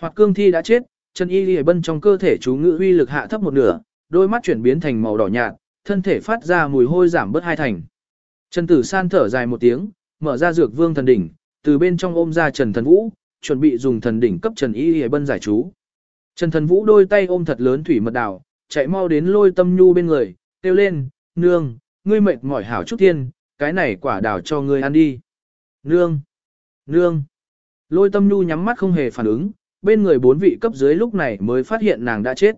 Hoặc cương thi đã chết, Trần Y Lì Bân trong cơ thể chú ngự uy lực hạ thấp một nửa, đôi mắt chuyển biến thành màu đỏ nhạt, thân thể phát ra mùi hôi giảm bớt hai thành. Trần Tử San thở dài một tiếng, mở ra dược vương thần đỉnh, từ bên trong ôm ra Trần Thần Vũ, chuẩn bị dùng thần đỉnh cấp Trần Y Lì Bân giải chú. Trần Thần Vũ đôi tay ôm thật lớn thủy mật đảo, chạy mau đến lôi tâm nhu bên người, kêu lên, nương, ngươi mệt mỏi hảo chút thiên, cái này quả đảo cho ngươi ăn đi. Nương, nương, lôi tâm nhu nhắm mắt không hề phản ứng, bên người bốn vị cấp dưới lúc này mới phát hiện nàng đã chết.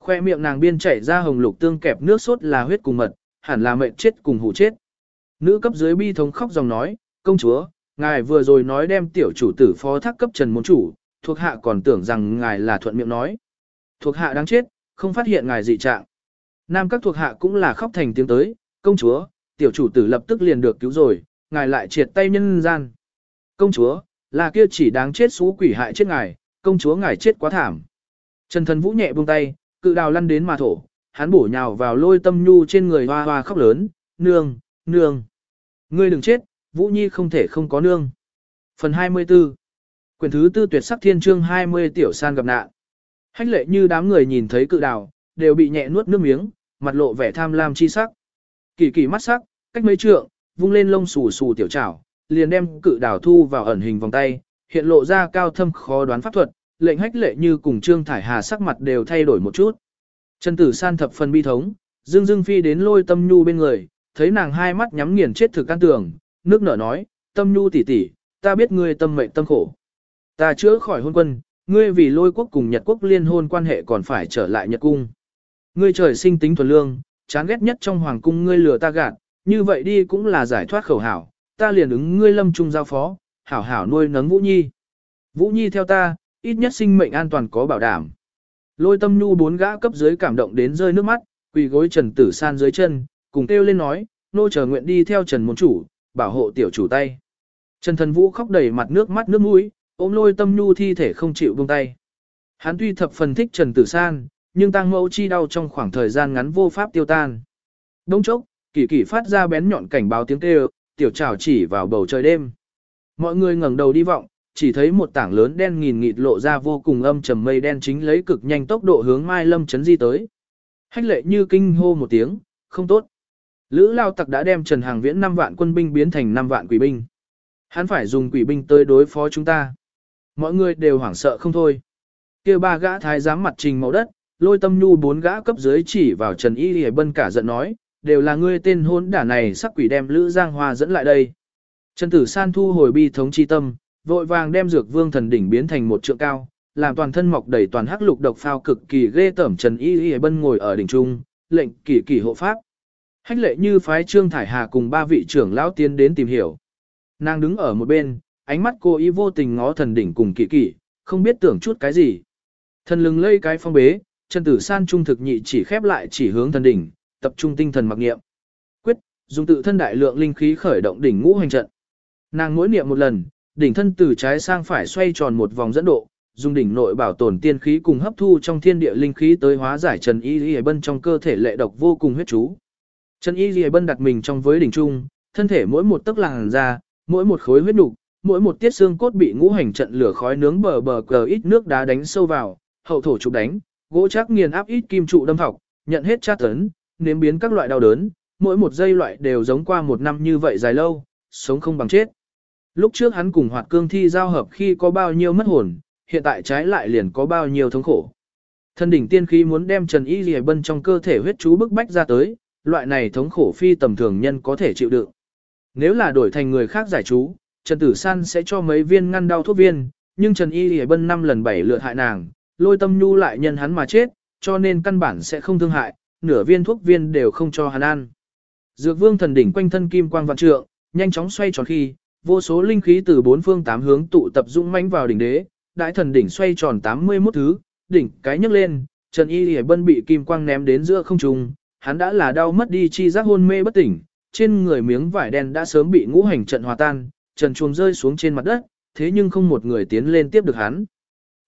Khoe miệng nàng biên chảy ra hồng lục tương kẹp nước sốt là huyết cùng mật, hẳn là mệnh chết cùng hủ chết. Nữ cấp dưới bi thống khóc dòng nói, công chúa, ngài vừa rồi nói đem tiểu chủ tử phó thác cấp trần môn chủ, thuộc hạ còn tưởng rằng ngài là thuận miệng nói. Thuộc hạ đáng chết, không phát hiện ngài dị trạng. Nam các thuộc hạ cũng là khóc thành tiếng tới, công chúa, tiểu chủ tử lập tức liền được cứu rồi, ngài lại triệt tay nhân gian. Công chúa, là kia chỉ đáng chết xú quỷ hại chết ngài, công chúa ngài chết quá thảm. Trần thần vũ nhẹ buông tay, cự đào lăn đến mà thổ, hắn bổ nhào vào lôi tâm nhu trên người hoa hoa khóc lớn, nương, nương. Ngươi đừng chết, Vũ Nhi không thể không có nương. Phần 24 Quyển thứ tư tuyệt sắc thiên chương 20 tiểu san gặp nạn. Hách lệ như đám người nhìn thấy cự đào, đều bị nhẹ nuốt nước miếng, mặt lộ vẻ tham lam chi sắc. Kỳ kỳ mắt sắc, cách mấy trượng, vung lên lông xù xù tiểu trảo, liền đem cự đào thu vào ẩn hình vòng tay, hiện lộ ra cao thâm khó đoán pháp thuật, lệnh hách lệ như cùng Trương Thải Hà sắc mặt đều thay đổi một chút. Trần Tử San thập phần bi thống, dương dương phi đến lôi tâm nhu bên người, thấy nàng hai mắt nhắm nghiền chết thực can tường, nước nở nói, tâm nhu tỷ tỷ, ta biết ngươi tâm mệnh tâm khổ. Ta chữa khỏi hôn quân, ngươi vì lôi quốc cùng Nhật quốc liên hôn quan hệ còn phải trở lại Nhật cung. Ngươi trời sinh tính thuần lương, chán ghét nhất trong hoàng cung ngươi lừa ta gạt, như vậy đi cũng là giải thoát khẩu hảo, ta liền ứng ngươi lâm trung giao phó, hảo hảo nuôi nấng Vũ Nhi. Vũ Nhi theo ta, ít nhất sinh mệnh an toàn có bảo đảm. Lôi tâm nhu bốn gã cấp dưới cảm động đến rơi nước mắt, quỳ gối Trần Tử San dưới chân, cùng kêu lên nói, nô chờ nguyện đi theo Trần Môn Chủ, bảo hộ tiểu chủ tay. Trần Thần Vũ khóc đầy mặt nước mắt nước mũi, ôm lôi tâm nhu thi thể không chịu buông tay. Hắn tuy thập phần thích Trần Tử San, nhưng tăng mẫu chi đau trong khoảng thời gian ngắn vô pháp tiêu tan. Đông chốc, kỳ kỳ phát ra bén nhọn cảnh báo tiếng kêu, tiểu trào chỉ vào bầu trời đêm. Mọi người ngẩng đầu đi vọng, chỉ thấy một tảng lớn đen nghìn nghịt lộ ra vô cùng âm trầm mây đen chính lấy cực nhanh tốc độ hướng Mai Lâm chấn di tới. Hách lệ như kinh hô một tiếng, không tốt. Lữ Lao Tặc đã đem Trần Hàng Viễn 5 vạn quân binh biến thành 5 vạn quỷ binh. Hắn phải dùng quỷ binh tới đối phó chúng ta. Mọi người đều hoảng sợ không thôi. kia ba gã thái giám mặt trình màu đất, lôi tâm nhu bốn gã cấp dưới chỉ vào Trần Y Lì Bân cả giận nói, đều là ngươi tên hôn đả này sắc quỷ đem Lữ Giang Hoa dẫn lại đây. Trần Tử San thu hồi bi thống chi tâm, vội vàng đem dược vương thần đỉnh biến thành một trượng cao, làm toàn thân mọc đầy toàn hắc lục độc phao cực kỳ ghê tởm Trần Y Y Bân ngồi ở đỉnh trung, lệnh kỳ kỳ hộ pháp. Hách lệ như phái Trương Thải Hà cùng ba vị trưởng lão tiến đến tìm hiểu. Nàng đứng ở một bên, ánh mắt cô y vô tình ngó thần đỉnh cùng kỳ kỳ, không biết tưởng chút cái gì. Thần lừng lây cái phong bế, Trần Tử San trung thực nhị chỉ khép lại chỉ hướng thần đỉnh, tập trung tinh thần mặc niệm. Quyết, dùng tự thân đại lượng linh khí khởi động đỉnh ngũ hành trận. Nàng mỗi niệm một lần, đỉnh thân từ trái sang phải xoay tròn một vòng dẫn độ, dùng đỉnh nội bảo tồn tiên khí cùng hấp thu trong thiên địa linh khí tới hóa giải Trần Y Lì Bân trong cơ thể lệ độc vô cùng huyết chú. Trần Y Lì Bân đặt mình trong với đỉnh trung, thân thể mỗi một tấc làn ra, mỗi một khối huyết đục, mỗi một tiết xương cốt bị ngũ hành trận lửa khói nướng bờ bờ cờ ít nước đá đánh sâu vào, hậu thổ chụp đánh, gỗ chắc nghiền áp ít kim trụ đâm thọc, nhận hết tra tấn, nếm biến các loại đau đớn, mỗi một giây loại đều giống qua một năm như vậy dài lâu, sống không bằng chết. Lúc trước hắn cùng hoạt cương thi giao hợp khi có bao nhiêu mất hồn, hiện tại trái lại liền có bao nhiêu thống khổ. Thân đỉnh tiên khí muốn đem Trần Y Lì Bân trong cơ thể huyết chú bức bách ra tới, loại này thống khổ phi tầm thường nhân có thể chịu đựng. Nếu là đổi thành người khác giải chú, Trần Tử San sẽ cho mấy viên ngăn đau thuốc viên, nhưng Trần Y Lì Bân năm lần bảy lượt hại nàng, lôi tâm nhu lại nhân hắn mà chết, cho nên căn bản sẽ không thương hại, nửa viên thuốc viên đều không cho hắn ăn. Dược vương thần đỉnh quanh thân kim quang vạn trượng, nhanh chóng xoay tròn khi, vô số linh khí từ bốn phương tám hướng tụ tập dũng mãnh vào đỉnh đế, đại thần đỉnh xoay tròn 81 thứ, đỉnh cái nhấc lên, Trần Y Lệ Bân bị kim quang ném đến giữa không trung, hắn đã là đau mất đi chi giác hôn mê bất tỉnh, trên người miếng vải đen đã sớm bị ngũ hành trận hòa tan, trần chuồng rơi xuống trên mặt đất, thế nhưng không một người tiến lên tiếp được hắn.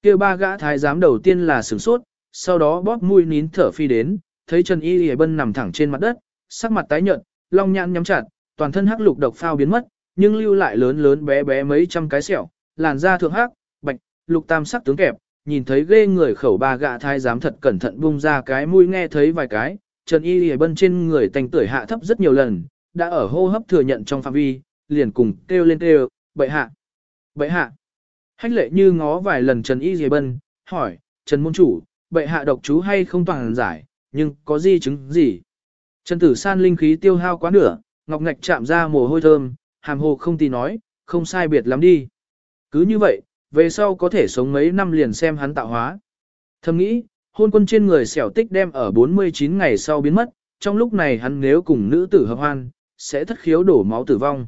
Kia ba gã thái giám đầu tiên là sửng sốt, sau đó bóp mũi nín thở phi đến, thấy Trần Y Lệ Bân nằm thẳng trên mặt đất, sắc mặt tái nhợt, long nhãn nhắm chặt, toàn thân hắc lục độc phao biến mất, nhưng lưu lại lớn lớn bé bé mấy trăm cái sẹo, làn da thượng hắc, bạch, lục tam sắc tướng kẹp, nhìn thấy ghê người khẩu ba gạ thai giám thật cẩn thận bung ra cái mũi nghe thấy vài cái, Trần Y Lì Bân trên người tành tuổi hạ thấp rất nhiều lần, đã ở hô hấp thừa nhận trong phạm vi, liền cùng kêu lên kêu, bậy hạ, bậy hạ. Hách lệ như ngó vài lần Trần Y Lì Bân, hỏi, Trần Môn Chủ, bậy hạ độc chú hay không toàn giải, nhưng có di chứng gì? Trần Tử San linh khí tiêu hao quá nửa, ngọc ngạch chạm ra mồ hôi thơm, hàm hồ không tì nói, không sai biệt lắm đi. Cứ như vậy, về sau có thể sống mấy năm liền xem hắn tạo hóa. Thầm nghĩ, hôn quân trên người xẻo tích đem ở 49 ngày sau biến mất, trong lúc này hắn nếu cùng nữ tử hợp hoan, sẽ thất khiếu đổ máu tử vong.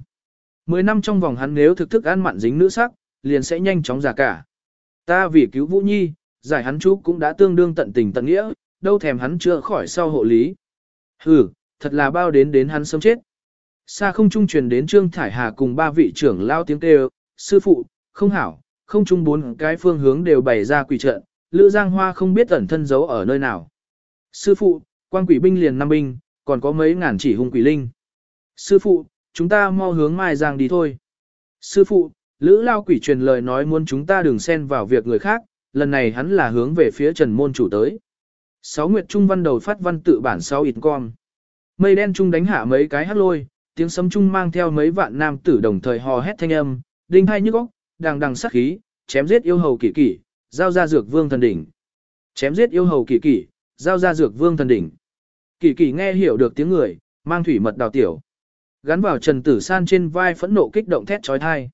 Mười năm trong vòng hắn nếu thực thức ăn mặn dính nữ sắc, liền sẽ nhanh chóng già cả. Ta vì cứu Vũ Nhi, giải hắn chú cũng đã tương đương tận tình tận nghĩa, đâu thèm hắn chưa khỏi sau hộ lý. Hừ, thật là bao đến đến hắn sớm chết. Xa không trung truyền đến Trương Thải Hà cùng ba vị trưởng lao tiếng kêu, sư phụ, không hảo, không trung bốn cái phương hướng đều bày ra quỷ trận, Lữ Giang Hoa không biết ẩn thân giấu ở nơi nào. Sư phụ, quan quỷ binh liền năm binh, còn có mấy ngàn chỉ hung quỷ linh. Sư phụ, chúng ta mau hướng Mai Giang đi thôi. Sư phụ, Lữ Lao quỷ truyền lời nói muốn chúng ta đừng xen vào việc người khác, lần này hắn là hướng về phía Trần Môn chủ tới. Sáu Nguyệt Trung văn đầu phát văn tự bản sau ít con. Mây đen trung đánh hạ mấy cái hát lôi, tiếng sấm chung mang theo mấy vạn nam tử đồng thời hò hét thanh âm, đinh hai nhức óc, đằng đằng sát khí, chém giết yêu hầu kỳ kỳ, giao ra dược vương thần đỉnh. Chém giết yêu hầu kỳ kỳ, giao ra dược vương thần đỉnh. kỳ kỳ nghe hiểu được tiếng người, mang thủy mật đào tiểu. Gắn vào Trần Tử San trên vai phẫn nộ kích động thét chói tai.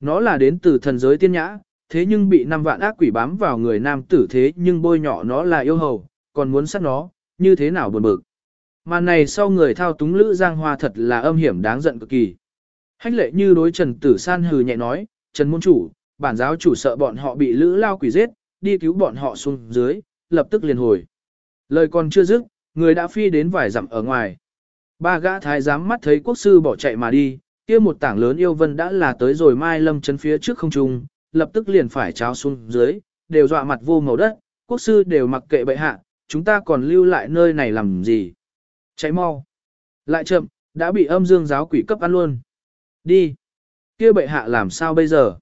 Nó là đến từ thần giới tiên nhã, thế nhưng bị năm vạn ác quỷ bám vào người nam tử thế nhưng bôi nhỏ nó là yêu hầu, còn muốn sát nó, như thế nào buồn bực. Mà này sau người thao túng Lữ Giang Hoa thật là âm hiểm đáng giận cực kỳ. Hách lệ như đối Trần Tử San hừ nhẹ nói, Trần Môn Chủ, bản giáo chủ sợ bọn họ bị Lữ Lao quỷ giết, đi cứu bọn họ xuống dưới, lập tức liền hồi. Lời còn chưa dứt, người đã phi đến vài dặm ở ngoài. Ba gã thái giám mắt thấy quốc sư bỏ chạy mà đi, kia một tảng lớn yêu vân đã là tới rồi mai lâm chân phía trước không trung, lập tức liền phải cháo xuống dưới, đều dọa mặt vô màu đất, quốc sư đều mặc kệ bệ hạ, chúng ta còn lưu lại nơi này làm gì. Cháy mau. Lại chậm, đã bị âm dương giáo quỷ cấp ăn luôn. Đi. kia bệ hạ làm sao bây giờ?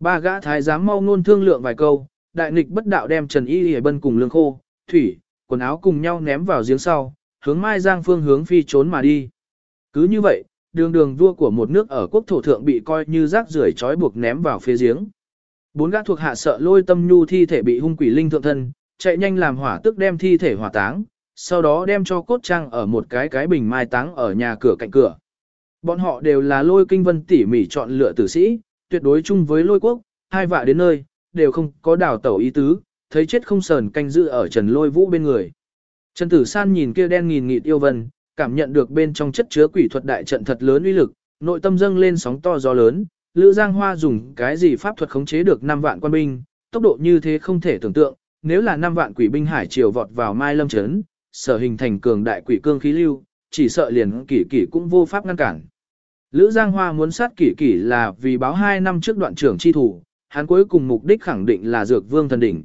Ba gã thái giám mau ngôn thương lượng vài câu, đại nghịch bất đạo đem Trần Y hề Bân cùng lương khô, thủy, quần áo cùng nhau ném vào giếng sau, hướng Mai Giang phương hướng phi trốn mà đi. Cứ như vậy, đường đường vua của một nước ở quốc thổ thượng bị coi như rác rưởi trói buộc ném vào phía giếng. Bốn gã thuộc hạ sợ lôi tâm nhu thi thể bị hung quỷ linh thượng thân, chạy nhanh làm hỏa tức đem thi thể hỏa táng, sau đó đem cho cốt trang ở một cái cái bình mai táng ở nhà cửa cạnh cửa. Bọn họ đều là lôi kinh vân tỉ mỉ chọn lựa tử sĩ, tuyệt đối chung với lôi quốc, hai vạ đến nơi, đều không có đào tẩu ý tứ, thấy chết không sờn canh giữ ở trần lôi vũ bên người. Trần Tử San nhìn kia đen nghìn nghịt yêu vân, cảm nhận được bên trong chất chứa quỷ thuật đại trận thật lớn uy lực, nội tâm dâng lên sóng to gió lớn, Lữ Giang Hoa dùng cái gì pháp thuật khống chế được 5 vạn quân binh, tốc độ như thế không thể tưởng tượng, nếu là 5 vạn quỷ binh hải triều vọt vào Mai Lâm trấn, sở hình thành cường đại quỷ cương khí lưu, chỉ sợ liền kỷ kỷ cũng vô pháp ngăn cản. Lữ Giang Hoa muốn sát kỷ kỷ là vì báo 2 năm trước đoạn trưởng chi thủ, hắn cuối cùng mục đích khẳng định là dược vương thần đỉnh.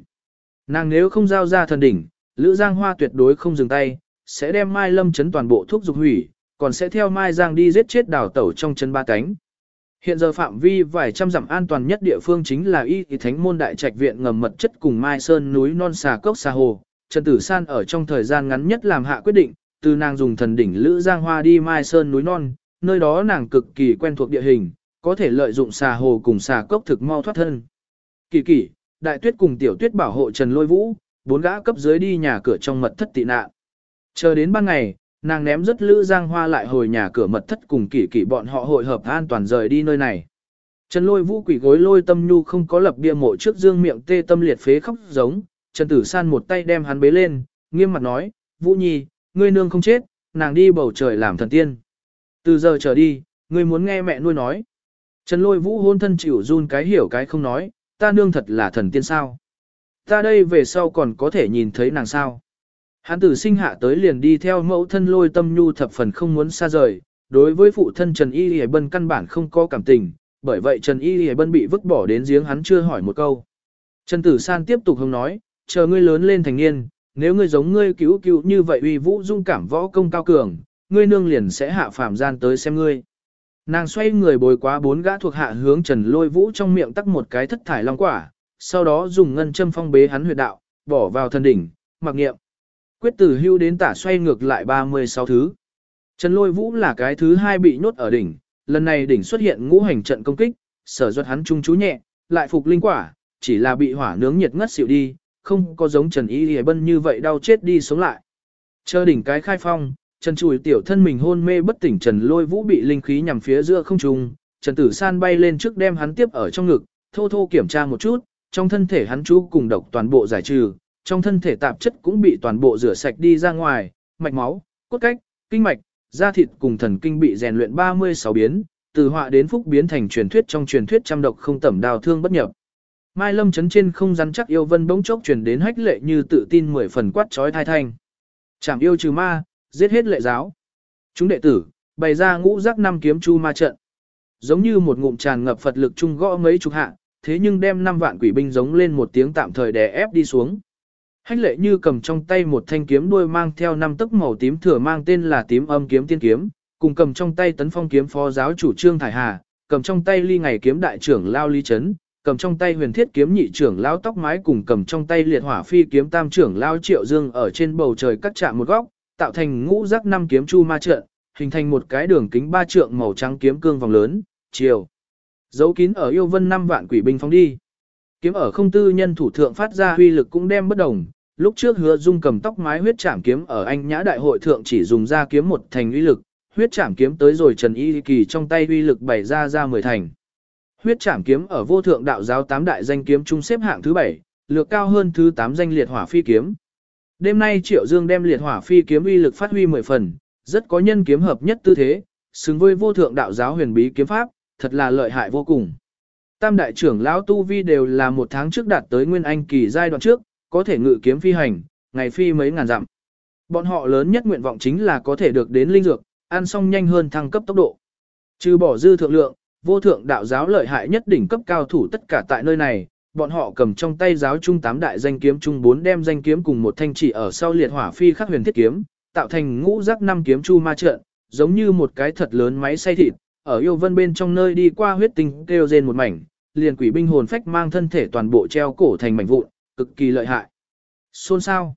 Nàng nếu không giao ra thần đỉnh, Lữ Giang Hoa tuyệt đối không dừng tay, sẽ đem Mai Lâm chấn toàn bộ thuốc dục hủy, còn sẽ theo Mai Giang đi giết chết đào tẩu trong chân ba cánh. Hiện giờ phạm vi vài trăm dặm an toàn nhất địa phương chính là y thánh môn đại trạch viện ngầm mật chất cùng Mai Sơn núi non xà cốc xà hồ. Trần Tử San ở trong thời gian ngắn nhất làm hạ quyết định, từ nàng dùng thần đỉnh Lữ Giang Hoa đi Mai Sơn núi non, nơi đó nàng cực kỳ quen thuộc địa hình, có thể lợi dụng xà hồ cùng xà cốc thực mau thoát thân. Kỳ kỳ, đại tuyết cùng tiểu tuyết bảo hộ Trần Lôi Vũ, bốn gã cấp dưới đi nhà cửa trong mật thất tị nạn. Chờ đến ban ngày, nàng ném rất lữ giang hoa lại hồi nhà cửa mật thất cùng kỳ kỳ bọn họ hội hợp an toàn rời đi nơi này. Trần lôi vũ quỷ gối lôi tâm nhu không có lập bia mộ trước dương miệng tê tâm liệt phế khóc giống, Trần tử san một tay đem hắn bế lên, nghiêm mặt nói, vũ nhi, ngươi nương không chết, nàng đi bầu trời làm thần tiên. Từ giờ trở đi, ngươi muốn nghe mẹ nuôi nói. Trần lôi vũ hôn thân chịu run cái hiểu cái không nói, ta nương thật là thần tiên sao. Ta đây về sau còn có thể nhìn thấy nàng sao. Hắn tử sinh hạ tới liền đi theo mẫu thân lôi tâm nhu thập phần không muốn xa rời, đối với phụ thân Trần Y Y Bân căn bản không có cảm tình, bởi vậy Trần Y Y Bân bị vứt bỏ đến giếng hắn chưa hỏi một câu. Trần Tử San tiếp tục hông nói, chờ ngươi lớn lên thành niên, nếu ngươi giống ngươi cứu cứu như vậy uy vũ dung cảm võ công cao cường, ngươi nương liền sẽ hạ phàm gian tới xem ngươi. Nàng xoay người bồi quá bốn gã thuộc hạ hướng Trần Lôi Vũ trong miệng tắc một cái thất thải long quả, sau đó dùng ngân châm phong bế hắn huyệt đạo, bỏ vào thân đỉnh, mặc nghiệm. Quyết tử hưu đến tả xoay ngược lại 36 thứ. Trần lôi vũ là cái thứ hai bị nhốt ở đỉnh, lần này đỉnh xuất hiện ngũ hành trận công kích, sở duật hắn trung chú nhẹ, lại phục linh quả, chỉ là bị hỏa nướng nhiệt ngất xỉu đi, không có giống Trần Y Lì Bân như vậy đau chết đi sống lại. Chờ đỉnh cái khai phong, Trần Chùi tiểu thân mình hôn mê bất tỉnh Trần Lôi Vũ bị linh khí nhằm phía giữa không trung, Trần Tử San bay lên trước đem hắn tiếp ở trong ngực, thô thô kiểm tra một chút, trong thân thể hắn chú cùng độc toàn bộ giải trừ, trong thân thể tạp chất cũng bị toàn bộ rửa sạch đi ra ngoài, mạch máu, cốt cách, kinh mạch, da thịt cùng thần kinh bị rèn luyện 36 biến, từ họa đến phúc biến thành truyền thuyết trong truyền thuyết trăm độc không tẩm đào thương bất nhập. Mai Lâm chấn trên không rắn chắc yêu vân bỗng chốc truyền đến hách lệ như tự tin mười phần quát trói thai thanh. Chảm yêu trừ ma, giết hết lệ giáo. Chúng đệ tử, bày ra ngũ giác năm kiếm chu ma trận. Giống như một ngụm tràn ngập Phật lực trung gõ mấy chục hạ, thế nhưng đem năm vạn quỷ binh giống lên một tiếng tạm thời đè ép đi xuống. Hách lệ như cầm trong tay một thanh kiếm đuôi mang theo năm tấc màu tím thừa mang tên là tím âm kiếm tiên kiếm, cùng cầm trong tay tấn phong kiếm phó giáo chủ trương thải hà, cầm trong tay ly ngày kiếm đại trưởng lao ly chấn, cầm trong tay huyền thiết kiếm nhị trưởng lao tóc mái cùng cầm trong tay liệt hỏa phi kiếm tam trưởng lao triệu dương ở trên bầu trời cắt chạm một góc, tạo thành ngũ giác năm kiếm chu ma trận, hình thành một cái đường kính ba trượng màu trắng kiếm cương vòng lớn, chiều. Dấu kín ở yêu vân năm vạn quỷ binh phóng đi. Kiếm ở không tư nhân thủ thượng phát ra huy lực cũng đem bất đồng, lúc trước hứa dung cầm tóc mái huyết trảm kiếm ở anh nhã đại hội thượng chỉ dùng ra kiếm một thành uy lực, huyết trảm kiếm tới rồi Trần Y Kỳ trong tay uy lực bày ra ra mười thành. Huyết trảm kiếm ở vô thượng đạo giáo tám đại danh kiếm trung xếp hạng thứ bảy, lược cao hơn thứ tám danh liệt hỏa phi kiếm. Đêm nay Triệu Dương đem liệt hỏa phi kiếm uy lực phát huy mười phần, rất có nhân kiếm hợp nhất tư thế, xứng với vô thượng đạo giáo huyền bí kiếm pháp, thật là lợi hại vô cùng. Tam đại trưởng lão tu vi đều là một tháng trước đạt tới nguyên anh kỳ giai đoạn trước, có thể ngự kiếm phi hành, ngày phi mấy ngàn dặm. Bọn họ lớn nhất nguyện vọng chính là có thể được đến linh dược, ăn xong nhanh hơn thăng cấp tốc độ. Trừ bỏ dư thượng lượng, vô thượng đạo giáo lợi hại nhất đỉnh cấp cao thủ tất cả tại nơi này, bọn họ cầm trong tay giáo trung tám đại danh kiếm trung bốn đem danh kiếm cùng một thanh chỉ ở sau liệt hỏa phi khắc huyền thiết kiếm, tạo thành ngũ giác năm kiếm chu ma trận, giống như một cái thật lớn máy xay thịt, ở yêu vân bên trong nơi đi qua huyết tinh kêu rên một mảnh, liền quỷ binh hồn phách mang thân thể toàn bộ treo cổ thành mảnh vụn, cực kỳ lợi hại. Xôn sao?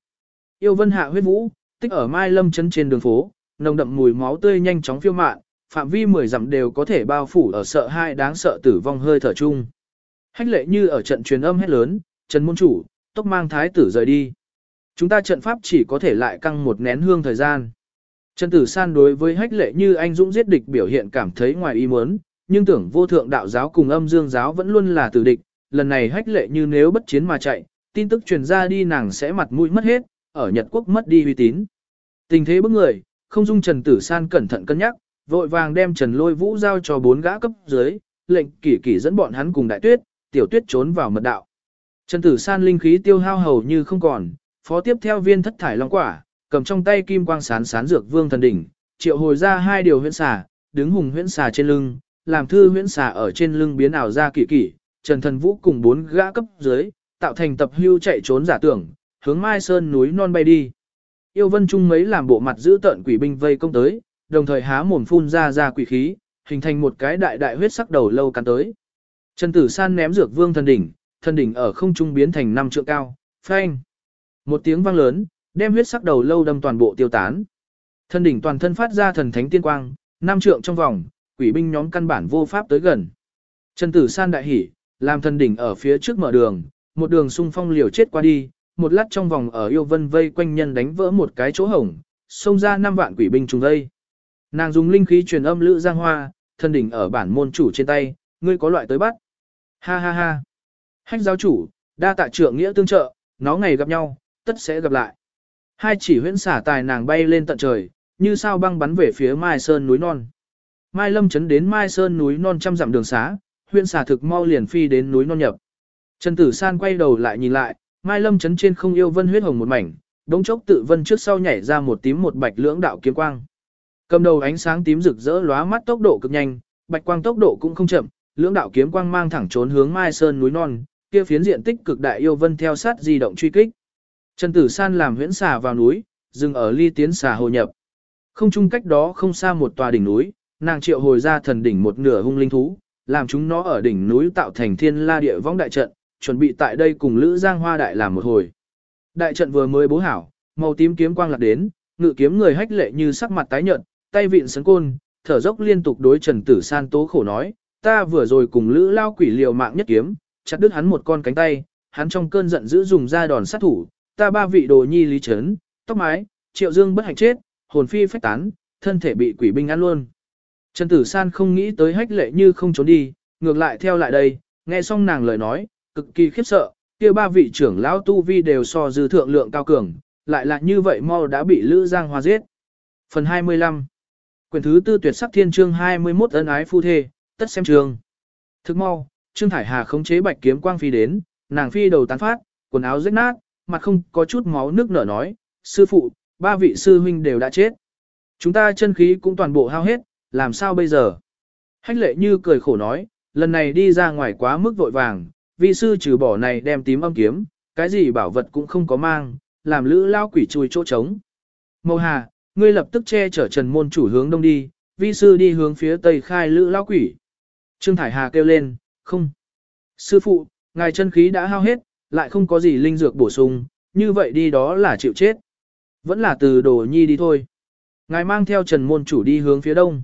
Yêu vân hạ huyết vũ, tích ở Mai Lâm trấn trên đường phố, nồng đậm mùi máu tươi nhanh chóng phiêu mạn, phạm vi 10 dặm đều có thể bao phủ ở sợ hai đáng sợ tử vong hơi thở chung. Hách lệ như ở trận truyền âm hét lớn, Trần Môn Chủ, tốc mang thái tử rời đi. Chúng ta trận pháp chỉ có thể lại căng một nén hương thời gian. Trần Tử San đối với hách lệ như anh dũng giết địch biểu hiện cảm thấy ngoài ý muốn, nhưng tưởng vô thượng đạo giáo cùng âm dương giáo vẫn luôn là tử địch, lần này hách lệ như nếu bất chiến mà chạy, tin tức truyền ra đi nàng sẽ mặt mũi mất hết, ở Nhật Quốc mất đi uy tín. Tình thế bức người, không dung Trần Tử San cẩn thận cân nhắc, vội vàng đem Trần Lôi Vũ giao cho bốn gã cấp dưới, lệnh kỷ kỷ dẫn bọn hắn cùng đại tuyết, tiểu tuyết trốn vào mật đạo. Trần Tử San linh khí tiêu hao hầu như không còn, phó tiếp theo viên thất thải long quả, cầm trong tay kim quang sán sán dược vương thần đỉnh, triệu hồi ra hai điều huyễn xà, đứng hùng huyễn xà trên lưng, làm thư huyễn xà ở trên lưng biến ảo ra kỷ kỷ, Trần Thần Vũ cùng bốn gã cấp dưới, tạo thành tập hưu chạy trốn giả tưởng, hướng Mai Sơn núi non bay đi. Yêu Vân Trung mấy làm bộ mặt giữ tận quỷ binh vây công tới, đồng thời há mồm phun ra ra quỷ khí, hình thành một cái đại đại huyết sắc đầu lâu cắn tới. Trần Tử San ném dược vương thần đỉnh, thần đỉnh ở không trung biến thành năm trượng cao, phanh. Một tiếng vang lớn, đem huyết sắc đầu lâu đâm toàn bộ tiêu tán. Thần đỉnh toàn thân phát ra thần thánh tiên quang, năm trượng trong vòng, quỷ binh nhóm căn bản vô pháp tới gần. Trần Tử San đại hỉ, làm thần đỉnh ở phía trước mở đường, một đường xung phong liều chết qua đi, một lát trong vòng ở yêu vân vây quanh nhân đánh vỡ một cái chỗ hổng, xông ra năm vạn quỷ binh trùng đây. Nàng dùng linh khí truyền âm lữ giang hoa, thân đỉnh ở bản môn chủ trên tay, ngươi có loại tới bắt. Ha ha ha. Hách giáo chủ, đa tạ trưởng nghĩa tương trợ, nó ngày gặp nhau, tất sẽ gặp lại. Hai chỉ huyễn xả tài nàng bay lên tận trời, như sao băng bắn về phía Mai Sơn núi non. Mai Lâm chấn đến Mai Sơn núi non trăm dặm đường xá, huyễn xả thực mau liền phi đến núi non nhập. Trần Tử San quay đầu lại nhìn lại, Mai Lâm chấn trên không yêu vân huyết hồng một mảnh, đống chốc tự vân trước sau nhảy ra một tím một bạch lưỡng đạo kiếm quang. Cầm đầu ánh sáng tím rực rỡ lóa mắt tốc độ cực nhanh, bạch quang tốc độ cũng không chậm, lưỡng đạo kiếm quang mang thẳng trốn hướng Mai Sơn núi non, kia phiến diện tích cực đại yêu vân theo sát di động truy kích. Trần Tử San làm huyễn xà vào núi, dừng ở ly tiến xà hồ nhập. Không chung cách đó không xa một tòa đỉnh núi, nàng triệu hồi ra thần đỉnh một nửa hung linh thú, làm chúng nó ở đỉnh núi tạo thành thiên la địa vong đại trận, chuẩn bị tại đây cùng Lữ Giang Hoa đại làm một hồi. Đại trận vừa mới bố hảo, màu tím kiếm quang lạc đến, ngự kiếm người hách lệ như sắc mặt tái nhợt, tay vịn sấn côn, thở dốc liên tục đối Trần Tử San tố khổ nói, ta vừa rồi cùng Lữ Lao quỷ liều mạng nhất kiếm, chặt đứt hắn một con cánh tay, hắn trong cơn giận dữ dùng ra đòn sát thủ, ta ba vị đồ nhi lý chấn, tóc mái, triệu dương bất hạnh chết, hồn phi phách tán, thân thể bị quỷ binh ăn luôn. Trần Tử San không nghĩ tới hách lệ như không trốn đi, ngược lại theo lại đây, nghe xong nàng lời nói, cực kỳ khiếp sợ, kia ba vị trưởng lão tu vi đều so dư thượng lượng cao cường, lại là như vậy mau đã bị Lữ Giang Hoa giết. Phần 25 Quyền thứ tư tuyệt sắc thiên chương 21 ân ái phu thê, tất xem trường. Thức mau, Trương Thải Hà khống chế bạch kiếm quang phi đến, nàng phi đầu tán phát, quần áo rách nát, mặt không có chút máu nước nở nói, sư phụ, ba vị sư huynh đều đã chết. Chúng ta chân khí cũng toàn bộ hao hết, làm sao bây giờ? Hách lệ như cười khổ nói, lần này đi ra ngoài quá mức vội vàng, vị sư trừ bỏ này đem tím âm kiếm, cái gì bảo vật cũng không có mang, làm lữ lao quỷ chui chỗ trống. Mâu hà, ngươi lập tức che chở trần môn chủ hướng đông đi, vi sư đi hướng phía tây khai lữ lão quỷ. Trương Thải Hà kêu lên, không. Sư phụ, ngài chân khí đã hao hết, lại không có gì linh dược bổ sung, như vậy đi đó là chịu chết. Vẫn là từ đồ nhi đi thôi. Ngài mang theo trần môn chủ đi hướng phía đông.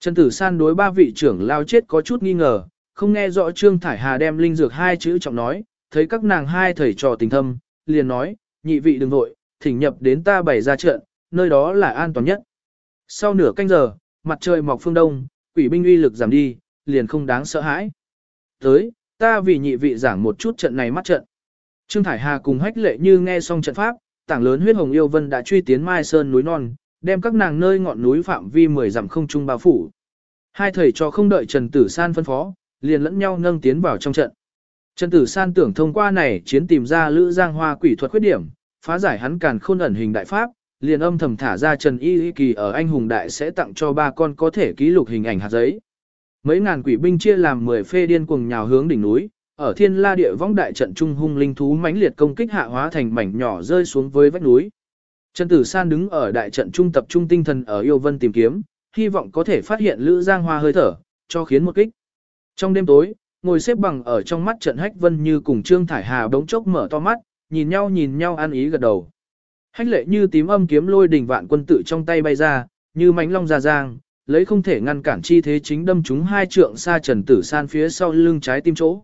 Trần Tử San đối ba vị trưởng lao chết có chút nghi ngờ, không nghe rõ Trương Thải Hà đem linh dược hai chữ trọng nói, thấy các nàng hai thầy trò tình thâm, liền nói, nhị vị đừng vội, thỉnh nhập đến ta bày ra trận, nơi đó là an toàn nhất. Sau nửa canh giờ, mặt trời mọc phương đông, quỷ binh uy lực giảm đi, liền không đáng sợ hãi. Tới, ta vì nhị vị giảng một chút trận này mắt trận. Trương Thải Hà cùng hách lệ như nghe xong trận pháp, tảng lớn huyết hồng yêu vân đã truy tiến Mai Sơn núi non, đem các nàng nơi ngọn núi phạm vi 10 dặm không trung bao phủ. Hai thầy cho không đợi Trần Tử San phân phó, liền lẫn nhau nâng tiến vào trong trận. Trần Tử San tưởng thông qua này chiến tìm ra Lữ Giang Hoa quỷ thuật khuyết điểm, phá giải hắn càn khôn ẩn hình đại pháp, liền âm thầm thả ra Trần Y Y Kỳ ở anh hùng đại sẽ tặng cho ba con có thể ký lục hình ảnh hạt giấy. Mấy ngàn quỷ binh chia làm 10 phê điên cuồng nhào hướng đỉnh núi, ở Thiên La địa vong đại trận trung hung linh thú mãnh liệt công kích hạ hóa thành mảnh nhỏ rơi xuống với vách núi. Trần Tử San đứng ở đại trận trung tập trung tinh thần ở yêu vân tìm kiếm, hy vọng có thể phát hiện Lữ Giang Hoa hơi thở, cho khiến một kích. Trong đêm tối, ngồi xếp bằng ở trong mắt trận hách vân như cùng Trương Thải Hà đống chốc mở to mắt, nhìn nhau nhìn nhau ăn ý gật đầu. Hách lệ như tím âm kiếm lôi đỉnh vạn quân tự trong tay bay ra, như mánh long ra giang, lấy không thể ngăn cản chi thế chính đâm chúng hai trượng xa Trần Tử San phía sau lưng trái tim chỗ.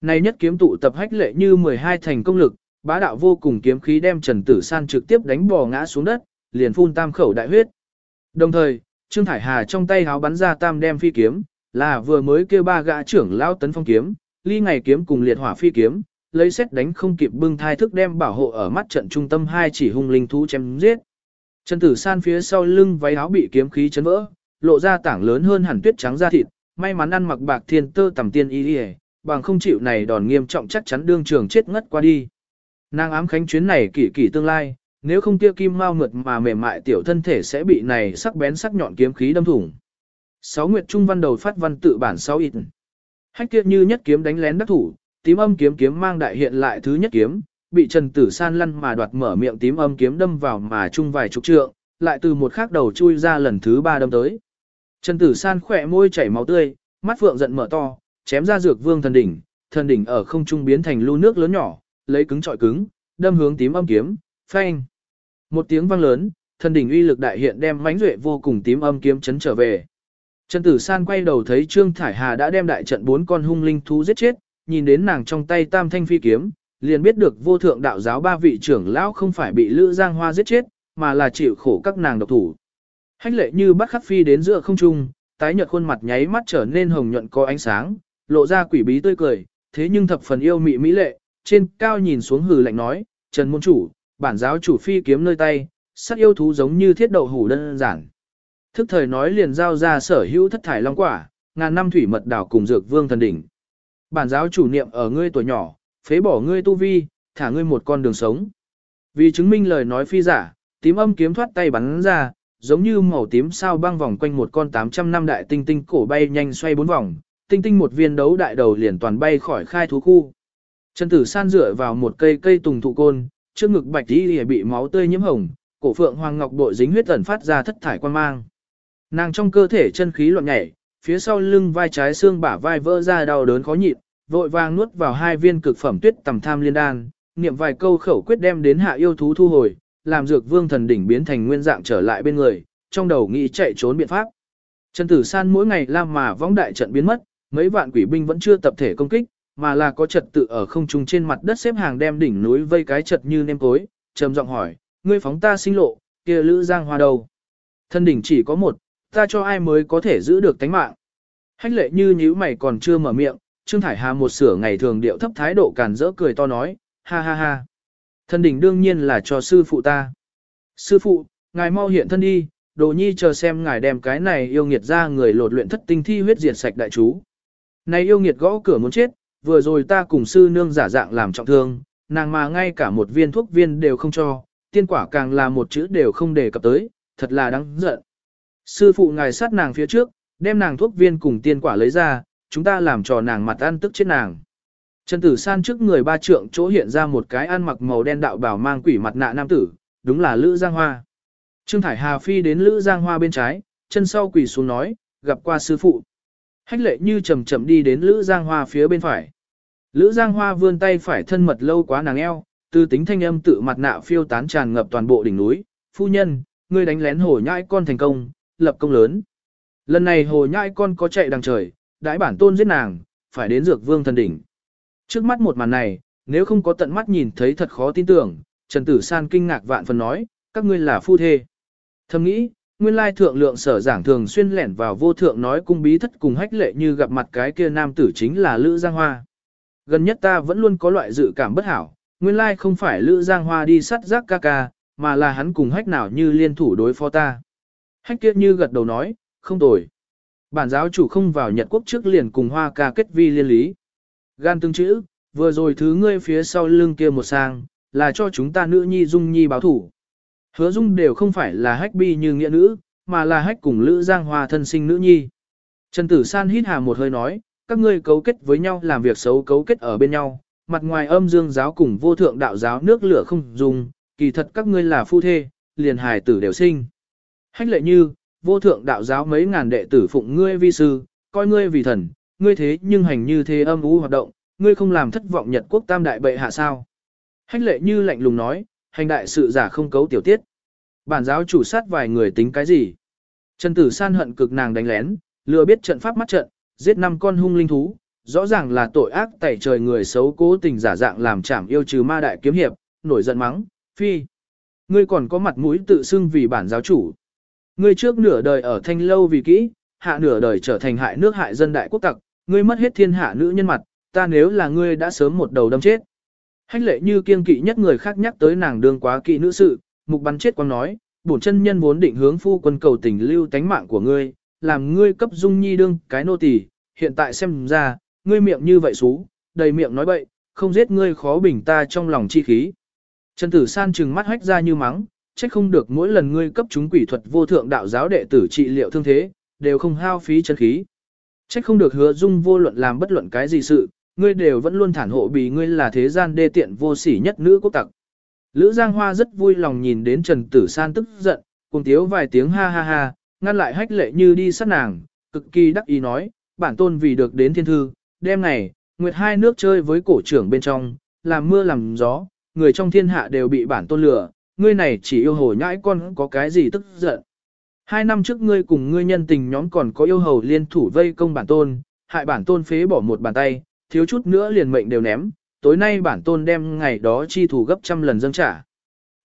Này nhất kiếm tụ tập hách lệ như 12 thành công lực, bá đạo vô cùng kiếm khí đem Trần Tử San trực tiếp đánh bò ngã xuống đất, liền phun tam khẩu đại huyết. Đồng thời, Trương Thải Hà trong tay háo bắn ra tam đem phi kiếm, là vừa mới kêu ba gã trưởng lao tấn phong kiếm, ly ngày kiếm cùng liệt hỏa phi kiếm, lấy xét đánh không kịp bưng thai thức đem bảo hộ ở mắt trận trung tâm hai chỉ hung linh thú chém giết. Trần Tử San phía sau lưng váy áo bị kiếm khí chấn vỡ, lộ ra tảng lớn hơn hẳn tuyết trắng da thịt, may mắn ăn mặc bạc thiên tơ tầm tiên y y, bằng không chịu này đòn nghiêm trọng chắc chắn đương trường chết ngất qua đi. Nàng ám khánh chuyến này kỷ kỷ tương lai, nếu không kia kim mau mượt mà mềm mại tiểu thân thể sẽ bị này sắc bén sắc nhọn kiếm khí đâm thủng. Sáu Nguyệt Trung văn đầu phát văn tự bản sáu ít. Hách kia như nhất kiếm đánh lén đắc thủ, tím âm kiếm kiếm mang đại hiện lại thứ nhất kiếm, bị Trần Tử San lăn mà đoạt mở miệng tím âm kiếm đâm vào mà chung vài chục trượng, lại từ một khắc đầu chui ra lần thứ ba đâm tới. Trần Tử San khỏe môi chảy máu tươi, mắt phượng giận mở to, chém ra dược vương thần đỉnh, thần đỉnh ở không trung biến thành lu nước lớn nhỏ, lấy cứng trọi cứng, đâm hướng tím âm kiếm, phanh. Một tiếng vang lớn, thần đỉnh uy lực đại hiện đem mãnh duệ vô cùng tím âm kiếm chấn trở về. Trần Tử San quay đầu thấy Trương Thải Hà đã đem đại trận bốn con hung linh thú giết chết, nhìn đến nàng trong tay tam thanh phi kiếm, liền biết được vô thượng đạo giáo ba vị trưởng lão không phải bị Lữ Giang Hoa giết chết, mà là chịu khổ các nàng độc thủ. Hách lệ như bắt khắc phi đến giữa không trung, tái nhợt khuôn mặt nháy mắt trở nên hồng nhuận có ánh sáng, lộ ra quỷ bí tươi cười, thế nhưng thập phần yêu mị mỹ lệ, trên cao nhìn xuống hừ lạnh nói, Trần môn chủ, bản giáo chủ phi kiếm nơi tay, sắc yêu thú giống như thiết đậu hủ đơn giản. Thức thời nói liền giao ra sở hữu thất thải long quả, ngàn năm thủy mật đảo cùng dược vương thần đỉnh. Bản giáo chủ niệm ở ngươi tuổi nhỏ, phế bỏ ngươi tu vi, thả ngươi một con đường sống. Vì chứng minh lời nói phi giả, tím âm kiếm thoát tay bắn ra, giống như màu tím sao băng vòng quanh một con 800 năm đại tinh tinh cổ bay nhanh xoay bốn vòng, tinh tinh một viên đấu đại đầu liền toàn bay khỏi khai thú khu. Trần Tử San dựa vào một cây cây tùng thụ côn, trước ngực bạch y bị máu tươi nhiễm hồng, cổ phượng hoàng ngọc bội dính huyết ẩn phát ra thất thải quan mang. Nàng trong cơ thể chân khí loạn nhảy, phía sau lưng vai trái xương bả vai vỡ ra đau đớn khó nhịn, vội vàng nuốt vào hai viên cực phẩm tuyết tầm tham liên đan, niệm vài câu khẩu quyết đem đến hạ yêu thú thu hồi, làm dược vương thần đỉnh biến thành nguyên dạng trở lại bên người, trong đầu nghĩ chạy trốn biện pháp. Trần Tử San mỗi ngày làm mà võng đại trận biến mất, mấy vạn quỷ binh vẫn chưa tập thể công kích, mà là có trật tự ở không trung trên mặt đất xếp hàng đem đỉnh núi vây cái chật như nêm cối, trầm giọng hỏi, ngươi phóng ta sinh lộ, kia lữ giang hoa đâu? Thân đỉnh chỉ có một, ta cho ai mới có thể giữ được tánh mạng. Hách lệ như nhíu mày còn chưa mở miệng, Trương Thải Hà một sửa ngày thường điệu thấp thái độ càn rỡ cười to nói, ha ha ha. Thân đỉnh đương nhiên là cho sư phụ ta. Sư phụ, ngài mau hiện thân đi, đồ nhi chờ xem ngài đem cái này yêu nghiệt ra người lột luyện thất tinh thi huyết diệt sạch đại chú. Này yêu nghiệt gõ cửa muốn chết, vừa rồi ta cùng sư nương giả dạng làm trọng thương, nàng mà ngay cả một viên thuốc viên đều không cho, tiên quả càng là một chữ đều không đề cập tới, thật là đáng giận. Sư phụ ngài sát nàng phía trước, đem nàng thuốc viên cùng tiên quả lấy ra, chúng ta làm trò nàng mặt ăn tức chết nàng. Trần Tử San trước người ba trượng chỗ hiện ra một cái ăn mặc màu đen đạo bảo mang quỷ mặt nạ nam tử, đúng là Lữ Giang Hoa. Trương Thải Hà phi đến Lữ Giang Hoa bên trái, chân sau quỳ xuống nói, gặp qua sư phụ. Hách lệ như chậm chậm đi đến Lữ Giang Hoa phía bên phải. Lữ Giang Hoa vươn tay phải thân mật lâu quá nàng eo, từ tính thanh âm tự mặt nạ phiêu tán tràn ngập toàn bộ đỉnh núi. Phu nhân, ngươi đánh lén hổ nhãi con thành công, lập công lớn. Lần này hồ nhai con có chạy đằng trời, đãi bản tôn giết nàng, phải đến dược vương thần đỉnh. Trước mắt một màn này, nếu không có tận mắt nhìn thấy thật khó tin tưởng, Trần Tử San kinh ngạc vạn phần nói, các ngươi là phu thê. Thầm nghĩ, nguyên lai thượng lượng sở giảng thường xuyên lẻn vào vô thượng nói cung bí thất cùng hách lệ như gặp mặt cái kia nam tử chính là Lữ Giang Hoa. Gần nhất ta vẫn luôn có loại dự cảm bất hảo, nguyên lai không phải Lữ Giang Hoa đi sắt rác ca ca, mà là hắn cùng hách nào như liên thủ đối phó ta. Hách kia như gật đầu nói, không tồi. Bản giáo chủ không vào Nhật Quốc trước liền cùng Hoa ca kết vi liên lý. Gan tương chữ, vừa rồi thứ ngươi phía sau lưng kia một sang, là cho chúng ta nữ nhi dung nhi báo thủ. Hứa dung đều không phải là hách bi như nghĩa nữ, mà là hách cùng Lữ Giang Hoa thân sinh nữ nhi. Trần Tử San hít hà một hơi nói, các ngươi cấu kết với nhau làm việc xấu cấu kết ở bên nhau, mặt ngoài âm dương giáo cùng vô thượng đạo giáo nước lửa không dùng, kỳ thật các ngươi là phu thê, liền hài tử đều sinh. Hách lệ như, vô thượng đạo giáo mấy ngàn đệ tử phụng ngươi vi sư, coi ngươi vì thần, ngươi thế nhưng hành như thế âm u hoạt động, ngươi không làm thất vọng Nhật quốc tam đại bệ hạ sao. Hách lệ như lạnh lùng nói, hành đại sự giả không cấu tiểu tiết. Bản giáo chủ sát vài người tính cái gì? Trần tử san hận cực nàng đánh lén, lừa biết trận pháp mắt trận, giết năm con hung linh thú, rõ ràng là tội ác tẩy trời người xấu cố tình giả dạng làm chảm yêu trừ ma đại kiếm hiệp, nổi giận mắng, phi. Ngươi còn có mặt mũi tự xưng vì bản giáo chủ. Ngươi trước nửa đời ở thanh lâu vì kỹ, hạ nửa đời trở thành hại nước hại dân đại quốc tặc, ngươi mất hết thiên hạ nữ nhân mặt, ta nếu là ngươi đã sớm một đầu đâm chết. Hách lệ như kiên kỵ nhất người khác nhắc tới nàng đương quá kỵ nữ sự, mục bắn chết quang nói, bổn chân nhân vốn định hướng phu quân cầu tình lưu tánh mạng của ngươi, làm ngươi cấp dung nhi đương cái nô tỳ, hiện tại xem ra, ngươi miệng như vậy xú, đầy miệng nói bậy, không giết ngươi khó bình ta trong lòng chi khí. Trần Tử San trừng mắt hách ra như mắng, trách không được mỗi lần ngươi cấp chúng quỷ thuật vô thượng đạo giáo đệ tử trị liệu thương thế, đều không hao phí chân khí. Trách không được hứa dung vô luận làm bất luận cái gì sự, ngươi đều vẫn luôn thản hộ vì ngươi là thế gian đê tiện vô sỉ nhất nữ quốc tặc. Lữ Giang Hoa rất vui lòng nhìn đến Trần Tử San tức giận, cùng tiếu vài tiếng ha ha ha, ngăn lại hách lệ như đi sát nàng, cực kỳ đắc ý nói, bản tôn vì được đến thiên thư, đêm này, nguyệt hai nước chơi với cổ trưởng bên trong, làm mưa làm gió, người trong thiên hạ đều bị bản tôn lừa, ngươi này chỉ yêu hồ nhãi con có cái gì tức giận. Hai năm trước ngươi cùng ngươi nhân tình nhóm còn có yêu hầu liên thủ vây công bản tôn, hại bản tôn phế bỏ một bàn tay, thiếu chút nữa liền mệnh đều ném, tối nay bản tôn đem ngày đó chi thủ gấp trăm lần dâng trả.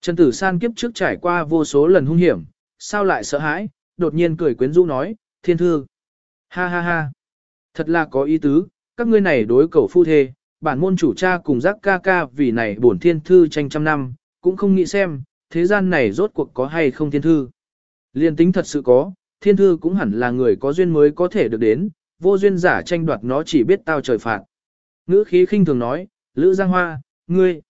Trần Tử San kiếp trước trải qua vô số lần hung hiểm, sao lại sợ hãi, đột nhiên cười quyến rũ nói, thiên thư. Ha ha ha. Thật là có ý tứ, các ngươi này đối cầu phu thê, bản môn chủ cha cùng giác ca ca vì này bổn thiên thư tranh trăm năm, cũng không nghĩ xem, thế gian này rốt cuộc có hay không thiên thư. Liên tính thật sự có, thiên thư cũng hẳn là người có duyên mới có thể được đến, vô duyên giả tranh đoạt nó chỉ biết tao trời phạt. Ngữ khí khinh thường nói, Lữ Giang Hoa, ngươi,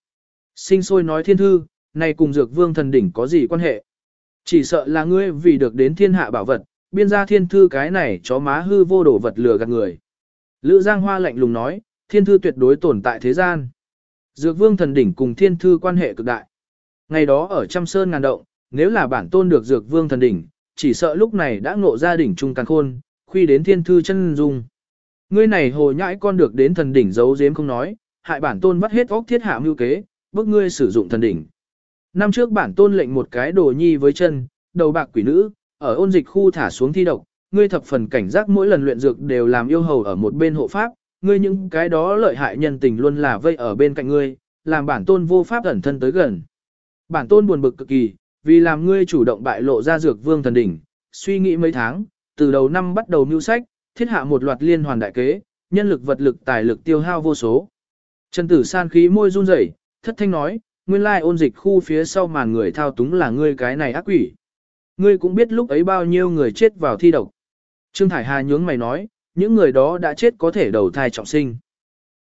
sinh sôi nói thiên thư, này cùng dược vương thần đỉnh có gì quan hệ? Chỉ sợ là ngươi vì được đến thiên hạ bảo vật, biên ra thiên thư cái này chó má hư vô đổ vật lừa gạt người. Lữ Giang Hoa lạnh lùng nói, thiên thư tuyệt đối tồn tại thế gian. Dược vương thần đỉnh cùng thiên thư quan hệ cực đại. Ngày đó ở trăm sơn ngàn động, nếu là bản tôn được dược vương thần đỉnh, chỉ sợ lúc này đã ngộ ra đỉnh trung càng khôn, khuy đến thiên thư chân dung. Ngươi này hồ nhãi con được đến thần đỉnh giấu giếm không nói, hại bản tôn vắt hết óc thiết hạ mưu kế, bức ngươi sử dụng thần đỉnh. Năm trước bản tôn lệnh một cái đồ nhi với chân, đầu bạc quỷ nữ, ở ôn dịch khu thả xuống thi độc, ngươi thập phần cảnh giác mỗi lần luyện dược đều làm yêu hầu ở một bên hộ pháp, ngươi những cái đó lợi hại nhân tình luôn là vây ở bên cạnh ngươi, làm bản tôn vô pháp ẩn thân tới gần. Bản tôn buồn bực cực kỳ, vì làm ngươi chủ động bại lộ ra dược vương thần đỉnh, suy nghĩ mấy tháng, từ đầu năm bắt đầu mưu sách, thiết hạ một loạt liên hoàn đại kế, nhân lực vật lực tài lực tiêu hao vô số. Trần tử san khí môi run rẩy, thất thanh nói, nguyên lai ôn dịch khu phía sau màn người thao túng là ngươi cái này ác quỷ. Ngươi cũng biết lúc ấy bao nhiêu người chết vào thi độc. Trương Thải Hà nhướng mày nói, những người đó đã chết có thể đầu thai trọng sinh.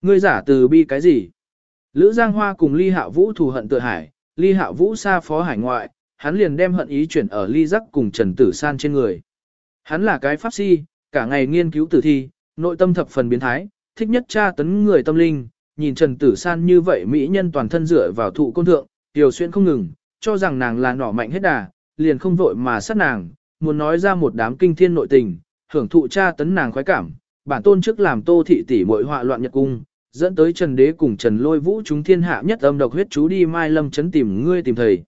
Ngươi giả từ bi cái gì? Lữ Giang Hoa cùng Ly Hạ Vũ thù hận tự hải, Ly Hạ Vũ xa phó hải ngoại, hắn liền đem hận ý chuyển ở Ly Giác cùng Trần Tử San trên người. Hắn là cái pháp si, cả ngày nghiên cứu tử thi, nội tâm thập phần biến thái, thích nhất tra tấn người tâm linh, nhìn Trần Tử San như vậy mỹ nhân toàn thân dựa vào thụ công thượng, tiểu xuyên không ngừng, cho rằng nàng là nỏ mạnh hết đà, liền không vội mà sát nàng, muốn nói ra một đám kinh thiên nội tình, hưởng thụ tra tấn nàng khoái cảm, bản tôn trước làm tô thị tỷ muội họa loạn nhật cung, dẫn tới Trần Đế cùng Trần Lôi Vũ chúng thiên hạ nhất âm độc huyết chú đi Mai Lâm trấn tìm ngươi tìm thầy.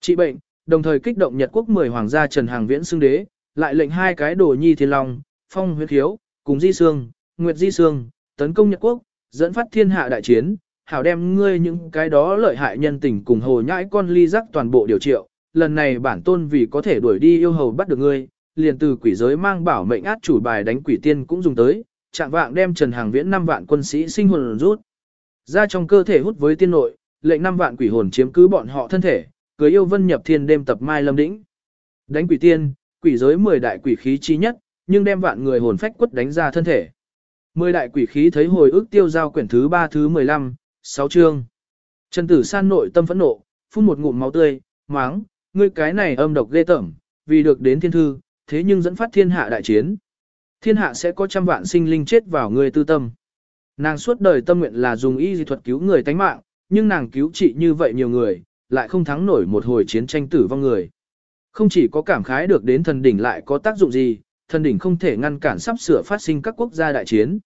Trị bệnh, đồng thời kích động Nhật quốc 10 hoàng gia Trần Hàng Viễn xưng đế, lại lệnh hai cái đồ nhi thiên long, phong huyết hiếu cùng di sương, nguyệt di sương, tấn công Nhật quốc, dẫn phát thiên hạ đại chiến, hảo đem ngươi những cái đó lợi hại nhân tình cùng hồ nhãi con ly rắc toàn bộ điều triệu. Lần này bản tôn vì có thể đuổi đi yêu hầu bắt được ngươi, liền từ quỷ giới mang bảo mệnh át chủ bài đánh quỷ tiên cũng dùng tới, chạm vạng đem Trần Hàng Viễn 5 vạn quân sĩ sinh hồn rút ra trong cơ thể hút với tiên nội, lệnh 5 vạn quỷ hồn chiếm cứ bọn họ thân thể, cưới yêu vân nhập thiên đêm tập mai lâm đỉnh. Đánh quỷ tiên, quỷ giới 10 đại quỷ khí chi nhất, nhưng đem vạn người hồn phách quất đánh ra thân thể. 10 đại quỷ khí thấy hồi ức tiêu giao quyển thứ 3 thứ 15, 6 chương. Trần Tử San nội tâm phẫn nộ, phun một ngụm máu tươi, máng, ngươi cái này âm độc ghê tởm, vì được đến thiên thư, thế nhưng dẫn phát thiên hạ đại chiến. Thiên hạ sẽ có trăm vạn sinh linh chết vào người tư tâm. Nàng suốt đời tâm nguyện là dùng y dị thuật cứu người tánh mạng, nhưng nàng cứu trị như vậy nhiều người, lại không thắng nổi một hồi chiến tranh tử vong người. Không chỉ có cảm khái được đến thần đỉnh lại có tác dụng gì, thần đỉnh không thể ngăn cản sắp sửa phát sinh các quốc gia đại chiến.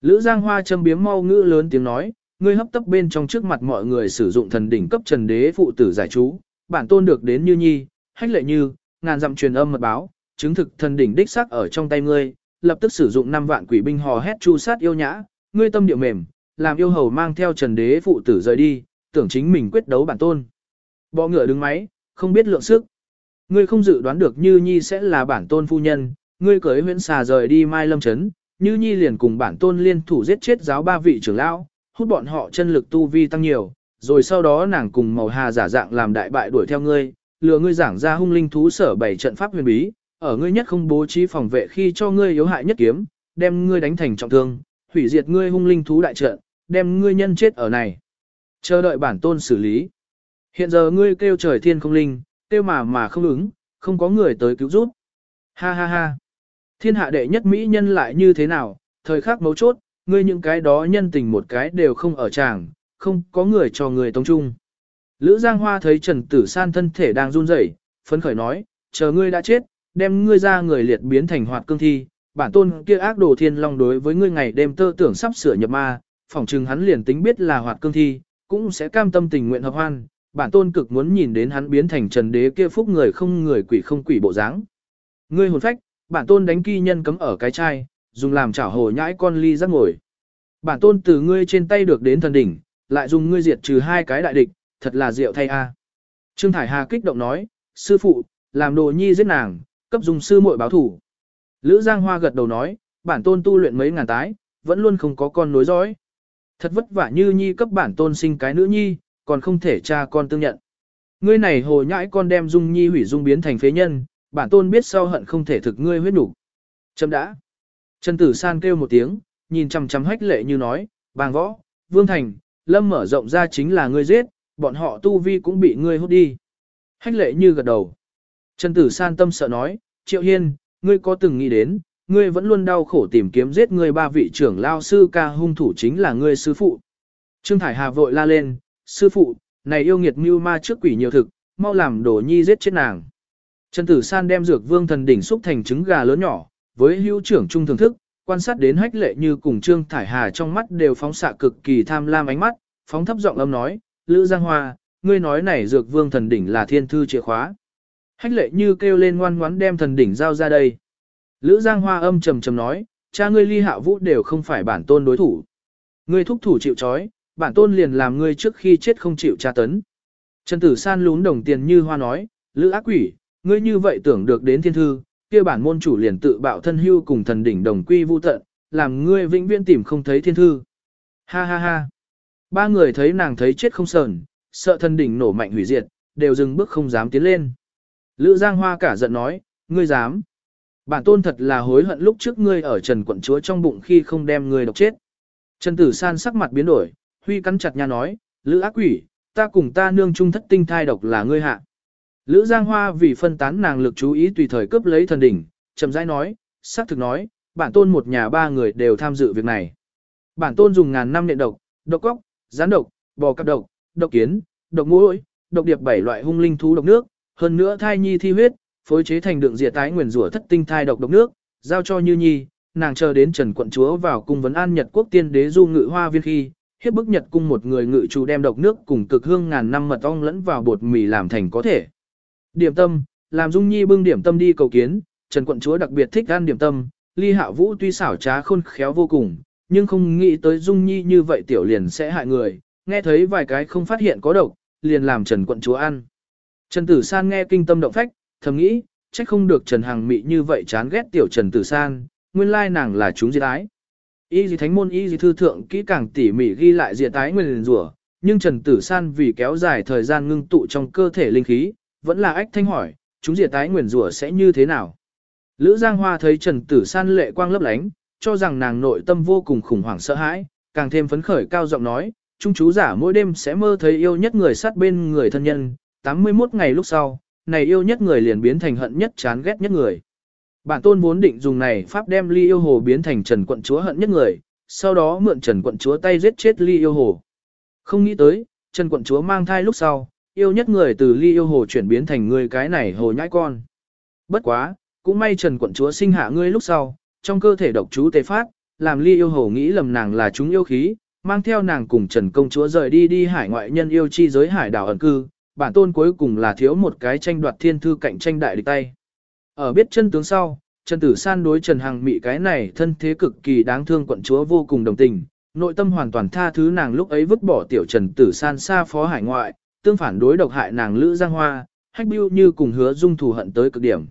Lữ Giang Hoa châm biếm mau ngữ lớn tiếng nói, ngươi hấp tấp bên trong trước mặt mọi người sử dụng thần đỉnh cấp trần đế phụ tử giải chú, bản tôn được đến như nhi, hách lệ như, ngàn dặm truyền âm mật báo, chứng thực thần đỉnh đích xác ở trong tay ngươi, lập tức sử dụng 5 vạn quỷ binh hò hét chu sát yêu nhã, ngươi tâm điệu mềm, làm yêu hầu mang theo Trần Đế phụ tử rời đi, tưởng chính mình quyết đấu bản tôn. Bọ ngựa đứng máy, không biết lượng sức. Ngươi không dự đoán được Như Nhi sẽ là bản tôn phu nhân, ngươi cưới huyễn xà rời đi Mai Lâm Trấn, Như Nhi liền cùng bản tôn liên thủ giết chết giáo ba vị trưởng lão, hút bọn họ chân lực tu vi tăng nhiều, rồi sau đó nàng cùng màu hà giả dạng làm đại bại đuổi theo ngươi, lừa ngươi giảng ra hung linh thú sở bảy trận pháp huyền bí, ở ngươi nhất không bố trí phòng vệ khi cho ngươi yếu hại nhất kiếm, đem ngươi đánh thành trọng thương, hủy diệt ngươi hung linh thú đại trận, đem ngươi nhân chết ở này. Chờ đợi bản tôn xử lý. Hiện giờ ngươi kêu trời thiên không linh, kêu mà mà không ứng, không có người tới cứu giúp. Ha ha ha. Thiên hạ đệ nhất mỹ nhân lại như thế nào, thời khắc mấu chốt, ngươi những cái đó nhân tình một cái đều không ở tràng, không có người cho người tống trung. Lữ Giang Hoa thấy Trần Tử San thân thể đang run rẩy, phấn khởi nói, chờ ngươi đã chết, đem ngươi ra người liệt biến thành hoạt cương thi, bản tôn kia ác đồ thiên long đối với ngươi ngày đêm tơ tưởng sắp sửa nhập ma, phỏng chừng hắn liền tính biết là hoạt cương thi, cũng sẽ cam tâm tình nguyện hợp hoan, bản tôn cực muốn nhìn đến hắn biến thành trần đế kia phúc người không người quỷ không quỷ bộ dáng. Ngươi hồn phách, bản tôn đánh kỳ nhân cấm ở cái chai, dùng làm chảo hồ nhãi con ly rắc ngồi. Bản tôn từ ngươi trên tay được đến thần đỉnh, lại dùng ngươi diệt trừ hai cái đại địch, thật là diệu thay a. Trương Thải Hà kích động nói, sư phụ, làm đồ nhi giết nàng, cấp dùng sư muội báo thủ. Lữ Giang Hoa gật đầu nói, bản tôn tu luyện mấy ngàn tái, vẫn luôn không có con nối dõi. Thật vất vả như nhi cấp bản tôn sinh cái nữ nhi, còn không thể cha con tương nhận. Ngươi này hồ nhãi con đem dung nhi hủy dung biến thành phế nhân, bản tôn biết sau hận không thể thực ngươi huyết đủ. Chấm đã. Trần Tử San kêu một tiếng, nhìn chằm chằm hách lệ như nói, bàng võ, vương thành, lâm mở rộng ra chính là ngươi giết, bọn họ tu vi cũng bị ngươi hút đi. Hách lệ như gật đầu. Trần Tử San tâm sợ nói, Triệu Hiên, ngươi có từng nghĩ đến, ngươi vẫn luôn đau khổ tìm kiếm giết ngươi ba vị trưởng lao sư ca hung thủ chính là ngươi sư phụ. Trương Thải Hà vội la lên, sư phụ, này yêu nghiệt mưu ma trước quỷ nhiều thực, mau làm đổ nhi giết chết nàng. Trần Tử San đem dược vương thần đỉnh xúc thành trứng gà lớn nhỏ, với hữu trưởng trung thưởng thức, quan sát đến hách lệ như cùng Trương Thải Hà trong mắt đều phóng xạ cực kỳ tham lam ánh mắt, phóng thấp giọng âm nói, Lữ Giang Hoa, ngươi nói này dược vương thần đỉnh là thiên thư chìa khóa. Hách lệ như kêu lên ngoan ngoắn đem thần đỉnh giao ra đây. Lữ Giang Hoa âm trầm trầm nói, cha ngươi ly hạ vũ đều không phải bản tôn đối thủ. Ngươi thúc thủ chịu trói, bản tôn liền làm ngươi trước khi chết không chịu tra tấn. Trần Tử San lún đồng tiền như hoa nói, Lữ ác quỷ, ngươi như vậy tưởng được đến thiên thư, kia bản môn chủ liền tự bạo thân hưu cùng thần đỉnh đồng quy vu tận, làm ngươi vĩnh viễn tìm không thấy thiên thư. Ha ha ha. Ba người thấy nàng thấy chết không sờn, sợ thần đỉnh nổ mạnh hủy diệt, đều dừng bước không dám tiến lên. Lữ Giang Hoa cả giận nói, ngươi dám. Bản tôn thật là hối hận lúc trước ngươi ở Trần quận chúa trong bụng khi không đem ngươi độc chết. Trần Tử San sắc mặt biến đổi, huy cắn chặt nha nói, Lữ ác quỷ, ta cùng ta nương trung thất tinh thai độc là ngươi hạ. Lữ Giang Hoa vì phân tán nàng lực chú ý tùy thời cướp lấy thần đỉnh, chậm rãi nói, xác thực nói, bản tôn một nhà ba người đều tham dự việc này. Bản tôn dùng ngàn năm nện độc, độc cóc, gián độc, bò cạp độc, độc kiến, độc mũi, độc điệp bảy loại hung linh thú độc nước, hơn nữa thai nhi thi huyết, phối chế thành đường diệt tái nguyền rủa thất tinh thai độc độc nước, giao cho Như Nhi, nàng chờ đến Trần quận chúa vào cung vấn an Nhật quốc tiên đế du ngự hoa viên khi, hiếp bức Nhật cung một người ngự chủ đem độc nước cùng cực hương ngàn năm mật ong lẫn vào bột mì làm thành có thể. Điểm tâm, làm Dung Nhi bưng điểm tâm đi cầu kiến, Trần quận chúa đặc biệt thích ăn điểm tâm, Ly Hạ Vũ tuy xảo trá khôn khéo vô cùng, nhưng không nghĩ tới Dung Nhi như vậy tiểu liền sẽ hại người, nghe thấy vài cái không phát hiện có độc, liền làm Trần quận chúa ăn. Trần Tử San nghe kinh tâm động phách, thầm nghĩ, trách không được Trần Hằng Mị như vậy chán ghét tiểu Trần Tử San, nguyên lai nàng là chúng diệt ái. Y dì thánh môn y dì thư thượng kỹ càng tỉ mỉ ghi lại diệt ái nguyên rủa, nhưng Trần Tử San vì kéo dài thời gian ngưng tụ trong cơ thể linh khí, vẫn là ách thanh hỏi, chúng diệt ái nguyên rủa sẽ như thế nào? Lữ Giang Hoa thấy Trần Tử San lệ quang lấp lánh, cho rằng nàng nội tâm vô cùng khủng hoảng sợ hãi, càng thêm phấn khởi cao giọng nói, trung chú giả mỗi đêm sẽ mơ thấy yêu nhất người sát bên người thân nhân, 81 ngày lúc sau, này yêu nhất người liền biến thành hận nhất chán ghét nhất người. Bản tôn vốn định dùng này pháp đem ly yêu hồ biến thành trần quận chúa hận nhất người, sau đó mượn trần quận chúa tay giết chết ly yêu hồ. Không nghĩ tới, trần quận chúa mang thai lúc sau, yêu nhất người từ ly yêu hồ chuyển biến thành người cái này hồ nhãi con. Bất quá, cũng may trần quận chúa sinh hạ ngươi lúc sau, trong cơ thể độc chú tề phát, làm ly yêu hồ nghĩ lầm nàng là chúng yêu khí, mang theo nàng cùng trần công chúa rời đi đi hải ngoại nhân yêu chi giới hải đảo ẩn cư, bản tôn cuối cùng là thiếu một cái tranh đoạt thiên thư cạnh tranh đại địch tay. Ở biết chân tướng sau, Trần Tử San đối Trần Hằng Mị cái này thân thế cực kỳ đáng thương quận chúa vô cùng đồng tình, nội tâm hoàn toàn tha thứ nàng lúc ấy vứt bỏ tiểu Trần Tử San xa phó hải ngoại, tương phản đối độc hại nàng Lữ Giang Hoa, hách bưu như cùng hứa dung thù hận tới cực điểm.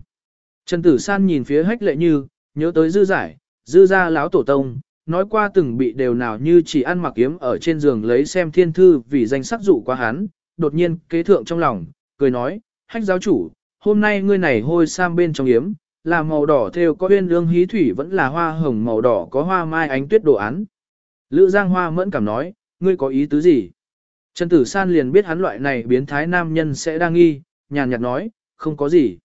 Trần Tử San nhìn phía hách lệ như, nhớ tới dư giải, dư gia lão tổ tông, nói qua từng bị đều nào như chỉ ăn mặc yếm ở trên giường lấy xem thiên thư vì danh sắc dụ quá hắn, đột nhiên kế thượng trong lòng, cười nói, hách giáo chủ, hôm nay ngươi này hôi sam bên trong yếm, là màu đỏ theo có uyên lương hí thủy vẫn là hoa hồng màu đỏ có hoa mai ánh tuyết đồ án. Lữ Giang Hoa mẫn cảm nói, ngươi có ý tứ gì? Trần Tử San liền biết hắn loại này biến thái nam nhân sẽ đang nghi, nhàn nhạt nói, không có gì.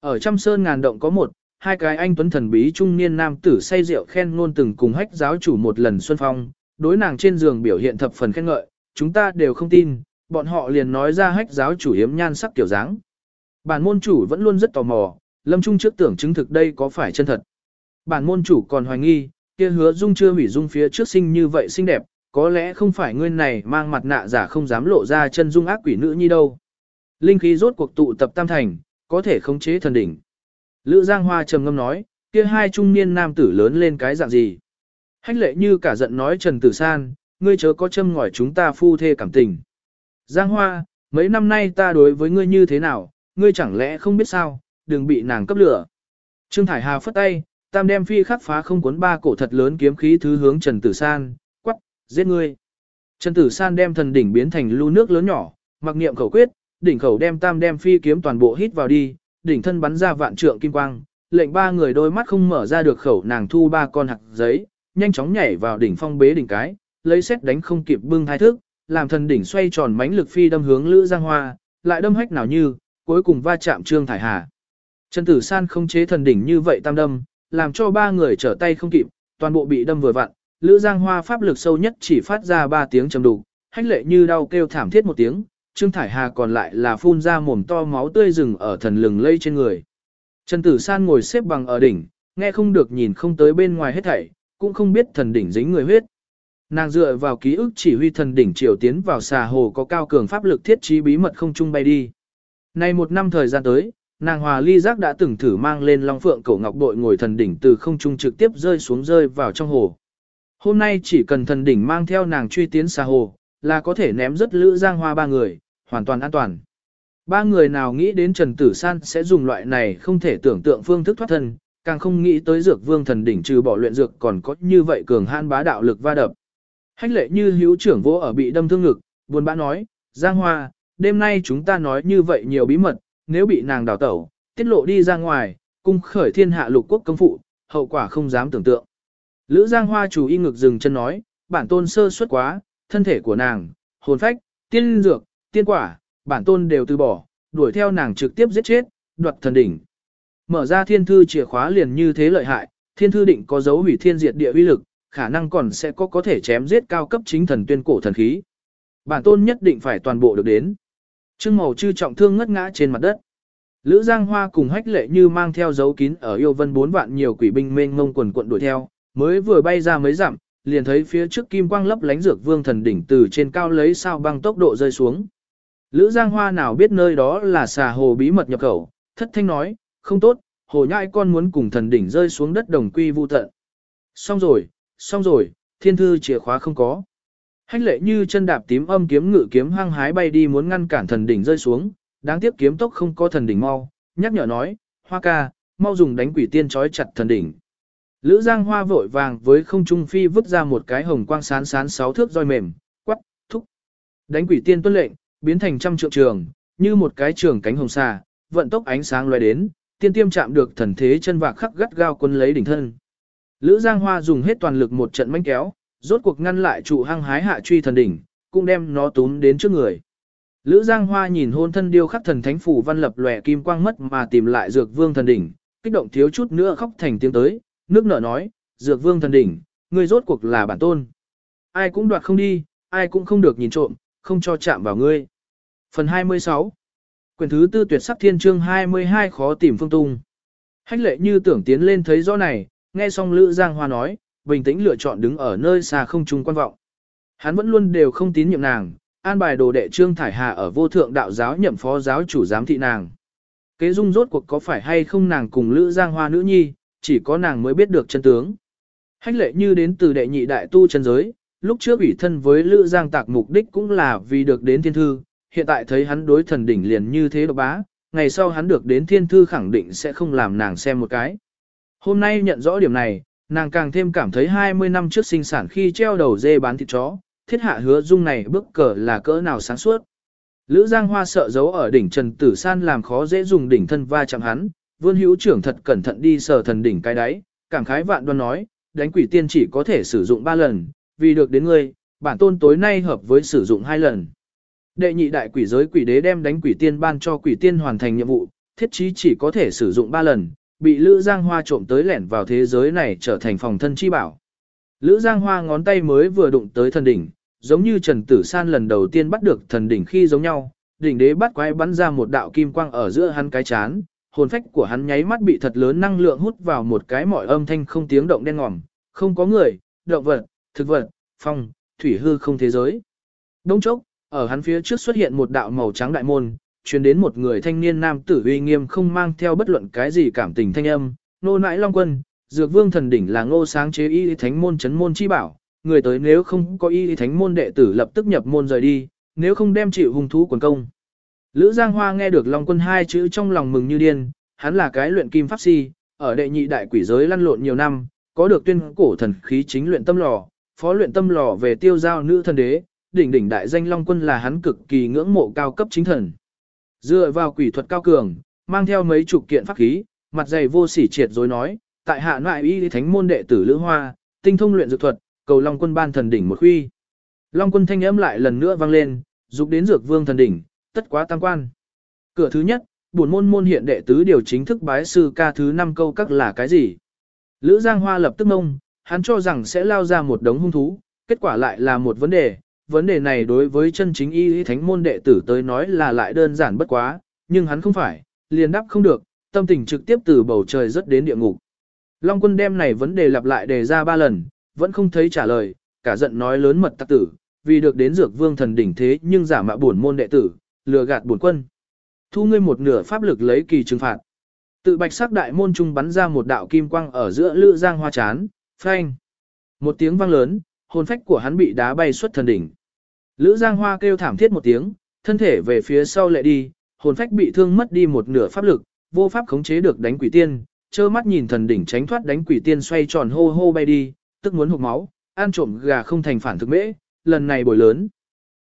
Ở trăm sơn ngàn động có một, hai cái anh tuấn thần bí trung niên nam tử say rượu khen ngôn từng cùng hách giáo chủ một lần xuân phong, đối nàng trên giường biểu hiện thập phần khen ngợi, chúng ta đều không tin, bọn họ liền nói ra hách giáo chủ hiếm nhan sắc kiểu dáng. Bản môn chủ vẫn luôn rất tò mò, lâm trung trước tưởng chứng thực đây có phải chân thật. Bản môn chủ còn hoài nghi, kia hứa dung chưa hủy dung phía trước sinh như vậy xinh đẹp, có lẽ không phải ngươi này mang mặt nạ giả không dám lộ ra chân dung ác quỷ nữ nhi đâu. Linh khí rốt cuộc tụ tập tam thành, có thể khống chế thần đỉnh. Lữ Giang Hoa trầm ngâm nói, kia hai trung niên nam tử lớn lên cái dạng gì. Hách lệ như cả giận nói Trần Tử San, ngươi chớ có châm ngòi chúng ta phu thê cảm tình. Giang Hoa, mấy năm nay ta đối với ngươi như thế nào, ngươi chẳng lẽ không biết sao, đừng bị nàng cấp lửa. Trương Thải Hà phất tay, tam đem phi khắc phá không cuốn ba cổ thật lớn kiếm khí thứ hướng Trần Tử San, quắc, giết ngươi. Trần Tử San đem thần đỉnh biến thành lưu nước lớn nhỏ, mặc niệm khẩu quyết, đỉnh khẩu đem tam đem phi kiếm toàn bộ hít vào đi, đỉnh thân bắn ra vạn trượng kim quang, lệnh ba người đôi mắt không mở ra được khẩu nàng thu ba con hạt giấy, nhanh chóng nhảy vào đỉnh phong bế đỉnh cái, lấy xét đánh không kịp bưng thai thức, làm thần đỉnh xoay tròn mãnh lực phi đâm hướng Lữ Giang Hoa, lại đâm hách nào như, cuối cùng va chạm Trương Thải Hà. Trần Tử San không chế thần đỉnh như vậy tam đâm, làm cho ba người trở tay không kịp, toàn bộ bị đâm vừa vặn, Lữ Giang Hoa pháp lực sâu nhất chỉ phát ra ba tiếng trầm đục, hách lệ như đau kêu thảm thiết một tiếng, Trương Thải Hà còn lại là phun ra mồm to máu tươi rừng ở thần lừng lây trên người. Trần Tử San ngồi xếp bằng ở đỉnh, nghe không được nhìn không tới bên ngoài hết thảy, cũng không biết thần đỉnh dính người huyết. Nàng dựa vào ký ức chỉ huy thần đỉnh triều tiến vào xà hồ có cao cường pháp lực thiết trí bí mật không trung bay đi. Nay một năm thời gian tới, nàng hòa ly giác đã từng thử mang lên long phượng cổ ngọc bội ngồi thần đỉnh từ không trung trực tiếp rơi xuống rơi vào trong hồ. Hôm nay chỉ cần thần đỉnh mang theo nàng truy tiến xà hồ, là có thể ném rất lữ giang hoa ba người, hoàn toàn an toàn. Ba người nào nghĩ đến Trần Tử San sẽ dùng loại này không thể tưởng tượng phương thức thoát thân, càng không nghĩ tới dược vương thần đỉnh trừ bỏ luyện dược còn có như vậy cường han bá đạo lực va đập. Hách lệ như hữu trưởng vô ở bị đâm thương ngực, buồn bã nói, Giang Hoa, đêm nay chúng ta nói như vậy nhiều bí mật, nếu bị nàng đào tẩu, tiết lộ đi ra ngoài, cung khởi thiên hạ lục quốc công phụ, hậu quả không dám tưởng tượng. Lữ Giang Hoa chủ y ngực dừng chân nói, bản tôn sơ suất quá, thân thể của nàng, hồn phách, tiên dược, tiên quả, bản tôn đều từ bỏ, đuổi theo nàng trực tiếp giết chết, đoạt thần đỉnh. Mở ra thiên thư chìa khóa liền như thế lợi hại, thiên thư định có dấu hủy thiên diệt địa uy lực, khả năng còn sẽ có có thể chém giết cao cấp chính thần tuyên cổ thần khí. Bản tôn nhất định phải toàn bộ được đến. Trương Mầu chư trọng thương ngất ngã trên mặt đất. Lữ Giang Hoa cùng hách lệ như mang theo dấu kín ở yêu vân bốn vạn nhiều quỷ binh mênh ngông quần quận đuổi theo, mới vừa bay ra mấy dặm, liền thấy phía trước kim quang lấp lánh dược vương thần đỉnh từ trên cao lấy sao băng tốc độ rơi xuống. Lữ Giang Hoa nào biết nơi đó là xà hồ bí mật nhập khẩu, thất thanh nói, không tốt, hồ nhãi con muốn cùng thần đỉnh rơi xuống đất đồng quy vu tận. Xong rồi, xong rồi, thiên thư chìa khóa không có. Hách lệ như chân đạp tím âm kiếm ngự kiếm hăng hái bay đi muốn ngăn cản thần đỉnh rơi xuống, đáng tiếc kiếm tốc không có thần đỉnh mau, nhắc nhở nói, hoa ca, mau dùng đánh quỷ tiên trói chặt thần đỉnh. Lữ Giang Hoa vội vàng với không trung phi vứt ra một cái hồng quang sán sán sáu thước roi mềm, quắc, thúc. Đánh quỷ tiên tuân lệnh, biến thành trăm trượng trường, như một cái trường cánh hồng xà, vận tốc ánh sáng lóe đến, tiên tiêm chạm được thần thế chân vạc khắc gắt gao quân lấy đỉnh thân. Lữ Giang Hoa dùng hết toàn lực một trận manh kéo, rốt cuộc ngăn lại trụ hăng hái hạ truy thần đỉnh, cũng đem nó túm đến trước người. Lữ Giang Hoa nhìn hôn thân điêu khắc thần thánh phủ văn lập lòe kim quang mất mà tìm lại dược vương thần đỉnh, kích động thiếu chút nữa khóc thành tiếng tới, nước nở nói, dược vương thần đỉnh, ngươi rốt cuộc là bản tôn. Ai cũng đoạt không đi, ai cũng không được nhìn trộm, không cho chạm vào ngươi. Phần 26 Quyền thứ tư tuyệt sắc thiên chương 22 khó tìm phương tung. Hách lệ như tưởng tiến lên thấy rõ này, nghe xong Lữ Giang Hoa nói, bình tĩnh lựa chọn đứng ở nơi xa không trung quan vọng. Hắn vẫn luôn đều không tín nhiệm nàng, an bài đồ đệ Trương Thải Hà ở vô thượng đạo giáo nhậm phó giáo chủ giám thị nàng. Kế dung rốt cuộc có phải hay không nàng cùng Lữ Giang Hoa nữ nhi, chỉ có nàng mới biết được chân tướng. Hách lệ như đến từ đệ nhị đại tu chân giới, lúc trước ủy thân với Lữ Giang Tạc mục đích cũng là vì được đến thiên thư, hiện tại thấy hắn đối thần đỉnh liền như thế độc bá, ngày sau hắn được đến thiên thư khẳng định sẽ không làm nàng xem một cái. Hôm nay nhận rõ điểm này, nàng càng thêm cảm thấy 20 năm trước sinh sản khi treo đầu dê bán thịt chó, thiết hạ hứa dung này bước cờ là cỡ nào sáng suốt. Lữ Giang Hoa sợ giấu ở đỉnh Trần Tử San làm khó dễ dùng đỉnh thân va chạm hắn, Vương Hữu trưởng thật cẩn thận đi sờ thần đỉnh cái đáy, cảm khái vạn đoan nói, đánh quỷ tiên chỉ có thể sử dụng 3 lần, vì được đến ngươi, bản tôn tối nay hợp với sử dụng 2 lần. Đệ nhị đại quỷ giới quỷ đế đem đánh quỷ tiên ban cho quỷ tiên hoàn thành nhiệm vụ, thiết chí chỉ có thể sử dụng 3 lần, bị Lữ Giang Hoa trộm tới lẻn vào thế giới này trở thành phòng thân chi bảo. Lữ Giang Hoa ngón tay mới vừa đụng tới thần đỉnh, giống như Trần Tử San lần đầu tiên bắt được thần đỉnh khi giống nhau, đỉnh đế bắt quái bắn ra một đạo kim quang ở giữa hắn cái chán, hồn phách của hắn nháy mắt bị thật lớn năng lượng hút vào một cái mọi âm thanh không tiếng động đen ngòm, không có người, động vật, thực vật, phong, thủy hư không thế giới. Đông chốc, ở hắn phía trước xuất hiện một đạo màu trắng đại môn, truyền đến một người thanh niên nam tử uy nghiêm không mang theo bất luận cái gì cảm tình thanh âm, nô nãi long quân, dược vương thần đỉnh là ngô sáng chế y thánh môn chấn môn chi bảo, người tới nếu không có y thánh môn đệ tử lập tức nhập môn rời đi, nếu không đem chịu hung thú quần công. Lữ Giang Hoa nghe được Long Quân hai chữ trong lòng mừng như điên, hắn là cái luyện kim pháp si, ở đệ nhị đại quỷ giới lăn lộn nhiều năm, có được tuyên cổ thần khí chính luyện tâm lò, phó luyện tâm lò về tiêu giao nữ thần đế, đỉnh đỉnh đại danh Long Quân là hắn cực kỳ ngưỡng mộ cao cấp chính thần. Dựa vào quỷ thuật cao cường, mang theo mấy chục kiện pháp khí, mặt dày vô sỉ triệt rồi nói, tại hạ ngoại y thánh môn đệ tử Lữ Hoa, tinh thông luyện dược thuật, cầu Long Quân ban thần đỉnh một huy Long Quân thanh âm lại lần nữa vang lên, dục đến dược vương thần đỉnh, tất quá tam quan. Cửa thứ nhất, buồn môn môn hiện đệ tứ điều chính thức bái sư ca thứ năm câu các là cái gì? Lữ Giang Hoa lập tức ngông, hắn cho rằng sẽ lao ra một đống hung thú, kết quả lại là một vấn đề. Vấn đề này đối với chân chính y thánh môn đệ tử tới nói là lại đơn giản bất quá, nhưng hắn không phải, liền đáp không được, tâm tình trực tiếp từ bầu trời rất đến địa ngục. Long quân đem này vấn đề lặp lại đề ra ba lần, vẫn không thấy trả lời, cả giận nói lớn mật tắc tử, vì được đến dược vương thần đỉnh thế nhưng giả mạo buồn môn đệ tử, lừa gạt buồn quân. Thu ngươi một nửa pháp lực lấy kỳ trừng phạt. Tự bạch sắc đại môn trung bắn ra một đạo kim quang ở giữa lữ giang hoa chán, phanh. Một tiếng vang lớn, hồn phách của hắn bị đá bay xuất thần đỉnh. Lữ giang hoa kêu thảm thiết một tiếng, thân thể về phía sau lệ đi, hồn phách bị thương mất đi một nửa pháp lực, vô pháp khống chế được đánh quỷ tiên, trơ mắt nhìn thần đỉnh tránh thoát đánh quỷ tiên xoay tròn hô hô bay đi, tức muốn hụt máu, ăn trộm gà không thành phản thực mễ, lần này bồi lớn.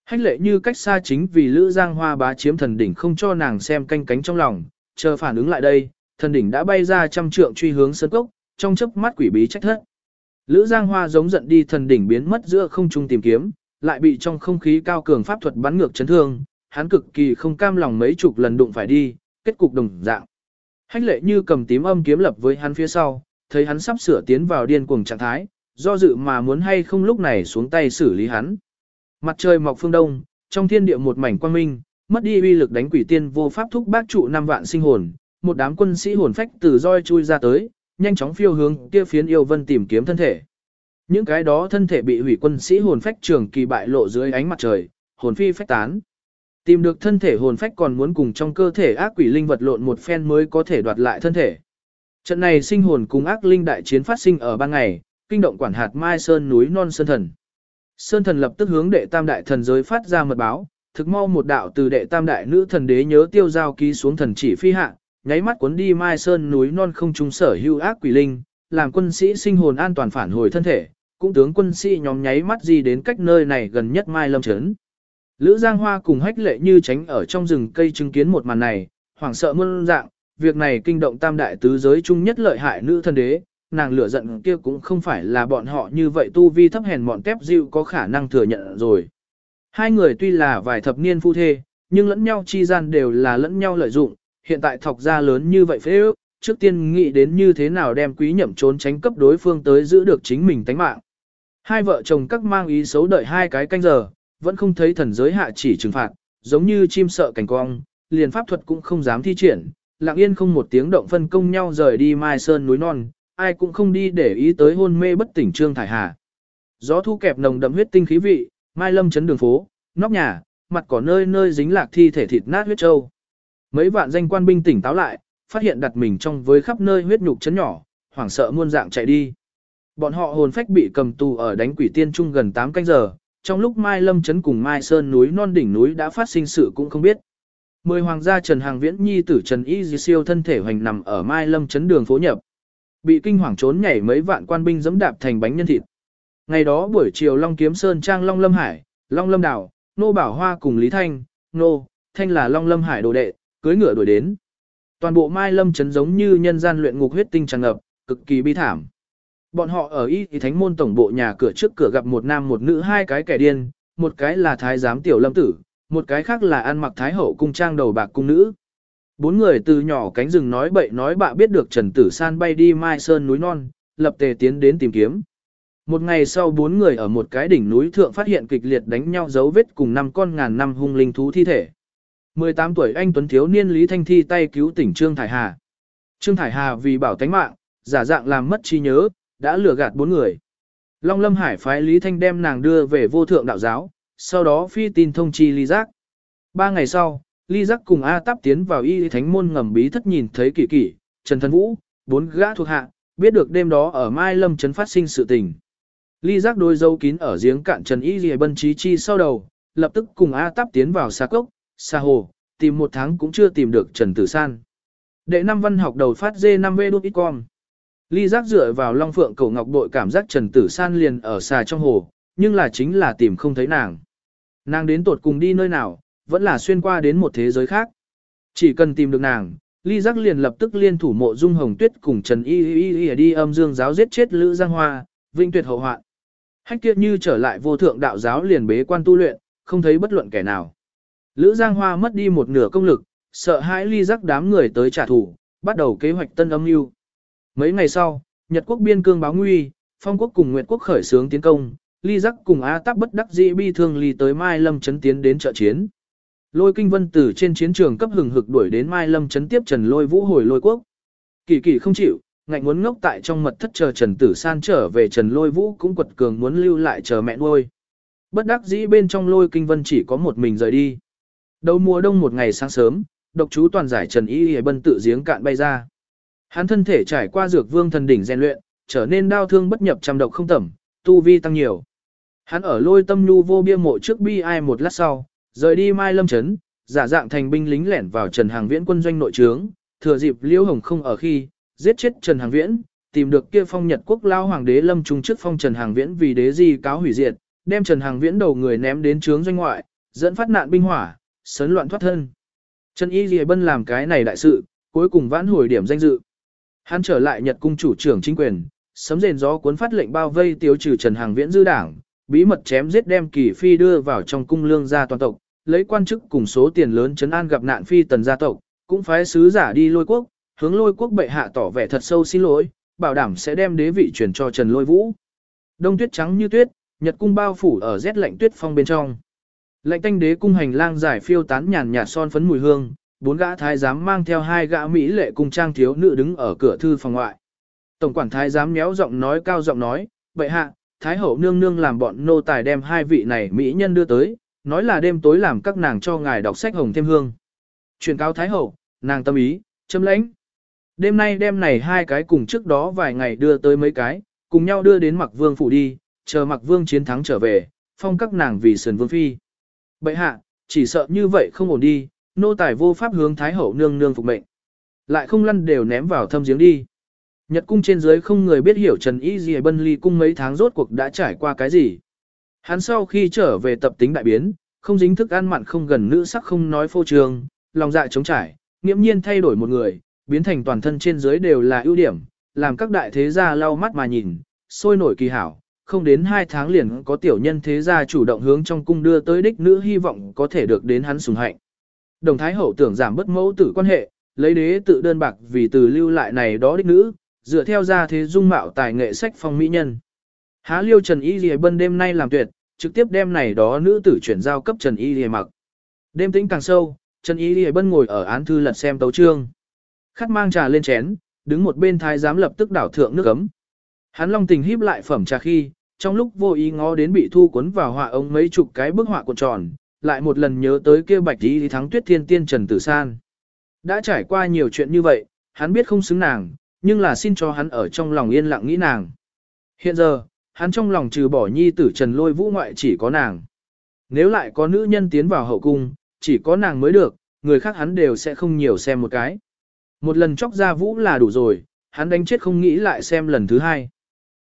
Hách lệ như cách xa chính vì Lữ Giang Hoa bá chiếm thần đỉnh không cho nàng xem canh cánh trong lòng, chờ phản ứng lại đây, thần đỉnh đã bay ra trăm trượng truy hướng sơn cốc, trong chớp mắt quỷ bí trách thất. Lữ Giang Hoa giống giận đi thần đỉnh biến mất giữa không trung tìm kiếm, lại bị trong không khí cao cường pháp thuật bắn ngược chấn thương, hắn cực kỳ không cam lòng mấy chục lần đụng phải đi, kết cục đồng dạng. Hách lệ như cầm tím âm kiếm lập với hắn phía sau, thấy hắn sắp sửa tiến vào điên cuồng trạng thái, do dự mà muốn hay không lúc này xuống tay xử lý hắn. Mặt trời mọc phương đông, trong thiên địa một mảnh quang minh, mất đi uy lực đánh quỷ tiên vô pháp thúc bác trụ năm vạn sinh hồn, một đám quân sĩ hồn phách từ roi chui ra tới, nhanh chóng phiêu hướng kia phiến yêu vân tìm kiếm thân thể. Những cái đó thân thể bị hủy quân sĩ hồn phách trường kỳ bại lộ dưới ánh mặt trời, hồn phi phách tán. Tìm được thân thể hồn phách còn muốn cùng trong cơ thể ác quỷ linh vật lộn một phen mới có thể đoạt lại thân thể. Trận này sinh hồn cùng ác linh đại chiến phát sinh ở ban ngày, kinh động quản hạt Mai Sơn núi non Sơn Thần. Sơn Thần lập tức hướng đệ tam đại thần giới phát ra mật báo, thực mau một đạo từ đệ tam đại nữ thần đế nhớ tiêu giao ký xuống thần chỉ phi hạ, nháy mắt cuốn đi Mai Sơn núi non không trung sở hưu ác quỷ linh, làm quân sĩ sinh hồn an toàn phản hồi thân thể, cũng tướng quân sĩ nhóm nháy mắt gì đến cách nơi này gần nhất Mai Lâm Trấn. Lữ Giang Hoa cùng hách lệ như tránh ở trong rừng cây chứng kiến một màn này, hoảng sợ muôn dạng, việc này kinh động tam đại tứ giới chung nhất lợi hại nữ thân đế, nàng lửa giận kia cũng không phải là bọn họ như vậy tu vi thấp hèn bọn tép dịu có khả năng thừa nhận rồi. Hai người tuy là vài thập niên phu thê, nhưng lẫn nhau chi gian đều là lẫn nhau lợi dụng, hiện tại thọc ra lớn như vậy phế ước, trước tiên nghĩ đến như thế nào đem quý nhậm trốn tránh cấp đối phương tới giữ được chính mình tánh mạng. Hai vợ chồng các mang ý xấu đợi hai cái canh giờ, vẫn không thấy thần giới hạ chỉ trừng phạt, giống như chim sợ cảnh cong, liền pháp thuật cũng không dám thi triển, lặng yên không một tiếng động phân công nhau rời đi Mai Sơn núi non, ai cũng không đi để ý tới hôn mê bất tỉnh Trương Thải Hà. Gió thu kẹp nồng đậm huyết tinh khí vị, Mai Lâm chấn đường phố, nóc nhà, mặt cỏ nơi nơi dính lạc thi thể thịt nát huyết trâu. Mấy vạn danh quan binh tỉnh táo lại, phát hiện đặt mình trong với khắp nơi huyết nhục chấn nhỏ, hoảng sợ muôn dạng chạy đi. Bọn họ hồn phách bị cầm tù ở đánh quỷ tiên trung gần 8 canh giờ, trong lúc Mai Lâm chấn cùng Mai Sơn núi non đỉnh núi đã phát sinh sự cũng không biết. Mười hoàng gia Trần Hàng Viễn Nhi tử Trần Y Di Siêu thân thể hoành nằm ở Mai Lâm chấn đường phố nhập. Bị kinh hoàng trốn nhảy mấy vạn quan binh dẫm đạp thành bánh nhân thịt. Ngày đó buổi chiều Long Kiếm Sơn trang Long Lâm Hải, Long Lâm Đảo, Nô Bảo Hoa cùng Lý Thanh, Nô, Thanh là Long Lâm Hải đồ đệ, cưới ngựa đuổi đến. Toàn bộ Mai Lâm chấn giống như nhân gian luyện ngục huyết tinh tràn ngập, cực kỳ bi thảm. Bọn họ ở y thì thánh môn tổng bộ nhà cửa trước cửa gặp một nam một nữ hai cái kẻ điên, một cái là thái giám tiểu lâm tử, một cái khác là ăn mặc thái hậu cung trang đầu bạc cung nữ. Bốn người từ nhỏ cánh rừng nói bậy nói bạ biết được Trần Tử San bay đi Mai Sơn núi non, lập tề tiến đến tìm kiếm. Một ngày sau bốn người ở một cái đỉnh núi thượng phát hiện kịch liệt đánh nhau dấu vết cùng năm con ngàn năm hung linh thú thi thể. 18 tuổi anh Tuấn Thiếu Niên Lý Thanh Thi tay cứu tỉnh Trương Thải Hà. Trương Thải Hà vì bảo tánh mạng, giả dạng làm mất trí nhớ, đã lừa gạt bốn người. Long Lâm Hải phái Lý Thanh đem nàng đưa về vô thượng đạo giáo, sau đó phi tin thông chi Ly Giác. Ba ngày sau, Ly Giác cùng A Táp tiến vào y thánh môn ngầm bí thất nhìn thấy kỳ kỳ, Trần Thần Vũ, bốn gã thuộc hạ, biết được đêm đó ở Mai Lâm Trấn phát sinh sự tình. Ly Giác đôi dấu kín ở giếng cạn Trần Y Ghi Bân Trí Chi sau đầu, lập tức cùng A Táp tiến vào xa cốc, xa hồ, tìm một tháng cũng chưa tìm được Trần Tử San. Đệ năm văn học đầu phát dê 5 v đút ít con. Ly giác dựa vào long phượng cổ ngọc bội cảm giác Trần Tử San liền ở xà trong hồ, nhưng là chính là tìm không thấy nàng. Nàng đến tột cùng đi nơi nào, vẫn là xuyên qua đến một thế giới khác. Chỉ cần tìm được nàng, Ly giác liền lập tức liên thủ mộ dung hồng tuyết cùng Trần Y Y Y đi âm dương giáo giết chết Lữ Giang Hoa, vinh tuyệt hậu hoạn. Hách kiệt như trở lại vô thượng đạo giáo liền bế quan tu luyện, không thấy bất luận kẻ nào. Lữ Giang Hoa mất đi một nửa công lực, sợ hãi ly giác đám người tới trả thù, bắt đầu kế hoạch tân âm mưu. Mấy ngày sau, Nhật quốc biên cương báo nguy, Phong quốc cùng Nguyệt quốc khởi xướng tiến công, ly giác cùng A Tắc bất đắc dĩ bi thương ly tới Mai Lâm chấn tiến đến trợ chiến. Lôi kinh vân từ trên chiến trường cấp hừng hực đuổi đến Mai Lâm chấn tiếp Trần Lôi Vũ hồi lôi quốc. Kỳ kỳ không chịu, ngạnh muốn ngốc tại trong mật thất chờ Trần Tử San trở về Trần Lôi Vũ cũng quật cường muốn lưu lại chờ mẹ nuôi. Bất đắc dĩ bên trong lôi kinh vân chỉ có một mình rời đi. Đầu mùa đông một ngày sáng sớm, độc chú toàn giải Trần Y Y Bân tự giếng cạn bay ra. Hắn thân thể trải qua dược vương thần đỉnh rèn luyện, trở nên đau thương bất nhập trăm độc không tẩm, tu vi tăng nhiều. Hắn ở lôi tâm nhu vô bia mộ trước bi ai một lát sau, rời đi Mai Lâm Trấn, giả dạng thành binh lính lẻn vào Trần Hàng Viễn quân doanh nội trướng, thừa dịp Liễu Hồng không ở khi, giết chết Trần Hàng Viễn, tìm được kia phong Nhật quốc lao hoàng đế Lâm Trung trước phong Trần Hàng Viễn vì đế di cáo hủy diệt, đem Trần Hàng Viễn đầu người ném đến trướng doanh ngoại, dẫn phát nạn binh hỏa, sấn loạn thoát thân. Trần Y Lì Bân làm cái này đại sự, cuối cùng vãn hồi điểm danh dự. Hắn trở lại Nhật cung chủ trưởng chính quyền, sấm rền gió cuốn phát lệnh bao vây tiêu trừ Trần Hàng Viễn dư đảng, bí mật chém giết đem kỳ phi đưa vào trong cung lương gia toàn tộc, lấy quan chức cùng số tiền lớn trấn an gặp nạn phi tần gia tộc, cũng phái sứ giả đi lôi quốc, hướng lôi quốc bệ hạ tỏ vẻ thật sâu xin lỗi, bảo đảm sẽ đem đế vị truyền cho Trần Lôi Vũ. Đông tuyết trắng như tuyết, Nhật cung bao phủ ở rét lạnh tuyết phong bên trong. Lệnh tanh đế cung hành lang giải phiêu tán nhàn nhạt son phấn mùi hương, bốn gã thái giám mang theo hai gã mỹ lệ cung trang thiếu nữ đứng ở cửa thư phòng ngoại. Tổng quản thái giám méo giọng nói cao giọng nói, bệ hạ, thái hậu nương nương làm bọn nô tài đem hai vị này mỹ nhân đưa tới, nói là đêm tối làm các nàng cho ngài đọc sách hồng thêm hương. Truyền cáo thái hậu, nàng tâm ý, châm lãnh. Đêm nay đem này hai cái cùng trước đó vài ngày đưa tới mấy cái, cùng nhau đưa đến mặc vương phủ đi, chờ mặc vương chiến thắng trở về, phong các nàng vì sườn vương phi. Bệ hạ, chỉ sợ như vậy không ổn đi, nô tài vô pháp hướng thái hậu nương nương phục mệnh. Lại không lăn đều ném vào thâm giếng đi. Nhật cung trên dưới không người biết hiểu Trần Y Dì Bân Ly cung mấy tháng rốt cuộc đã trải qua cái gì. Hắn sau khi trở về tập tính đại biến, không dính thức ăn mặn không gần nữ sắc không nói phô trương, lòng dạ chống trải, nghiễm nhiên thay đổi một người, biến thành toàn thân trên dưới đều là ưu điểm, làm các đại thế gia lau mắt mà nhìn, sôi nổi kỳ hảo, không đến hai tháng liền có tiểu nhân thế gia chủ động hướng trong cung đưa tới đích nữ hy vọng có thể được đến hắn sùng hạnh. Đồng Thái Hậu tưởng giảm bất mẫu tử quan hệ, lấy đế tự đơn bạc vì từ lưu lại này đó đích nữ, dựa theo ra thế dung mạo tài nghệ sách phong mỹ nhân. Há liêu Trần Y Lì Bân đêm nay làm tuyệt, trực tiếp đem này đó nữ tử chuyển giao cấp Trần Y Lì mặc. Đêm tĩnh càng sâu, Trần Y Lì Bân ngồi ở án thư lật xem tấu trương. Khát mang trà lên chén, đứng một bên thái giám lập tức đảo thượng nước cấm. Hắn long tình híp lại phẩm trà khi, trong lúc vô ý ngó đến bị thu cuốn vào họa ông mấy chục cái bức họa cuộn tròn, lại một lần nhớ tới kia bạch tí thắng tuyết thiên tiên Trần Tử San. Đã trải qua nhiều chuyện như vậy, hắn biết không xứng nàng, nhưng là xin cho hắn ở trong lòng yên lặng nghĩ nàng. Hiện giờ, hắn trong lòng trừ bỏ nhi tử Trần Lôi Vũ ngoại chỉ có nàng. Nếu lại có nữ nhân tiến vào hậu cung, chỉ có nàng mới được, người khác hắn đều sẽ không nhiều xem một cái. Một lần chóc ra Vũ là đủ rồi, hắn đánh chết không nghĩ lại xem lần thứ hai.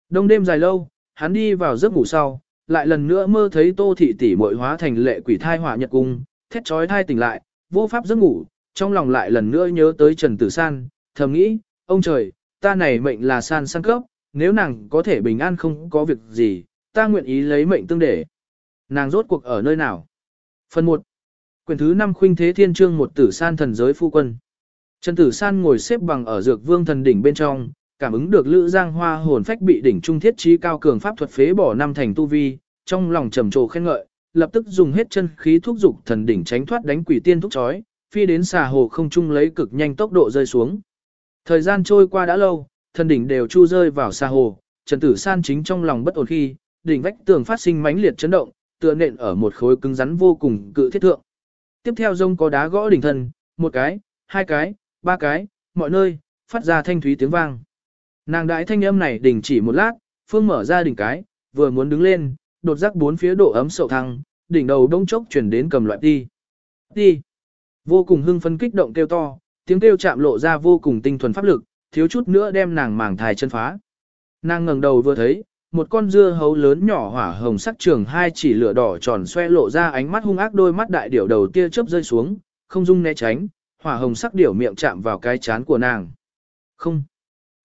Đông đêm dài lâu, hắn đi vào giấc ngủ sau, lại lần nữa mơ thấy tô thị tỷ muội hóa thành lệ quỷ thai hỏa nhật cung, thét trói thai tỉnh lại, vô pháp giấc ngủ, trong lòng lại lần nữa nhớ tới Trần Tử San, thầm nghĩ, ông trời, ta này mệnh là san san cấp, nếu nàng có thể bình an không có việc gì, ta nguyện ý lấy mệnh tương để. Nàng rốt cuộc ở nơi nào? Phần 1. Quyển thứ 5 khuynh thế thiên trương một tử san thần giới phu quân. Trần Tử San ngồi xếp bằng ở dược vương thần đỉnh bên trong, cảm ứng được Lữ Giang Hoa hồn phách bị đỉnh trung thiết trí cao cường pháp thuật phế bỏ năm thành tu vi, trong lòng trầm trồ khen ngợi, lập tức dùng hết chân khí thúc dục thần đỉnh tránh thoát đánh quỷ tiên thúc chói, phi đến xà hồ không trung lấy cực nhanh tốc độ rơi xuống. Thời gian trôi qua đã lâu, thần đỉnh đều chu rơi vào xà hồ, Trần Tử San chính trong lòng bất ổn khi, đỉnh vách tường phát sinh mãnh liệt chấn động, tựa nện ở một khối cứng rắn vô cùng cự thiết thượng. Tiếp theo rông có đá gõ đỉnh thân, một cái, hai cái, ba cái, mọi nơi, phát ra thanh thúy tiếng vang. Nàng đại thanh âm này đình chỉ một lát, phương mở ra đỉnh cái, vừa muốn đứng lên, đột giác bốn phía độ ấm sậu thăng, đỉnh đầu đông chốc chuyển đến cầm loại đi. Đi. Vô cùng hưng phấn kích động kêu to, tiếng kêu chạm lộ ra vô cùng tinh thuần pháp lực, thiếu chút nữa đem nàng màng thai chân phá. Nàng ngẩng đầu vừa thấy, một con dưa hấu lớn nhỏ hỏa hồng sắc trường hai chỉ lửa đỏ tròn xoe lộ ra ánh mắt hung ác đôi mắt đại điểu đầu tia chớp rơi xuống, không dung né tránh, hỏa hồng sắc điểu miệng chạm vào cái chán của nàng. Không.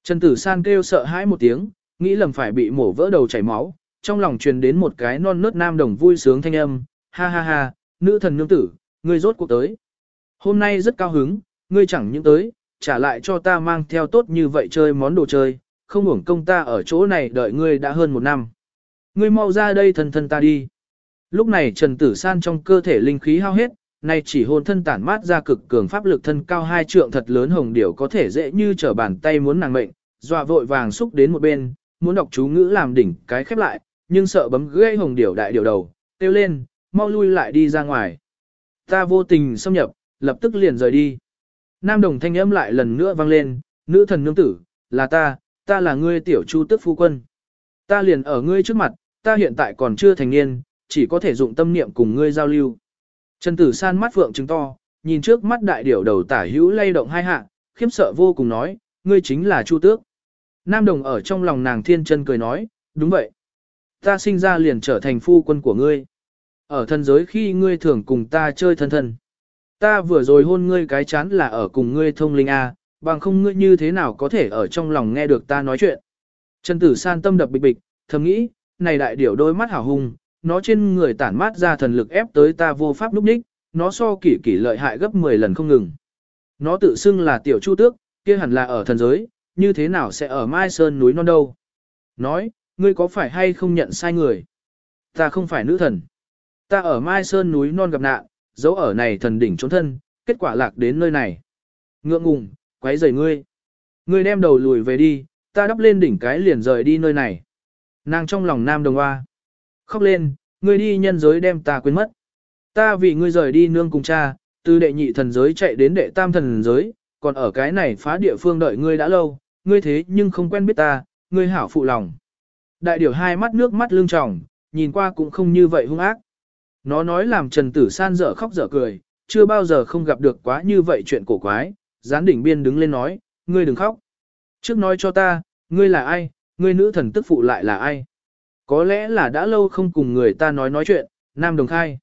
Trần Tử San kêu sợ hãi một tiếng, nghĩ lầm phải bị mổ vỡ đầu chảy máu, trong lòng truyền đến một cái non nớt nam đồng vui sướng thanh âm, ha ha ha, nữ thần nương tử, ngươi rốt cuộc tới. Hôm nay rất cao hứng, ngươi chẳng những tới, trả lại cho ta mang theo tốt như vậy chơi món đồ chơi, không uổng công ta ở chỗ này đợi ngươi đã hơn một năm. Ngươi mau ra đây thân thân ta đi. Lúc này Trần Tử San trong cơ thể linh khí hao hết, nay chỉ hồn thân tản mát ra cực cường pháp lực thân cao hai trượng thật lớn hồng điểu có thể dễ như trở bàn tay muốn nàng mệnh, dọa vội vàng xúc đến một bên, muốn đọc chú ngữ làm đỉnh cái khép lại, nhưng sợ bấm gãy hồng điểu đại điều đầu, tiêu lên, mau lui lại đi ra ngoài. Ta vô tình xâm nhập, lập tức liền rời đi. Nam đồng thanh âm lại lần nữa vang lên, nữ thần nương tử, là ta, ta là ngươi tiểu chu tức phu quân. Ta liền ở ngươi trước mặt, ta hiện tại còn chưa thành niên, chỉ có thể dụng tâm niệm cùng ngươi giao lưu. Trần tử san mắt phượng trứng to, nhìn trước mắt đại điểu đầu tả hữu lay động hai hạ, khiếp sợ vô cùng nói, ngươi chính là chu tước. Nam đồng ở trong lòng nàng thiên chân cười nói, đúng vậy. Ta sinh ra liền trở thành phu quân của ngươi. Ở thân giới khi ngươi thường cùng ta chơi thân thân. Ta vừa rồi hôn ngươi cái chán là ở cùng ngươi thông linh A, bằng không ngươi như thế nào có thể ở trong lòng nghe được ta nói chuyện. Trần tử san tâm đập bịch bịch, thầm nghĩ, này đại điểu đôi mắt hảo hùng, nó trên người tản mát ra thần lực ép tới ta vô pháp lúc ních, nó so kỷ kỷ lợi hại gấp 10 lần không ngừng. Nó tự xưng là tiểu chu tước, kia hẳn là ở thần giới, như thế nào sẽ ở Mai Sơn núi non đâu. Nói, ngươi có phải hay không nhận sai người? Ta không phải nữ thần. Ta ở Mai Sơn núi non gặp nạn, dấu ở này thần đỉnh trốn thân, kết quả lạc đến nơi này. Ngượng ngùng, quấy rầy ngươi. Ngươi đem đầu lùi về đi, ta đắp lên đỉnh cái liền rời đi nơi này. Nàng trong lòng nam đồng hoa. Khóc lên, ngươi đi nhân giới đem ta quên mất. Ta vì ngươi rời đi nương cùng cha, từ đệ nhị thần giới chạy đến đệ tam thần giới, còn ở cái này phá địa phương đợi ngươi đã lâu, ngươi thế nhưng không quen biết ta, ngươi hảo phụ lòng. Đại điểu hai mắt nước mắt lưng tròng, nhìn qua cũng không như vậy hung ác. Nó nói làm Trần Tử San dở khóc dở cười, chưa bao giờ không gặp được quá như vậy chuyện cổ quái, gián đỉnh biên đứng lên nói, ngươi đừng khóc. Trước nói cho ta, ngươi là ai, ngươi nữ thần tức phụ lại là ai. Có lẽ là đã lâu không cùng người ta nói nói chuyện, nam đồng khai.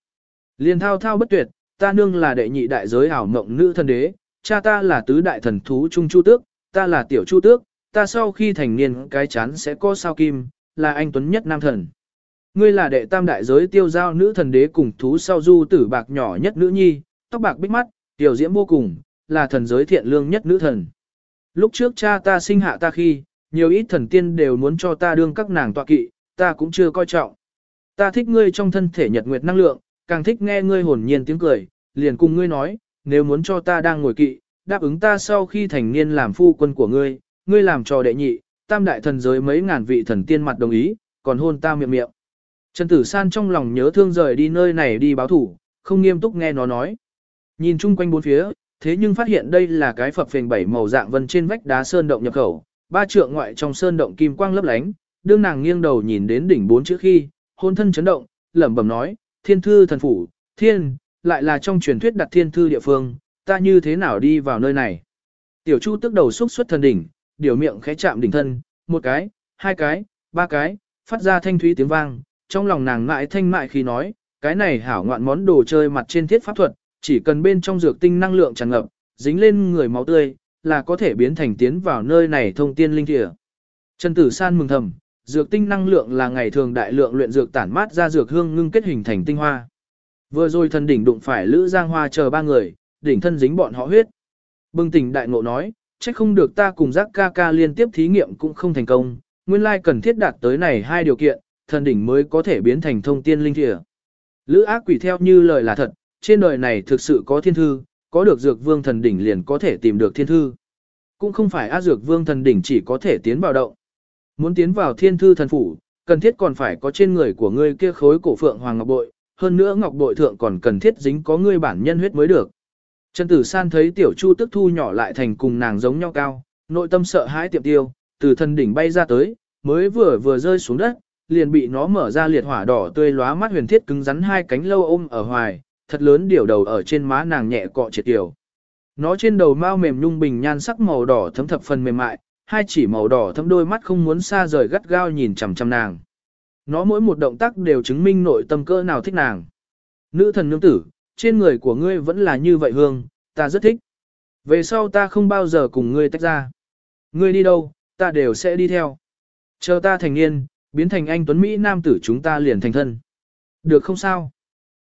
Liên thao thao bất tuyệt, ta nương là đệ nhị đại giới ảo mộng nữ thần đế, cha ta là tứ đại thần thú trung chu tước, ta là tiểu chu tước, ta sau khi thành niên cái chán sẽ có sao kim, là anh tuấn nhất nam thần. Ngươi là đệ tam đại giới tiêu giao nữ thần đế cùng thú sau du tử bạc nhỏ nhất nữ nhi, tóc bạc bích mắt, tiểu diễm vô cùng, là thần giới thiện lương nhất nữ thần. Lúc trước cha ta sinh hạ ta khi, nhiều ít thần tiên đều muốn cho ta đương các nàng tọa kỵ, ta cũng chưa coi trọng. Ta thích ngươi trong thân thể nhật nguyệt năng lượng, càng thích nghe ngươi hồn nhiên tiếng cười, liền cùng ngươi nói, nếu muốn cho ta đang ngồi kỵ, đáp ứng ta sau khi thành niên làm phu quân của ngươi, ngươi làm trò đệ nhị, tam đại thần giới mấy ngàn vị thần tiên mặt đồng ý, còn hôn ta miệng miệng. Trần Tử San trong lòng nhớ thương rời đi nơi này đi báo thủ, không nghiêm túc nghe nó nói. Nhìn chung quanh bốn phía, thế nhưng phát hiện đây là cái phập phình bảy màu dạng vân trên vách đá sơn động nhập khẩu, ba trượng ngoại trong sơn động kim quang lấp lánh, đương nàng nghiêng đầu nhìn đến đỉnh bốn chữ khi, hôn thân chấn động, lẩm bẩm nói, thiên thư thần phủ, thiên, lại là trong truyền thuyết đặt thiên thư địa phương, ta như thế nào đi vào nơi này. Tiểu Chu tức đầu xúc xuất thần đỉnh, điều miệng khẽ chạm đỉnh thân, một cái, hai cái, ba cái, phát ra thanh thúy tiếng vang, trong lòng nàng ngại thanh mại khi nói, cái này hảo ngoạn món đồ chơi mặt trên thiết pháp thuật, chỉ cần bên trong dược tinh năng lượng tràn ngập, dính lên người máu tươi, là có thể biến thành tiến vào nơi này thông tiên linh thiện. Trần Tử San mừng thầm, dược tinh năng lượng là ngày thường đại lượng luyện dược tản mát ra dược hương ngưng kết hình thành tinh hoa. Vừa rồi thần đỉnh đụng phải Lữ Giang Hoa chờ ba người, đỉnh thân dính bọn họ huyết. Bừng tỉnh đại ngộ nói, chắc không được ta cùng giác ca ca liên tiếp thí nghiệm cũng không thành công, nguyên lai cần thiết đạt tới này hai điều kiện, thần đỉnh mới có thể biến thành thông tiên linh thỉa. Lữ ác quỷ theo như lời là thật, trên đời này thực sự có thiên thư, có được dược vương thần đỉnh liền có thể tìm được thiên thư. Cũng không phải á dược vương thần đỉnh chỉ có thể tiến vào động. Muốn tiến vào thiên thư thần phủ, cần thiết còn phải có trên người của ngươi kia khối cổ phượng hoàng ngọc bội, hơn nữa ngọc bội thượng còn cần thiết dính có ngươi bản nhân huyết mới được. Trần Tử San thấy tiểu chu tức thu nhỏ lại thành cùng nàng giống nhau cao, nội tâm sợ hãi tiệm tiêu, từ thân đỉnh bay ra tới, mới vừa vừa rơi xuống đất, liền bị nó mở ra liệt hỏa đỏ tươi lóa mắt huyền thiết cứng rắn hai cánh lâu ôm ở hoài, thật lớn điều đầu ở trên má nàng nhẹ cọ triệt tiểu. Nó trên đầu mao mềm nhung bình nhan sắc màu đỏ thấm thập phần mềm mại, hai chỉ màu đỏ thấm đôi mắt không muốn xa rời gắt gao nhìn chằm chằm nàng. Nó mỗi một động tác đều chứng minh nội tâm cỡ nào thích nàng. Nữ thần nương tử, trên người của ngươi vẫn là như vậy hương, ta rất thích. Về sau ta không bao giờ cùng ngươi tách ra. Ngươi đi đâu, ta đều sẽ đi theo. Chờ ta thành niên, biến thành anh Tuấn Mỹ Nam tử chúng ta liền thành thân. Được không sao?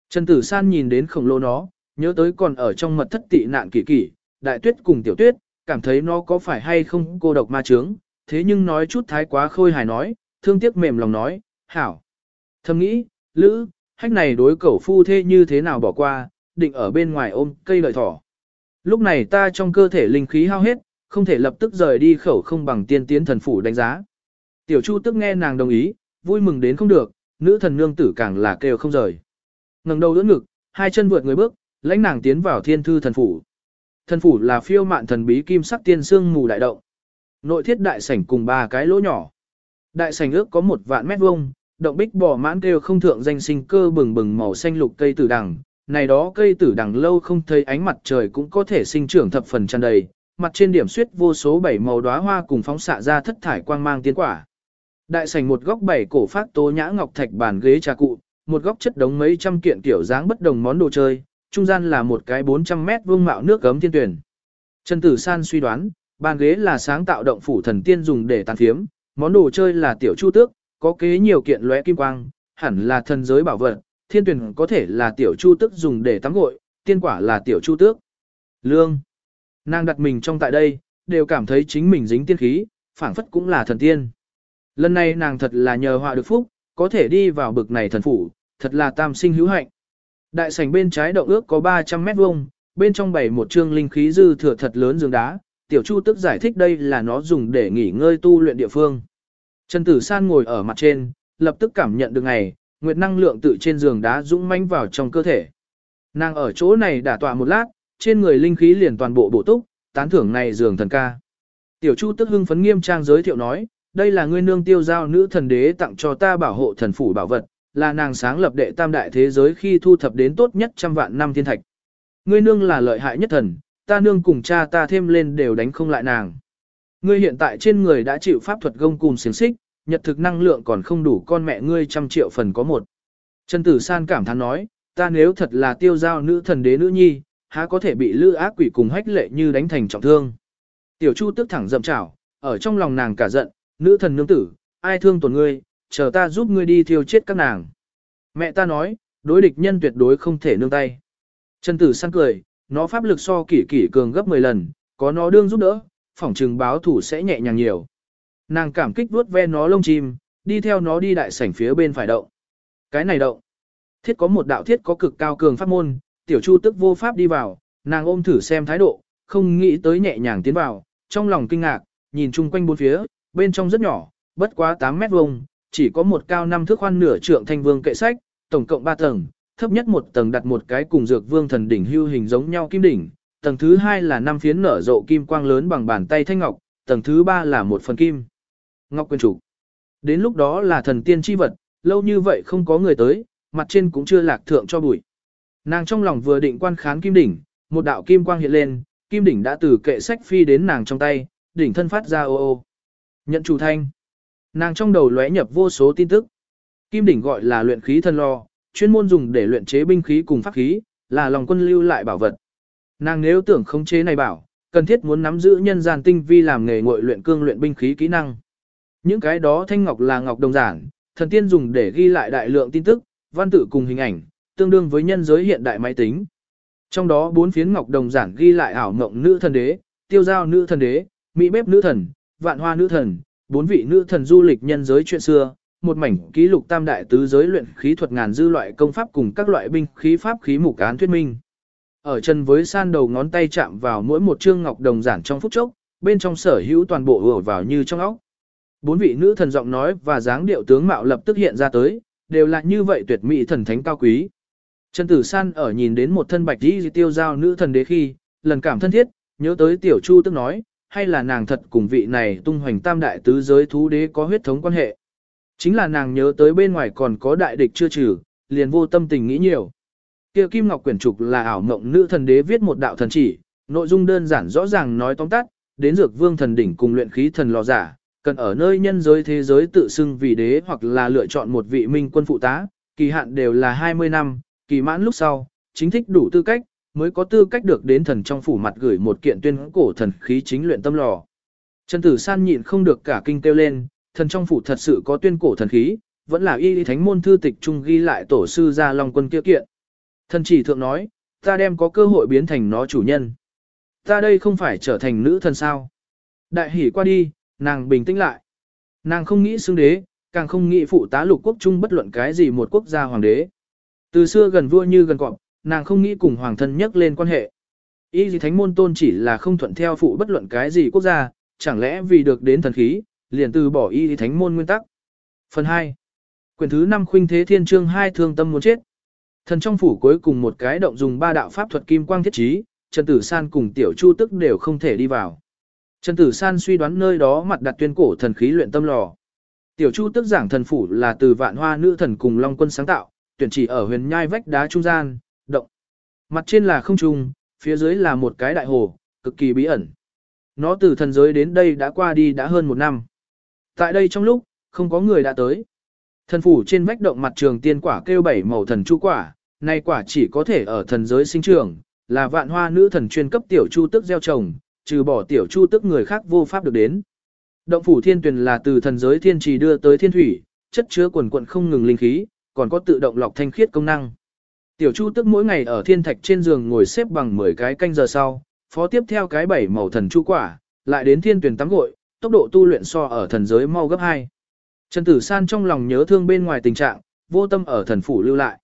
Trần Tử San nhìn đến khổng lồ nó, nhớ tới còn ở trong mật thất tị nạn kỳ kỳ, đại tuyết cùng tiểu tuyết, cảm thấy nó có phải hay không cô độc ma trướng, thế nhưng nói chút thái quá khôi hài nói, thương tiếc mềm lòng nói, hảo. Thầm nghĩ, lữ, hách này đối cẩu phu thế như thế nào bỏ qua, định ở bên ngoài ôm cây lợi thỏ. Lúc này ta trong cơ thể linh khí hao hết, không thể lập tức rời đi khẩu không bằng tiên tiến thần phủ đánh giá. Tiểu Chu tức nghe nàng đồng ý, vui mừng đến không được, nữ thần nương tử càng là kêu không rời. ngẩng đầu đỡ ngực, hai chân vượt người bước, lãnh nàng tiến vào thiên thư thần phủ. Thần phủ là phiêu mạn thần bí kim sắc tiên xương mù đại động. Nội thiết đại sảnh cùng ba cái lỗ nhỏ. Đại sảnh ước có một vạn mét vuông, động bích bỏ mãn kêu không thượng danh sinh cơ bừng bừng màu xanh lục cây tử đằng. Này đó cây tử đằng lâu không thấy ánh mặt trời cũng có thể sinh trưởng thập phần tràn đầy, mặt trên điểm suyết vô số bảy màu đóa hoa cùng phóng xạ ra thất thải quang mang tiến quả. Đại sảnh một góc bảy cổ phát tố nhã ngọc thạch bàn ghế trà cụ, một góc chất đống mấy trăm kiện kiểu dáng bất đồng món đồ chơi, trung gian là một cái 400 mét vuông mạo nước gấm thiên tuyển. Trần Tử San suy đoán, bàn ghế là sáng tạo động phủ thần tiên dùng để tàn phiếm, món đồ chơi là tiểu chu tước, có kế nhiều kiện lóe kim quang, hẳn là thần giới bảo vật, thiên tuyển có thể là tiểu chu tước dùng để tắm gội, tiên quả là tiểu chu tước. Lương. Nàng đặt mình trong tại đây, đều cảm thấy chính mình dính tiên khí, phảng phất cũng là thần tiên. Lần này nàng thật là nhờ họa được phúc, có thể đi vào bực này thần phủ, thật là tam sinh hữu hạnh. Đại sảnh bên trái động ước có 300 mét vuông, bên trong bày một trương linh khí dư thừa thật lớn giường đá, tiểu chu tức giải thích đây là nó dùng để nghỉ ngơi tu luyện địa phương. Trần Tử San ngồi ở mặt trên, lập tức cảm nhận được ngày, nguyệt năng lượng tự trên giường đá dũng manh vào trong cơ thể. Nàng ở chỗ này đã tọa một lát, trên người linh khí liền toàn bộ bổ túc, tán thưởng này giường thần ca. Tiểu Chu tức hưng phấn nghiêm trang giới thiệu nói, đây là ngươi nương tiêu giao nữ thần đế tặng cho ta bảo hộ thần phủ bảo vật, là nàng sáng lập đệ tam đại thế giới khi thu thập đến tốt nhất trăm vạn năm thiên thạch. Ngươi nương là lợi hại nhất thần, ta nương cùng cha ta thêm lên đều đánh không lại nàng. Ngươi hiện tại trên người đã chịu pháp thuật gông cùng xiềng xích, nhật thực năng lượng còn không đủ con mẹ ngươi trăm triệu phần có một. Trần Tử San cảm thán nói, ta nếu thật là tiêu giao nữ thần đế nữ nhi, há có thể bị lư ác quỷ cùng hách lệ như đánh thành trọng thương. Tiểu Chu tức thẳng dậm chảo, ở trong lòng nàng cả giận, nữ thần nương tử, ai thương tổn ngươi, chờ ta giúp ngươi đi thiêu chết các nàng. Mẹ ta nói, đối địch nhân tuyệt đối không thể nương tay. Trần Tử San cười, nó pháp lực so kỷ kỷ cường gấp 10 lần, có nó đương giúp đỡ, phỏng trừng báo thủ sẽ nhẹ nhàng nhiều. Nàng cảm kích vuốt ve nó lông chim, đi theo nó đi đại sảnh phía bên phải động. Cái này động. Thiết có một đạo thiết có cực cao cường pháp môn, tiểu chu tức vô pháp đi vào, nàng ôm thử xem thái độ, không nghĩ tới nhẹ nhàng tiến vào, trong lòng kinh ngạc, nhìn chung quanh bốn phía, bên trong rất nhỏ, bất quá 8 mét vuông, chỉ có một cao năm thước khoan nửa trượng thanh vương kệ sách, tổng cộng 3 tầng, thấp nhất một tầng đặt một cái cùng dược vương thần đỉnh hưu hình giống nhau kim đỉnh, tầng thứ hai là năm phiến nở rộ kim quang lớn bằng bàn tay thanh ngọc, tầng thứ ba là một phần kim. Ngọc quyền chủ. Đến lúc đó là thần tiên chi vật, lâu như vậy không có người tới, mặt trên cũng chưa lạc thượng cho bụi. Nàng trong lòng vừa định quan khán kim đỉnh, một đạo kim quang hiện lên, kim đỉnh đã từ kệ sách phi đến nàng trong tay, đỉnh thân phát ra ô ô. Nhận chủ thanh. Nàng trong đầu lóe nhập vô số tin tức. Kim đỉnh gọi là luyện khí thân lo, chuyên môn dùng để luyện chế binh khí cùng pháp khí, là lòng quân lưu lại bảo vật. Nàng nếu tưởng khống chế này bảo, cần thiết muốn nắm giữ nhân gian tinh vi làm nghề ngội luyện cương luyện binh khí kỹ năng. Những cái đó thanh ngọc là ngọc đồng giản, thần tiên dùng để ghi lại đại lượng tin tức, văn tự cùng hình ảnh, tương đương với nhân giới hiện đại máy tính. Trong đó bốn phiến ngọc đồng giản ghi lại ảo ngộng nữ thần đế, tiêu giao nữ thần đế, mỹ bếp nữ thần, vạn hoa nữ thần, bốn vị nữ thần du lịch nhân giới chuyện xưa, một mảnh ký lục tam đại tứ giới luyện khí thuật ngàn dư loại công pháp cùng các loại binh khí pháp khí mục án thuyết minh. Ở chân với san đầu ngón tay chạm vào mỗi một chương ngọc đồng giản trong phút chốc, bên trong sở hữu toàn bộ ùa vào như trong óc. Bốn vị nữ thần giọng nói và dáng điệu tướng mạo lập tức hiện ra tới, đều là như vậy tuyệt mỹ thần thánh cao quý. Trần Tử San ở nhìn đến một thân bạch y tiêu giao nữ thần đế khi, lần cảm thân thiết, nhớ tới tiểu chu tức nói, hay là nàng thật cùng vị này tung hoành tam đại tứ giới thú đế có huyết thống quan hệ. Chính là nàng nhớ tới bên ngoài còn có đại địch chưa trừ, liền vô tâm tình nghĩ nhiều. Kia Kim Ngọc quyển trục là ảo mộng nữ thần đế viết một đạo thần chỉ, nội dung đơn giản rõ ràng nói tóm tắt, đến dược vương thần đỉnh cùng luyện khí thần lò giả, cần ở nơi nhân giới thế giới tự xưng vì đế hoặc là lựa chọn một vị minh quân phụ tá, kỳ hạn đều là 20 năm, kỳ mãn lúc sau, chính thích đủ tư cách, mới có tư cách được đến thần trong phủ mặt gửi một kiện tuyên cổ thần khí chính luyện tâm lò. Trần Tử San nhịn không được cả kinh kêu lên, thần trong phủ thật sự có tuyên cổ thần khí, vẫn là y lý thánh môn thư tịch trung ghi lại tổ sư gia long quân kia kiện. Thần chỉ thượng nói, ta đem có cơ hội biến thành nó chủ nhân. Ta đây không phải trở thành nữ thần sao. Đại hỉ qua đi, nàng bình tĩnh lại. Nàng không nghĩ xương đế, càng không nghĩ phụ tá lục quốc trung bất luận cái gì một quốc gia hoàng đế. Từ xưa gần vua như gần cọp, nàng không nghĩ cùng hoàng thân nhắc lên quan hệ. Y gì thánh môn tôn chỉ là không thuận theo phụ bất luận cái gì quốc gia, chẳng lẽ vì được đến thần khí, liền từ bỏ y gì thánh môn nguyên tắc. Phần 2. Quyển thứ 5 khuynh thế thiên chương 2 thương tâm muốn chết. Thần trong phủ cuối cùng một cái động dùng ba đạo pháp thuật kim quang thiết trí, Trần Tử San cùng Tiểu Chu tức đều không thể đi vào. Trần Tử San suy đoán nơi đó mặt đặt tuyên cổ thần khí luyện tâm lò. Tiểu Chu tức giảng thần phủ là từ vạn hoa nữ thần cùng Long quân sáng tạo, tuyển chỉ ở huyền nhai vách đá trung gian, động. Mặt trên là không trung, phía dưới là một cái đại hồ, cực kỳ bí ẩn. Nó từ thần giới đến đây đã qua đi đã hơn một năm. Tại đây trong lúc, không có người đã tới. Thần phủ trên vách động mặt trường tiên quả kêu bảy màu thần chu quả, nay quả chỉ có thể ở thần giới sinh trưởng, là vạn hoa nữ thần chuyên cấp tiểu chu tức gieo trồng, trừ bỏ tiểu chu tức người khác vô pháp được đến. Động phủ thiên tuyển là từ thần giới thiên trì đưa tới thiên thủy, chất chứa quần quận không ngừng linh khí, còn có tự động lọc thanh khiết công năng. Tiểu chu tức mỗi ngày ở thiên thạch trên giường ngồi xếp bằng 10 cái canh giờ sau, phó tiếp theo cái bảy màu thần chu quả, lại đến thiên tuyển tắm gội, tốc độ tu luyện so ở thần giới mau gấp 2. Trần Tử San trong lòng nhớ thương bên ngoài tình trạng, vô tâm ở thần phủ lưu lại.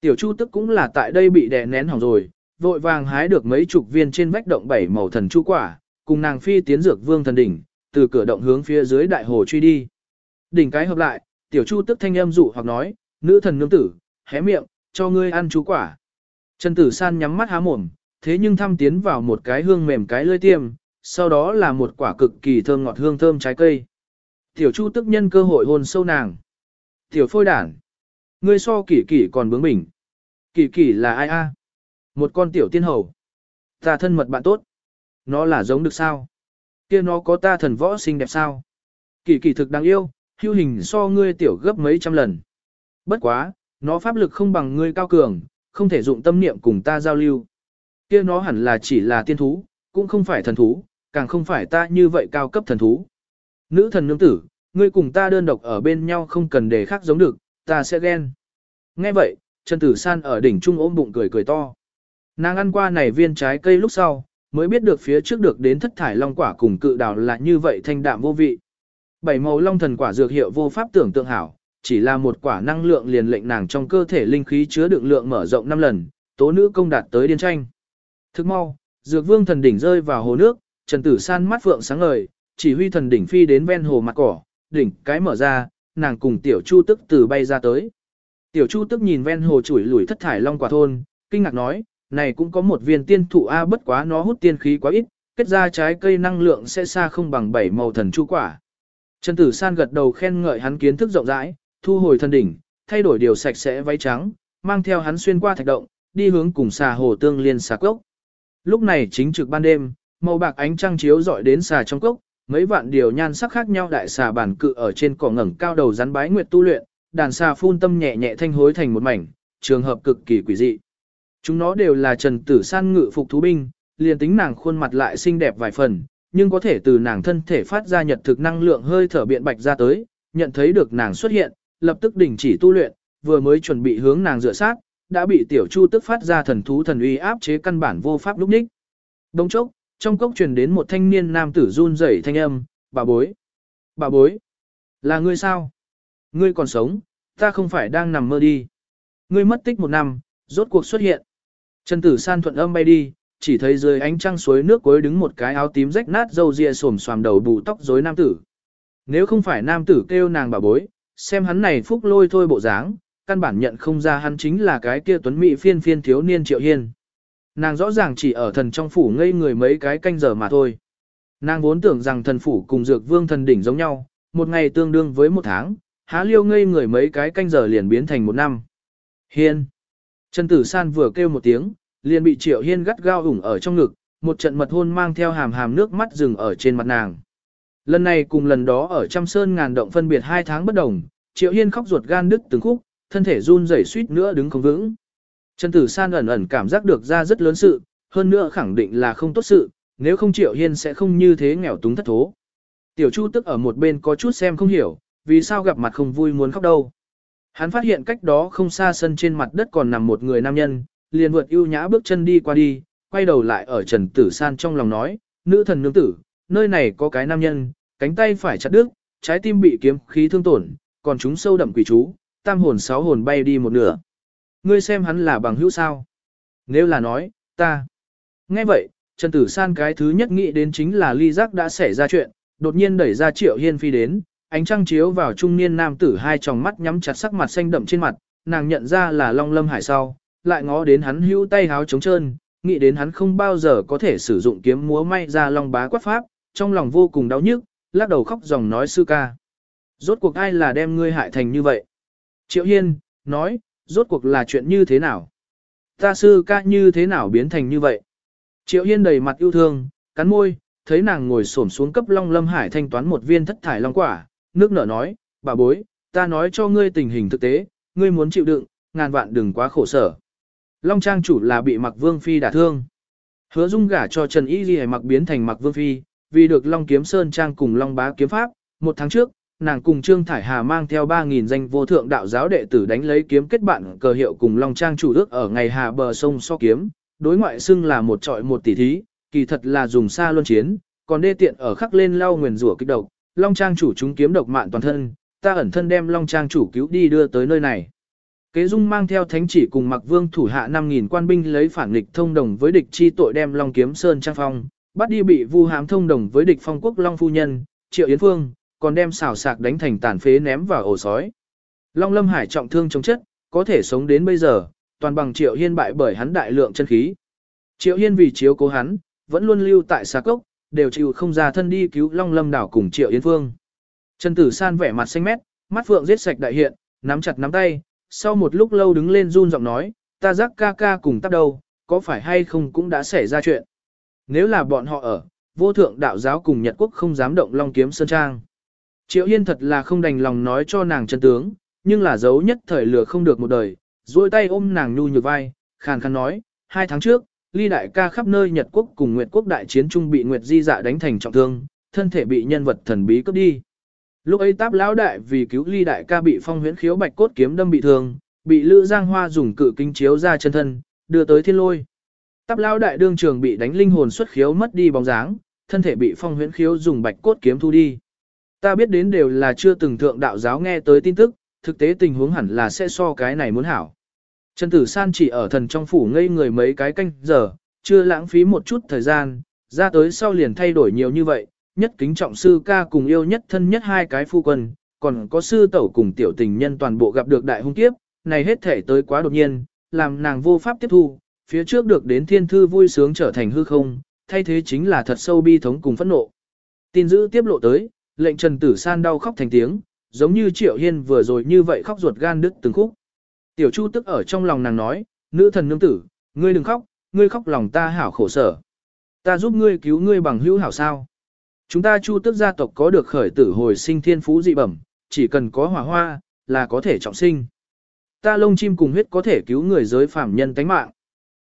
Tiểu Chu tức cũng là tại đây bị đè nén hỏng rồi, vội vàng hái được mấy chục viên trên vách động bảy màu thần chu quả, cùng nàng phi tiến dược vương thần đỉnh, từ cửa động hướng phía dưới đại hồ truy đi. Đỉnh cái hợp lại, Tiểu Chu tức thanh âm dụ hoặc nói, nữ thần nương tử, hé miệng, cho ngươi ăn chú quả. Trần Tử San nhắm mắt há mồm, thế nhưng thăm tiến vào một cái hương mềm cái lưỡi tiêm, sau đó là một quả cực kỳ thơm ngọt hương thơm trái cây. Tiểu Chu tức nhân cơ hội hôn sâu nàng. Tiểu phôi đản. Ngươi so kỷ kỷ còn bướng bỉnh. Kỷ kỷ là ai a? Một con tiểu tiên hầu. Ta thân mật bạn tốt. Nó là giống được sao? Kia nó có ta thần võ xinh đẹp sao? kỳ kỳ thực đáng yêu, hưu hình so ngươi tiểu gấp mấy trăm lần. Bất quá, nó pháp lực không bằng ngươi cao cường, không thể dụng tâm niệm cùng ta giao lưu. Kia nó hẳn là chỉ là tiên thú, cũng không phải thần thú, càng không phải ta như vậy cao cấp thần thú. Nữ thần nương tử, ngươi cùng ta đơn độc ở bên nhau không cần để khác giống được, ta sẽ ghen. Nghe vậy, Trần Tử San ở đỉnh trung ôm bụng cười cười to. Nàng ăn qua này viên trái cây lúc sau, mới biết được phía trước được đến thất thải long quả cùng cự đào là như vậy thanh đạm vô vị. Bảy màu long thần quả dược hiệu vô pháp tưởng tượng hảo, chỉ là một quả năng lượng liền lệnh nàng trong cơ thể linh khí chứa đựng lượng mở rộng 5 lần, tố nữ công đạt tới điên tranh. Thức mau, dược vương thần đỉnh rơi vào hồ nước, Trần Tử San mắt phượng sáng ngời, chỉ huy thần đỉnh phi đến ven hồ mặt cỏ, đỉnh cái mở ra, nàng cùng tiểu chu tức từ bay ra tới. Tiểu chu tức nhìn ven hồ chủi lủi thất thải long quả thôn, kinh ngạc nói, này cũng có một viên tiên thụ A bất quá nó hút tiên khí quá ít, kết ra trái cây năng lượng sẽ xa không bằng bảy màu thần chu quả. Trần Tử San gật đầu khen ngợi hắn kiến thức rộng rãi, thu hồi thần đỉnh, thay đổi điều sạch sẽ váy trắng, mang theo hắn xuyên qua thạch động, đi hướng cùng xà hồ tương liên xà cốc. Lúc này chính trực ban đêm, màu bạc ánh trăng chiếu rọi đến xà trong cốc, mấy vạn điều nhan sắc khác nhau đại xà bản cự ở trên cỏ ngẩng cao đầu rắn bái nguyệt tu luyện, đàn xà phun tâm nhẹ nhẹ thanh hối thành một mảnh, trường hợp cực kỳ quỷ dị. Chúng nó đều là Trần Tử San ngự phục thú binh, liền tính nàng khuôn mặt lại xinh đẹp vài phần, nhưng có thể từ nàng thân thể phát ra nhật thực năng lượng hơi thở biện bạch ra tới, nhận thấy được nàng xuất hiện, lập tức đình chỉ tu luyện, vừa mới chuẩn bị hướng nàng dựa sát, đã bị tiểu chu tức phát ra thần thú thần uy áp chế căn bản vô pháp lúc ních. Đông chốc, trong cốc truyền đến một thanh niên nam tử run rẩy thanh âm, bà bối. Bà bối. Là ngươi sao? Ngươi còn sống, ta không phải đang nằm mơ đi. Ngươi mất tích một năm, rốt cuộc xuất hiện. Trần tử san thuận âm bay đi, chỉ thấy dưới ánh trăng suối nước cuối đứng một cái áo tím rách nát râu ria xồm xoàm đầu bù tóc rối nam tử. Nếu không phải nam tử kêu nàng bà bối, xem hắn này phúc lôi thôi bộ dáng, căn bản nhận không ra hắn chính là cái kia tuấn mỹ phiên phiên thiếu niên triệu hiên. Nàng rõ ràng chỉ ở thần trong phủ ngây người mấy cái canh giờ mà thôi. Nàng vốn tưởng rằng thần phủ cùng dược vương thần đỉnh giống nhau, một ngày tương đương với một tháng, há liêu ngây người mấy cái canh giờ liền biến thành một năm. Hiên. Trần Tử San vừa kêu một tiếng, liền bị Triệu Hiên gắt gao ủng ở trong ngực, một trận mật hôn mang theo hàm hàm nước mắt rừng ở trên mặt nàng. Lần này cùng lần đó ở trăm sơn ngàn động phân biệt hai tháng bất đồng, Triệu Hiên khóc ruột gan đứt từng khúc, thân thể run rẩy suýt nữa đứng không vững. Trần Tử San ẩn ẩn cảm giác được ra rất lớn sự, hơn nữa khẳng định là không tốt sự, nếu không Triệu Hiên sẽ không như thế nghèo túng thất thố. Tiểu Chu tức ở một bên có chút xem không hiểu, vì sao gặp mặt không vui muốn khóc đâu. Hắn phát hiện cách đó không xa sân trên mặt đất còn nằm một người nam nhân, liền vượt ưu nhã bước chân đi qua đi, quay đầu lại ở Trần Tử San trong lòng nói, nữ thần nương tử, nơi này có cái nam nhân, cánh tay phải chặt đứt, trái tim bị kiếm khí thương tổn, còn chúng sâu đậm quỷ chú, tam hồn sáu hồn bay đi một nửa. Ngươi xem hắn là bằng hữu sao? Nếu là nói, ta, Nghe vậy, Trần Tử San cái thứ nhất nghĩ đến chính là ly giác đã xảy ra chuyện, đột nhiên đẩy ra Triệu Hiên Phi đến, ánh trăng chiếu vào trung niên nam tử hai tròng mắt nhắm chặt sắc mặt xanh đậm trên mặt, nàng nhận ra là Long Lâm Hải sau, lại ngó đến hắn hữu tay háo trống trơn, nghĩ đến hắn không bao giờ có thể sử dụng kiếm múa may ra Long bá quát pháp, trong lòng vô cùng đau nhức, lắc đầu khóc dòng nói sư ca. Rốt cuộc ai là đem ngươi hại thành như vậy? Triệu Hiên, nói, rốt cuộc là chuyện như thế nào? Ta sư ca như thế nào biến thành như vậy? Triệu Hiên đầy mặt yêu thương, cắn môi, thấy nàng ngồi xổm xuống cấp Long Lâm Hải thanh toán một viên thất thải long quả, nước nở nói, bà bối, ta nói cho ngươi tình hình thực tế, ngươi muốn chịu đựng, ngàn vạn đừng quá khổ sở. Long Trang chủ là bị Mặc Vương Phi đả thương. Hứa Dung gả cho Trần Y Ghi mặc biến thành Mặc Vương Phi, vì được Long Kiếm Sơn Trang cùng Long Bá Kiếm Pháp, một tháng trước, nàng cùng Trương Thải Hà mang theo 3.000 danh vô thượng đạo giáo đệ tử đánh lấy kiếm kết bạn cờ hiệu cùng Long Trang chủ đức ở ngày hà bờ sông so kiếm, đối ngoại xưng là một trọi một tỷ thí, kỳ thật là dùng xa luân chiến, còn đê tiện ở khắc lên lau nguyền rủa kích độc, Long Trang chủ chúng kiếm độc mạng toàn thân, ta ẩn thân đem Long Trang chủ cứu đi đưa tới nơi này. Kế Dung mang theo thánh chỉ cùng Mặc Vương thủ hạ 5000 quan binh lấy phản nghịch thông đồng với địch chi tội đem Long Kiếm Sơn trang phong, bắt đi bị Vu Hám thông đồng với địch phong quốc Long phu nhân, Triệu Yến Phương, còn đem xảo sạc đánh thành tàn phế ném vào ổ sói. Long Lâm Hải trọng thương chống chất, có thể sống đến bây giờ, toàn bằng Triệu Hiên bại bởi hắn đại lượng chân khí. Triệu Hiên vì chiếu cố hắn, vẫn luôn lưu tại xà cốc, đều chịu không ra thân đi cứu Long Lâm đảo cùng Triệu Yến Phương. Trần Tử San vẻ mặt xanh mét, mắt phượng giết sạch đại hiện, nắm chặt nắm tay, sau một lúc lâu đứng lên run giọng nói, ta giác ca ca cùng tắt đâu, có phải hay không cũng đã xảy ra chuyện. Nếu là bọn họ ở, vô thượng đạo giáo cùng Nhật Quốc không dám động Long Kiếm Sơn Trang. Triệu Yên thật là không đành lòng nói cho nàng chân tướng, nhưng là giấu nhất thời lừa không được một đời, duỗi tay ôm nàng nhu nhược vai, khàn khàn nói, hai tháng trước, ly đại ca khắp nơi Nhật Quốc cùng Nguyệt Quốc đại chiến trung bị Nguyệt Di dạ đánh thành trọng thương, thân thể bị nhân vật thần bí cướp đi. Lúc ấy táp lão đại vì cứu ly đại ca bị phong huyễn khiếu bạch cốt kiếm đâm bị thương, bị Lữ Giang Hoa dùng cự kinh chiếu ra chân thân, đưa tới thiên lôi. Táp lão đại đương trường bị đánh linh hồn xuất khiếu mất đi bóng dáng, thân thể bị phong huyễn khiếu dùng bạch cốt kiếm thu đi. Ta biết đến đều là chưa từng thượng đạo giáo nghe tới tin tức, thực tế tình huống hẳn là sẽ so cái này muốn hảo. Trần Tử San chỉ ở thần trong phủ ngây người mấy cái canh giờ, chưa lãng phí một chút thời gian, ra tới sau liền thay đổi nhiều như vậy, nhất kính trọng sư ca cùng yêu nhất thân nhất hai cái phu quân, còn có sư tẩu cùng tiểu tình nhân toàn bộ gặp được đại hung kiếp, này hết thể tới quá đột nhiên, làm nàng vô pháp tiếp thu, phía trước được đến thiên thư vui sướng trở thành hư không, thay thế chính là thật sâu bi thống cùng phẫn nộ. Tin dữ tiếp lộ tới, lệnh Trần Tử San đau khóc thành tiếng, giống như Triệu Hiên vừa rồi như vậy khóc ruột gan đứt từng khúc. Tiểu Chu tức ở trong lòng nàng nói, nữ thần nương tử, ngươi đừng khóc, ngươi khóc lòng ta hảo khổ sở. Ta giúp ngươi cứu ngươi bằng hữu hảo sao. Chúng ta chu tức gia tộc có được khởi tử hồi sinh thiên phú dị bẩm, chỉ cần có hỏa hoa, là có thể trọng sinh. Ta lông chim cùng huyết có thể cứu người giới phạm nhân tánh mạng.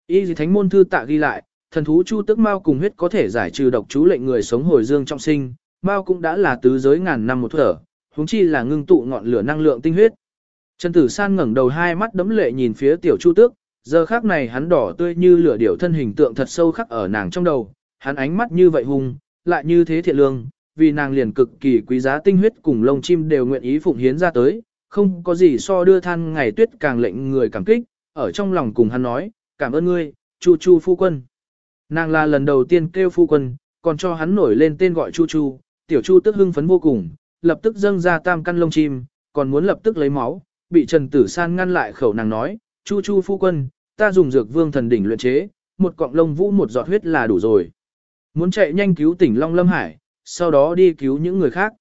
Y dì thánh môn thư tạ ghi lại, thần thú chu tức mao cùng huyết có thể giải trừ độc chú lệnh người sống hồi dương trọng sinh, mao cũng đã là tứ giới ngàn năm một thở, huống chi là ngưng tụ ngọn lửa năng lượng tinh huyết. Trần Tử San ngẩng đầu hai mắt đấm lệ nhìn phía tiểu chu tước, giờ khác này hắn đỏ tươi như lửa điểu thân hình tượng thật sâu khắc ở nàng trong đầu, hắn ánh mắt như vậy hung, lại như thế thiện lương, vì nàng liền cực kỳ quý giá tinh huyết cùng lông chim đều nguyện ý phụng hiến ra tới, không có gì so đưa than ngày tuyết càng lệnh người cảm kích, ở trong lòng cùng hắn nói, cảm ơn ngươi, Chu Chu phu quân. Nàng là lần đầu tiên kêu phu quân, còn cho hắn nổi lên tên gọi Chu Chu, tiểu Chu tức hưng phấn vô cùng, lập tức dâng ra tam căn lông chim, còn muốn lập tức lấy máu, bị Trần Tử San ngăn lại khẩu nàng nói, Chu Chu phu quân, ta dùng dược vương thần đỉnh luyện chế, một cọng lông vũ một giọt huyết là đủ rồi. Muốn chạy nhanh cứu tỉnh Long Lâm Hải, sau đó đi cứu những người khác.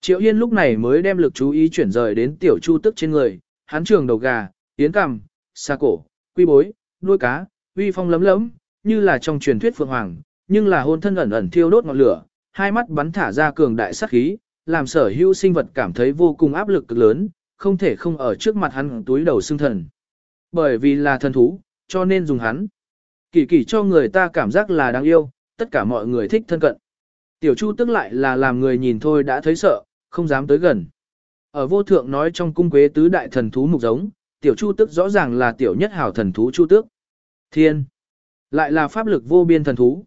Triệu Hiên lúc này mới đem lực chú ý chuyển rời đến tiểu chu tức trên người, hắn trường đầu gà, tiến cằm, xa cổ, quy bối, đuôi cá, uy phong lấm lấm, như là trong truyền thuyết phượng hoàng, nhưng là hôn thân ẩn ẩn thiêu đốt ngọn lửa, hai mắt bắn thả ra cường đại sát khí, làm sở hữu sinh vật cảm thấy vô cùng áp lực cực lớn, không thể không ở trước mặt hắn túi đầu xương thần. Bởi vì là thần thú, cho nên dùng hắn. Kỳ kỳ cho người ta cảm giác là đáng yêu, tất cả mọi người thích thân cận. Tiểu Chu tức lại là làm người nhìn thôi đã thấy sợ, không dám tới gần. Ở vô thượng nói trong cung quế tứ đại thần thú mục giống, tiểu Chu tức rõ ràng là tiểu nhất hảo thần thú Chu tước. Thiên. Lại là pháp lực vô biên thần thú.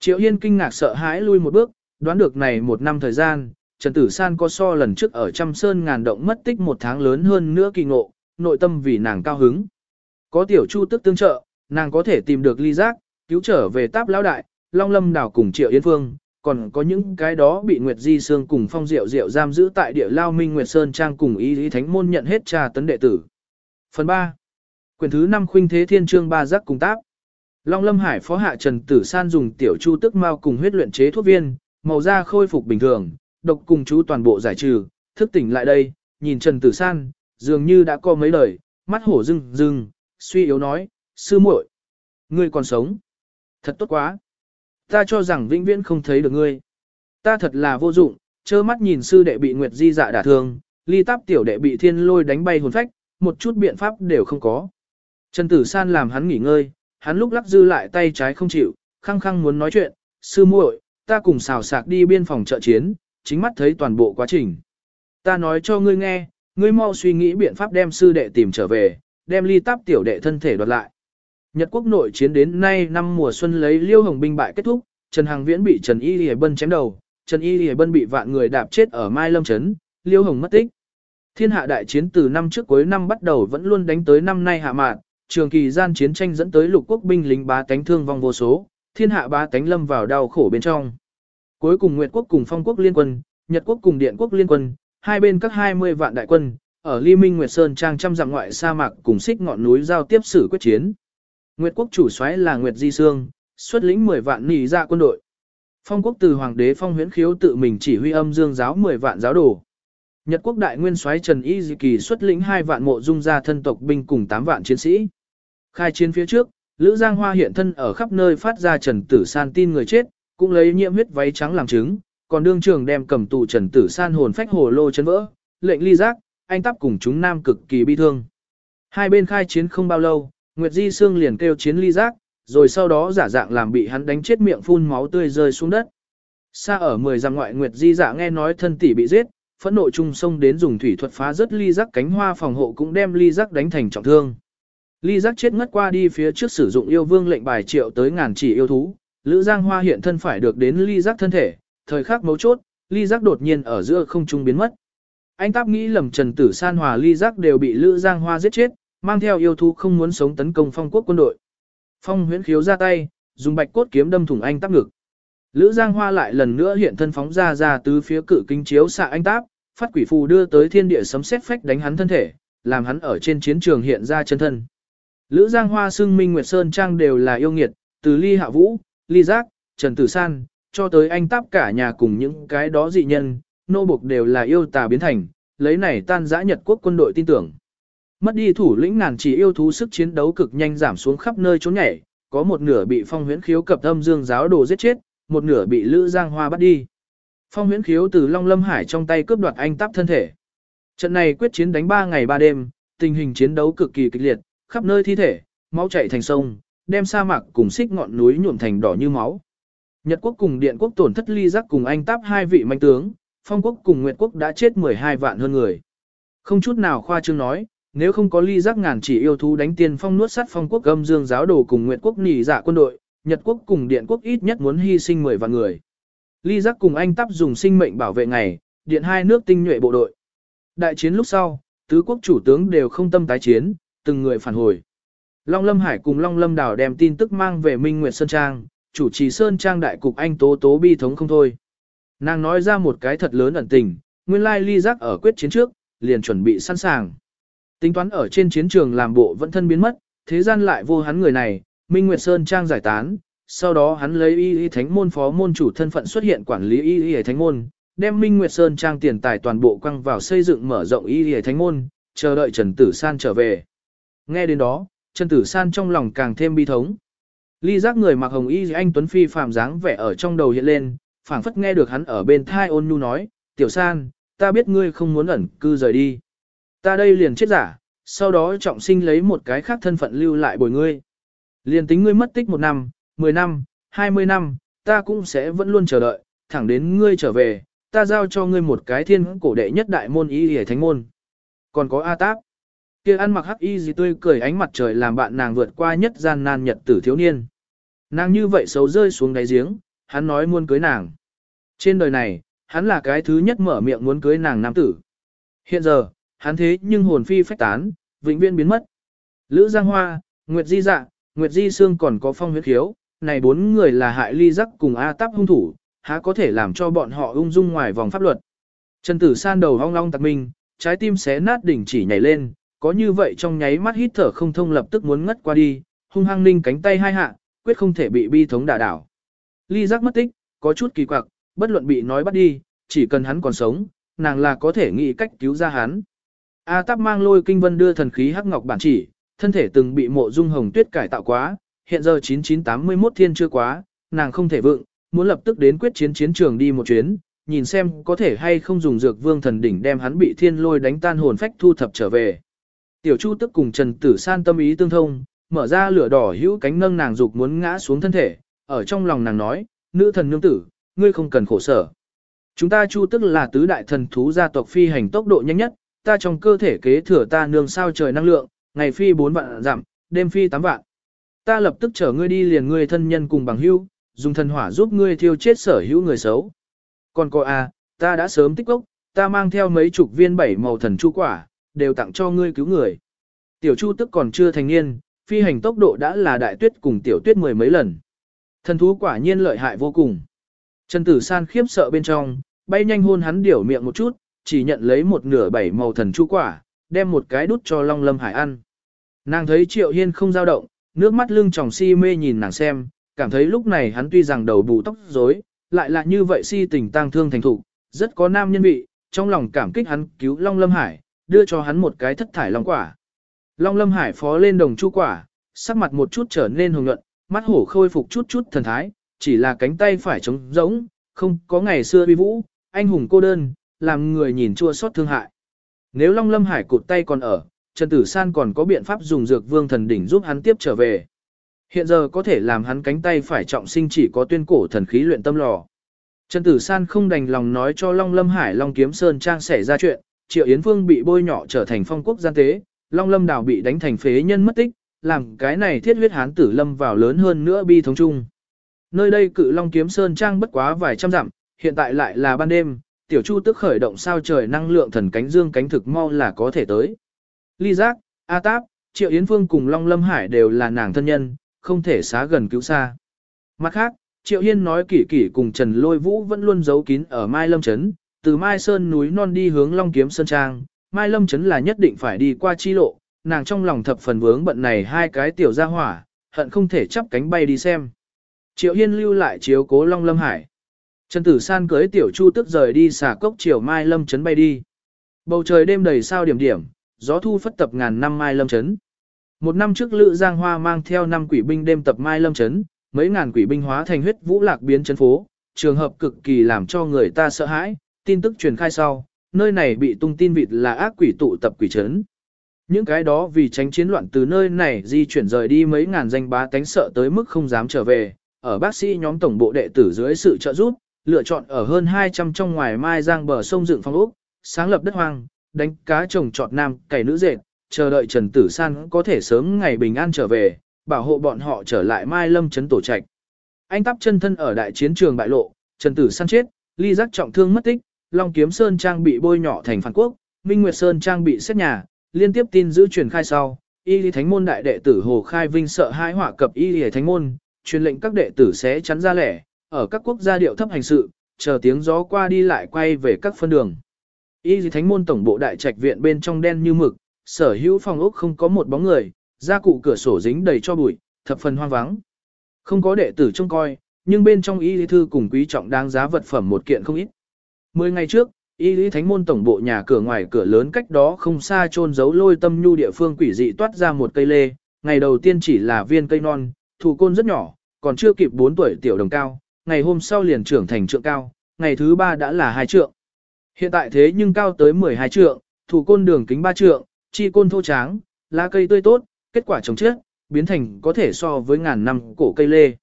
Triệu Yên kinh ngạc sợ hãi lui một bước, đoán được này một năm thời gian, Trần Tử San có so lần trước ở trăm sơn ngàn động mất tích một tháng lớn hơn nữa kỳ ngộ, nội tâm vì nàng cao hứng. Có tiểu Chu tức tương trợ, nàng có thể tìm được ly giác, cứu trở về táp lão đại, Long Lâm đảo cùng Triệu Yến Phương, còn có những cái đó bị Nguyệt Di Sương cùng Phong Diệu Diệu giam giữ tại địa lao Minh Nguyệt Sơn Trang cùng ý lý thánh môn nhận hết trà tấn đệ tử. Phần 3. Quyền thứ 5 khuynh thế thiên trương ba giác cùng táp. Long Lâm Hải phó hạ Trần Tử San dùng tiểu chu tức mau cùng huyết luyện chế thuốc viên, màu da khôi phục bình thường, độc cùng chú toàn bộ giải trừ, thức tỉnh lại đây, nhìn Trần Tử San, dường như đã có mấy lời, mắt hổ rưng rưng, suy yếu nói, sư muội, ngươi còn sống. Thật tốt quá. Ta cho rằng vĩnh viễn không thấy được ngươi. Ta thật là vô dụng, trơ mắt nhìn sư đệ bị Nguyệt Di dạ đả thương, ly táp tiểu đệ bị thiên lôi đánh bay hồn phách, một chút biện pháp đều không có. Trần Tử San làm hắn nghỉ ngơi, hắn lúc lắc dư lại tay trái không chịu, khăng khăng muốn nói chuyện, sư muội, ta cùng xào sạc đi biên phòng trợ chiến, chính mắt thấy toàn bộ quá trình. Ta nói cho ngươi nghe, ngươi mau suy nghĩ biện pháp đem sư đệ tìm trở về, đem ly táp tiểu đệ thân thể đoạt lại. Nhật quốc nội chiến đến nay năm mùa xuân lấy liêu hồng binh bại kết thúc, Trần Hằng Viễn bị Trần Y Lì Bân chém đầu, Trần Y Lì Bân bị vạn người đạp chết ở Mai Lâm Trấn, liêu hồng mất tích. Thiên hạ đại chiến từ năm trước cuối năm bắt đầu vẫn luôn đánh tới năm nay hạ mạn, trường kỳ gian chiến tranh dẫn tới lục quốc binh lính bá tánh thương vong vô số, thiên hạ bá tánh lâm vào đau khổ bên trong. Cuối cùng Nguyệt quốc cùng Phong quốc liên quân, Nhật quốc cùng Điện quốc liên quân, hai bên các 20 vạn đại quân, ở Ly Minh Nguyệt Sơn trang trăm dặm ngoại sa mạc cùng xích ngọn núi giao tiếp xử quyết chiến. Nguyệt quốc chủ soái là Nguyệt Di Sương, xuất lĩnh 10 vạn nỉ ra dạ quân đội. Phong quốc từ hoàng đế Phong Huyễn Khiếu tự mình chỉ huy âm dương giáo 10 vạn giáo đồ. Nhật quốc đại nguyên soái Trần Y Di Kỳ xuất lĩnh 2 vạn mộ dung gia thân tộc binh cùng 8 vạn chiến sĩ. Khai chiến phía trước, Lữ Giang Hoa hiện thân ở khắp nơi phát ra Trần Tử San tin người chết, cũng lấy nhiễm huyết váy trắng làm chứng, còn đương trường đem cầm tù Trần Tử San hồn phách hồ lô chấn vỡ, lệnh ly giác, anh tắp cùng chúng nam cực kỳ bi thương. Hai bên khai chiến không bao lâu, Nguyệt Di Sương liền kêu chiến ly giác, rồi sau đó giả dạng làm bị hắn đánh chết miệng phun máu tươi rơi xuống đất. Xa ở 10 dặm ngoại Nguyệt Di giả nghe nói thân tỷ bị giết, phẫn nộ trung sông đến dùng thủy thuật phá rất ly giác cánh hoa phòng hộ cũng đem ly giác đánh thành trọng thương. Ly giác chết ngất qua đi phía trước sử dụng yêu vương lệnh bài triệu tới ngàn chỉ yêu thú, Lữ Giang Hoa hiện thân phải được đến ly giác thân thể, thời khắc mấu chốt, ly giác đột nhiên ở giữa không trung biến mất. Anh Táp nghĩ lầm Trần Tử San Hòa ly giác đều bị Lữ Giang Hoa giết chết, mang theo yêu thú không muốn sống tấn công phong quốc quân đội. Phong huyễn khiếu ra tay, dùng bạch cốt kiếm đâm thủng anh Táp ngực. Lữ Giang Hoa lại lần nữa hiện thân phóng ra ra tứ phía cự kinh chiếu xạ anh Táp, phát quỷ phù đưa tới thiên địa sấm sét phách đánh hắn thân thể, làm hắn ở trên chiến trường hiện ra chân thân. Lữ Giang Hoa xưng Minh Nguyệt Sơn Trang đều là yêu nghiệt, từ Ly Hạ Vũ, Ly Giác, Trần Tử San, cho tới anh táp cả nhà cùng những cái đó dị nhân, nô buộc đều là yêu tà biến thành, lấy này tan giã Nhật quốc quân đội tin tưởng. Mất đi thủ lĩnh ngàn chỉ yêu thú sức chiến đấu cực nhanh giảm xuống khắp nơi trốn nhảy, có một nửa bị phong huyễn khiếu cập âm dương giáo đồ giết chết, một nửa bị Lữ Giang Hoa bắt đi. Phong huyễn khiếu từ Long Lâm Hải trong tay cướp đoạt anh táp thân thể. Trận này quyết chiến đánh 3 ngày 3 đêm, tình hình chiến đấu cực kỳ kịch liệt, khắp nơi thi thể, máu chảy thành sông, đem sa mạc cùng xích ngọn núi nhuộm thành đỏ như máu. Nhật quốc cùng Điện quốc tổn thất ly giác cùng anh táp hai vị manh tướng, Phong quốc cùng Nguyệt quốc đã chết 12 vạn hơn người. Không chút nào khoa trương nói, nếu không có ly giác ngàn chỉ yêu thú đánh tiên phong nuốt sát Phong quốc âm dương giáo đồ cùng Nguyệt quốc nỉ giả quân đội, Nhật quốc cùng Điện quốc ít nhất muốn hy sinh 10 vạn người. Ly giác cùng anh táp dùng sinh mệnh bảo vệ ngày, điện hai nước tinh nhuệ bộ đội. Đại chiến lúc sau, tứ quốc chủ tướng đều không tâm tái chiến, từng người phản hồi. Long Lâm Hải cùng Long Lâm Đảo đem tin tức mang về Minh Nguyệt Sơn Trang, chủ trì Sơn Trang đại cục anh tố tố bi thống không thôi. Nàng nói ra một cái thật lớn ẩn tình, nguyên lai ly giác ở quyết chiến trước, liền chuẩn bị sẵn sàng. Tính toán ở trên chiến trường làm bộ vẫn thân biến mất, thế gian lại vô hắn người này, Minh Nguyệt Sơn Trang giải tán, sau đó hắn lấy y y thánh môn phó môn chủ thân phận xuất hiện quản lý y y thánh môn, đem Minh Nguyệt Sơn Trang tiền tài toàn bộ quăng vào xây dựng mở rộng y y thánh môn, chờ đợi Trần Tử San trở về. Nghe đến đó, Trần Tử San trong lòng càng thêm bi thống. Ly giác người mặc hồng y anh Tuấn Phi phàm dáng vẻ ở trong đầu hiện lên, phảng phất nghe được hắn ở bên thai ôn nhu nói, Tiểu San, ta biết ngươi không muốn ẩn cư rời đi. Ta đây liền chết giả, sau đó trọng sinh lấy một cái khác thân phận lưu lại bồi ngươi. Liền tính ngươi mất tích một năm, mười năm, hai mươi năm, ta cũng sẽ vẫn luôn chờ đợi, thẳng đến ngươi trở về, ta giao cho ngươi một cái thiên cổ đệ nhất đại môn y hề thánh môn. Còn có A Táp. Kia ăn mặc hắc y gì tươi cười ánh mặt trời làm bạn nàng vượt qua nhất gian nan nhật tử thiếu niên. Nàng như vậy xấu rơi xuống đáy giếng, hắn nói muốn cưới nàng. Trên đời này, hắn là cái thứ nhất mở miệng muốn cưới nàng nam tử. Hiện giờ, hắn thế nhưng hồn phi phách tán, vĩnh viễn biến mất. Lữ Giang Hoa, Nguyệt Di Dạ, Nguyệt Di Sương còn có phong huyết khiếu, này bốn người là hại ly giắc cùng A táp hung thủ, há có thể làm cho bọn họ ung dung ngoài vòng pháp luật. Trần Tử San đầu hong long tạc minh, trái tim xé nát đỉnh chỉ nhảy lên, có như vậy trong nháy mắt hít thở không thông lập tức muốn ngất qua đi, hung hăng ninh cánh tay hai hạ, quyết không thể bị bi thống đả đảo. Ly giác mất tích, có chút kỳ quặc, bất luận bị nói bắt đi, chỉ cần hắn còn sống, nàng là có thể nghĩ cách cứu ra hắn. A Táp mang lôi kinh vân đưa thần khí hắc ngọc bản chỉ, thân thể từng bị mộ dung hồng tuyết cải tạo quá, hiện giờ 9981 thiên chưa quá, nàng không thể vượng, muốn lập tức đến quyết chiến chiến trường đi một chuyến, nhìn xem có thể hay không dùng dược vương thần đỉnh đem hắn bị thiên lôi đánh tan hồn phách thu thập trở về. Tiểu Chu tức cùng Trần Tử San tâm ý tương thông, mở ra lửa đỏ hữu cánh nâng nàng dục muốn ngã xuống thân thể, ở trong lòng nàng nói, nữ thần nương tử, ngươi không cần khổ sở. Chúng ta Chu tức là tứ đại thần thú gia tộc phi hành tốc độ nhanh nhất, ta trong cơ thể kế thừa ta nương sao trời năng lượng, ngày phi 4 vạn giảm, đêm phi 8 vạn. Ta lập tức chở ngươi đi liền ngươi thân nhân cùng bằng hữu, dùng thần hỏa giúp ngươi thiêu chết sở hữu người xấu. Còn cô a, à, ta đã sớm tích gốc, ta mang theo mấy chục viên bảy màu thần chu quả, đều tặng cho ngươi cứu người. Tiểu Chu tức còn chưa thành niên, phi hành tốc độ đã là đại tuyết cùng tiểu tuyết mười mấy lần. Thần thú quả nhiên lợi hại vô cùng. Trần Tử San khiếp sợ bên trong, bay nhanh hôn hắn điểu miệng một chút, chỉ nhận lấy một nửa bảy màu thần chu quả, đem một cái đút cho Long Lâm Hải ăn. Nàng thấy Triệu Hiên không dao động, nước mắt lưng tròng si mê nhìn nàng xem, cảm thấy lúc này hắn tuy rằng đầu bù tóc rối, lại là như vậy si tình tang thương thành thủ, rất có nam nhân vị, trong lòng cảm kích hắn cứu Long Lâm Hải, đưa cho hắn một cái thất thải long quả. Long Lâm Hải phó lên đồng chu quả, sắc mặt một chút trở nên hồng nhuận, mắt hổ khôi phục chút chút thần thái, chỉ là cánh tay phải trống rỗng, không có ngày xưa uy vũ, anh hùng cô đơn, làm người nhìn chua xót thương hại. Nếu Long Lâm Hải cụt tay còn ở, Trần Tử San còn có biện pháp dùng dược vương thần đỉnh giúp hắn tiếp trở về. Hiện giờ có thể làm hắn cánh tay phải trọng sinh chỉ có tuyên cổ thần khí luyện tâm lò. Trần Tử San không đành lòng nói cho Long Lâm Hải Long Kiếm Sơn Trang xảy ra chuyện, Triệu Yến Phương bị bôi nhọ trở thành phong quốc gian tế, Long Lâm Đào bị đánh thành phế nhân mất tích, làm cái này thiết huyết hán tử lâm vào lớn hơn nữa bi thống chung. Nơi đây cự Long Kiếm Sơn Trang bất quá vài trăm dặm, hiện tại lại là ban đêm, tiểu chu tức khởi động sao trời năng lượng thần cánh dương cánh thực mau là có thể tới. Ly Giác, A Táp, Triệu Yến Phương cùng Long Lâm Hải đều là nàng thân nhân, không thể xá gần cứu xa. Mặt khác, Triệu Hiên nói kỷ kỷ cùng Trần Lôi Vũ vẫn luôn giấu kín ở Mai Lâm Trấn, từ Mai Sơn núi non đi hướng Long Kiếm Sơn Trang, Mai Lâm Trấn là nhất định phải đi qua chi lộ, nàng trong lòng thập phần vướng bận này hai cái tiểu gia hỏa, hận không thể chắp cánh bay đi xem. Triệu Hiên lưu lại chiếu cố Long Lâm Hải. Trần Tử San cưới tiểu chu tức rời đi xả cốc chiều Mai Lâm Trấn bay đi. Bầu trời đêm đầy sao điểm điểm, gió thu phất tập ngàn năm Mai Lâm Trấn. Một năm trước Lữ Giang Hoa mang theo năm quỷ binh đêm tập Mai Lâm Trấn, mấy ngàn quỷ binh hóa thành huyết vũ lạc biến chân phố, trường hợp cực kỳ làm cho người ta sợ hãi, tin tức truyền khai sau, nơi này bị tung tin vịt là ác quỷ tụ tập quỷ trấn. Những cái đó vì tránh chiến loạn từ nơi này di chuyển rời đi mấy ngàn danh bá tánh sợ tới mức không dám trở về, ở bác sĩ nhóm tổng bộ đệ tử dưới sự trợ giúp, lựa chọn ở hơn 200 trong ngoài mai giang bờ sông dựng phong ốc, sáng lập đất hoang, đánh cá trồng trọt nam, cày nữ dệt, chờ đợi Trần Tử San có thể sớm ngày bình an trở về, bảo hộ bọn họ trở lại Mai Lâm trấn tổ trạch. Anh tắp chân thân ở đại chiến trường bại lộ, Trần Tử San chết, ly giác trọng thương mất tích, Long Kiếm Sơn trang bị bôi nhỏ thành phản quốc, Minh Nguyệt Sơn trang bị xét nhà, liên tiếp tin giữ truyền khai sau, Y Lý Thánh môn đại đệ tử Hồ Khai Vinh sợ hai hỏa cập Y Lý Thánh môn, truyền lệnh các đệ tử sẽ chắn ra lẻ, ở các quốc gia điệu thấp hành sự, chờ tiếng gió qua đi lại quay về các phân đường. Y Lý Thánh môn tổng bộ đại trạch viện bên trong đen như mực, sở hữu phòng ốc không có một bóng người, gia cụ cửa sổ dính đầy cho bụi, thập phần hoang vắng. Không có đệ tử trông coi, nhưng bên trong y lý thư cùng quý trọng đáng giá vật phẩm một kiện không ít. Mười ngày trước, y lý thánh môn tổng bộ nhà cửa ngoài cửa lớn cách đó không xa chôn giấu lôi tâm nhu địa phương quỷ dị toát ra một cây lê, ngày đầu tiên chỉ là viên cây non, thủ côn rất nhỏ, còn chưa kịp 4 tuổi tiểu đồng cao, ngày hôm sau liền trưởng thành trượng cao, ngày thứ ba đã là hai trượng. Hiện tại thế nhưng cao tới 12 trượng, thủ côn đường kính 3 trượng, chi côn thô tráng, lá cây tươi tốt, kết quả trồng chết, biến thành có thể so với ngàn năm cổ cây lê.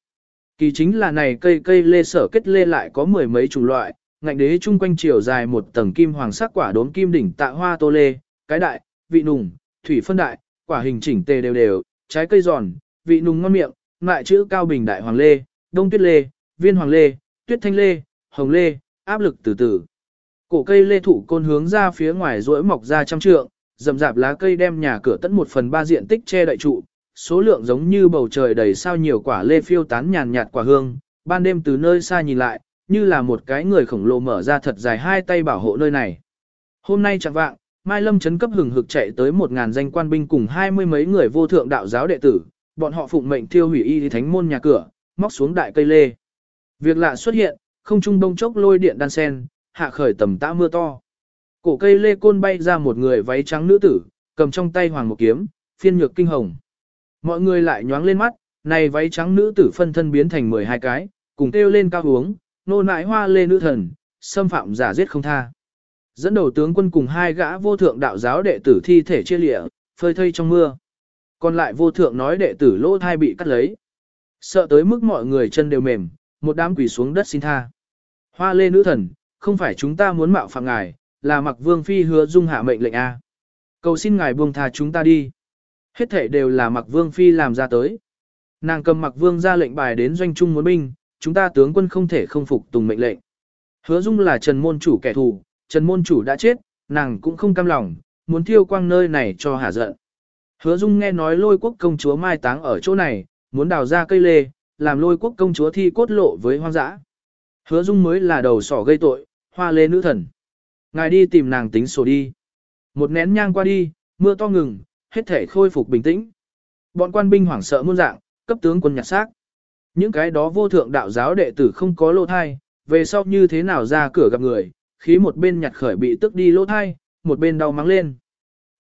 Kỳ chính là này cây cây lê sở kết lê lại có mười mấy chủng loại, ngạnh đế chung quanh chiều dài một tầng kim hoàng sắc quả đốm kim đỉnh tạ hoa tô lê, cái đại, vị nùng, thủy phân đại, quả hình chỉnh tề đều đều, trái cây giòn, vị nùng ngon miệng, ngại chữ cao bình đại hoàng lê, đông tuyết lê, viên hoàng lê, tuyết thanh lê, hồng lê, áp lực từ từ. Cổ cây lê thủ côn hướng ra phía ngoài rỗi mọc ra trăm trượng, rậm rạp lá cây đem nhà cửa tận một phần ba diện tích che đậy trụ, số lượng giống như bầu trời đầy sao nhiều quả lê phiêu tán nhàn nhạt quả hương, ban đêm từ nơi xa nhìn lại, như là một cái người khổng lồ mở ra thật dài hai tay bảo hộ nơi này. Hôm nay chẳng vạng, Mai Lâm chấn cấp hừng hực chạy tới một ngàn danh quan binh cùng hai mươi mấy người vô thượng đạo giáo đệ tử, bọn họ phụng mệnh tiêu hủy y thánh môn nhà cửa, móc xuống đại cây lê. Việc lạ xuất hiện, không trung đông chốc lôi điện đan sen, hạ khởi tầm tã mưa to. Cổ cây lê côn bay ra một người váy trắng nữ tử, cầm trong tay hoàng một kiếm, phiên nhược kinh hồng. Mọi người lại nhoáng lên mắt, này váy trắng nữ tử phân thân biến thành 12 cái, cùng kêu lên cao uống, nô nại hoa lê nữ thần, xâm phạm giả giết không tha. Dẫn đầu tướng quân cùng hai gã vô thượng đạo giáo đệ tử thi thể chia lịa, phơi thây trong mưa. Còn lại vô thượng nói đệ tử lỗ thai bị cắt lấy. Sợ tới mức mọi người chân đều mềm, một đám quỳ xuống đất xin tha. Hoa lê nữ thần, không phải chúng ta muốn mạo phạm ngài, là mặc vương phi hứa dung hạ mệnh lệnh A. Cầu xin ngài buông tha chúng ta đi. Hết thể đều là mặc vương phi làm ra tới. Nàng cầm mặc vương ra lệnh bài đến doanh trung muốn binh, chúng ta tướng quân không thể không phục tùng mệnh lệnh. Hứa dung là trần môn chủ kẻ thù, trần môn chủ đã chết, nàng cũng không cam lòng, muốn thiêu quang nơi này cho hả giận. Hứa dung nghe nói lôi quốc công chúa mai táng ở chỗ này, muốn đào ra cây lê, làm lôi quốc công chúa thi cốt lộ với hoang dã. Hứa dung mới là đầu sỏ gây tội, hoa lê nữ thần. Ngài đi tìm nàng tính sổ đi. Một nén nhang qua đi, mưa to ngừng, hết thể khôi phục bình tĩnh. Bọn quan binh hoảng sợ muôn dạng, cấp tướng quân nhặt xác. Những cái đó vô thượng đạo giáo đệ tử không có lỗ thai, về sau như thế nào ra cửa gặp người, khí một bên nhặt khởi bị tức đi lỗ thai, một bên đau mắng lên.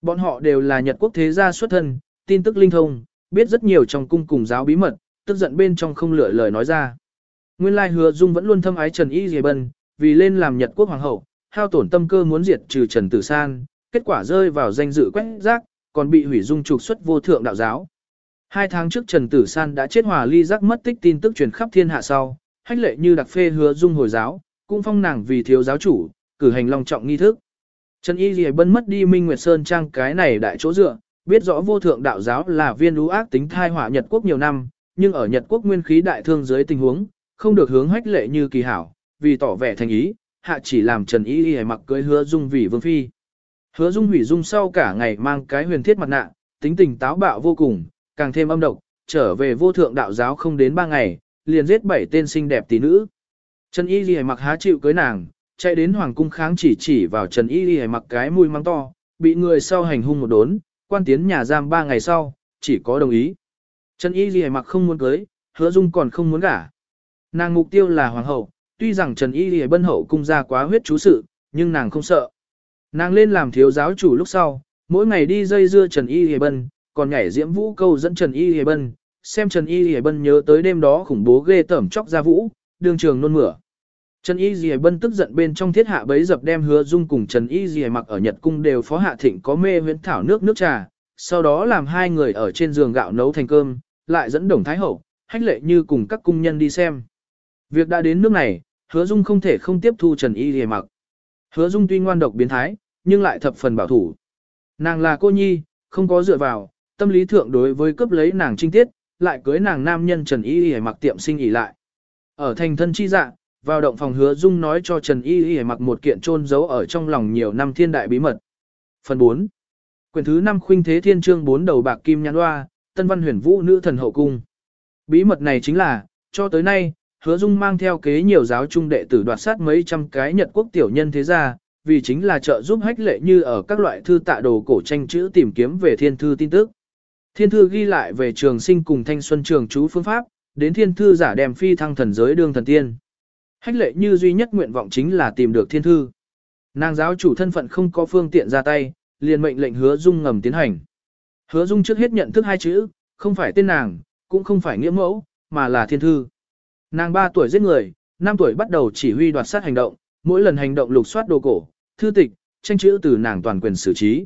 Bọn họ đều là Nhật quốc thế gia xuất thân, tin tức linh thông, biết rất nhiều trong cung cùng giáo bí mật, tức giận bên trong không lựa lời nói ra. Nguyên lai hứa dung vẫn luôn thâm ái Trần Y Dề Bân, vì lên làm Nhật quốc hoàng hậu, hao tổn tâm cơ muốn diệt trừ Trần Tử San, kết quả rơi vào danh dự quét rác, còn bị hủy dung trục xuất vô thượng đạo giáo. Hai tháng trước Trần Tử San đã chết hòa ly giác mất tích tin tức truyền khắp thiên hạ sau, hách lệ như đặc phê hứa dung hồi giáo, cũng phong nàng vì thiếu giáo chủ, cử hành long trọng nghi thức. Trần Y Lì Bân mất đi Minh Nguyệt Sơn Trang cái này đại chỗ dựa, biết rõ vô thượng đạo giáo là viên lũ ác tính thai hỏa Nhật Quốc nhiều năm, nhưng ở Nhật Quốc nguyên khí đại thương dưới tình huống, không được hướng hách lệ như kỳ hảo, vì tỏ vẻ thành ý, hạ chỉ làm Trần Y Lì mặc cưới hứa dung vì vương phi. Hứa dung hủy dung sau cả ngày mang cái huyền thiết mặt nạ, tính tình táo bạo vô cùng, càng thêm âm độc, trở về vô thượng đạo giáo không đến ba ngày, liền giết bảy tên xinh đẹp tỷ nữ. Trần Y Lì mặc há chịu cưới nàng, chạy đến hoàng cung kháng chỉ chỉ vào Trần Y Lì mặc cái mũi mắng to, bị người sau hành hung một đốn, quan tiến nhà giam ba ngày sau, chỉ có đồng ý. Trần Y Lì mặc không muốn cưới, hứa dung còn không muốn gả. Nàng mục tiêu là hoàng hậu, tuy rằng Trần Y Lì bân hậu cung ra quá huyết chú sự, nhưng nàng không sợ. Nàng lên làm thiếu giáo chủ lúc sau, mỗi ngày đi dây dưa Trần Y Lì bân, còn nhảy diễm vũ câu dẫn Trần Y Hề bân, xem Trần Y Hề bân nhớ tới đêm đó khủng bố ghê tởm chóc ra vũ, đường trường nôn mửa. Trần Y Dì Bân tức giận bên trong thiết hạ bấy dập đem hứa dung cùng Trần Y Dì mặc ở Nhật Cung đều phó hạ thịnh có mê huyễn thảo nước nước trà, sau đó làm hai người ở trên giường gạo nấu thành cơm, lại dẫn đồng thái hậu, hách lệ như cùng các cung nhân đi xem. Việc đã đến nước này, hứa dung không thể không tiếp thu Trần Y Dì mặc. Hứa dung tuy ngoan độc biến thái, nhưng lại thập phần bảo thủ. Nàng là cô nhi, không có dựa vào, tâm lý thượng đối với cướp lấy nàng trinh tiết, lại cưới nàng nam nhân Trần Y Y mặc tiệm sinh ỉ lại. Ở thành thân chi dạng vào động phòng hứa dung nói cho Trần Y Y mặc một kiện trôn giấu ở trong lòng nhiều năm thiên đại bí mật. Phần 4. Quyển thứ 5 khuynh thế thiên trương 4 đầu bạc kim nhãn hoa, tân văn huyền vũ nữ thần hậu cung. Bí mật này chính là, cho tới nay, hứa dung mang theo kế nhiều giáo trung đệ tử đoạt sát mấy trăm cái nhật quốc tiểu nhân thế gia, vì chính là trợ giúp hách lệ như ở các loại thư tạ đồ cổ tranh chữ tìm kiếm về thiên thư tin tức. Thiên thư ghi lại về trường sinh cùng thanh xuân trường chú phương pháp, đến thiên thư giả đem phi thăng thần giới đương thần tiên. Hách lệ như duy nhất nguyện vọng chính là tìm được thiên thư. Nàng giáo chủ thân phận không có phương tiện ra tay, liền mệnh lệnh hứa dung ngầm tiến hành. Hứa dung trước hết nhận thức hai chữ, không phải tên nàng, cũng không phải nghĩa mẫu, mà là thiên thư. Nàng 3 tuổi giết người, 5 tuổi bắt đầu chỉ huy đoạt sát hành động, mỗi lần hành động lục soát đồ cổ, thư tịch, tranh chữ từ nàng toàn quyền xử trí.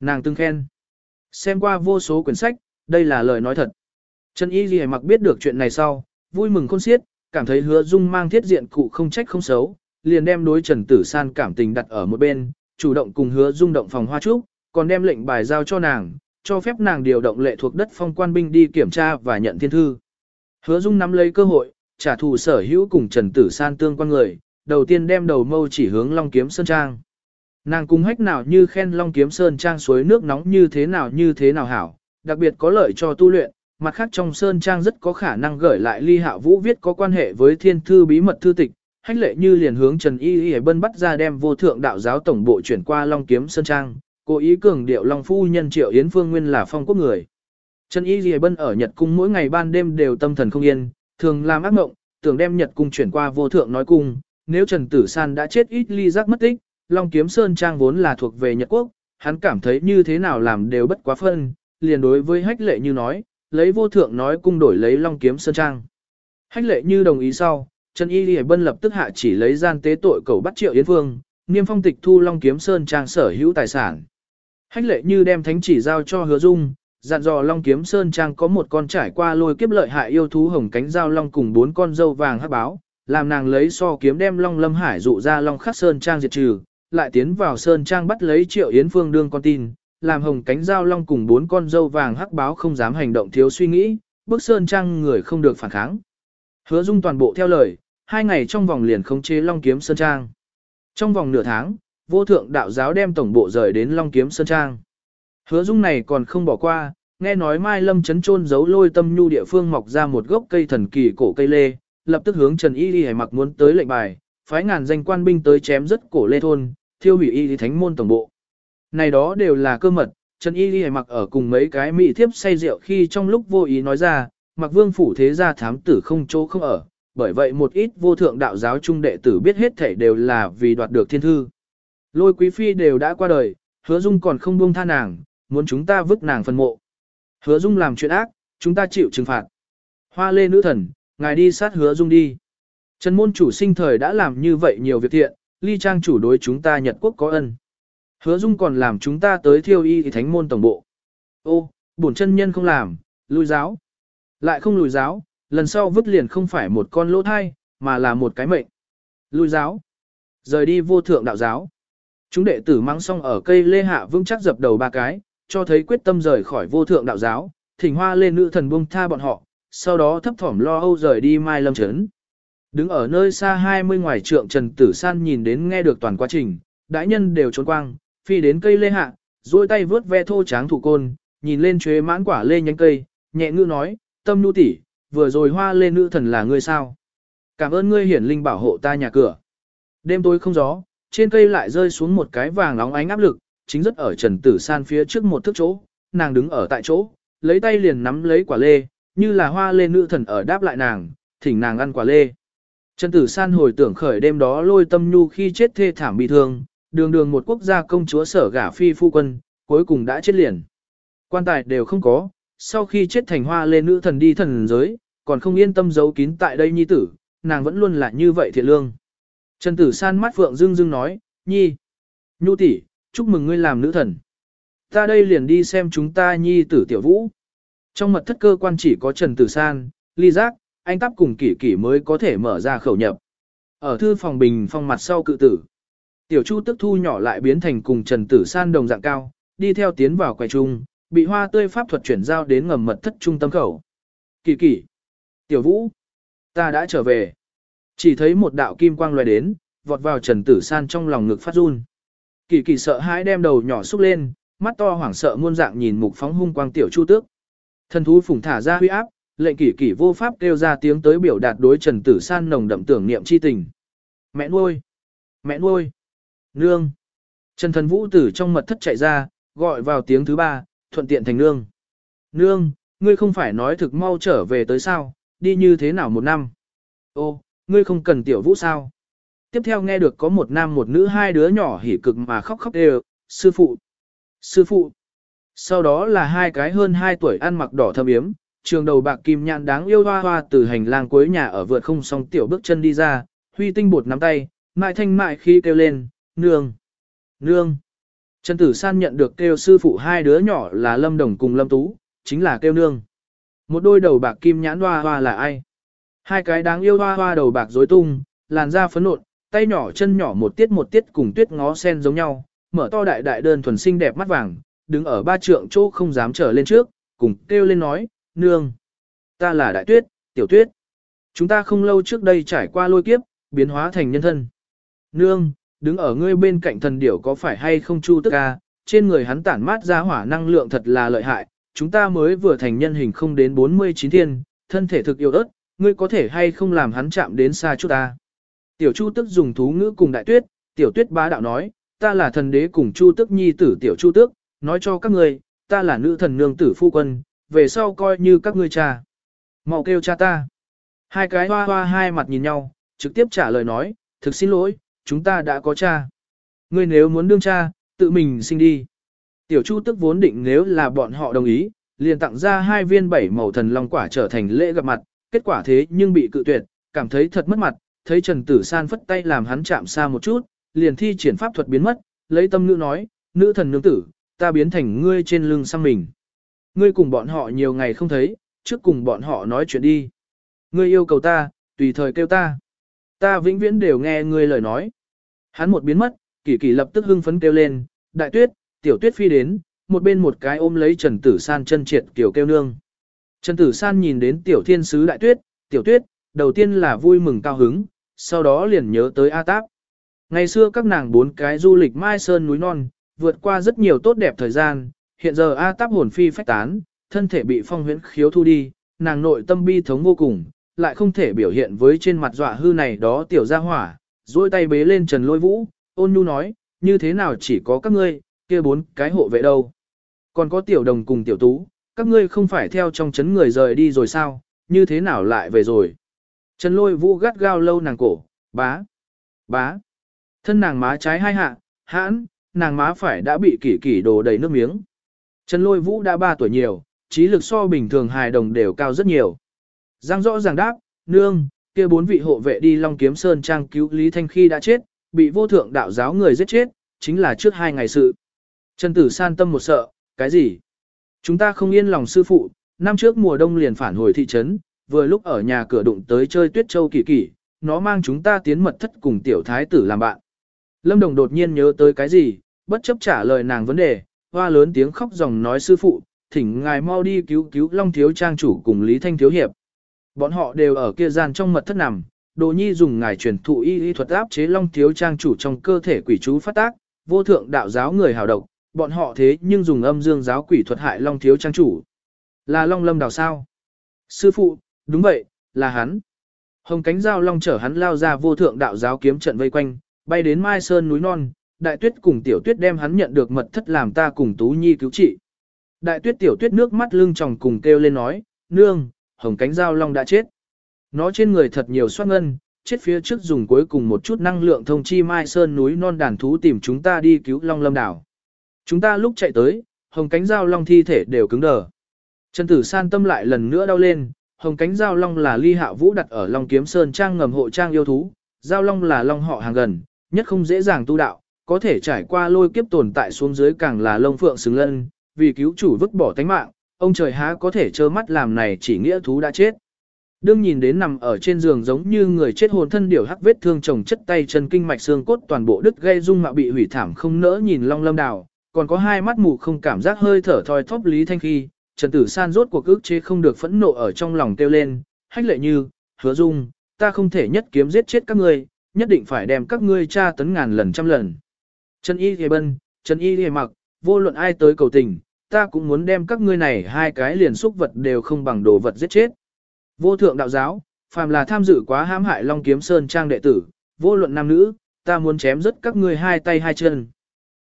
Nàng từng khen. Xem qua vô số quyển sách, đây là lời nói thật. Trần Y Ghi mặc biết được chuyện này sau, vui mừng khôn xiết, cảm thấy hứa dung mang thiết diện cụ không trách không xấu, liền đem đối Trần Tử San cảm tình đặt ở một bên, chủ động cùng hứa dung động phòng hoa trúc, còn đem lệnh bài giao cho nàng, cho phép nàng điều động lệ thuộc đất phong quan binh đi kiểm tra và nhận thiên thư. Hứa dung nắm lấy cơ hội, trả thù sở hữu cùng Trần Tử San tương quan người, đầu tiên đem đầu mâu chỉ hướng Long Kiếm Sơn Trang. Nàng cung hách nào như khen Long Kiếm Sơn Trang suối nước nóng như thế nào như thế nào hảo, đặc biệt có lợi cho tu luyện, mặt khác trong sơn trang rất có khả năng gửi lại ly hạ vũ viết có quan hệ với thiên thư bí mật thư tịch, hách lệ như liền hướng Trần Y Y Bân bắt ra đem vô thượng đạo giáo tổng bộ chuyển qua Long Kiếm Sơn Trang, cố ý cường điệu Long Phu nhân Triệu Yến Phương Nguyên là phong quốc người. Trần Y Y Bân ở Nhật Cung mỗi ngày ban đêm đều tâm thần không yên, thường làm ác mộng, tưởng đem Nhật Cung chuyển qua vô thượng nói cung, nếu Trần Tử San đã chết ít ly giác mất tích, Long Kiếm Sơn Trang vốn là thuộc về Nhật Quốc, hắn cảm thấy như thế nào làm đều bất quá phân, liền đối với hách lệ như nói, lấy vô thượng nói cung đổi lấy Long Kiếm Sơn Trang. Hách lệ như đồng ý sau, Trần Y Lì Bân lập tức hạ chỉ lấy gian tế tội cầu bắt triệu Yến vương, niêm phong tịch thu Long Kiếm Sơn Trang sở hữu tài sản. Hách lệ như đem thánh chỉ giao cho hứa dung, dặn dò Long Kiếm Sơn Trang có một con trải qua lôi kiếp lợi hại yêu thú hồng cánh giao long cùng bốn con dâu vàng hắc báo, làm nàng lấy so kiếm đem Long Lâm Hải dụ ra Long Khắc Sơn Trang diệt trừ, lại tiến vào Sơn Trang bắt lấy Triệu Yến Phương đương con tin, làm hồng cánh giao long cùng bốn con dâu vàng hắc báo không dám hành động thiếu suy nghĩ, bức Sơn Trang người không được phản kháng. Hứa Dung toàn bộ theo lời, hai ngày trong vòng liền khống chế Long Kiếm Sơn Trang. Trong vòng nửa tháng, vô thượng đạo giáo đem tổng bộ rời đến Long Kiếm Sơn Trang. Hứa Dung này còn không bỏ qua, nghe nói Mai Lâm chấn trôn giấu lôi tâm nhu địa phương mọc ra một gốc cây thần kỳ cổ cây lê, lập tức hướng Trần Y Đi mặc muốn tới lệnh bài, phái ngàn danh quan binh tới chém rất cổ lê thôn, thiêu hủy Y lý thánh môn tổng bộ. Này đó đều là cơ mật, Trần Y lý mặc ở cùng mấy cái mỹ thiếp say rượu khi trong lúc vô ý nói ra, mặc vương phủ thế gia thám tử không chỗ không ở, bởi vậy một ít vô thượng đạo giáo trung đệ tử biết hết thể đều là vì đoạt được thiên thư. Lôi quý phi đều đã qua đời, hứa dung còn không buông tha nàng, muốn chúng ta vứt nàng phân mộ. Hứa dung làm chuyện ác, chúng ta chịu trừng phạt. Hoa lê nữ thần, ngài đi sát hứa dung đi. Trần môn chủ sinh thời đã làm như vậy nhiều việc thiện, ly trang chủ đối chúng ta Nhật quốc có ân. Hứa dung còn làm chúng ta tới thiêu y thì thánh môn tổng bộ. Ô, bổn chân nhân không làm, lùi giáo. Lại không lùi giáo, lần sau vứt liền không phải một con lỗ thai, mà là một cái mệnh. Lùi giáo. Rời đi vô thượng đạo giáo. Chúng đệ tử mang xong ở cây lê hạ vững chắc dập đầu ba cái, cho thấy quyết tâm rời khỏi vô thượng đạo giáo, thỉnh hoa lên nữ thần buông tha bọn họ, sau đó thấp thỏm lo âu rời đi Mai Lâm Trấn. Đứng ở nơi xa 20 ngoài trượng Trần Tử San nhìn đến nghe được toàn quá trình, đại nhân đều trốn quang, phi đến cây lê hạ, duỗi tay vướt ve thô tráng thủ côn, nhìn lên chuế mãn quả lê nhánh cây, nhẹ ngữ nói, tâm nu tỷ, vừa rồi hoa lên nữ thần là ngươi sao? Cảm ơn ngươi hiển linh bảo hộ ta nhà cửa. Đêm tối không gió, trên cây lại rơi xuống một cái vàng nóng ánh áp lực, chính rất ở Trần Tử San phía trước một thước chỗ, nàng đứng ở tại chỗ, lấy tay liền nắm lấy quả lê, như là hoa lê nữ thần ở đáp lại nàng, thỉnh nàng ăn quả lê. Trần Tử San hồi tưởng khởi đêm đó lôi tâm nhu khi chết thê thảm bị thương, đường đường một quốc gia công chúa sở gả phi phu quân, cuối cùng đã chết liền. Quan tài đều không có, sau khi chết thành hoa lên nữ thần đi thần giới, còn không yên tâm giấu kín tại đây nhi tử, nàng vẫn luôn là như vậy thiện lương. Trần Tử San mắt phượng dưng dưng nói, nhi, nhu tỷ, chúc mừng ngươi làm nữ thần. Ta đây liền đi xem chúng ta nhi tử tiểu vũ. Trong mật thất cơ quan chỉ có Trần Tử San, ly giác, anh tắp cùng kỷ kỷ mới có thể mở ra khẩu nhập. Ở thư phòng bình phong mặt sau cự tử. Tiểu Chu tức thu nhỏ lại biến thành cùng Trần Tử San đồng dạng cao, đi theo tiến vào quầy trung, bị hoa tươi pháp thuật chuyển giao đến ngầm mật thất trung tâm khẩu. Kỳ kỳ. Tiểu Vũ. Ta đã trở về. Chỉ thấy một đạo kim quang loài đến, vọt vào Trần Tử San trong lòng ngực phát run. Kỳ kỳ sợ hãi đem đầu nhỏ xúc lên, mắt to hoảng sợ muôn dạng nhìn mục phóng hung quang tiểu chu tước. Thần thú phủng thả ra huy áp, lệnh kỳ kỳ vô pháp kêu ra tiếng tới biểu đạt đối Trần Tử San nồng đậm tưởng niệm chi tình. Mẹ nuôi! Mẹ nuôi! Nương! Trần thần vũ tử trong mật thất chạy ra, gọi vào tiếng thứ ba, thuận tiện thành nương. Nương, ngươi không phải nói thực mau trở về tới sao, đi như thế nào một năm? Ô, ngươi không cần tiểu vũ sao? Tiếp theo nghe được có một nam một nữ hai đứa nhỏ hỉ cực mà khóc khóc đều, sư phụ, sư phụ. Sau đó là hai cái hơn hai tuổi ăn mặc đỏ thâm yếm, trường đầu bạc kim nhạn đáng yêu hoa hoa từ hành lang cuối nhà ở vượt không xong tiểu bước chân đi ra, huy tinh bột nắm tay, mại thanh mại khi kêu lên, nương, nương. Trần Tử San nhận được kêu sư phụ hai đứa nhỏ là Lâm Đồng cùng Lâm Tú, chính là kêu nương. Một đôi đầu bạc kim nhãn hoa hoa là ai? Hai cái đáng yêu hoa hoa đầu bạc rối tung, làn da phấn nộn, tay nhỏ chân nhỏ một tiết một tiết cùng tuyết ngó sen giống nhau, mở to đại đại đơn thuần xinh đẹp mắt vàng, đứng ở ba trượng chỗ không dám trở lên trước, cùng kêu lên nói, nương. Ta là đại tuyết, tiểu tuyết. Chúng ta không lâu trước đây trải qua lôi kiếp, biến hóa thành nhân thân. Nương, đứng ở ngươi bên cạnh thần điểu có phải hay không chu tức ca, trên người hắn tản mát ra hỏa năng lượng thật là lợi hại, chúng ta mới vừa thành nhân hình không đến 49 thiên, thân thể thực yêu ớt, ngươi có thể hay không làm hắn chạm đến xa chút ta. Tiểu Chu tức dùng thú ngữ cùng đại tuyết, tiểu tuyết bá đạo nói, ta là thần đế cùng Chu tức nhi tử tiểu Chu tước, nói cho các ngươi, ta là nữ thần nương tử phu quân, về sau coi như các ngươi cha. Mau kêu cha ta. Hai cái hoa hoa hai mặt nhìn nhau, trực tiếp trả lời nói, thực xin lỗi, chúng ta đã có cha. Ngươi nếu muốn đương cha, tự mình sinh đi. Tiểu Chu tức vốn định nếu là bọn họ đồng ý, liền tặng ra hai viên bảy màu thần long quả trở thành lễ gặp mặt, kết quả thế nhưng bị cự tuyệt, cảm thấy thật mất mặt, thấy Trần Tử San phất tay làm hắn chạm xa một chút, liền thi triển pháp thuật biến mất, lấy tâm nữ nói, nữ thần nương tử, ta biến thành ngươi trên lưng sang mình. Ngươi cùng bọn họ nhiều ngày không thấy, trước cùng bọn họ nói chuyện đi. Ngươi yêu cầu ta, tùy thời kêu ta. Ta vĩnh viễn đều nghe ngươi lời nói. Hắn một biến mất, kỳ kỳ lập tức hưng phấn kêu lên, đại tuyết, tiểu tuyết phi đến, một bên một cái ôm lấy Trần Tử San chân triệt kiểu kêu nương. Trần Tử San nhìn đến tiểu thiên sứ đại tuyết, tiểu tuyết, đầu tiên là vui mừng cao hứng, sau đó liền nhớ tới A Táp. Ngày xưa các nàng bốn cái du lịch Mai Sơn núi non, vượt qua rất nhiều tốt đẹp thời gian, hiện giờ A Táp hồn phi phách tán, thân thể bị phong huyễn khiếu thu đi, nàng nội tâm bi thống vô cùng, lại không thể biểu hiện với trên mặt dọa hư này đó tiểu gia hỏa, duỗi tay bế lên Trần Lôi Vũ, ôn nhu nói, như thế nào chỉ có các ngươi, kia bốn cái hộ vệ đâu. Còn có tiểu đồng cùng tiểu tú, các ngươi không phải theo trong chấn người rời đi rồi sao, như thế nào lại về rồi. Trần Lôi Vũ gắt gao lâu nàng cổ, bá, bá. Thân nàng má trái hai hạ, hãn, nàng má phải đã bị kỷ kỷ đồ đầy nước miếng. Trần Lôi Vũ đã 3 tuổi nhiều, trí lực so bình thường hài đồng đều cao rất nhiều. Giang rõ ràng đáp, nương, kia bốn vị hộ vệ đi Long Kiếm Sơn trang cứu Lý Thanh khi đã chết, bị vô thượng đạo giáo người giết chết, chính là trước hai ngày sự. Trần Tử san tâm một sợ, cái gì? Chúng ta không yên lòng sư phụ, năm trước mùa đông liền phản hồi thị trấn, vừa lúc ở nhà cửa đụng tới chơi tuyết châu kỳ kỳ, nó mang chúng ta tiến mật thất cùng tiểu thái tử làm bạn. Lâm Đồng đột nhiên nhớ tới cái gì, bất chấp trả lời nàng vấn đề, hoa lớn tiếng khóc dòng nói sư phụ, thỉnh ngài mau đi cứu cứu Long Thiếu Trang chủ cùng Lý Thanh Thiếu Hiệp. Bọn họ đều ở kia gian trong mật thất nằm, Đồ Nhi dùng ngài truyền thụ y y thuật áp chế Long Thiếu Trang chủ trong cơ thể quỷ chú phát tác, vô thượng đạo giáo người hào độc, bọn họ thế nhưng dùng âm dương giáo quỷ thuật hại Long Thiếu Trang chủ. Là Long Lâm đào sao? Sư phụ, đúng vậy, là hắn. Hồng cánh dao Long chở hắn lao ra vô thượng đạo giáo kiếm trận vây quanh, bay đến Mai Sơn núi non, đại tuyết cùng tiểu tuyết đem hắn nhận được mật thất làm ta cùng Tú Nhi cứu trị. Đại tuyết tiểu tuyết nước mắt lưng tròng cùng kêu lên nói, nương, hồng cánh dao long đã chết. Nó trên người thật nhiều soát ngân, chết phía trước dùng cuối cùng một chút năng lượng thông chi mai sơn núi non đàn thú tìm chúng ta đi cứu long lâm đảo. Chúng ta lúc chạy tới, hồng cánh dao long thi thể đều cứng đờ. Trần tử san tâm lại lần nữa đau lên, hồng cánh dao long là ly hạ vũ đặt ở long kiếm sơn trang ngầm hộ trang yêu thú, dao long là long họ hàng gần, nhất không dễ dàng tu đạo, có thể trải qua lôi kiếp tồn tại xuống dưới càng là lông phượng xứng lân, vì cứu chủ vứt bỏ tánh mạng, ông trời há có thể trơ mắt làm này chỉ nghĩa thú đã chết. Đương nhìn đến nằm ở trên giường giống như người chết hồn thân điểu hắc vết thương chồng chất tay chân kinh mạch xương cốt toàn bộ đứt gây dung mạo bị hủy thảm không nỡ nhìn long lâm đào, còn có hai mắt mù không cảm giác hơi thở thoi thóp lý thanh khi, Trần Tử San rốt cuộc ức chế không được phẫn nộ ở trong lòng kêu lên, hách lệ như, hứa dung, ta không thể nhất kiếm giết chết các ngươi, nhất định phải đem các ngươi tra tấn ngàn lần trăm lần. Trần Y Hề Bân, Trần Y Hề Mặc, vô luận ai tới cầu tình, ta cũng muốn đem các ngươi này hai cái liền xúc vật đều không bằng đồ vật giết chết. Vô thượng đạo giáo, phàm là tham dự quá hãm hại Long Kiếm Sơn trang đệ tử, vô luận nam nữ, ta muốn chém rất các ngươi hai tay hai chân.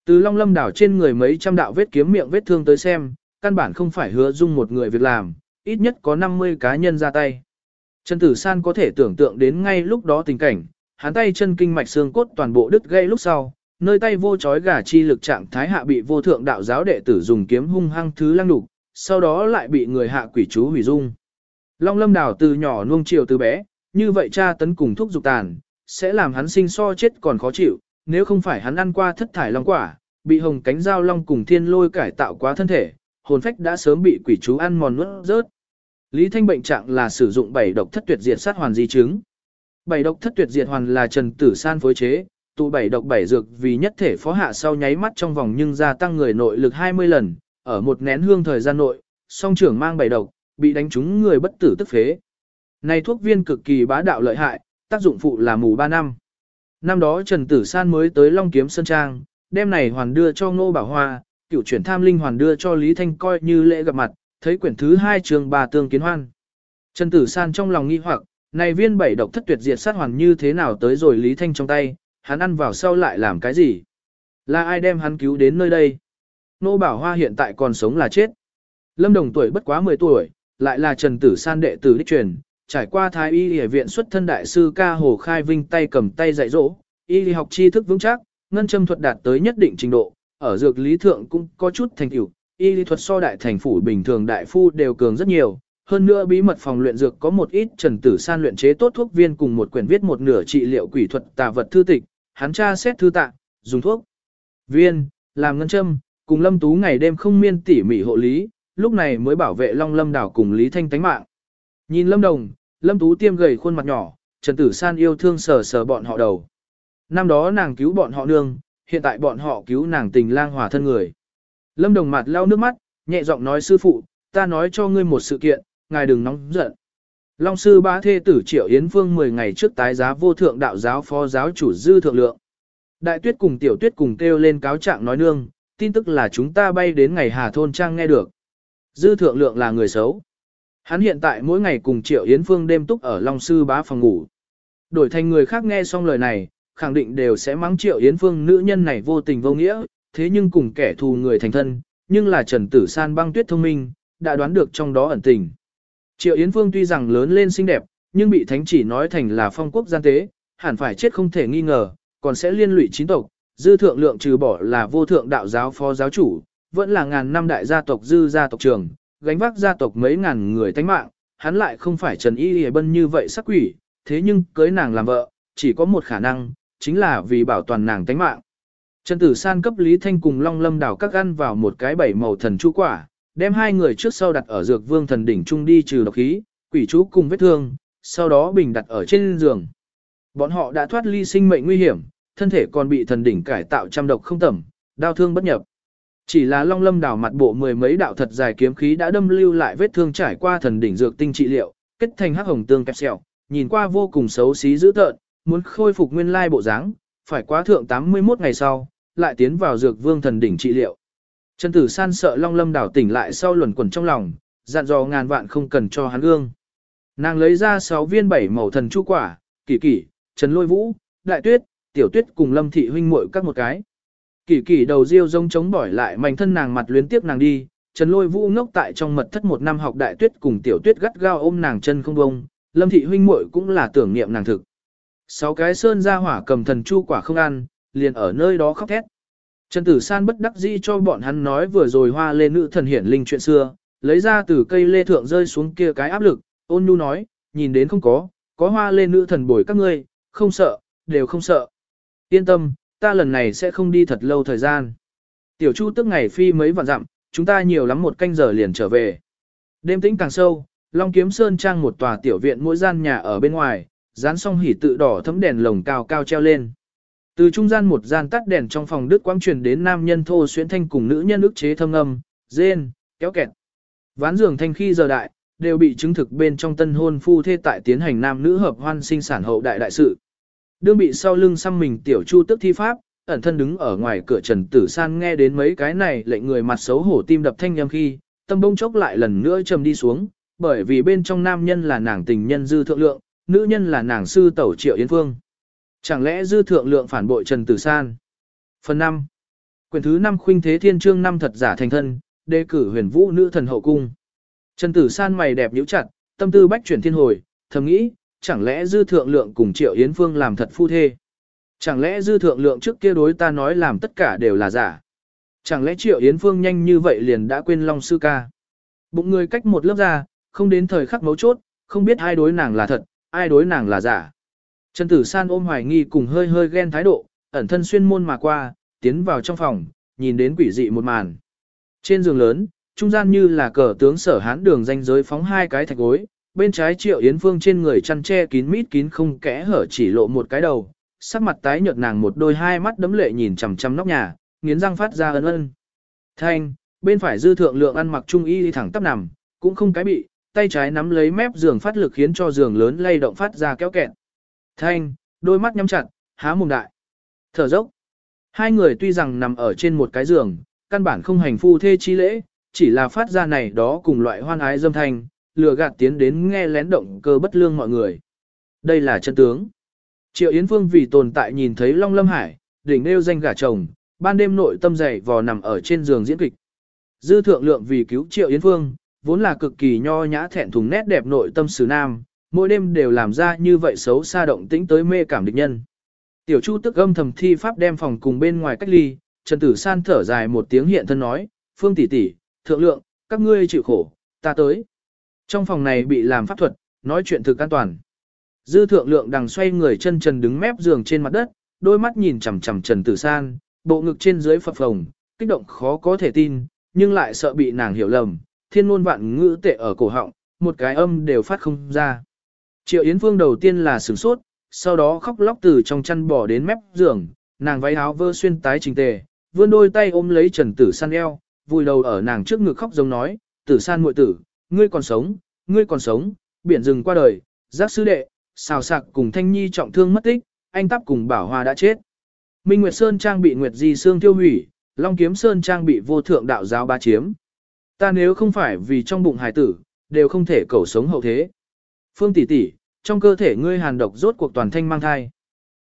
Từ Long Lâm đảo trên người mấy trăm đạo vết kiếm miệng vết thương tới xem, căn bản không phải hứa dung một người việc làm, ít nhất có 50 cá nhân ra tay. Trần Tử San có thể tưởng tượng đến ngay lúc đó tình cảnh, hắn tay chân kinh mạch xương cốt toàn bộ đứt gãy lúc sau, nơi tay vô chói gà chi lực trạng thái hạ bị vô thượng đạo giáo đệ tử dùng kiếm hung hăng thứ lăng đục, sau đó lại bị người hạ quỷ chú hủy dung. Long lâm đảo từ nhỏ nuông chiều từ bé, như vậy cha tấn cùng thúc dục tàn, sẽ làm hắn sinh so chết còn khó chịu, nếu không phải hắn ăn qua thất thải long quả, bị hồng cánh dao long cùng thiên lôi cải tạo quá thân thể, hồn phách đã sớm bị quỷ chú ăn mòn nuốt rớt. Lý Thanh bệnh trạng là sử dụng bảy độc thất tuyệt diệt sát hoàn di chứng. Bảy độc thất tuyệt diệt hoàn là Trần Tử San phối chế, tụ bảy độc bảy dược vì nhất thể phó hạ sau nháy mắt trong vòng nhưng gia tăng người nội lực 20 lần, ở một nén hương thời gian nội, song trưởng mang bảy độc, bị đánh trúng người bất tử tức phế. Này thuốc viên cực kỳ bá đạo lợi hại, tác dụng phụ là mù 3 năm. Năm đó Trần Tử San mới tới Long Kiếm Sơn Trang, đem này hoàn đưa cho Ngô Bảo Hoa, cựu chuyển tham linh hoàn đưa cho Lý Thanh coi như lễ gặp mặt, thấy quyển thứ hai trường bà tương kiến hoan. Trần Tử San trong lòng nghi hoặc, này viên bảy độc thất tuyệt diệt sát hoàn như thế nào tới rồi Lý Thanh trong tay, hắn ăn vào sau lại làm cái gì? Là ai đem hắn cứu đến nơi đây? Nô Bảo Hoa hiện tại còn sống là chết. Lâm Đồng tuổi bất quá 10 tuổi, lại là Trần Tử San đệ tử đích truyền, trải qua Thái Y Y viện xuất thân đại sư ca Hồ Khai Vinh tay cầm tay dạy dỗ, y học tri thức vững chắc, ngân châm thuật đạt tới nhất định trình độ, ở dược lý thượng cũng có chút thành tựu, y lý thuật so đại thành phủ bình thường đại phu đều cường rất nhiều. Hơn nữa bí mật phòng luyện dược có một ít Trần Tử San luyện chế tốt thuốc viên cùng một quyển viết một nửa trị liệu quỷ thuật tà vật thư tịch, hắn tra xét thư tạ, dùng thuốc viên, làm ngân châm, cùng Lâm Tú ngày đêm không miên tỉ mỉ hộ lý, lúc này mới bảo vệ Long Lâm đảo cùng Lý Thanh tánh mạng. Nhìn Lâm Đồng, Lâm Tú tiêm gầy khuôn mặt nhỏ, Trần Tử San yêu thương sờ sờ bọn họ đầu. Năm đó nàng cứu bọn họ nương, hiện tại bọn họ cứu nàng tình lang hòa thân người. Lâm Đồng mặt lau nước mắt, nhẹ giọng nói sư phụ, ta nói cho ngươi một sự kiện, ngài đừng nóng giận. Long sư bá thê tử Triệu Yến Phương 10 ngày trước tái giá vô thượng đạo giáo phó giáo chủ dư thượng lượng. Đại tuyết cùng tiểu tuyết cùng kêu lên cáo trạng nói nương, tin tức là chúng ta bay đến ngày Hà Thôn Trang nghe được. Dư thượng lượng là người xấu. Hắn hiện tại mỗi ngày cùng Triệu Yến Phương đêm túc ở Long sư bá phòng ngủ. Đổi thành người khác nghe xong lời này, khẳng định đều sẽ mắng Triệu Yến Phương nữ nhân này vô tình vô nghĩa, thế nhưng cùng kẻ thù người thành thân, nhưng là Trần Tử San băng tuyết thông minh, đã đoán được trong đó ẩn tình. Triệu Yến Phương tuy rằng lớn lên xinh đẹp, nhưng bị thánh chỉ nói thành là phong quốc gian tế, hẳn phải chết không thể nghi ngờ, còn sẽ liên lụy chín tộc, dư thượng lượng trừ bỏ là vô thượng đạo giáo phó giáo chủ, vẫn là ngàn năm đại gia tộc dư gia tộc trường, gánh vác gia tộc mấy ngàn người tánh mạng, hắn lại không phải Trần Y Y Bân như vậy sắc quỷ, thế nhưng cưới nàng làm vợ, chỉ có một khả năng, chính là vì bảo toàn nàng tánh mạng. Trần Tử San cấp Lý Thanh cùng Long Lâm đảo các ăn vào một cái bảy màu thần chu quả, đem hai người trước sau đặt ở dược vương thần đỉnh trung đi trừ độc khí, quỷ chú cùng vết thương, sau đó bình đặt ở trên giường. Bọn họ đã thoát ly sinh mệnh nguy hiểm, thân thể còn bị thần đỉnh cải tạo trăm độc không tẩm, đau thương bất nhập. Chỉ là Long Lâm đảo mặt bộ mười mấy đạo thật dài kiếm khí đã đâm lưu lại vết thương trải qua thần đỉnh dược tinh trị liệu, kết thành hắc hồng tương kẹp sẹo, nhìn qua vô cùng xấu xí dữ tợn, muốn khôi phục nguyên lai bộ dáng, phải quá thượng 81 ngày sau, lại tiến vào dược vương thần đỉnh trị liệu. Trần Tử San sợ Long Lâm đảo tỉnh lại sau luẩn quẩn trong lòng, dặn dò ngàn vạn không cần cho hắn gương. Nàng lấy ra 6 viên bảy màu thần chu quả, kỳ kỳ, Trần Lôi Vũ, Đại Tuyết, Tiểu Tuyết cùng Lâm Thị huynh muội các một cái. Kỳ kỳ đầu riêu rông chống bỏi lại mảnh thân nàng mặt luyến tiếp nàng đi, Trần Lôi Vũ ngốc tại trong mật thất một năm học Đại Tuyết cùng Tiểu Tuyết gắt gao ôm nàng chân không bông, Lâm Thị huynh muội cũng là tưởng niệm nàng thực. Sáu cái sơn ra hỏa cầm thần chu quả không ăn, liền ở nơi đó khóc thét. Trần Tử San bất đắc dĩ cho bọn hắn nói vừa rồi hoa lên nữ thần hiển linh chuyện xưa, lấy ra từ cây lê thượng rơi xuống kia cái áp lực, ôn nhu nói, nhìn đến không có, có hoa lên nữ thần bồi các ngươi, không sợ, đều không sợ. Yên tâm, ta lần này sẽ không đi thật lâu thời gian. Tiểu Chu tức ngày phi mấy vạn dặm, chúng ta nhiều lắm một canh giờ liền trở về. Đêm tĩnh càng sâu, Long Kiếm Sơn trang một tòa tiểu viện mỗi gian nhà ở bên ngoài, dán xong hỉ tự đỏ thấm đèn lồng cao cao treo lên. Từ trung gian một gian tắt đèn trong phòng đức quang truyền đến nam nhân thô xuyến thanh cùng nữ nhân ức chế thâm âm, rên, kéo kẹt. Ván giường thanh khi giờ đại, đều bị chứng thực bên trong tân hôn phu thê tại tiến hành nam nữ hợp hoan sinh sản hậu đại đại sự. Đương bị sau lưng xăm mình tiểu chu tức thi pháp, ẩn thân đứng ở ngoài cửa Trần Tử San nghe đến mấy cái này lệnh người mặt xấu hổ tim đập thanh nhâm khi, tâm bông chốc lại lần nữa trầm đi xuống, bởi vì bên trong nam nhân là nàng tình nhân dư thượng lượng, nữ nhân là nàng sư tẩu triệu Yến Phương. Chẳng lẽ dư thượng lượng phản bội Trần Tử San? Phần 5. quyển thứ 5 khuynh thế thiên chương năm thật giả thành thân, đề cử huyền vũ nữ thần hậu cung. Trần Tử San mày đẹp nhíu chặt, tâm tư bách chuyển thiên hồi, thầm nghĩ, chẳng lẽ dư thượng lượng cùng Triệu Yến Phương làm thật phu thê? Chẳng lẽ dư thượng lượng trước kia đối ta nói làm tất cả đều là giả? Chẳng lẽ Triệu Yến Phương nhanh như vậy liền đã quên Long Sư Ca? Bụng người cách một lớp ra, không đến thời khắc mấu chốt, không biết ai đối nàng là thật, ai đối nàng là giả. Trần Tử San ôm hoài nghi cùng hơi hơi ghen thái độ, ẩn thân xuyên môn mà qua, tiến vào trong phòng, nhìn đến quỷ dị một màn. Trên giường lớn, trung gian như là cờ tướng sở hán đường danh giới phóng hai cái thạch gối, bên trái Triệu Yến Phương trên người chăn che kín mít kín không kẽ hở chỉ lộ một cái đầu, sắc mặt tái nhợt nàng một đôi hai mắt đấm lệ nhìn chằm chằm nóc nhà, nghiến răng phát ra ân ân. Thanh, bên phải dư thượng lượng ăn mặc trung y đi thẳng tắp nằm, cũng không cái bị, tay trái nắm lấy mép giường phát lực khiến cho giường lớn lay động phát ra kéo kẹt. Thanh, đôi mắt nhắm chặt, há mồm đại. Thở dốc. Hai người tuy rằng nằm ở trên một cái giường, căn bản không hành phu thê chi lễ, chỉ là phát ra này đó cùng loại hoan ái dâm thanh, lừa gạt tiến đến nghe lén động cơ bất lương mọi người. Đây là chân tướng. Triệu Yến Phương vì tồn tại nhìn thấy Long Lâm Hải, đỉnh nêu danh gả chồng, ban đêm nội tâm dày vò nằm ở trên giường diễn kịch. Dư thượng lượng vì cứu Triệu Yến Phương, vốn là cực kỳ nho nhã thẹn thùng nét đẹp nội tâm xứ nam, mỗi đêm đều làm ra như vậy xấu xa động tĩnh tới mê cảm địch nhân. Tiểu Chu tức âm thầm thi pháp đem phòng cùng bên ngoài cách ly, Trần Tử San thở dài một tiếng hiện thân nói, Phương tỷ tỷ, thượng lượng, các ngươi chịu khổ, ta tới. Trong phòng này bị làm pháp thuật, nói chuyện thực an toàn. Dư thượng lượng đằng xoay người chân trần đứng mép giường trên mặt đất, đôi mắt nhìn chằm chằm Trần Tử San, bộ ngực trên dưới phập phồng, kích động khó có thể tin, nhưng lại sợ bị nàng hiểu lầm, thiên ngôn vạn ngữ tệ ở cổ họng, một cái âm đều phát không ra. Triệu Yến Phương đầu tiên là sửng sốt, sau đó khóc lóc từ trong chăn bỏ đến mép giường, nàng váy áo vơ xuyên tái trình tề, vươn đôi tay ôm lấy Trần Tử San eo, vùi đầu ở nàng trước ngực khóc giống nói, Tử San muội tử, ngươi còn sống, ngươi còn sống, biển rừng qua đời, giác sư đệ, xào sạc cùng Thanh Nhi trọng thương mất tích, anh tắp cùng Bảo Hoa đã chết. Minh Nguyệt Sơn Trang bị Nguyệt Di Sương tiêu hủy, Long Kiếm Sơn Trang bị vô thượng đạo giáo ba chiếm. Ta nếu không phải vì trong bụng hài tử, đều không thể cầu sống hậu thế. Phương tỷ tỷ, trong cơ thể ngươi hàn độc rốt cuộc toàn thanh mang thai.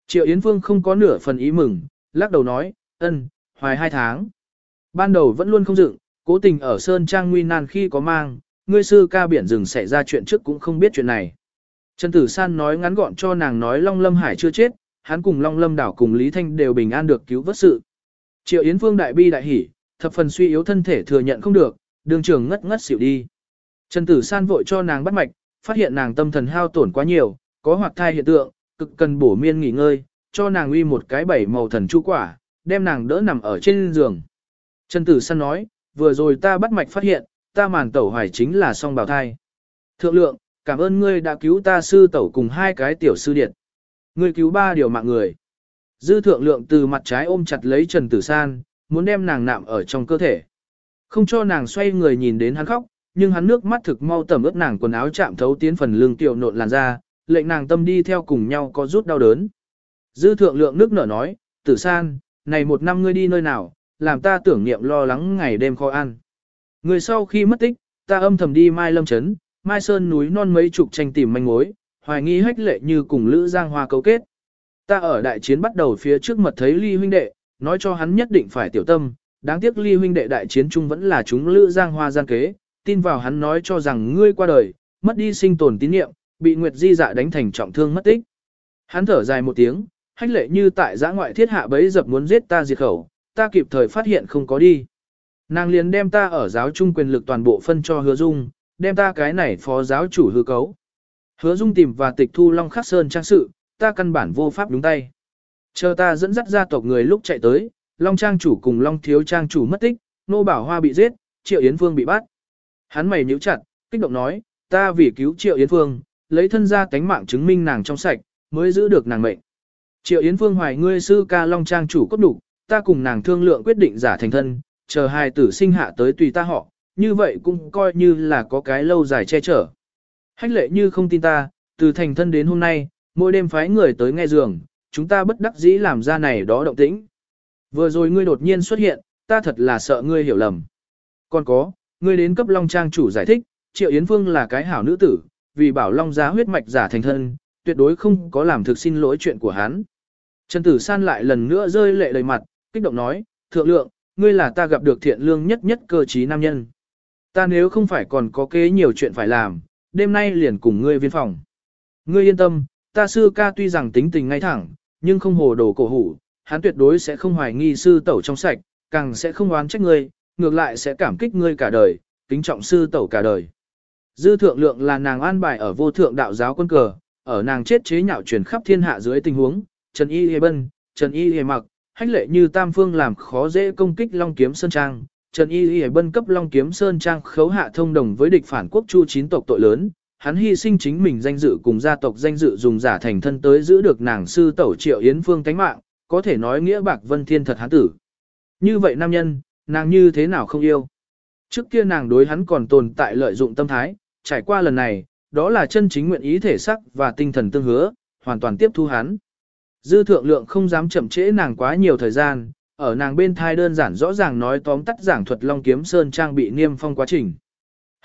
Triệu Yến Phương không có nửa phần ý mừng, lắc đầu nói, ân, hoài hai tháng. Ban đầu vẫn luôn không dựng, cố tình ở Sơn Trang nguy nan khi có mang, ngươi sư ca biển rừng xảy ra chuyện trước cũng không biết chuyện này. Trần Tử San nói ngắn gọn cho nàng nói Long Lâm Hải chưa chết, hắn cùng Long Lâm đảo cùng Lý Thanh đều bình an được cứu vớt sự. Triệu Yến Phương đại bi đại hỉ, thập phần suy yếu thân thể thừa nhận không được, đường trường ngất ngất xỉu đi. Trần Tử San vội cho nàng bắt mạch, phát hiện nàng tâm thần hao tổn quá nhiều, có hoạt thai hiện tượng, cực cần bổ miên nghỉ ngơi, cho nàng uy một cái bảy màu thần chu quả, đem nàng đỡ nằm ở trên giường. Trần Tử San nói, vừa rồi ta bắt mạch phát hiện, ta màn tẩu hoài chính là song bào thai. Thượng lượng, cảm ơn ngươi đã cứu ta sư tẩu cùng hai cái tiểu sư điện. Ngươi cứu ba điều mạng người. Dư thượng lượng từ mặt trái ôm chặt lấy Trần Tử San, muốn đem nàng nạm ở trong cơ thể. Không cho nàng xoay người nhìn đến hắn khóc, nhưng hắn nước mắt thực mau tẩm ướt nàng quần áo chạm thấu tiến phần lưng tiểu nộn làn da, lệnh nàng tâm đi theo cùng nhau có rút đau đớn. Dư thượng lượng nước nở nói, Tử San, này một năm ngươi đi nơi nào, làm ta tưởng niệm lo lắng ngày đêm khó ăn. Người sau khi mất tích, ta âm thầm đi Mai Lâm Trấn, Mai Sơn núi non mấy chục tranh tìm manh mối, hoài nghi hách lệ như cùng Lữ Giang Hoa cấu kết. Ta ở đại chiến bắt đầu phía trước mật thấy Ly huynh đệ, nói cho hắn nhất định phải tiểu tâm, đáng tiếc Ly huynh đệ đại chiến chung vẫn là chúng Lữ Giang Hoa gian kế, tin vào hắn nói cho rằng ngươi qua đời, mất đi sinh tồn tín niệm, bị Nguyệt Di dạ đánh thành trọng thương mất tích. Hắn thở dài một tiếng, hách lệ như tại giã ngoại thiết hạ bấy dập muốn giết ta diệt khẩu, ta kịp thời phát hiện không có đi. Nàng liền đem ta ở giáo trung quyền lực toàn bộ phân cho hứa dung, đem ta cái này phó giáo chủ hư cấu. Hứa dung tìm và tịch thu Long Khắc Sơn trang sự, ta căn bản vô pháp đúng tay. Chờ ta dẫn dắt gia tộc người lúc chạy tới, Long trang chủ cùng Long thiếu trang chủ mất tích, nô bảo hoa bị giết, triệu yến Vương bị bắt. Hắn mày nhíu chặt, kích động nói, ta vì cứu triệu yến phương, lấy thân ra cánh mạng chứng minh nàng trong sạch, mới giữ được nàng mệnh. Triệu Yến Phương hoài ngươi sư ca Long Trang chủ cốt đủ, ta cùng nàng thương lượng quyết định giả thành thân, chờ hai tử sinh hạ tới tùy ta họ, như vậy cũng coi như là có cái lâu dài che chở. Hách lệ như không tin ta, từ thành thân đến hôm nay, mỗi đêm phái người tới nghe giường, chúng ta bất đắc dĩ làm ra này đó động tĩnh. Vừa rồi ngươi đột nhiên xuất hiện, ta thật là sợ ngươi hiểu lầm. Còn có, ngươi đến cấp Long Trang chủ giải thích, Triệu Yến Phương là cái hảo nữ tử, vì bảo Long giá huyết mạch giả thành thân, tuyệt đối không có làm thực xin lỗi chuyện của hắn. Trần Tử San lại lần nữa rơi lệ đầy mặt, kích động nói, thượng lượng, ngươi là ta gặp được thiện lương nhất nhất cơ trí nam nhân. Ta nếu không phải còn có kế nhiều chuyện phải làm, đêm nay liền cùng ngươi viên phòng. Ngươi yên tâm, ta sư ca tuy rằng tính tình ngay thẳng, nhưng không hồ đồ cổ hủ, hắn tuyệt đối sẽ không hoài nghi sư tẩu trong sạch, càng sẽ không oán trách ngươi, ngược lại sẽ cảm kích ngươi cả đời, kính trọng sư tẩu cả đời. Dư thượng lượng là nàng an bài ở vô thượng đạo giáo quân cờ, ở nàng chết chế nhạo truyền khắp thiên hạ dưới tình huống, Trần Y Hề Bân, Trần Y Hề Mặc, hách lệ như Tam Phương làm khó dễ công kích Long Kiếm Sơn Trang. Trần Y Hề Bân cấp Long Kiếm Sơn Trang khấu hạ thông đồng với địch phản quốc chu chín tộc tội lớn, hắn hy sinh chính mình danh dự cùng gia tộc danh dự dùng giả thành thân tới giữ được nàng sư tẩu triệu Yến Phương tánh mạng, có thể nói nghĩa bạc vân thiên thật hắn tử. Như vậy nam nhân, nàng như thế nào không yêu? Trước kia nàng đối hắn còn tồn tại lợi dụng tâm thái, trải qua lần này, đó là chân chính nguyện ý thể sắc và tinh thần tương hứa, hoàn toàn tiếp thu hắn. Dư thượng lượng không dám chậm trễ nàng quá nhiều thời gian, ở nàng bên thai đơn giản rõ ràng nói tóm tắt giảng thuật Long Kiếm Sơn trang bị niêm phong quá trình.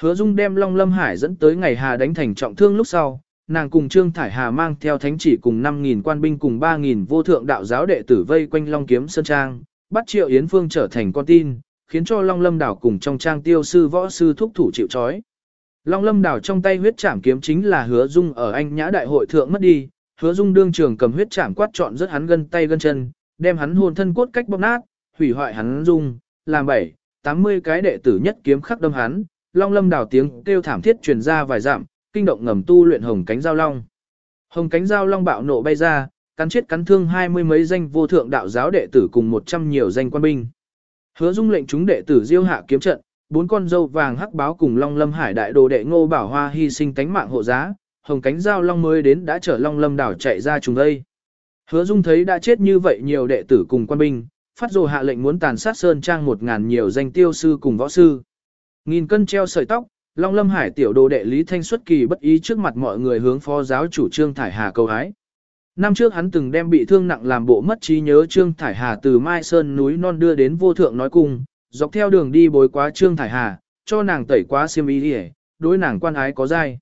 Hứa Dung đem Long Lâm Hải dẫn tới ngày Hà đánh thành trọng thương lúc sau, nàng cùng Trương Thải Hà mang theo thánh chỉ cùng 5.000 quan binh cùng 3.000 vô thượng đạo giáo đệ tử vây quanh Long Kiếm Sơn Trang, bắt Triệu Yến Phương trở thành con tin, khiến cho Long Lâm đảo cùng trong trang tiêu sư võ sư thúc thủ chịu trói. Long Lâm đảo trong tay huyết trảm kiếm chính là Hứa Dung ở anh nhã đại hội thượng mất đi, Hứa Dung đương trường cầm huyết trảm quát chọn rất hắn gân tay gân chân, đem hắn hồn thân cốt cách bóp nát, hủy hoại hắn dung, làm bảy, 80 cái đệ tử nhất kiếm khắc đâm hắn, Long Lâm đảo tiếng kêu thảm thiết truyền ra vài dặm, kinh động ngầm tu luyện hồng cánh giao long. Hồng cánh giao long bạo nộ bay ra, cắn chết cắn thương hai mươi mấy danh vô thượng đạo giáo đệ tử cùng một trăm nhiều danh quan binh. Hứa Dung lệnh chúng đệ tử diêu hạ kiếm trận, bốn con dâu vàng hắc báo cùng Long Lâm Hải đại đồ đệ Ngô Bảo Hoa hy sinh tánh mạng hộ giá, hồng cánh giao long mới đến đã chở Long Lâm đảo chạy ra trùng đây. Hứa Dung thấy đã chết như vậy nhiều đệ tử cùng quan binh, phát rồ hạ lệnh muốn tàn sát sơn trang một ngàn nhiều danh tiêu sư cùng võ sư. Nghìn cân treo sợi tóc, Long Lâm Hải tiểu đồ đệ Lý Thanh xuất kỳ bất ý trước mặt mọi người hướng phó giáo chủ Trương Thải Hà cầu hái. Năm trước hắn từng đem bị thương nặng làm bộ mất trí nhớ Trương Thải Hà từ Mai Sơn núi non đưa đến vô thượng nói cùng. dọc theo đường đi bối quá Trương Thải Hà, cho nàng tẩy quá xiêm y đi đối nàng quan ái có dai.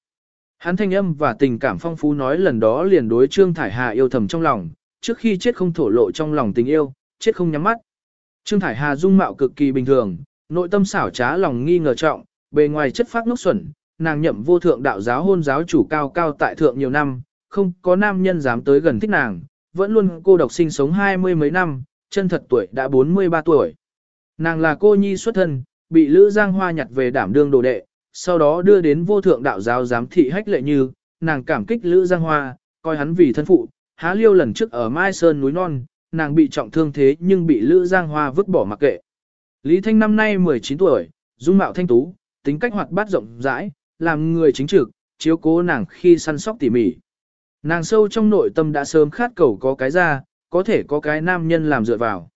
Hắn thanh âm và tình cảm phong phú nói lần đó liền đối Trương Thải Hà yêu thầm trong lòng, trước khi chết không thổ lộ trong lòng tình yêu, chết không nhắm mắt. Trương Thải Hà dung mạo cực kỳ bình thường, nội tâm xảo trá lòng nghi ngờ trọng, bề ngoài chất phác ngốc xuẩn, nàng nhậm vô thượng đạo giáo hôn giáo chủ cao cao tại thượng nhiều năm, không có nam nhân dám tới gần thích nàng, vẫn luôn cô độc sinh sống hai mươi mấy năm, chân thật tuổi đã 43 tuổi. Nàng là cô nhi xuất thân, bị Lữ Giang Hoa nhặt về đảm đương đồ đệ, sau đó đưa đến vô thượng đạo giáo giám thị hách lệ như, nàng cảm kích Lữ Giang Hoa, coi hắn vì thân phụ, há liêu lần trước ở Mai Sơn núi non, nàng bị trọng thương thế nhưng bị Lữ Giang Hoa vứt bỏ mặc kệ. Lý Thanh năm nay 19 tuổi, dung mạo thanh tú, tính cách hoạt bát rộng rãi, làm người chính trực, chiếu cố nàng khi săn sóc tỉ mỉ. Nàng sâu trong nội tâm đã sớm khát cầu có cái ra, có thể có cái nam nhân làm dựa vào.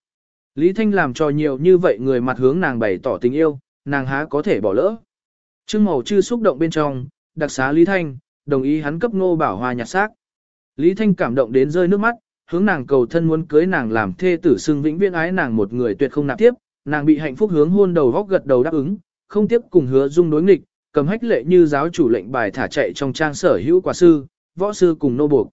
Lý Thanh làm cho nhiều như vậy người mặt hướng nàng bày tỏ tình yêu, nàng há có thể bỏ lỡ. Trương Mầu chư xúc động bên trong, đặc xá Lý Thanh, đồng ý hắn cấp nô bảo hoa nhặt xác. Lý Thanh cảm động đến rơi nước mắt, hướng nàng cầu thân muốn cưới nàng làm thê tử xưng vĩnh viễn ái nàng một người tuyệt không nạp tiếp, nàng bị hạnh phúc hướng hôn đầu góc gật đầu đáp ứng, không tiếp cùng hứa dung đối nghịch, cầm hách lệ như giáo chủ lệnh bài thả chạy trong trang sở hữu quả sư, võ sư cùng nô buộc.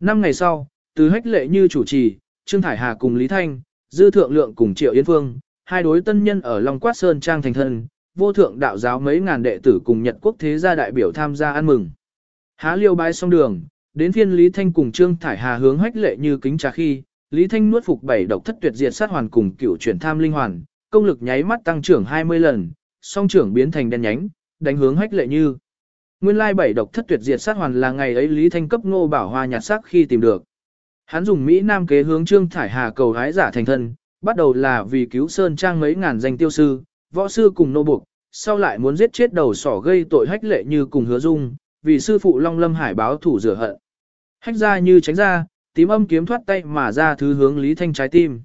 Năm ngày sau, từ hách lệ như chủ trì, Trương Thải Hà cùng Lý Thanh, Dư Thượng Lượng cùng Triệu Yên Phương, hai đối tân nhân ở Long Quát Sơn Trang thành thân, vô thượng đạo giáo mấy ngàn đệ tử cùng Nhật quốc thế gia đại biểu tham gia ăn mừng. Há liêu bái xong đường, đến phiên Lý Thanh cùng Trương Thải Hà hướng hách lệ như kính trà khi, Lý Thanh nuốt phục bảy độc thất tuyệt diệt sát hoàn cùng cửu chuyển tham linh hoàn, công lực nháy mắt tăng trưởng 20 lần, song trưởng biến thành đen nhánh, đánh hướng hách lệ như. Nguyên lai bảy độc thất tuyệt diệt sát hoàn là ngày ấy Lý Thanh cấp Ngô Bảo Hoa nhặt xác khi tìm được. Hắn dùng Mỹ Nam kế hướng Trương Thải Hà cầu hái giả thành thân, bắt đầu là vì cứu Sơn Trang mấy ngàn danh tiêu sư, võ sư cùng nô buộc, sau lại muốn giết chết đầu sỏ gây tội hách lệ như cùng hứa dung, vì sư phụ Long Lâm Hải báo thủ rửa hận. Hách ra như tránh ra, tím âm kiếm thoát tay mà ra thứ hướng Lý Thanh trái tim.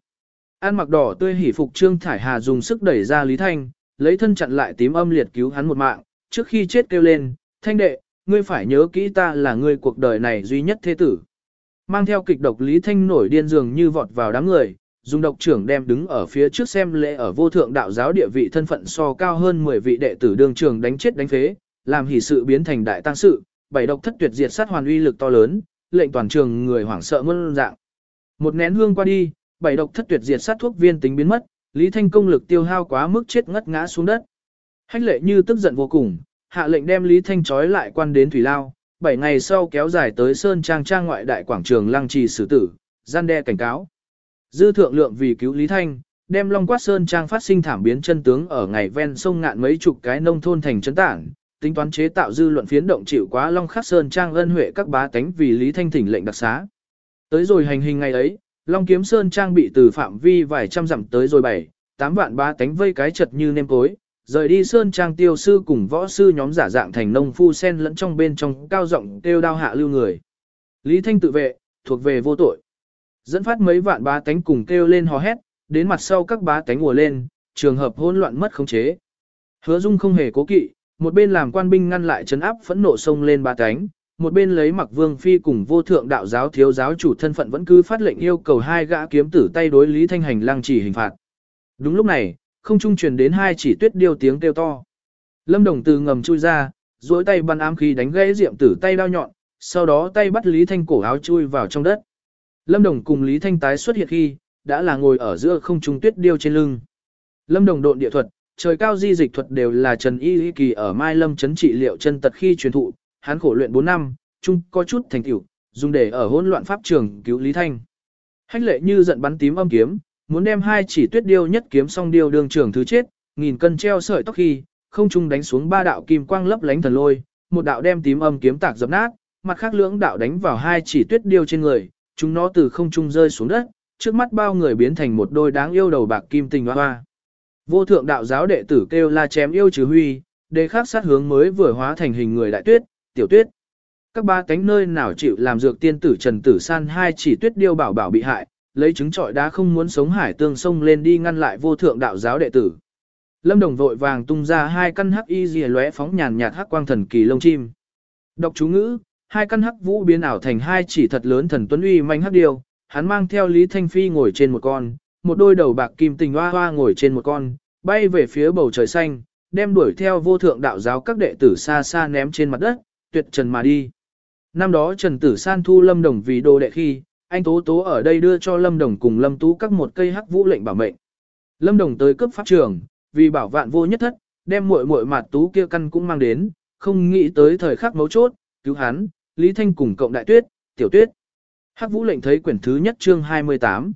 An mặc đỏ tươi hỉ phục Trương Thải Hà dùng sức đẩy ra Lý Thanh, lấy thân chặn lại tím âm liệt cứu hắn một mạng, trước khi chết kêu lên, thanh đệ, ngươi phải nhớ kỹ ta là ngươi cuộc đời này duy nhất thế tử. Mang theo kịch độc Lý Thanh nổi điên dường như vọt vào đám người, dùng độc trưởng đem đứng ở phía trước xem lễ ở vô thượng đạo giáo địa vị thân phận so cao hơn 10 vị đệ tử đương trường đánh chết đánh phế, làm hỷ sự biến thành đại tăng sự, bảy độc thất tuyệt diệt sát hoàn uy lực to lớn, lệnh toàn trường người hoảng sợ muôn dạng. Một nén hương qua đi, bảy độc thất tuyệt diệt sát thuốc viên tính biến mất, Lý Thanh công lực tiêu hao quá mức chết ngất ngã xuống đất. Hách lệ như tức giận vô cùng, hạ lệnh đem Lý Thanh trói lại quan đến Thủy Lao, bảy ngày sau kéo dài tới Sơn Trang Trang ngoại đại quảng trường lăng trì xử tử, gian đe cảnh cáo. Dư thượng lượng vì cứu Lý Thanh, đem Long Quát Sơn Trang phát sinh thảm biến chân tướng ở ngày ven sông ngạn mấy chục cái nông thôn thành trấn tảng, tính toán chế tạo dư luận phiến động chịu quá Long Khắc Sơn Trang ân huệ các bá tánh vì Lý Thanh thỉnh lệnh đặc xá. Tới rồi hành hình ngày ấy, Long Kiếm Sơn Trang bị từ phạm vi vài trăm dặm tới rồi bảy, tám vạn bá tánh vây cái chật như nêm cối, rời đi Sơn Trang tiêu sư cùng võ sư nhóm giả dạng thành nông phu sen lẫn trong bên trong cao rộng tiêu đao hạ lưu người. Lý Thanh tự vệ, thuộc về vô tội. Dẫn phát mấy vạn bá tánh cùng kêu lên hò hét, đến mặt sau các bá tánh ùa lên, trường hợp hỗn loạn mất khống chế. Hứa Dung không hề cố kỵ, một bên làm quan binh ngăn lại chấn áp phẫn nộ sông lên bá tánh, một bên lấy mặc vương phi cùng vô thượng đạo giáo thiếu giáo chủ thân phận vẫn cứ phát lệnh yêu cầu hai gã kiếm tử tay đối Lý Thanh Hành lang chỉ hình phạt. Đúng lúc này, không trung truyền đến hai chỉ tuyết điêu tiếng kêu to. Lâm Đồng từ ngầm chui ra, duỗi tay bắn ám khí đánh gãy Diệm Tử tay đao nhọn, sau đó tay bắt Lý Thanh cổ áo chui vào trong đất. Lâm Đồng cùng Lý Thanh tái xuất hiện khi, đã là ngồi ở giữa không trung tuyết điêu trên lưng. Lâm Đồng độn địa thuật, trời cao di dịch thuật đều là Trần Y Y Kỳ ở Mai Lâm chấn trị liệu chân tật khi truyền thụ, hắn khổ luyện 4 năm, chung có chút thành tựu, dùng để ở hỗn loạn pháp trường cứu Lý Thanh. Hách lệ như giận bắn tím âm kiếm, muốn đem hai chỉ tuyết điêu nhất kiếm song điêu đường trưởng thứ chết, nghìn cân treo sợi tóc khi, không trung đánh xuống ba đạo kim quang lấp lánh thần lôi, một đạo đem tím âm kiếm tạc dập nát, mặt khác lưỡng đạo đánh vào hai chỉ tuyết điêu trên người, chúng nó từ không trung rơi xuống đất, trước mắt bao người biến thành một đôi đáng yêu đầu bạc kim tình hoa hoa. Vô thượng đạo giáo đệ tử kêu la chém yêu trừ huy, đề khắc sát hướng mới vừa hóa thành hình người đại tuyết, tiểu tuyết. Các ba cánh nơi nào chịu làm dược tiên tử Trần Tử San hai chỉ tuyết điêu bảo bảo bị hại, lấy trứng trọi đá không muốn sống hải tương sông lên đi ngăn lại vô thượng đạo giáo đệ tử. Lâm Đồng vội vàng tung ra hai căn hắc y rìa lóe phóng nhàn nhạt hắc quang thần kỳ lông chim. Đọc chú ngữ, hai căn hắc vũ biến ảo thành hai chỉ thật lớn thần tuấn uy manh hắc điêu, hắn mang theo Lý Thanh Phi ngồi trên một con, một đôi đầu bạc kim tình hoa hoa ngồi trên một con, bay về phía bầu trời xanh, đem đuổi theo vô thượng đạo giáo các đệ tử xa xa ném trên mặt đất, tuyệt trần mà đi. Năm đó Trần Tử San thu Lâm Đồng vì đồ đệ khi, anh Tố Tố ở đây đưa cho Lâm Đồng cùng Lâm Tú các một cây hắc vũ lệnh bảo mệnh. Lâm Đồng tới cấp pháp trường, vì bảo vạn vô nhất thất, đem muội muội mặt Tú kia căn cũng mang đến, không nghĩ tới thời khắc mấu chốt, cứu hắn, Lý Thanh cùng cộng đại tuyết, tiểu tuyết. Hắc vũ lệnh thấy quyển thứ nhất chương 28.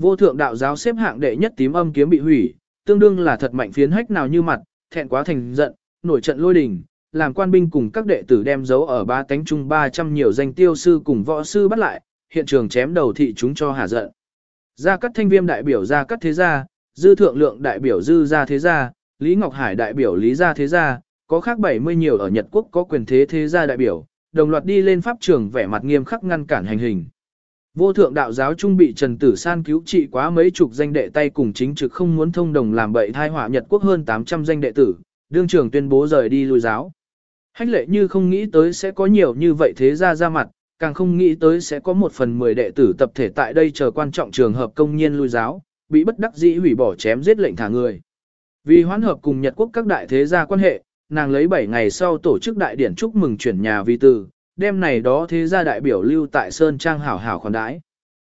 Vô thượng đạo giáo xếp hạng đệ nhất tím âm kiếm bị hủy, tương đương là thật mạnh phiến hách nào như mặt, thẹn quá thành giận, nổi trận lôi đình, làm quan binh cùng các đệ tử đem dấu ở ba tánh trung 300 nhiều danh tiêu sư cùng võ sư bắt lại, hiện trường chém đầu thị chúng cho hà giận. Ra cắt thanh viêm đại biểu ra cắt thế gia, dư thượng lượng đại biểu dư gia thế gia, Lý Ngọc Hải đại biểu Lý gia thế gia, có khác 70 nhiều ở Nhật Quốc có quyền thế thế gia đại biểu, đồng loạt đi lên pháp trường vẻ mặt nghiêm khắc ngăn cản hành hình. Vô thượng đạo giáo trung bị Trần Tử San cứu trị quá mấy chục danh đệ tay cùng chính trực không muốn thông đồng làm bậy thai họa Nhật Quốc hơn 800 danh đệ tử, đương trưởng tuyên bố rời đi lui giáo. Hách lệ như không nghĩ tới sẽ có nhiều như vậy thế ra ra mặt, càng không nghĩ tới sẽ có một phần mười đệ tử tập thể tại đây chờ quan trọng trường hợp công nhiên lui giáo, bị bất đắc dĩ hủy bỏ chém giết lệnh thả người. Vì hoán hợp cùng Nhật Quốc các đại thế gia quan hệ, nàng lấy 7 ngày sau tổ chức đại điển chúc mừng chuyển nhà vi tử, đêm này đó thế gia đại biểu lưu tại Sơn Trang hảo hảo khoản đãi.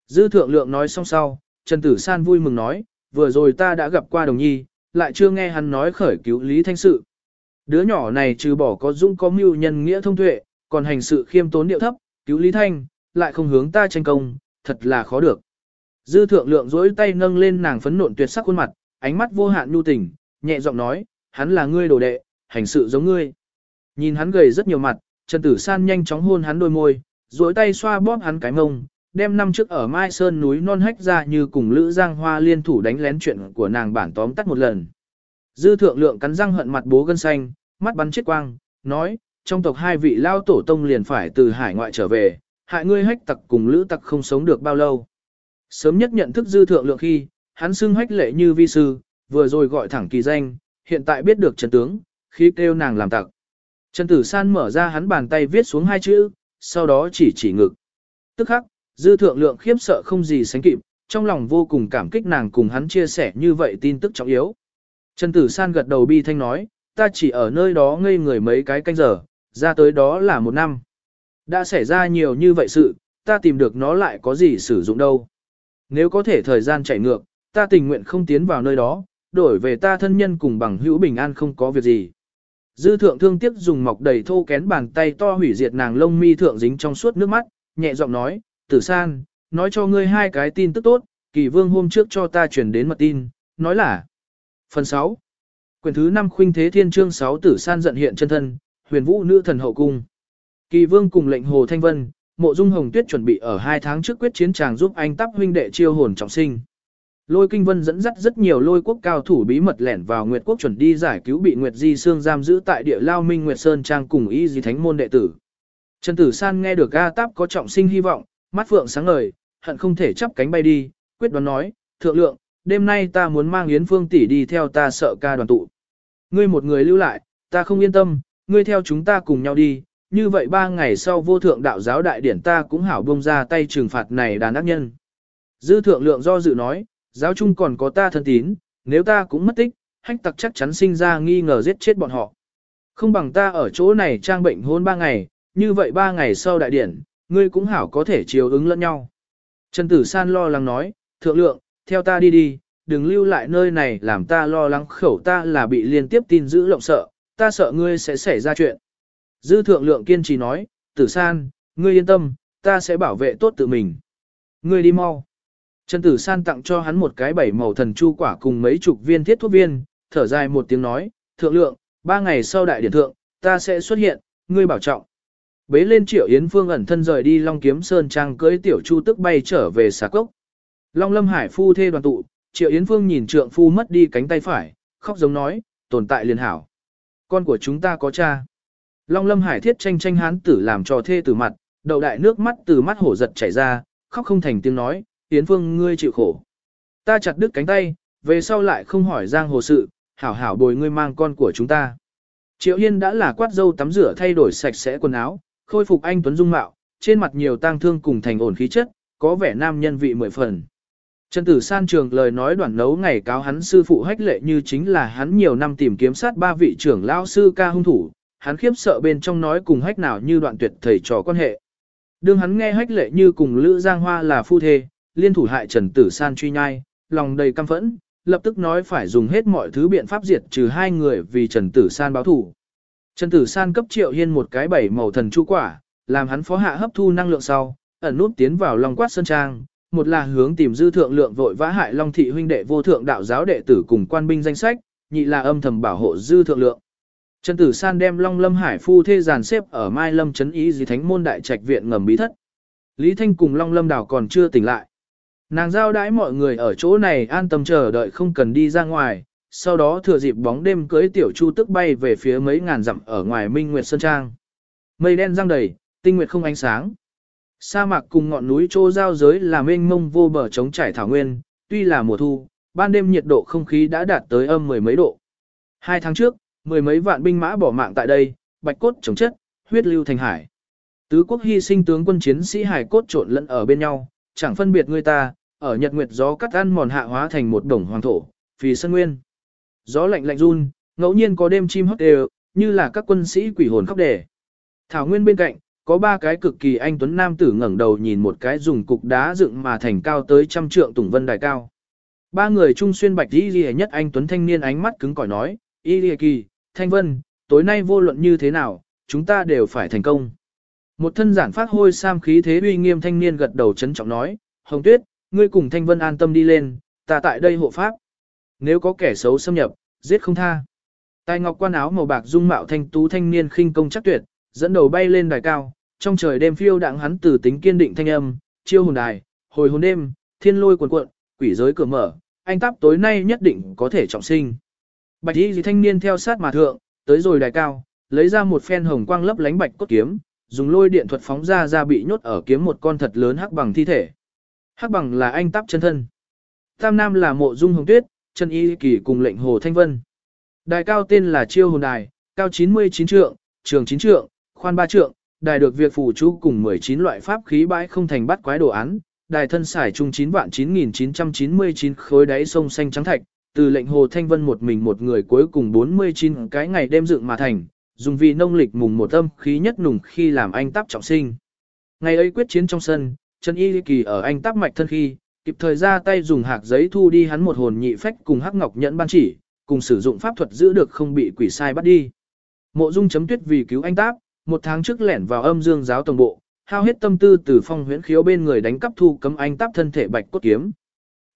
Dư thượng lượng nói xong sau, Trần Tử San vui mừng nói, vừa rồi ta đã gặp qua đồng nhi, lại chưa nghe hắn nói khởi cứu Lý Thanh sự. Đứa nhỏ này trừ bỏ có dung có mưu nhân nghĩa thông tuệ, còn hành sự khiêm tốn điệu thấp, cứu Lý Thanh, lại không hướng ta tranh công, thật là khó được. Dư thượng lượng dối tay nâng lên nàng phấn nộn tuyệt sắc khuôn mặt, ánh mắt vô hạn nhu tình, nhẹ giọng nói, hắn là ngươi đồ đệ, hành sự giống ngươi. Nhìn hắn gầy rất nhiều mặt, Trần Tử San nhanh chóng hôn hắn đôi môi, dối tay xoa bóp hắn cái mông, đem năm trước ở Mai Sơn núi non hách ra như cùng Lữ Giang Hoa liên thủ đánh lén chuyện của nàng bản tóm tắt một lần. Dư thượng lượng cắn răng hận mặt bố gân xanh, mắt bắn chết quang, nói, trong tộc hai vị lao tổ tông liền phải từ hải ngoại trở về, hại ngươi hách tặc cùng lữ tặc không sống được bao lâu. Sớm nhất nhận thức dư thượng lượng khi, hắn xưng hách lệ như vi sư, vừa rồi gọi thẳng kỳ danh, hiện tại biết được trần tướng, khi kêu nàng làm tặc. Trần Tử San mở ra hắn bàn tay viết xuống hai chữ, sau đó chỉ chỉ ngực. Tức khắc, dư thượng lượng khiếp sợ không gì sánh kịp, trong lòng vô cùng cảm kích nàng cùng hắn chia sẻ như vậy tin tức trọng yếu. Trần Tử San gật đầu bi thanh nói, ta chỉ ở nơi đó ngây người mấy cái canh giờ, ra tới đó là một năm. Đã xảy ra nhiều như vậy sự, ta tìm được nó lại có gì sử dụng đâu. Nếu có thể thời gian chạy ngược, ta tình nguyện không tiến vào nơi đó, đổi về ta thân nhân cùng bằng hữu bình an không có việc gì. Dư thượng thương tiếc dùng mọc đầy thô kén bàn tay to hủy diệt nàng lông mi thượng dính trong suốt nước mắt, nhẹ giọng nói, tử san, nói cho ngươi hai cái tin tức tốt, kỳ vương hôm trước cho ta chuyển đến mật tin, nói là Phần 6 Quyền thứ 5 khuynh thế thiên chương 6 tử san giận hiện chân thân, huyền vũ nữ thần hậu cung. Kỳ vương cùng lệnh hồ thanh vân, mộ dung hồng tuyết chuẩn bị ở hai tháng trước quyết chiến tràng giúp anh tắp huynh đệ chiêu hồn trọng sinh. Lôi kinh vân dẫn dắt rất nhiều lôi quốc cao thủ bí mật lẻn vào Nguyệt quốc chuẩn đi giải cứu bị Nguyệt Di Sương giam giữ tại địa lao Minh Nguyệt Sơn Trang cùng y di thánh môn đệ tử. Trần Tử San nghe được A Táp có trọng sinh hy vọng, mắt phượng sáng ngời, hận không thể chắp cánh bay đi, quyết đoán nói, thượng lượng, đêm nay ta muốn mang Yến Phương tỷ đi theo ta sợ ca đoàn tụ. Ngươi một người lưu lại, ta không yên tâm, ngươi theo chúng ta cùng nhau đi, như vậy ba ngày sau vô thượng đạo giáo đại điển ta cũng hảo bông ra tay trừng phạt này đàn ác nhân. Dư thượng lượng do dự nói, giáo chung còn có ta thân tín, nếu ta cũng mất tích, hách tặc chắc chắn sinh ra nghi ngờ giết chết bọn họ. Không bằng ta ở chỗ này trang bệnh hôn ba ngày, như vậy ba ngày sau đại điển, ngươi cũng hảo có thể chiều ứng lẫn nhau. Trần Tử San lo lắng nói, thượng lượng, theo ta đi đi, đừng lưu lại nơi này làm ta lo lắng khẩu ta là bị liên tiếp tin giữ lộng sợ, ta sợ ngươi sẽ xảy ra chuyện. Dư thượng lượng kiên trì nói, Tử San, ngươi yên tâm, ta sẽ bảo vệ tốt tự mình. Ngươi đi mau. Trần Tử San tặng cho hắn một cái bảy màu thần chu quả cùng mấy chục viên thiết thuốc viên, thở dài một tiếng nói, thượng lượng, ba ngày sau đại điển thượng, ta sẽ xuất hiện, ngươi bảo trọng. Bế lên triệu Yến Phương ẩn thân rời đi Long Kiếm Sơn Trang cưới tiểu chu tức bay trở về xà cốc. Long Lâm Hải phu thê đoàn tụ, triệu Yến Phương nhìn trượng phu mất đi cánh tay phải, khóc giống nói, tồn tại liền hảo. Con của chúng ta có cha. Long Lâm Hải thiết tranh tranh hán tử làm cho thê từ mặt, đầu đại nước mắt từ mắt hổ giật chảy ra, khóc không thành tiếng nói, Yến Phương ngươi chịu khổ. Ta chặt đứt cánh tay, về sau lại không hỏi giang hồ sự, hảo hảo bồi ngươi mang con của chúng ta. Triệu yên đã là quát dâu tắm rửa thay đổi sạch sẽ quần áo, khôi phục anh tuấn dung mạo, trên mặt nhiều tang thương cùng thành ổn khí chất, có vẻ nam nhân vị mười phần. Trần Tử San trường lời nói đoạn nấu ngày cáo hắn sư phụ hách lệ như chính là hắn nhiều năm tìm kiếm sát ba vị trưởng lao sư ca hung thủ, hắn khiếp sợ bên trong nói cùng hách nào như đoạn tuyệt thầy trò quan hệ. Đương hắn nghe hách lệ như cùng Lữ Giang Hoa là phu thê, liên thủ hại Trần Tử San truy nhai, lòng đầy căm phẫn, lập tức nói phải dùng hết mọi thứ biện pháp diệt trừ hai người vì Trần Tử San báo thủ. Trần Tử San cấp Triệu Hiên một cái bảy màu thần chu quả, làm hắn phó hạ hấp thu năng lượng sau, ẩn nút tiến vào lòng Quát Sơn Trang, một là hướng tìm dư thượng lượng vội vã hại Long thị huynh đệ vô thượng đạo giáo đệ tử cùng quan binh danh sách, nhị là âm thầm bảo hộ dư thượng lượng. Trần Tử San đem Long Lâm Hải phu thê giàn xếp ở Mai Lâm trấn ý gì thánh môn đại trạch viện ngầm bí thất. Lý Thanh cùng Long Lâm đảo còn chưa tỉnh lại. Nàng giao đãi mọi người ở chỗ này an tâm chờ đợi không cần đi ra ngoài, sau đó thừa dịp bóng đêm cưới tiểu chu tức bay về phía mấy ngàn dặm ở ngoài Minh Nguyệt Sơn Trang. Mây đen răng đầy, tinh nguyệt không ánh sáng. Sa mạc cùng ngọn núi trô giao giới là mênh mông vô bờ trống trải thảo nguyên, tuy là mùa thu, ban đêm nhiệt độ không khí đã đạt tới âm mười mấy độ. Hai tháng trước, mười mấy vạn binh mã bỏ mạng tại đây, bạch cốt chống chất, huyết lưu thành hải. Tứ quốc hy sinh tướng quân chiến sĩ hải cốt trộn lẫn ở bên nhau, chẳng phân biệt người ta, ở nhật nguyệt gió cắt ăn mòn hạ hóa thành một đồng hoàng thổ, phì sân nguyên. Gió lạnh lạnh run, ngẫu nhiên có đêm chim hót đều, như là các quân sĩ quỷ hồn khóc đề. Thảo nguyên bên cạnh, có ba cái cực kỳ anh tuấn nam tử ngẩng đầu nhìn một cái dùng cục đá dựng mà thành cao tới trăm trượng tùng vân đài cao. Ba người trung xuyên bạch y lìa nhất anh tuấn thanh niên ánh mắt cứng cỏi nói, y lìa kỳ, thanh vân, tối nay vô luận như thế nào, chúng ta đều phải thành công. Một thân giản phát hôi sam khí thế uy nghiêm thanh niên gật đầu chấn trọng nói, Hồng Tuyết, ngươi cùng Thanh Vân an tâm đi lên, ta tại đây hộ pháp. Nếu có kẻ xấu xâm nhập, giết không tha. Tài ngọc quan áo màu bạc dung mạo thanh tú thanh niên khinh công chắc tuyệt, dẫn đầu bay lên đài cao, trong trời đêm phiêu đặng hắn từ tính kiên định thanh âm, chiêu hồn đài, hồi hồn đêm, thiên lôi cuồn cuộn, quỷ giới cửa mở, anh táp tối nay nhất định có thể trọng sinh. Bạch y gì thanh niên theo sát mà thượng, tới rồi đài cao, lấy ra một phen hồng quang lấp lánh bạch cốt kiếm, dùng lôi điện thuật phóng ra ra bị nhốt ở kiếm một con thật lớn hắc bằng thi thể. Hắc bằng là anh táp chân thân. Tam Nam là mộ dung hồng tuyết, chân y kỳ cùng lệnh hồ thanh vân. Đài cao tên là chiêu hồn đài, cao 99 trượng, trường 9 trượng, khoan ba trượng, đài được việc phủ chú cùng 19 loại pháp khí bãi không thành bắt quái đồ án, đài thân xài chung 9 vạn 9999 khối đáy sông xanh trắng thạch, từ lệnh hồ thanh vân một mình một người cuối cùng 49 cái ngày đêm dựng mà thành, dùng vì nông lịch mùng một âm khí nhất nùng khi làm anh táp trọng sinh. Ngày ấy quyết chiến trong sân, Trần Y Kỳ ở anh táp mạch thân khi, kịp thời ra tay dùng hạc giấy thu đi hắn một hồn nhị phách cùng hắc ngọc nhẫn ban chỉ, cùng sử dụng pháp thuật giữ được không bị quỷ sai bắt đi. Mộ Dung chấm tuyết vì cứu anh táp, một tháng trước lẻn vào âm dương giáo tổng bộ, hao hết tâm tư từ phong huyễn khiếu bên người đánh cắp thu cấm anh táp thân thể bạch cốt kiếm.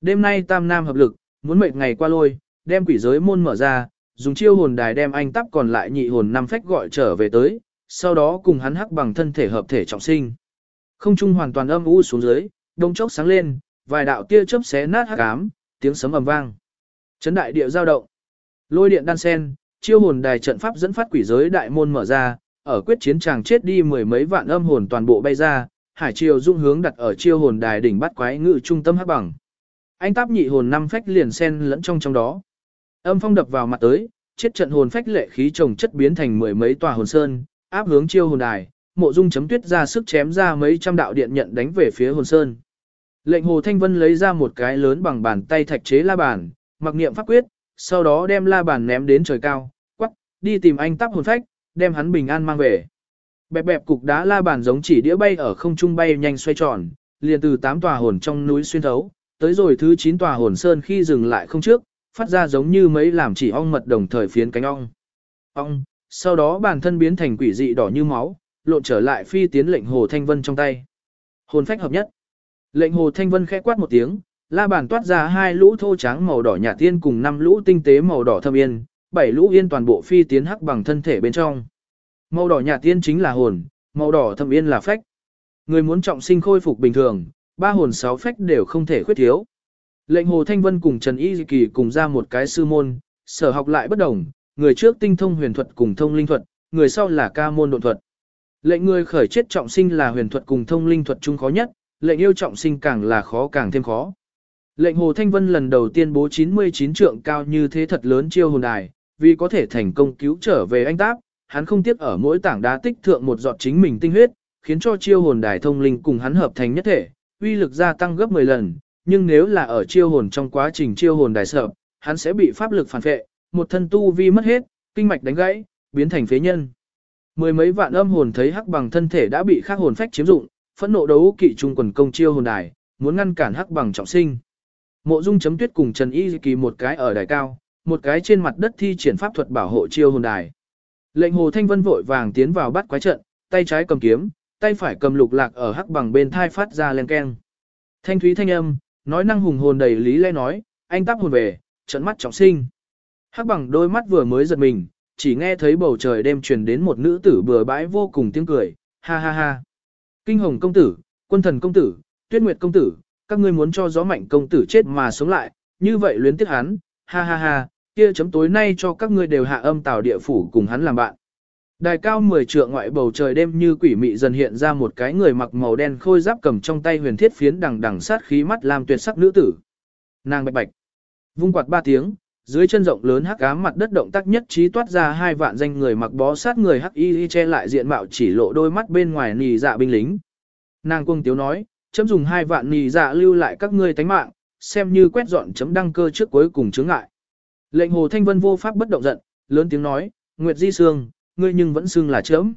Đêm nay tam nam hợp lực, muốn mệt ngày qua lôi, đem quỷ giới môn mở ra, dùng chiêu hồn đài đem anh táp còn lại nhị hồn năm phách gọi trở về tới, sau đó cùng hắn hắc bằng thân thể hợp thể trọng sinh. Không trung hoàn toàn âm u xuống dưới, đông chốc sáng lên, vài đạo tia chớp xé nát hắc ám, tiếng sấm ầm vang. Chấn đại địa giao động. Lôi điện đan sen, chiêu hồn đài trận pháp dẫn phát quỷ giới đại môn mở ra, ở quyết chiến chàng chết đi mười mấy vạn âm hồn toàn bộ bay ra, hải triều dung hướng đặt ở chiêu hồn đài đỉnh bắt quái ngự trung tâm hắc bằng. Anh táp nhị hồn năm phách liền sen lẫn trong trong đó. Âm phong đập vào mặt tới, chết trận hồn phách lệ khí trồng chất biến thành mười mấy tòa hồn sơn, áp hướng chiêu hồn đài, mộ dung chấm tuyết ra sức chém ra mấy trăm đạo điện nhận đánh về phía hồn sơn. Lệnh hồ thanh vân lấy ra một cái lớn bằng bàn tay thạch chế la bàn, mặc niệm pháp quyết, sau đó đem la bàn ném đến trời cao, quắc, đi tìm anh táp hồn phách, đem hắn bình an mang về. Bẹp bẹp cục đá la bàn giống chỉ đĩa bay ở không trung bay nhanh xoay tròn, liền từ tám tòa hồn trong núi xuyên thấu, tới rồi thứ 9 tòa hồn sơn khi dừng lại không trước, phát ra giống như mấy làm chỉ ong mật đồng thời phiến cánh ong. Ong, sau đó bản thân biến thành quỷ dị đỏ như máu, lộn trở lại phi tiến lệnh hồ thanh vân trong tay. Hồn phách hợp nhất. Lệnh hồ thanh vân khẽ quát một tiếng, la bàn toát ra hai lũ thô trắng màu đỏ nhà tiên cùng năm lũ tinh tế màu đỏ thâm yên, bảy lũ yên toàn bộ phi tiến hắc bằng thân thể bên trong. Màu đỏ nhạt tiên chính là hồn, màu đỏ thâm yên là phách. Người muốn trọng sinh khôi phục bình thường, ba hồn sáu phách đều không thể khuyết thiếu. Lệnh Hồ Thanh Vân cùng Trần Y Kỳ cùng ra một cái sư môn, sở học lại bất đồng, người trước tinh thông huyền thuật cùng thông linh thuật, người sau là ca môn độn thuật. Lệnh người khởi chết trọng sinh là huyền thuật cùng thông linh thuật chung khó nhất, lệnh yêu trọng sinh càng là khó càng thêm khó. Lệnh Hồ Thanh Vân lần đầu tiên bố 99 trượng cao như thế thật lớn chiêu hồn đài, vì có thể thành công cứu trở về anh Táp, hắn không tiếc ở mỗi tảng đá tích thượng một giọt chính mình tinh huyết, khiến cho chiêu hồn đài thông linh cùng hắn hợp thành nhất thể, uy lực gia tăng gấp 10 lần, nhưng nếu là ở chiêu hồn trong quá trình chiêu hồn đài sợ, hắn sẽ bị pháp lực phản vệ, một thân tu vi mất hết, kinh mạch đánh gãy, biến thành phế nhân. Mười mấy vạn âm hồn thấy hắc bằng thân thể đã bị khác hồn phách chiếm dụng, phẫn nộ đấu kỵ trung quần công chiêu hồn đài, muốn ngăn cản hắc bằng trọng sinh. Mộ Dung chấm tuyết cùng Trần Y Kỳ một cái ở đài cao, một cái trên mặt đất thi triển pháp thuật bảo hộ chiêu hồn đài. Lệnh Hồ Thanh Vân vội vàng tiến vào bắt quái trận, tay trái cầm kiếm, tay phải cầm lục lạc ở hắc bằng bên thai phát ra len keng. Thanh thúy thanh âm, nói năng hùng hồn đầy lý lẽ nói, anh tắp hồn về, trận mắt trọng sinh. Hắc bằng đôi mắt vừa mới giật mình, chỉ nghe thấy bầu trời đêm truyền đến một nữ tử bừa bãi vô cùng tiếng cười, ha ha ha. Kinh hồng công tử, quân thần công tử, tuyết nguyệt công tử, các ngươi muốn cho gió mạnh công tử chết mà sống lại, như vậy luyến tiếc hắn, ha ha ha, kia chấm tối nay cho các ngươi đều hạ âm tào địa phủ cùng hắn làm bạn. Đài cao 10 trượng ngoại bầu trời đêm như quỷ mị dần hiện ra một cái người mặc màu đen khôi giáp cầm trong tay huyền thiết phiến đằng đằng sát khí mắt làm tuyệt sắc nữ tử. Nàng bạch bạch. Vung quạt ba tiếng, dưới chân rộng lớn hắc ám mặt đất động tác nhất trí toát ra hai vạn danh người mặc bó sát người hắc y che lại diện mạo chỉ lộ đôi mắt bên ngoài nì dạ binh lính. Nàng cung tiếu nói, chấm dùng hai vạn nì dạ lưu lại các ngươi tánh mạng, xem như quét dọn chấm đăng cơ trước cuối cùng chướng ngại. Lệnh hồ thanh vân vô pháp bất động giận, lớn tiếng nói, Nguyệt Di Sương, ngươi nhưng vẫn xưng là chớm.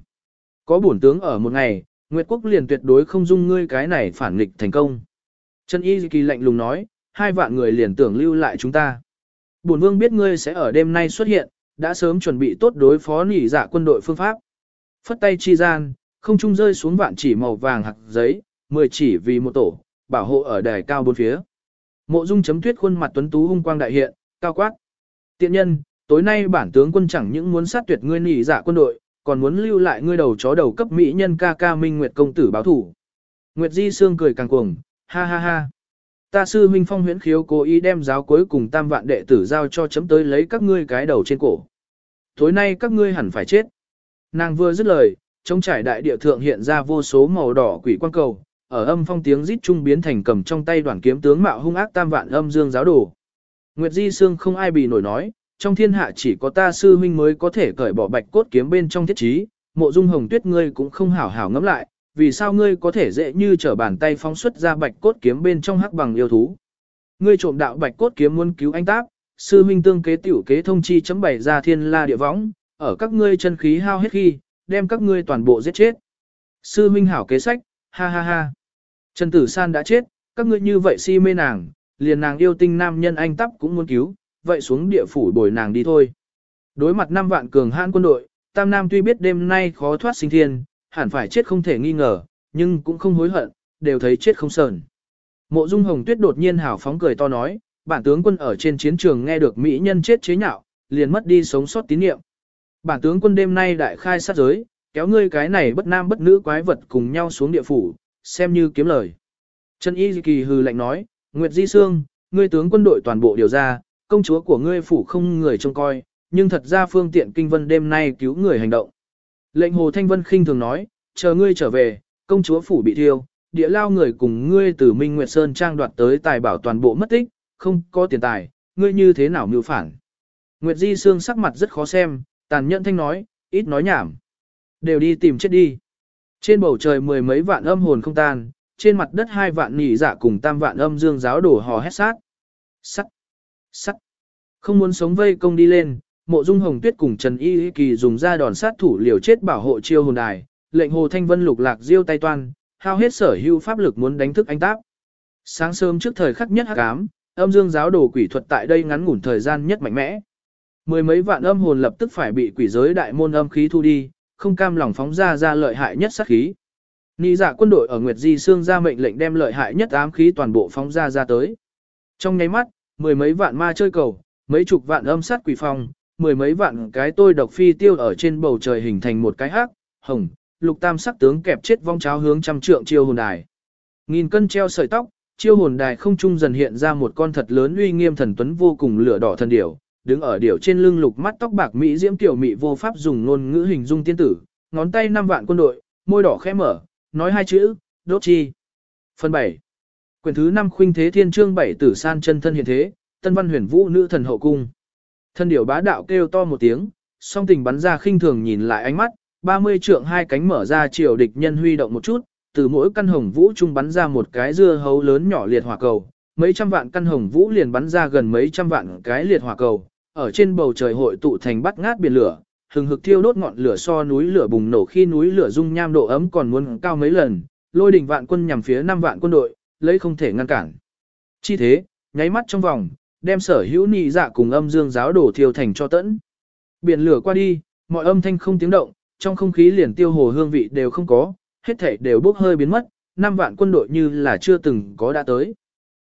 Có bổn tướng ở một ngày, Nguyệt Quốc liền tuyệt đối không dung ngươi cái này phản nghịch thành công. Trần Y Kỳ lạnh lùng nói, hai vạn người liền tưởng lưu lại chúng ta. Bổn vương biết ngươi sẽ ở đêm nay xuất hiện, đã sớm chuẩn bị tốt đối phó nỉ dạ quân đội phương pháp. Phất tay chi gian, không trung rơi xuống vạn chỉ màu vàng hạt giấy, mười chỉ vì một tổ, bảo hộ ở đài cao bốn phía. Mộ Dung chấm tuyết khuôn mặt tuấn tú hung quang đại hiện, cao quát. Tiện nhân, tối nay bản tướng quân chẳng những muốn sát tuyệt ngươi nỉ giả quân đội, còn muốn lưu lại ngươi đầu chó đầu cấp mỹ nhân ca ca Minh Nguyệt công tử báo thủ. Nguyệt Di Sương cười càng cuồng, ha ha ha. Ta sư huynh phong huyễn khiếu cố ý đem giáo cuối cùng tam vạn đệ tử giao cho chấm tới lấy các ngươi cái đầu trên cổ. Tối nay các ngươi hẳn phải chết. Nàng vừa dứt lời, trong trải đại địa thượng hiện ra vô số màu đỏ quỷ quan cầu, ở âm phong tiếng rít trung biến thành cầm trong tay đoàn kiếm tướng mạo hung ác tam vạn âm dương giáo đồ. Nguyệt Di Sương không ai bị nổi nói, trong thiên hạ chỉ có ta sư huynh mới có thể cởi bỏ bạch cốt kiếm bên trong thiết trí, mộ dung hồng tuyết ngươi cũng không hảo hảo ngẫm lại, vì sao ngươi có thể dễ như trở bàn tay phóng xuất ra bạch cốt kiếm bên trong hắc bằng yêu thú. Ngươi trộm đạo bạch cốt kiếm muốn cứu anh táp, sư huynh tương kế tiểu kế thông chi chấm bày ra thiên la địa võng, ở các ngươi chân khí hao hết khi, đem các ngươi toàn bộ giết chết. Sư huynh hảo kế sách, ha ha ha. Trần Tử San đã chết, các ngươi như vậy si mê nàng, liền nàng yêu tinh nam nhân anh tắp cũng muốn cứu, vậy xuống địa phủ bồi nàng đi thôi. Đối mặt năm vạn cường hãn quân đội, Tam Nam tuy biết đêm nay khó thoát sinh thiên, hẳn phải chết không thể nghi ngờ, nhưng cũng không hối hận, đều thấy chết không sờn. Mộ Dung Hồng Tuyết đột nhiên hào phóng cười to nói, bản tướng quân ở trên chiến trường nghe được mỹ nhân chết chế nhạo, liền mất đi sống sót tín niệm. Bản tướng quân đêm nay đại khai sát giới, kéo ngươi cái này bất nam bất nữ quái vật cùng nhau xuống địa phủ, xem như kiếm lời. Trần Y Kỳ hừ lạnh nói, Nguyệt Di Sương, ngươi tướng quân đội toàn bộ điều ra, công chúa của ngươi phủ không người trông coi, nhưng thật ra phương tiện kinh vân đêm nay cứu người hành động. Lệnh Hồ Thanh Vân khinh thường nói, chờ ngươi trở về, công chúa phủ bị thiêu, địa lao người cùng ngươi từ Minh Nguyệt Sơn trang đoạt tới tài bảo toàn bộ mất tích, không có tiền tài, ngươi như thế nào mưu phản. Nguyệt Di Sương sắc mặt rất khó xem, tàn nhẫn thanh nói, ít nói nhảm. Đều đi tìm chết đi. Trên bầu trời mười mấy vạn âm hồn không tan, trên mặt đất hai vạn nhị dạ cùng tam vạn âm dương giáo đổ hò hét sát. Sắt! Sắt! Không muốn sống vây công đi lên, mộ dung hồng tuyết cùng Trần Y Kỳ dùng ra đòn sát thủ liều chết bảo hộ chiêu hồn đài, lệnh hồ thanh vân lục lạc diêu tay toan, hao hết sở hữu pháp lực muốn đánh thức anh táp. Sáng sớm trước thời khắc nhất hắc ám, âm dương giáo đồ quỷ thuật tại đây ngắn ngủn thời gian nhất mạnh mẽ. Mười mấy vạn âm hồn lập tức phải bị quỷ giới đại môn âm khí thu đi, không cam lòng phóng ra ra lợi hại nhất sát khí. Nị dạ quân đội ở Nguyệt Di Sương ra mệnh lệnh đem lợi hại nhất ám khí toàn bộ phóng ra ra tới. Trong nháy mắt, mười mấy vạn ma chơi cầu, mấy chục vạn âm sát quỷ phong, mười mấy vạn cái tôi độc phi tiêu ở trên bầu trời hình thành một cái hắc, hồng, lục tam sắc tướng kẹp chết vong cháo hướng trăm trượng chiêu hồn đài. Nghìn cân treo sợi tóc, chiêu hồn đài không trung dần hiện ra một con thật lớn uy nghiêm thần tuấn vô cùng lửa đỏ thần điểu, đứng ở điểu trên lưng lục mắt tóc bạc mỹ diễm tiểu mỹ vô pháp dùng ngôn ngữ hình dung tiên tử, ngón tay năm vạn quân đội, môi đỏ khẽ mở, nói hai chữ, đốt chi. Phần 7. Quyển thứ 5 khuynh thế thiên chương 7 tử san chân thân hiện thế, tân văn huyền vũ nữ thần hậu cung. Thân điểu bá đạo kêu to một tiếng, song tình bắn ra khinh thường nhìn lại ánh mắt, 30 trượng hai cánh mở ra chiều địch nhân huy động một chút, từ mỗi căn hồng vũ trung bắn ra một cái dưa hấu lớn nhỏ liệt hỏa cầu, mấy trăm vạn căn hồng vũ liền bắn ra gần mấy trăm vạn cái liệt hỏa cầu, ở trên bầu trời hội tụ thành bắt ngát biển lửa, hừng hực thiêu đốt ngọn lửa so núi lửa bùng nổ khi núi lửa dung nham độ ấm còn muốn cao mấy lần, lôi đỉnh vạn quân nhằm phía năm vạn quân đội, lấy không thể ngăn cản. Chi thế, nháy mắt trong vòng, đem sở hữu nị dạ cùng âm dương giáo đổ thiêu thành cho tẫn. Biển lửa qua đi, mọi âm thanh không tiếng động, trong không khí liền tiêu hồ hương vị đều không có, hết thảy đều bốc hơi biến mất, năm vạn quân đội như là chưa từng có đã tới.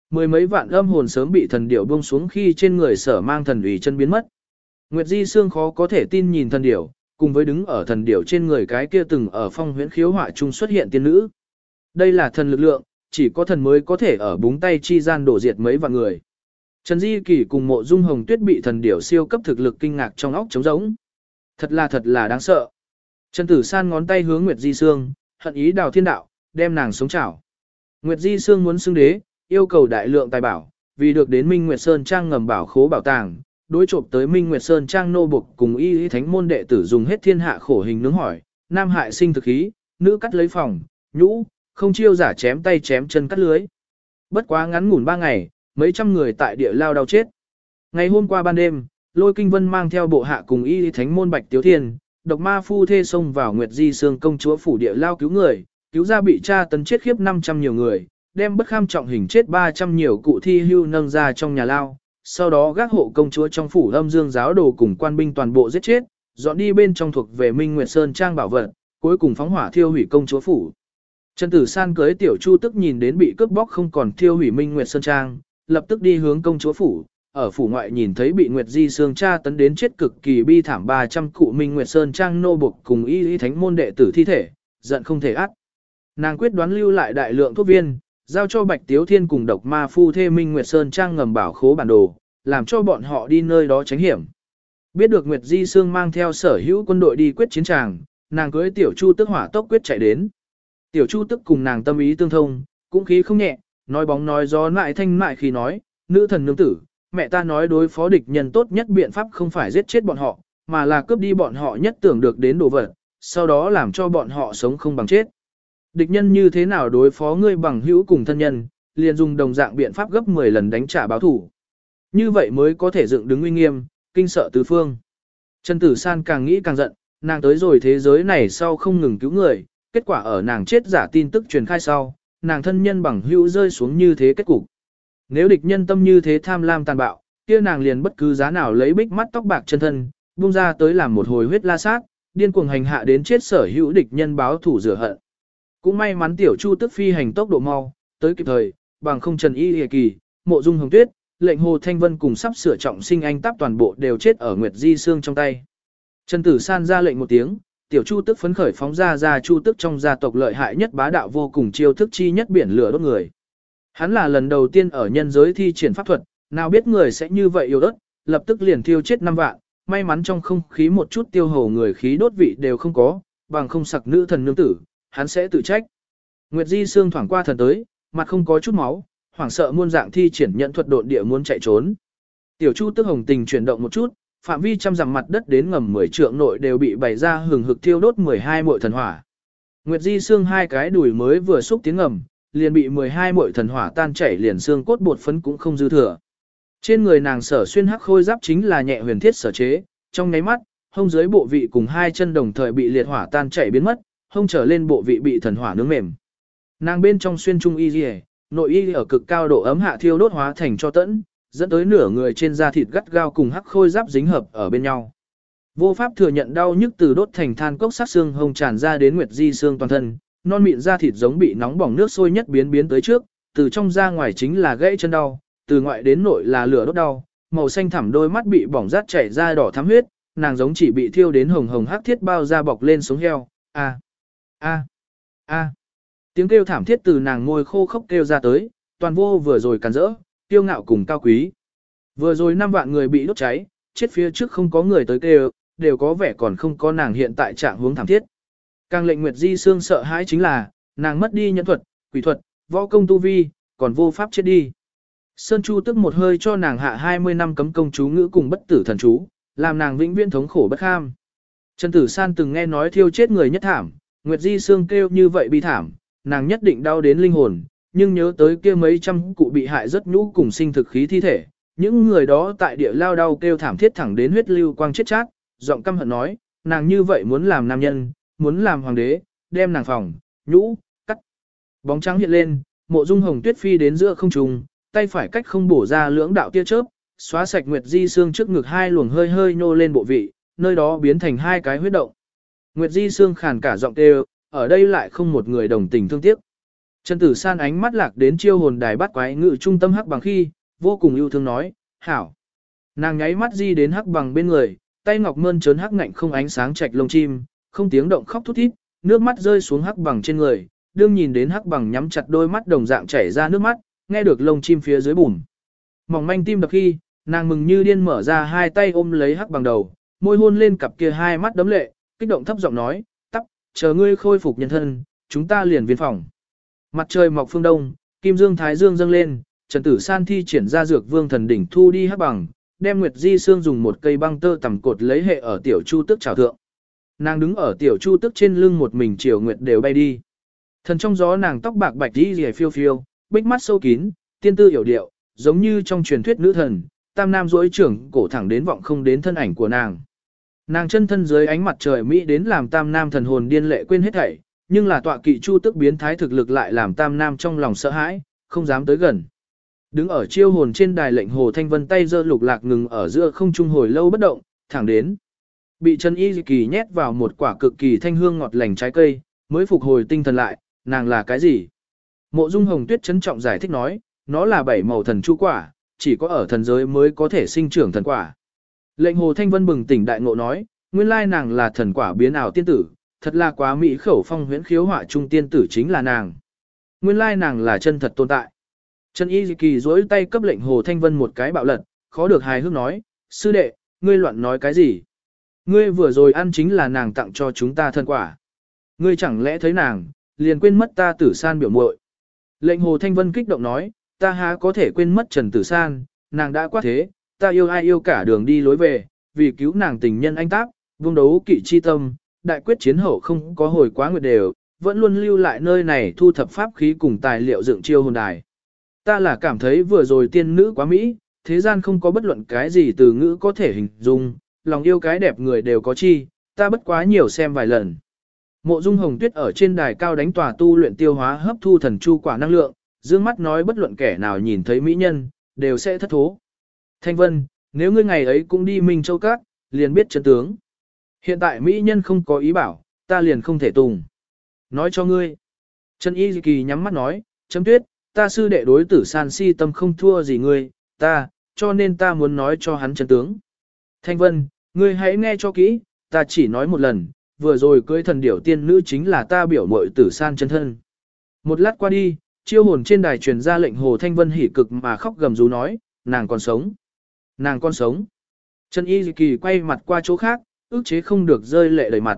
Mười mấy vạn âm hồn sớm bị thần điểu buông xuống khi trên người sở mang thần ủy chân biến mất. Nguyệt Di Sương khó có thể tin nhìn thần điểu, cùng với đứng ở thần điểu trên người cái kia từng ở phong huyễn khiếu họa trung xuất hiện tiên nữ. Đây là thần lực lượng, chỉ có thần mới có thể ở búng tay chi gian đổ diệt mấy vạn người. Trần Di Kỳ cùng mộ dung hồng tuyết bị thần điểu siêu cấp thực lực kinh ngạc trong óc trống rỗng. Thật là thật là đáng sợ. Trần Tử San ngón tay hướng Nguyệt Di Sương, hận ý đào thiên đạo, đem nàng sống chảo. Nguyệt Di Sương muốn xưng đế, yêu cầu đại lượng tài bảo, vì được đến Minh Nguyệt Sơn Trang ngầm bảo khố bảo tàng, đối trộm tới Minh Nguyệt Sơn Trang nô buộc cùng y y thánh môn đệ tử dùng hết thiên hạ khổ hình nướng hỏi, nam hại sinh thực khí, nữ cắt lấy phòng, nhũ, không chiêu giả chém tay chém chân cắt lưới. Bất quá ngắn ngủn ba ngày, mấy trăm người tại địa lao đau chết. Ngày hôm qua ban đêm, Lôi Kinh Vân mang theo bộ hạ cùng y y thánh môn Bạch Tiếu Thiên, độc ma phu thê xông vào Nguyệt Di Sương công chúa phủ địa lao cứu người, cứu ra bị cha tấn chết khiếp 500 nhiều người, đem bất kham trọng hình chết 300 nhiều cụ thi hưu nâng ra trong nhà lao, sau đó gác hộ công chúa trong phủ âm dương giáo đồ cùng quan binh toàn bộ giết chết, dọn đi bên trong thuộc về Minh Nguyệt Sơn trang bảo vật, cuối cùng phóng hỏa thiêu hủy công chúa phủ. Trần Tử San cưới tiểu Chu tức nhìn đến bị cướp bóc không còn thiêu hủy Minh Nguyệt Sơn trang, lập tức đi hướng công chúa phủ, ở phủ ngoại nhìn thấy bị Nguyệt Di Sương cha tấn đến chết cực kỳ bi thảm 300 cụ Minh Nguyệt Sơn trang nô buộc cùng y y thánh môn đệ tử thi thể, giận không thể ắt. Nàng quyết đoán lưu lại đại lượng thuốc viên, giao cho Bạch Tiếu Thiên cùng độc ma phu thê Minh Nguyệt Sơn trang ngầm bảo khố bản đồ, làm cho bọn họ đi nơi đó tránh hiểm. Biết được Nguyệt Di Sương mang theo sở hữu quân đội đi quyết chiến tràng, nàng cưới Tiểu Chu tức hỏa tốc quyết chạy đến. Tiểu Chu tức cùng nàng tâm ý tương thông, cũng khí không nhẹ, nói bóng nói gió lại thanh mại khi nói, nữ thần nương tử, mẹ ta nói đối phó địch nhân tốt nhất biện pháp không phải giết chết bọn họ, mà là cướp đi bọn họ nhất tưởng được đến đồ vật, sau đó làm cho bọn họ sống không bằng chết. Địch nhân như thế nào đối phó ngươi bằng hữu cùng thân nhân, liền dùng đồng dạng biện pháp gấp 10 lần đánh trả báo thủ. Như vậy mới có thể dựng đứng uy nghiêm, kinh sợ tứ phương. Trần Tử San càng nghĩ càng giận, nàng tới rồi thế giới này sau không ngừng cứu người, kết quả ở nàng chết giả tin tức truyền khai sau, nàng thân nhân bằng hữu rơi xuống như thế kết cục. Nếu địch nhân tâm như thế tham lam tàn bạo, kia nàng liền bất cứ giá nào lấy bích mắt tóc bạc chân thân, buông ra tới làm một hồi huyết la sát, điên cuồng hành hạ đến chết sở hữu địch nhân báo thủ rửa hận. Cũng may mắn tiểu chu tức phi hành tốc độ mau, tới kịp thời, bằng không trần y hề kỳ, mộ dung hồng tuyết, lệnh hồ thanh vân cùng sắp sửa trọng sinh anh táp toàn bộ đều chết ở nguyệt di xương trong tay. Trần tử san ra lệnh một tiếng, tiểu chu tức phấn khởi phóng ra ra chu tức trong gia tộc lợi hại nhất bá đạo vô cùng chiêu thức chi nhất biển lửa đốt người. Hắn là lần đầu tiên ở nhân giới thi triển pháp thuật, nào biết người sẽ như vậy yêu đất, lập tức liền thiêu chết năm vạn, may mắn trong không khí một chút tiêu hầu người khí đốt vị đều không có, bằng không sặc nữ thần nương tử, hắn sẽ tự trách. Nguyệt Di xương thoảng qua thần tới, mặt không có chút máu, hoảng sợ muôn dạng thi triển nhận thuật độn địa muốn chạy trốn. Tiểu Chu tức hồng tình chuyển động một chút, phạm vi trăm dặm mặt đất đến ngầm 10 trượng nội đều bị bày ra hừng hực thiêu đốt 12 muội thần hỏa. Nguyệt Di xương hai cái đùi mới vừa xúc tiếng ngầm, liền bị 12 muội thần hỏa tan chảy liền xương cốt bột phấn cũng không dư thừa. Trên người nàng sở xuyên hắc khôi giáp chính là nhẹ huyền thiết sở chế, trong nháy mắt, hông dưới bộ vị cùng hai chân đồng thời bị liệt hỏa tan chảy biến mất, hông trở lên bộ vị bị thần hỏa nướng mềm. Nàng bên trong xuyên trung y liề, nội y ở cực cao độ ấm hạ thiêu đốt hóa thành cho tẫn, dẫn tới nửa người trên da thịt gắt gao cùng hắc khôi giáp dính hợp ở bên nhau. Vô pháp thừa nhận đau nhức từ đốt thành than cốc sát xương hông tràn ra đến nguyệt di xương toàn thân, non mịn da thịt giống bị nóng bỏng nước sôi nhất biến biến tới trước, từ trong ra ngoài chính là gãy chân đau, từ ngoại đến nội là lửa đốt đau, màu xanh thẳm đôi mắt bị bỏng rát chảy ra đỏ thắm huyết, nàng giống chỉ bị thiêu đến hồng hồng hắc thiết bao da bọc lên sống heo. à A a. Tiếng kêu thảm thiết từ nàng ngôi khô khốc kêu ra tới, toàn vô vừa rồi càn rỡ, tiêu ngạo cùng cao quý. Vừa rồi năm vạn người bị đốt cháy, chết phía trước không có người tới kêu, đều có vẻ còn không có nàng hiện tại trạng hướng thảm thiết. Càng lệnh Nguyệt Di Sương sợ hãi chính là, nàng mất đi nhân thuật, quỷ thuật, võ công tu vi, còn vô pháp chết đi. Sơn Chu tức một hơi cho nàng hạ 20 năm cấm công chú ngữ cùng bất tử thần chú, làm nàng vĩnh viễn thống khổ bất kham. Trần Tử San từng nghe nói thiêu chết người nhất thảm, Nguyệt Di Sương kêu như vậy bi thảm, nàng nhất định đau đến linh hồn, nhưng nhớ tới kia mấy trăm cụ bị hại rất nhũ cùng sinh thực khí thi thể, những người đó tại địa lao đau kêu thảm thiết thẳng đến huyết lưu quang chết chát, giọng căm hận nói, nàng như vậy muốn làm nam nhân, muốn làm hoàng đế, đem nàng phòng, nhũ, cắt. Bóng trắng hiện lên, mộ dung hồng tuyết phi đến giữa không trung, tay phải cách không bổ ra lưỡng đạo tia chớp, xóa sạch Nguyệt Di xương trước ngực hai luồng hơi hơi nhô lên bộ vị, nơi đó biến thành hai cái huyết động. Nguyệt Di sương khàn cả giọng kêu, ở đây lại không một người đồng tình thương tiếc. Trần Tử San ánh mắt lạc đến chiêu hồn đài bắt quái ngự trung tâm hắc bằng khi, vô cùng yêu thương nói, hảo. Nàng nháy mắt di đến hắc bằng bên người, tay ngọc mơn trớn hắc ngạnh không ánh sáng chạch lông chim, không tiếng động khóc thút thít, nước mắt rơi xuống hắc bằng trên người, đương nhìn đến hắc bằng nhắm chặt đôi mắt đồng dạng chảy ra nước mắt, nghe được lông chim phía dưới bùn. Mỏng manh tim đập khi, nàng mừng như điên mở ra hai tay ôm lấy hắc bằng đầu, môi hôn lên cặp kia hai mắt đấm lệ, kích động thấp giọng nói, tắp, chờ ngươi khôi phục nhân thân, chúng ta liền viên phòng. Mặt trời mọc phương đông, kim dương thái dương dâng lên, Trần Tử San thi triển ra dược vương thần đỉnh thu đi hắc bằng, đem Nguyệt Di Sương dùng một cây băng tơ tầm cột lấy hệ ở tiểu chu tức trào thượng. Nàng đứng ở tiểu chu tức trên lưng một mình chiều nguyệt đều bay đi. Thần trong gió nàng tóc bạc bạch đi rìa phiêu phiêu, bích mắt sâu kín, tiên tư hiểu điệu, giống như trong truyền thuyết nữ thần, tam nam duỗi trưởng cổ thẳng đến vọng không đến thân ảnh của nàng. Nàng chân thân dưới ánh mặt trời Mỹ đến làm tam nam thần hồn điên lệ quên hết thảy, nhưng là tọa kỵ chu tức biến thái thực lực lại làm tam nam trong lòng sợ hãi, không dám tới gần. Đứng ở chiêu hồn trên đài lệnh hồ thanh vân tay giơ lục lạc ngừng ở giữa không trung hồi lâu bất động, thẳng đến. Bị Trần Y Kỳ nhét vào một quả cực kỳ thanh hương ngọt lành trái cây, mới phục hồi tinh thần lại, nàng là cái gì? Mộ Dung Hồng Tuyết trân trọng giải thích nói, nó là bảy màu thần chu quả, chỉ có ở thần giới mới có thể sinh trưởng thần quả. Lệnh Hồ Thanh Vân bừng tỉnh đại ngộ nói, nguyên lai nàng là thần quả biến ảo tiên tử, thật là quá mỹ khẩu phong huyễn khiếu họa trung tiên tử chính là nàng. Nguyên lai nàng là chân thật tồn tại. Trần Y Kỳ duỗi tay cấp lệnh Hồ Thanh Vân một cái bạo lật, khó được hài hước nói, sư đệ, ngươi loạn nói cái gì? Ngươi vừa rồi ăn chính là nàng tặng cho chúng ta thân quả. Ngươi chẳng lẽ thấy nàng, liền quên mất ta tử san biểu muội. Lệnh Hồ Thanh Vân kích động nói, ta há có thể quên mất Trần Tử San, nàng đã quá thế, ta yêu ai yêu cả đường đi lối về, vì cứu nàng tình nhân anh táp, vương đấu kỵ chi tâm, đại quyết chiến hậu không có hồi quá nguyệt đều, vẫn luôn lưu lại nơi này thu thập pháp khí cùng tài liệu dựng chiêu hồn đài. Ta là cảm thấy vừa rồi tiên nữ quá mỹ, thế gian không có bất luận cái gì từ ngữ có thể hình dung, lòng yêu cái đẹp người đều có chi, ta bất quá nhiều xem vài lần. Mộ Dung Hồng Tuyết ở trên đài cao đánh tòa tu luyện tiêu hóa hấp thu thần chu quả năng lượng, dương mắt nói bất luận kẻ nào nhìn thấy mỹ nhân, đều sẽ thất thố. Thanh Vân, nếu ngươi ngày ấy cũng đi Minh Châu Các, liền biết chân tướng. Hiện tại mỹ nhân không có ý bảo, ta liền không thể tùng. Nói cho ngươi. Trần Y Kỳ nhắm mắt nói, chấm tuyết, ta sư đệ đối tử san si tâm không thua gì ngươi, ta, cho nên ta muốn nói cho hắn chân tướng. Thanh Vân, ngươi hãy nghe cho kỹ, ta chỉ nói một lần, vừa rồi cưới thần điểu tiên nữ chính là ta biểu mội tử san chân thân. Một lát qua đi, chiêu hồn trên đài truyền ra lệnh Hồ Thanh Vân hỉ cực mà khóc gầm rú nói, nàng còn sống. Nàng con sống. Trần Y Kỳ quay mặt qua chỗ khác, ước chế không được rơi lệ đầy mặt.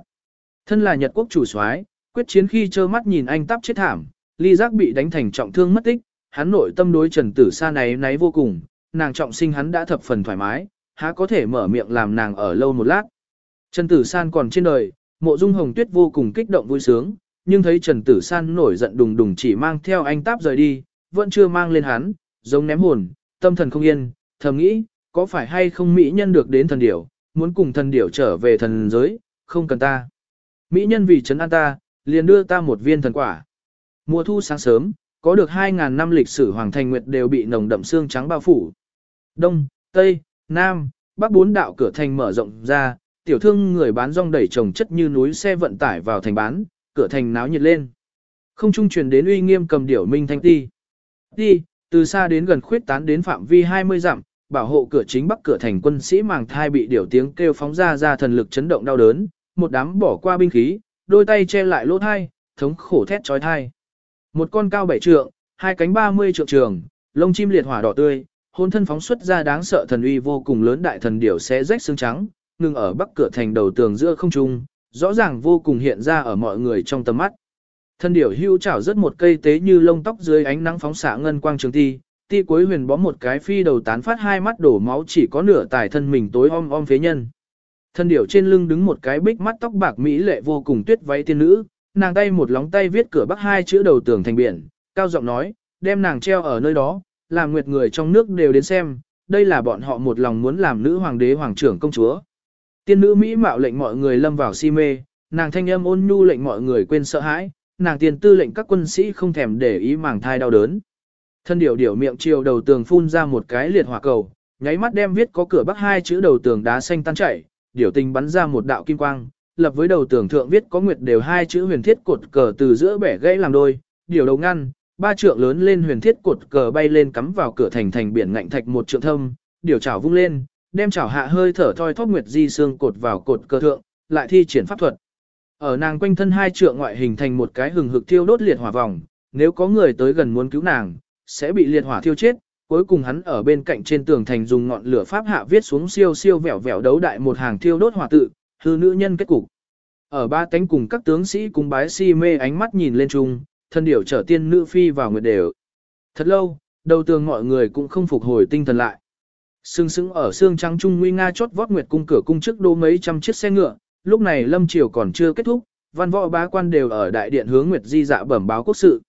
Thân là Nhật quốc chủ soái, quyết chiến khi trơ mắt nhìn anh tắp chết thảm, ly giác bị đánh thành trọng thương mất tích, hắn nội tâm đối Trần Tử Sa này náy vô cùng, nàng trọng sinh hắn đã thập phần thoải mái, há có thể mở miệng làm nàng ở lâu một lát. Trần Tử San còn trên đời, mộ dung hồng tuyết vô cùng kích động vui sướng, nhưng thấy Trần Tử San nổi giận đùng đùng chỉ mang theo anh táp rời đi, vẫn chưa mang lên hắn, giống ném hồn, tâm thần không yên, thầm nghĩ, có phải hay không mỹ nhân được đến thần điểu, muốn cùng thần điểu trở về thần giới, không cần ta. Mỹ nhân vì trấn an ta, liền đưa ta một viên thần quả. Mùa thu sáng sớm, có được 2.000 năm lịch sử Hoàng Thành Nguyệt đều bị nồng đậm xương trắng bao phủ. Đông, Tây, Nam, Bắc bốn đạo cửa thành mở rộng ra, tiểu thương người bán rong đẩy trồng chất như núi xe vận tải vào thành bán, cửa thành náo nhiệt lên. Không trung truyền đến uy nghiêm cầm điểu minh thanh ti. Ti, từ xa đến gần khuyết tán đến phạm vi 20 dặm, bảo hộ cửa chính bắc cửa thành quân sĩ màng thai bị điểu tiếng kêu phóng ra ra thần lực chấn động đau đớn, một đám bỏ qua binh khí, đôi tay che lại lỗ thai, thống khổ thét trói thai. Một con cao bảy trượng, hai cánh 30 trượng trường, lông chim liệt hỏa đỏ tươi, hôn thân phóng xuất ra đáng sợ thần uy vô cùng lớn đại thần điểu sẽ rách xương trắng, ngừng ở bắc cửa thành đầu tường giữa không trung, rõ ràng vô cùng hiện ra ở mọi người trong tầm mắt. Thần điểu hưu chảo rất một cây tế như lông tóc dưới ánh nắng phóng xạ ngân quang trường ti, ti cuối huyền bó một cái phi đầu tán phát hai mắt đổ máu chỉ có nửa tài thân mình tối om om phế nhân. Thân điểu trên lưng đứng một cái bích mắt tóc bạc mỹ lệ vô cùng tuyết váy tiên nữ, nàng tay một lóng tay viết cửa bắc hai chữ đầu tường thành biển, cao giọng nói, đem nàng treo ở nơi đó, làm nguyệt người trong nước đều đến xem, đây là bọn họ một lòng muốn làm nữ hoàng đế hoàng trưởng công chúa. Tiên nữ Mỹ mạo lệnh mọi người lâm vào si mê, nàng thanh âm ôn nhu lệnh mọi người quên sợ hãi, nàng tiền tư lệnh các quân sĩ không thèm để ý màng thai đau đớn. Thân điểu điểu miệng chiều đầu tường phun ra một cái liệt hỏa cầu, nháy mắt đem viết có cửa bắc hai chữ đầu tường đá xanh tan chảy, điểu tình bắn ra một đạo kim quang, lập với đầu tường thượng viết có nguyệt đều hai chữ huyền thiết cột cờ từ giữa bẻ gãy làm đôi, điểu đầu ngăn, ba trượng lớn lên huyền thiết cột cờ bay lên cắm vào cửa thành thành biển ngạnh thạch một trượng thâm, điểu chảo vung lên, đem chảo hạ hơi thở thoi thóp nguyệt di xương cột vào cột cờ thượng, lại thi triển pháp thuật. Ở nàng quanh thân hai trượng ngoại hình thành một cái hừng hực thiêu đốt liệt hỏa vòng, nếu có người tới gần muốn cứu nàng, sẽ bị liệt hỏa thiêu chết. Cuối cùng hắn ở bên cạnh trên tường thành dùng ngọn lửa pháp hạ viết xuống siêu siêu vẻo vẻo đấu đại một hàng thiêu đốt hỏa tự, hư nữ nhân kết cục. Ở ba cánh cùng các tướng sĩ cùng bái si mê ánh mắt nhìn lên trung, thân điểu trở tiên nữ phi vào nguyệt đều. Thật lâu, đầu tường mọi người cũng không phục hồi tinh thần lại. Sưng sững ở xương trắng trung nguy nga chót vót nguyệt cung cửa cung trước đô mấy trăm chiếc xe ngựa, lúc này lâm triều còn chưa kết thúc, văn võ bá quan đều ở đại điện hướng nguyệt di dạ bẩm báo quốc sự.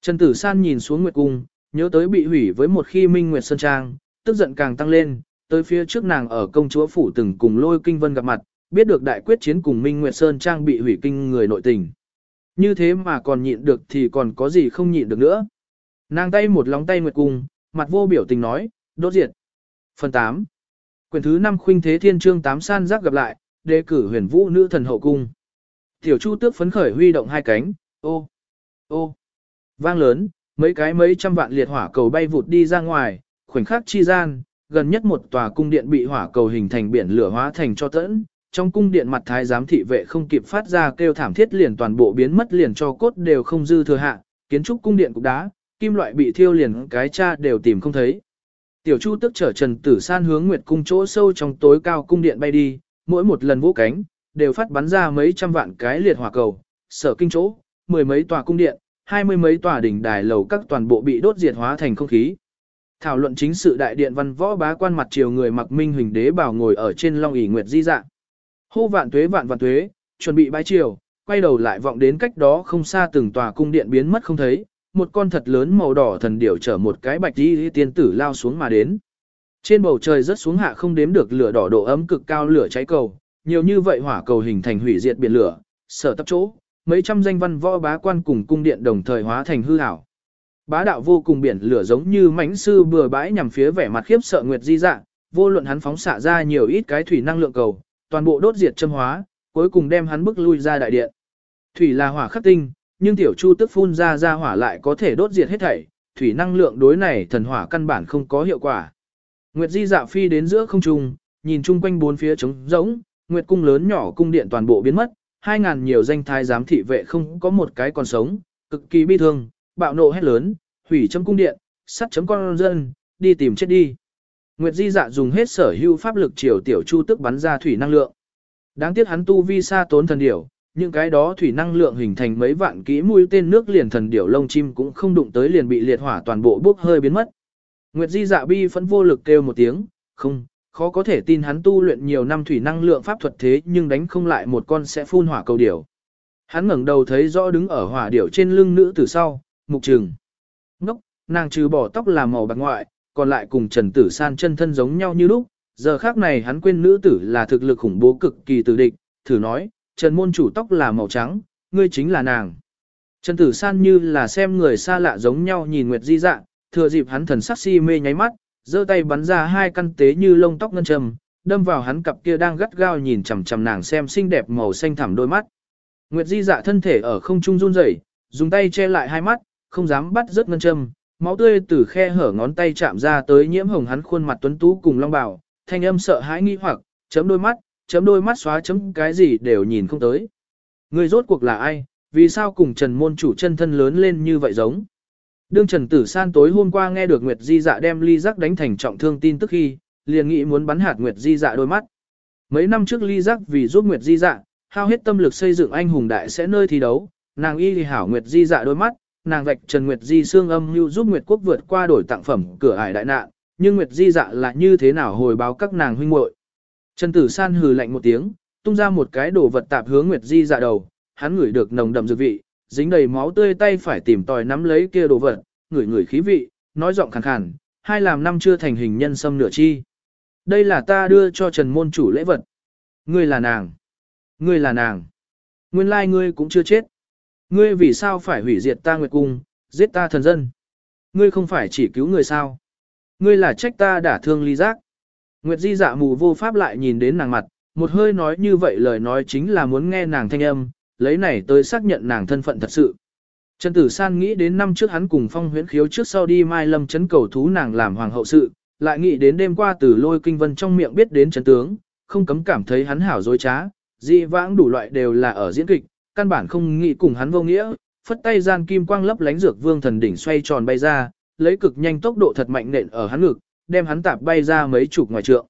Trần Tử San nhìn xuống nguyệt cung, nhớ tới bị hủy với một khi minh nguyệt sơn trang, tức giận càng tăng lên, tới phía trước nàng ở công chúa phủ từng cùng lôi kinh vân gặp mặt, biết được đại quyết chiến cùng minh nguyệt sơn trang bị hủy kinh người nội tình. Như thế mà còn nhịn được thì còn có gì không nhịn được nữa. Nàng tay một lóng tay nguyệt cung, mặt vô biểu tình nói, đốt diệt. Phần 8. Quyền thứ 5 khuynh thế thiên trương 8 san giác gặp lại, đề cử huyền vũ nữ thần hậu cung. Tiểu Chu tước phấn khởi huy động hai cánh, ô, ô, vang lớn, mấy cái mấy trăm vạn liệt hỏa cầu bay vụt đi ra ngoài, khoảnh khắc chi gian, gần nhất một tòa cung điện bị hỏa cầu hình thành biển lửa hóa thành cho tẫn. Trong cung điện mặt thái giám thị vệ không kịp phát ra kêu thảm thiết liền toàn bộ biến mất liền cho cốt đều không dư thừa hạ, kiến trúc cung điện cũng đá, kim loại bị thiêu liền cái cha đều tìm không thấy. Tiểu Chu tức trở Trần Tử San hướng Nguyệt cung chỗ sâu trong tối cao cung điện bay đi, mỗi một lần vũ cánh, đều phát bắn ra mấy trăm vạn cái liệt hỏa cầu, sở kinh chỗ, mười mấy tòa cung điện, hai mươi mấy tòa đỉnh đài lầu các toàn bộ bị đốt diệt hóa thành không khí. Thảo luận chính sự đại điện văn võ bá quan mặt triều người mặc minh huỳnh đế bảo ngồi ở trên long ỷ nguyệt di dạng. Hô vạn tuế vạn vạn tuế, chuẩn bị bái triều, quay đầu lại vọng đến cách đó không xa từng tòa cung điện biến mất không thấy, một con thật lớn màu đỏ thần điểu chở một cái bạch y tiên tử lao xuống mà đến. Trên bầu trời rất xuống hạ không đếm được lửa đỏ độ ấm cực cao lửa cháy cầu, nhiều như vậy hỏa cầu hình thành hủy diệt biển lửa, sở tập chỗ, mấy trăm danh văn võ bá quan cùng cung điện đồng thời hóa thành hư ảo. Bá đạo vô cùng biển lửa giống như mãnh sư bừa bãi nhằm phía vẻ mặt khiếp sợ nguyệt di dạng, vô luận hắn phóng xạ ra nhiều ít cái thủy năng lượng cầu, toàn bộ đốt diệt châm hóa, cuối cùng đem hắn bức lui ra đại điện. Thủy là hỏa khắc tinh, nhưng tiểu chu tức phun ra ra hỏa lại có thể đốt diệt hết thảy, thủy năng lượng đối này thần hỏa căn bản không có hiệu quả. Nguyệt Di dạ phi đến giữa không trung, nhìn chung quanh bốn phía trống rỗng, Nguyệt cung lớn nhỏ cung điện toàn bộ biến mất, hai ngàn nhiều danh thái giám thị vệ không có một cái còn sống, cực kỳ bi thương, bạo nộ hét lớn, hủy chấm cung điện, sắt chấm con dân, đi tìm chết đi. Nguyệt Di dạ dùng hết sở hữu pháp lực triều tiểu chu tức bắn ra thủy năng lượng. Đáng tiếc hắn tu vi xa tốn thần điểu, những cái đó thủy năng lượng hình thành mấy vạn kỹ mũi tên nước liền thần điểu lông chim cũng không đụng tới liền bị liệt hỏa toàn bộ bốc hơi biến mất. Nguyệt Di dạ bi phẫn vô lực kêu một tiếng, không, khó có thể tin hắn tu luyện nhiều năm thủy năng lượng pháp thuật thế nhưng đánh không lại một con sẽ phun hỏa cầu điểu. Hắn ngẩng đầu thấy rõ đứng ở hỏa điểu trên lưng nữ từ sau, mục trừng. Ngốc, nàng trừ bỏ tóc là màu bạc ngoại, còn lại cùng Trần Tử San chân thân giống nhau như lúc, giờ khác này hắn quên nữ tử là thực lực khủng bố cực kỳ tử địch, thử nói, Trần môn chủ tóc là màu trắng, ngươi chính là nàng. Trần Tử San như là xem người xa lạ giống nhau nhìn Nguyệt Di dạng thừa dịp hắn thần sắc si mê nháy mắt, giơ tay bắn ra hai căn tế như lông tóc ngân trầm, đâm vào hắn cặp kia đang gắt gao nhìn chằm chằm nàng xem xinh đẹp màu xanh thẳm đôi mắt. Nguyệt Di dạ thân thể ở không trung run rẩy, dùng tay che lại hai mắt, không dám bắt rớt ngân châm, máu tươi từ khe hở ngón tay chạm ra tới nhiễm hồng hắn khuôn mặt tuấn tú cùng long bảo, thanh âm sợ hãi nghi hoặc, chấm đôi mắt, chấm đôi mắt xóa chấm cái gì đều nhìn không tới. Người rốt cuộc là ai, vì sao cùng Trần môn chủ chân thân lớn lên như vậy giống? Đương Trần Tử San tối hôm qua nghe được Nguyệt Di Dạ đem ly giác đánh thành trọng thương tin tức khi, liền nghĩ muốn bắn hạt Nguyệt Di Dạ đôi mắt. Mấy năm trước ly giác vì giúp Nguyệt Di Dạ, hao hết tâm lực xây dựng anh hùng đại sẽ nơi thi đấu, nàng y thì hảo Nguyệt Di Dạ đôi mắt, nàng vạch Trần Nguyệt Di xương âm mưu giúp Nguyệt Quốc vượt qua đổi tặng phẩm cửa ải đại nạn, nhưng Nguyệt Di Dạ là như thế nào hồi báo các nàng huynh muội. Trần Tử San hừ lạnh một tiếng, tung ra một cái đồ vật tạp hướng Nguyệt Di Dạ đầu, hắn ngửi được nồng đậm dược vị, dính đầy máu tươi tay phải tìm tòi nắm lấy kia đồ vật, ngửi ngửi khí vị, nói giọng khàn khàn, hai làm năm chưa thành hình nhân sâm nửa chi. Đây là ta đưa cho Trần môn chủ lễ vật. Ngươi là nàng. Ngươi là nàng. Nguyên lai ngươi cũng chưa chết. Ngươi vì sao phải hủy diệt ta nguyệt cung, giết ta thần dân? Ngươi không phải chỉ cứu người sao? Ngươi là trách ta đả thương ly giác. Nguyệt di dạ mù vô pháp lại nhìn đến nàng mặt, một hơi nói như vậy lời nói chính là muốn nghe nàng thanh âm, lấy này tới xác nhận nàng thân phận thật sự. Trần Tử San nghĩ đến năm trước hắn cùng phong huyễn khiếu trước sau đi Mai Lâm chấn cầu thú nàng làm hoàng hậu sự, lại nghĩ đến đêm qua từ lôi kinh vân trong miệng biết đến trấn tướng, không cấm cảm thấy hắn hảo dối trá, dị vãng đủ loại đều là ở diễn kịch, căn bản không nghĩ cùng hắn vô nghĩa, phất tay gian kim quang lấp lánh dược vương thần đỉnh xoay tròn bay ra, lấy cực nhanh tốc độ thật mạnh nện ở hắn ngực, đem hắn tạp bay ra mấy chục ngoài trượng.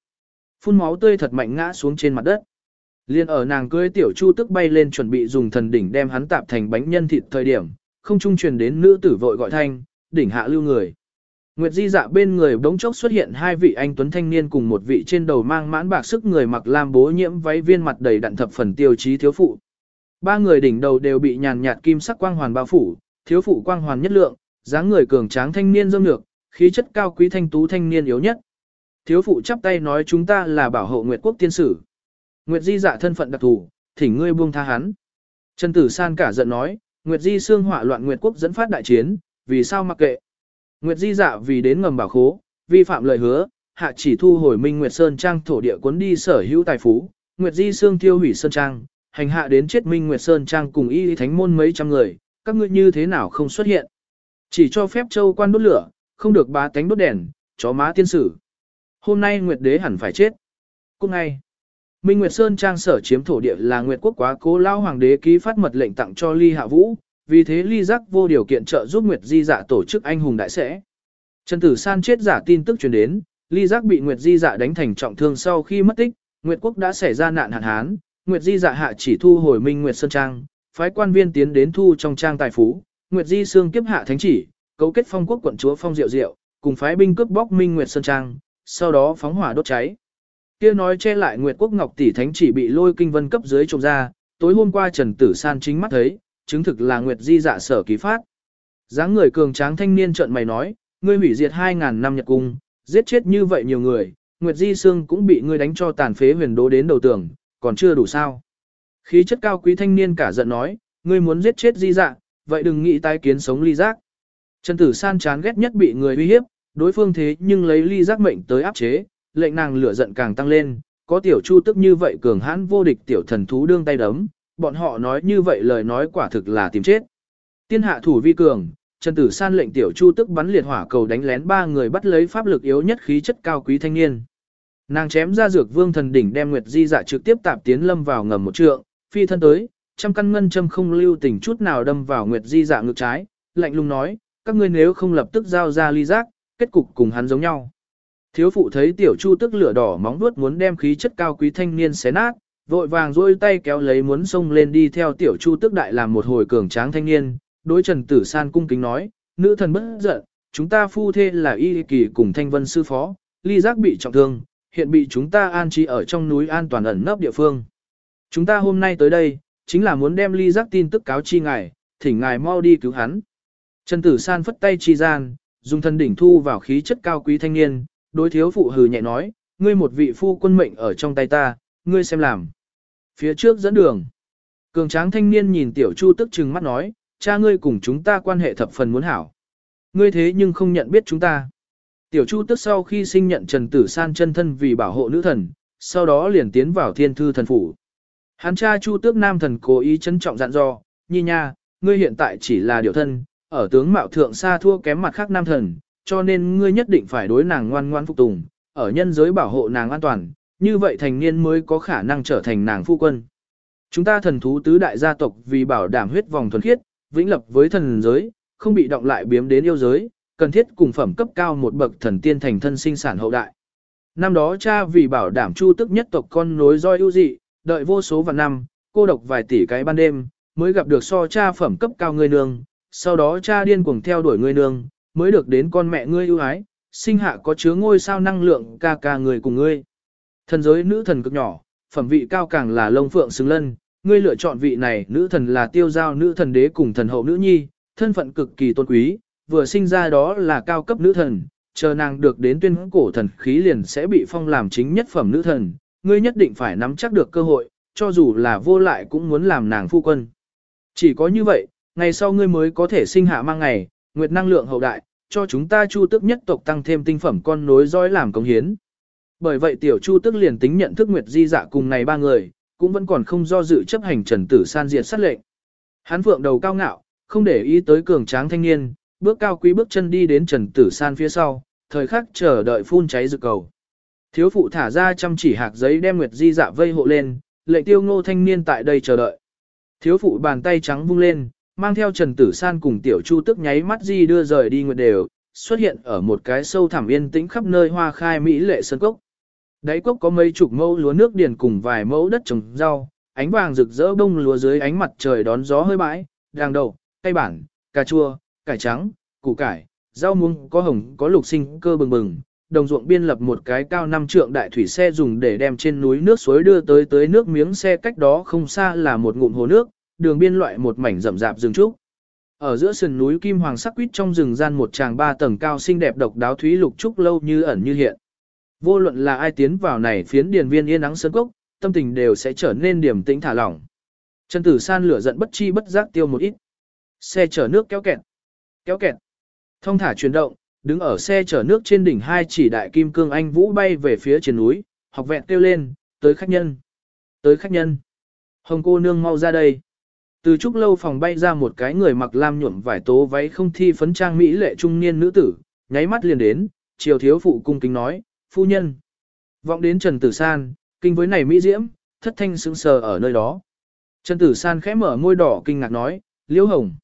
Phun máu tươi thật mạnh ngã xuống trên mặt đất. Liên ở nàng cưới tiểu chu tức bay lên chuẩn bị dùng thần đỉnh đem hắn tạp thành bánh nhân thịt thời điểm, không trung truyền đến nữ tử vội gọi thanh, đỉnh hạ lưu người. Nguyệt Di dạ bên người bỗng chốc xuất hiện hai vị anh tuấn thanh niên cùng một vị trên đầu mang mãn bạc sức người mặc lam bố nhiễm váy viên mặt đầy đặn thập phần tiêu chí thiếu phụ. Ba người đỉnh đầu đều bị nhàn nhạt kim sắc quang hoàn bao phủ, thiếu phụ quang hoàn nhất lượng, dáng người cường tráng thanh niên dâm lược khí chất cao quý thanh tú thanh niên yếu nhất. Thiếu phụ chắp tay nói chúng ta là bảo hộ Nguyệt quốc tiên sử. Nguyệt Di dạ thân phận đặc thù, thỉnh ngươi buông tha hắn. Trần Tử San cả giận nói, Nguyệt Di xương hỏa loạn Nguyệt quốc dẫn phát đại chiến, vì sao mặc kệ? Nguyệt Di dạ vì đến ngầm bảo khố, vi phạm lời hứa, hạ chỉ thu hồi Minh Nguyệt Sơn Trang thổ địa cuốn đi sở hữu tài phú, Nguyệt Di xương tiêu hủy Sơn Trang, hành hạ đến chết Minh Nguyệt Sơn Trang cùng y thánh môn mấy trăm người, các ngươi như thế nào không xuất hiện? Chỉ cho phép châu quan đốt lửa, không được bá tánh đốt đèn, chó má tiên sử. Hôm nay Nguyệt Đế hẳn phải chết. Cũng ngay, Minh Nguyệt Sơn Trang sở chiếm thổ địa là Nguyệt Quốc quá cố lao hoàng đế ký phát mật lệnh tặng cho Ly Hạ Vũ, vì thế Ly Giác vô điều kiện trợ giúp Nguyệt Di Dạ tổ chức anh hùng đại sẽ. Trần Tử San chết giả tin tức truyền đến, Ly Giác bị Nguyệt Di Dạ đánh thành trọng thương sau khi mất tích, Nguyệt Quốc đã xảy ra nạn hạn hán, Nguyệt Di Dạ hạ chỉ thu hồi Minh Nguyệt Sơn Trang, phái quan viên tiến đến thu trong trang tài phú, Nguyệt Di xương kiếp hạ thánh chỉ, cấu kết phong quốc quận chúa Phong Diệu Diệu, cùng phái binh cướp bóc Minh Nguyệt Sơn Trang, sau đó phóng hỏa đốt cháy. Kia nói che lại Nguyệt Quốc Ngọc tỷ thánh chỉ bị lôi kinh vân cấp dưới trộm ra, tối hôm qua Trần Tử San chính mắt thấy, chứng thực là Nguyệt Di dạ sở ký phát. dáng người cường tráng thanh niên trợn mày nói, ngươi hủy diệt 2000 năm Nhật cung, giết chết như vậy nhiều người, Nguyệt Di xương cũng bị ngươi đánh cho tàn phế huyền đố đến đầu tường, còn chưa đủ sao? Khí chất cao quý thanh niên cả giận nói, ngươi muốn giết chết Di dạ, vậy đừng nghĩ tái kiến sống ly giác. Trần Tử San chán ghét nhất bị người uy hiếp, đối phương thế nhưng lấy ly giác mệnh tới áp chế, lệnh nàng lửa giận càng tăng lên, có tiểu chu tức như vậy cường hãn vô địch tiểu thần thú đương tay đấm, bọn họ nói như vậy lời nói quả thực là tìm chết. Tiên hạ thủ vi cường, Trần Tử San lệnh tiểu chu tức bắn liệt hỏa cầu đánh lén ba người bắt lấy pháp lực yếu nhất khí chất cao quý thanh niên. Nàng chém ra dược vương thần đỉnh đem Nguyệt Di dạ trực tiếp tạp tiến lâm vào ngầm một trượng, phi thân tới, trăm căn ngân châm không lưu tình chút nào đâm vào Nguyệt Di dạ ngực trái, lạnh lùng nói, các ngươi nếu không lập tức giao ra ly giác, kết cục cùng hắn giống nhau. Thiếu phụ thấy tiểu chu tức lửa đỏ móng vuốt muốn đem khí chất cao quý thanh niên xé nát, vội vàng dôi tay kéo lấy muốn xông lên đi theo tiểu chu tức đại làm một hồi cường tráng thanh niên, đối trần tử san cung kính nói, nữ thần bất giận, chúng ta phu thê là y kỳ cùng thanh vân sư phó, ly giác bị trọng thương, hiện bị chúng ta an trí ở trong núi an toàn ẩn nấp địa phương. Chúng ta hôm nay tới đây, chính là muốn đem ly giác tin tức cáo chi ngài, thỉnh ngài mau đi cứu hắn. Trần Tử San phất tay chi gian, dùng thân đỉnh thu vào khí chất cao quý thanh niên, đối thiếu phụ hừ nhẹ nói, ngươi một vị phu quân mệnh ở trong tay ta, ngươi xem làm. Phía trước dẫn đường. Cường tráng thanh niên nhìn tiểu chu tức chừng mắt nói, cha ngươi cùng chúng ta quan hệ thập phần muốn hảo. Ngươi thế nhưng không nhận biết chúng ta. Tiểu chu tức sau khi sinh nhận Trần Tử San chân thân vì bảo hộ nữ thần, sau đó liền tiến vào thiên thư thần phủ. Hắn cha chu tước nam thần cố ý trân trọng dặn dò, nhi nha, ngươi hiện tại chỉ là điều thân, ở tướng mạo thượng xa thua kém mặt khác nam thần, cho nên ngươi nhất định phải đối nàng ngoan ngoan phục tùng, ở nhân giới bảo hộ nàng an toàn, như vậy thành niên mới có khả năng trở thành nàng phu quân. Chúng ta thần thú tứ đại gia tộc vì bảo đảm huyết vòng thuần khiết, vĩnh lập với thần giới, không bị động lại biếm đến yêu giới, cần thiết cùng phẩm cấp cao một bậc thần tiên thành thân sinh sản hậu đại. Năm đó cha vì bảo đảm chu tức nhất tộc con nối roi ưu dị, đợi vô số vạn năm, cô độc vài tỷ cái ban đêm, mới gặp được so cha phẩm cấp cao người nương, sau đó cha điên cuồng theo đuổi người nương, mới được đến con mẹ ngươi ưu ái, sinh hạ có chứa ngôi sao năng lượng ca ca người cùng ngươi. Thần giới nữ thần cực nhỏ, phẩm vị cao càng là lông phượng xứng lân, ngươi lựa chọn vị này nữ thần là tiêu giao nữ thần đế cùng thần hậu nữ nhi, thân phận cực kỳ tôn quý, vừa sinh ra đó là cao cấp nữ thần, chờ nàng được đến tuyên cổ thần khí liền sẽ bị phong làm chính nhất phẩm nữ thần, ngươi nhất định phải nắm chắc được cơ hội, cho dù là vô lại cũng muốn làm nàng phu quân. Chỉ có như vậy, ngày sau ngươi mới có thể sinh hạ mang ngày, nguyệt năng lượng hậu đại, cho chúng ta chu tức nhất tộc tăng thêm tinh phẩm con nối dõi làm công hiến. Bởi vậy tiểu chu tức liền tính nhận thức nguyệt di dạ cùng này ba người, cũng vẫn còn không do dự chấp hành trần tử san diệt sát lệnh. Hắn phượng đầu cao ngạo, không để ý tới cường tráng thanh niên, bước cao quý bước chân đi đến trần tử san phía sau, thời khắc chờ đợi phun cháy dự cầu. Thiếu phụ thả ra chăm chỉ hạt giấy đem nguyệt di dạ vây hộ lên, lệnh tiêu ngô thanh niên tại đây chờ đợi. Thiếu phụ bàn tay trắng vung lên, mang theo Trần Tử San cùng Tiểu Chu tức nháy mắt di đưa rời đi nguyệt đều, xuất hiện ở một cái sâu thẳm yên tĩnh khắp nơi hoa khai mỹ lệ sơn cốc. Đáy cốc có mấy chục mẫu lúa nước điền cùng vài mẫu đất trồng rau, ánh vàng rực rỡ bông lúa dưới ánh mặt trời đón gió hơi bãi, đàng đầu, cây bản, cà chua, cải trắng, củ cải, rau muống có hồng có lục sinh cơ bừng bừng. Đồng ruộng biên lập một cái cao năm trượng đại thủy xe dùng để đem trên núi nước suối đưa tới tới nước miếng xe cách đó không xa là một ngụm hồ nước, đường biên loại một mảnh rậm rạp rừng trúc. Ở giữa sườn núi kim hoàng sắc quýt trong rừng gian một tràng ba tầng cao xinh đẹp độc đáo thúy lục trúc lâu như ẩn như hiện. Vô luận là ai tiến vào này phiến điền viên yên nắng sơn cốc, tâm tình đều sẽ trở nên điềm tĩnh thả lỏng. Trần Tử San lửa giận bất chi bất giác tiêu một ít. Xe chở nước kéo kẹt, kéo kẹt. Thông thả chuyển động, đứng ở xe chở nước trên đỉnh hai chỉ đại kim cương anh vũ bay về phía trên núi, học vẹn kêu lên, tới khách nhân, tới khách nhân. Hồng cô nương mau ra đây. Từ trúc lâu phòng bay ra một cái người mặc lam nhuộm vải tố váy không thi phấn trang mỹ lệ trung niên nữ tử, nháy mắt liền đến, triều thiếu phụ cung kính nói, phu nhân. Vọng đến Trần Tử San, kinh với này mỹ diễm, thất thanh sững sờ ở nơi đó. Trần Tử San khẽ mở môi đỏ kinh ngạc nói, liễu hồng.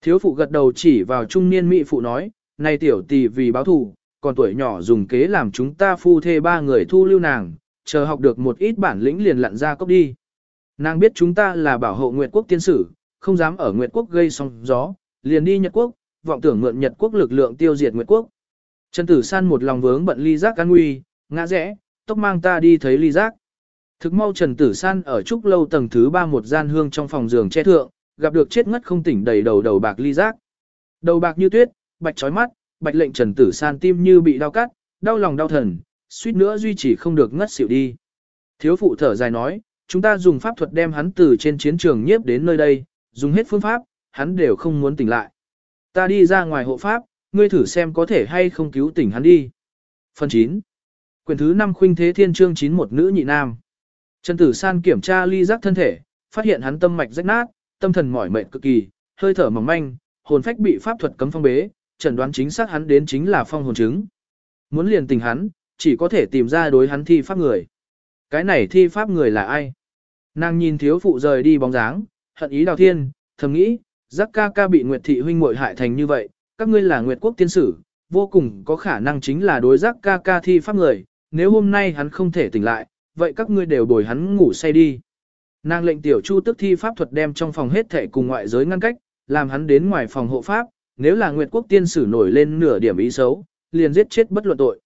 Thiếu phụ gật đầu chỉ vào trung niên mỹ phụ nói, này tiểu tỷ vì báo thù, còn tuổi nhỏ dùng kế làm chúng ta phu thê ba người thu lưu nàng, chờ học được một ít bản lĩnh liền lặn ra cốc đi. Nàng biết chúng ta là bảo hộ Nguyệt quốc tiên sử, không dám ở Nguyệt quốc gây sóng gió, liền đi Nhật quốc, vọng tưởng mượn Nhật quốc lực lượng tiêu diệt Nguyệt quốc. Trần Tử San một lòng vướng bận ly giác an nguy, ngã rẽ, tốc mang ta đi thấy ly giác. Thực mau Trần Tử San ở trúc lâu tầng thứ ba một gian hương trong phòng giường che thượng, gặp được chết ngất không tỉnh đầy đầu đầu bạc ly giác. Đầu bạc như tuyết, bạch chói mắt, bạch lệnh Trần Tử San tim như bị đau cắt, đau lòng đau thần, suýt nữa duy trì không được ngất xỉu đi. Thiếu phụ thở dài nói, chúng ta dùng pháp thuật đem hắn từ trên chiến trường nhiếp đến nơi đây, dùng hết phương pháp, hắn đều không muốn tỉnh lại. Ta đi ra ngoài hộ pháp, ngươi thử xem có thể hay không cứu tỉnh hắn đi. Phần 9. Quyền thứ 5 khuynh thế thiên chương 9 một nữ nhị nam. Trần Tử San kiểm tra ly giác thân thể, phát hiện hắn tâm mạch rách nát, tâm thần mỏi mệt cực kỳ, hơi thở mỏng manh, hồn phách bị pháp thuật cấm phong bế, chẩn đoán chính xác hắn đến chính là phong hồn chứng. Muốn liền tình hắn, chỉ có thể tìm ra đối hắn thi pháp người. Cái này thi pháp người là ai? Nàng nhìn thiếu phụ rời đi bóng dáng, hận ý đào thiên, thầm nghĩ, giác ca ca bị Nguyệt thị huynh muội hại thành như vậy, các ngươi là Nguyệt quốc tiên sử, vô cùng có khả năng chính là đối giác ca ca thi pháp người, nếu hôm nay hắn không thể tỉnh lại, vậy các ngươi đều bồi hắn ngủ say đi. Nàng lệnh tiểu chu tức thi pháp thuật đem trong phòng hết thể cùng ngoại giới ngăn cách, làm hắn đến ngoài phòng hộ pháp, nếu là Nguyệt quốc tiên sử nổi lên nửa điểm ý xấu, liền giết chết bất luận tội.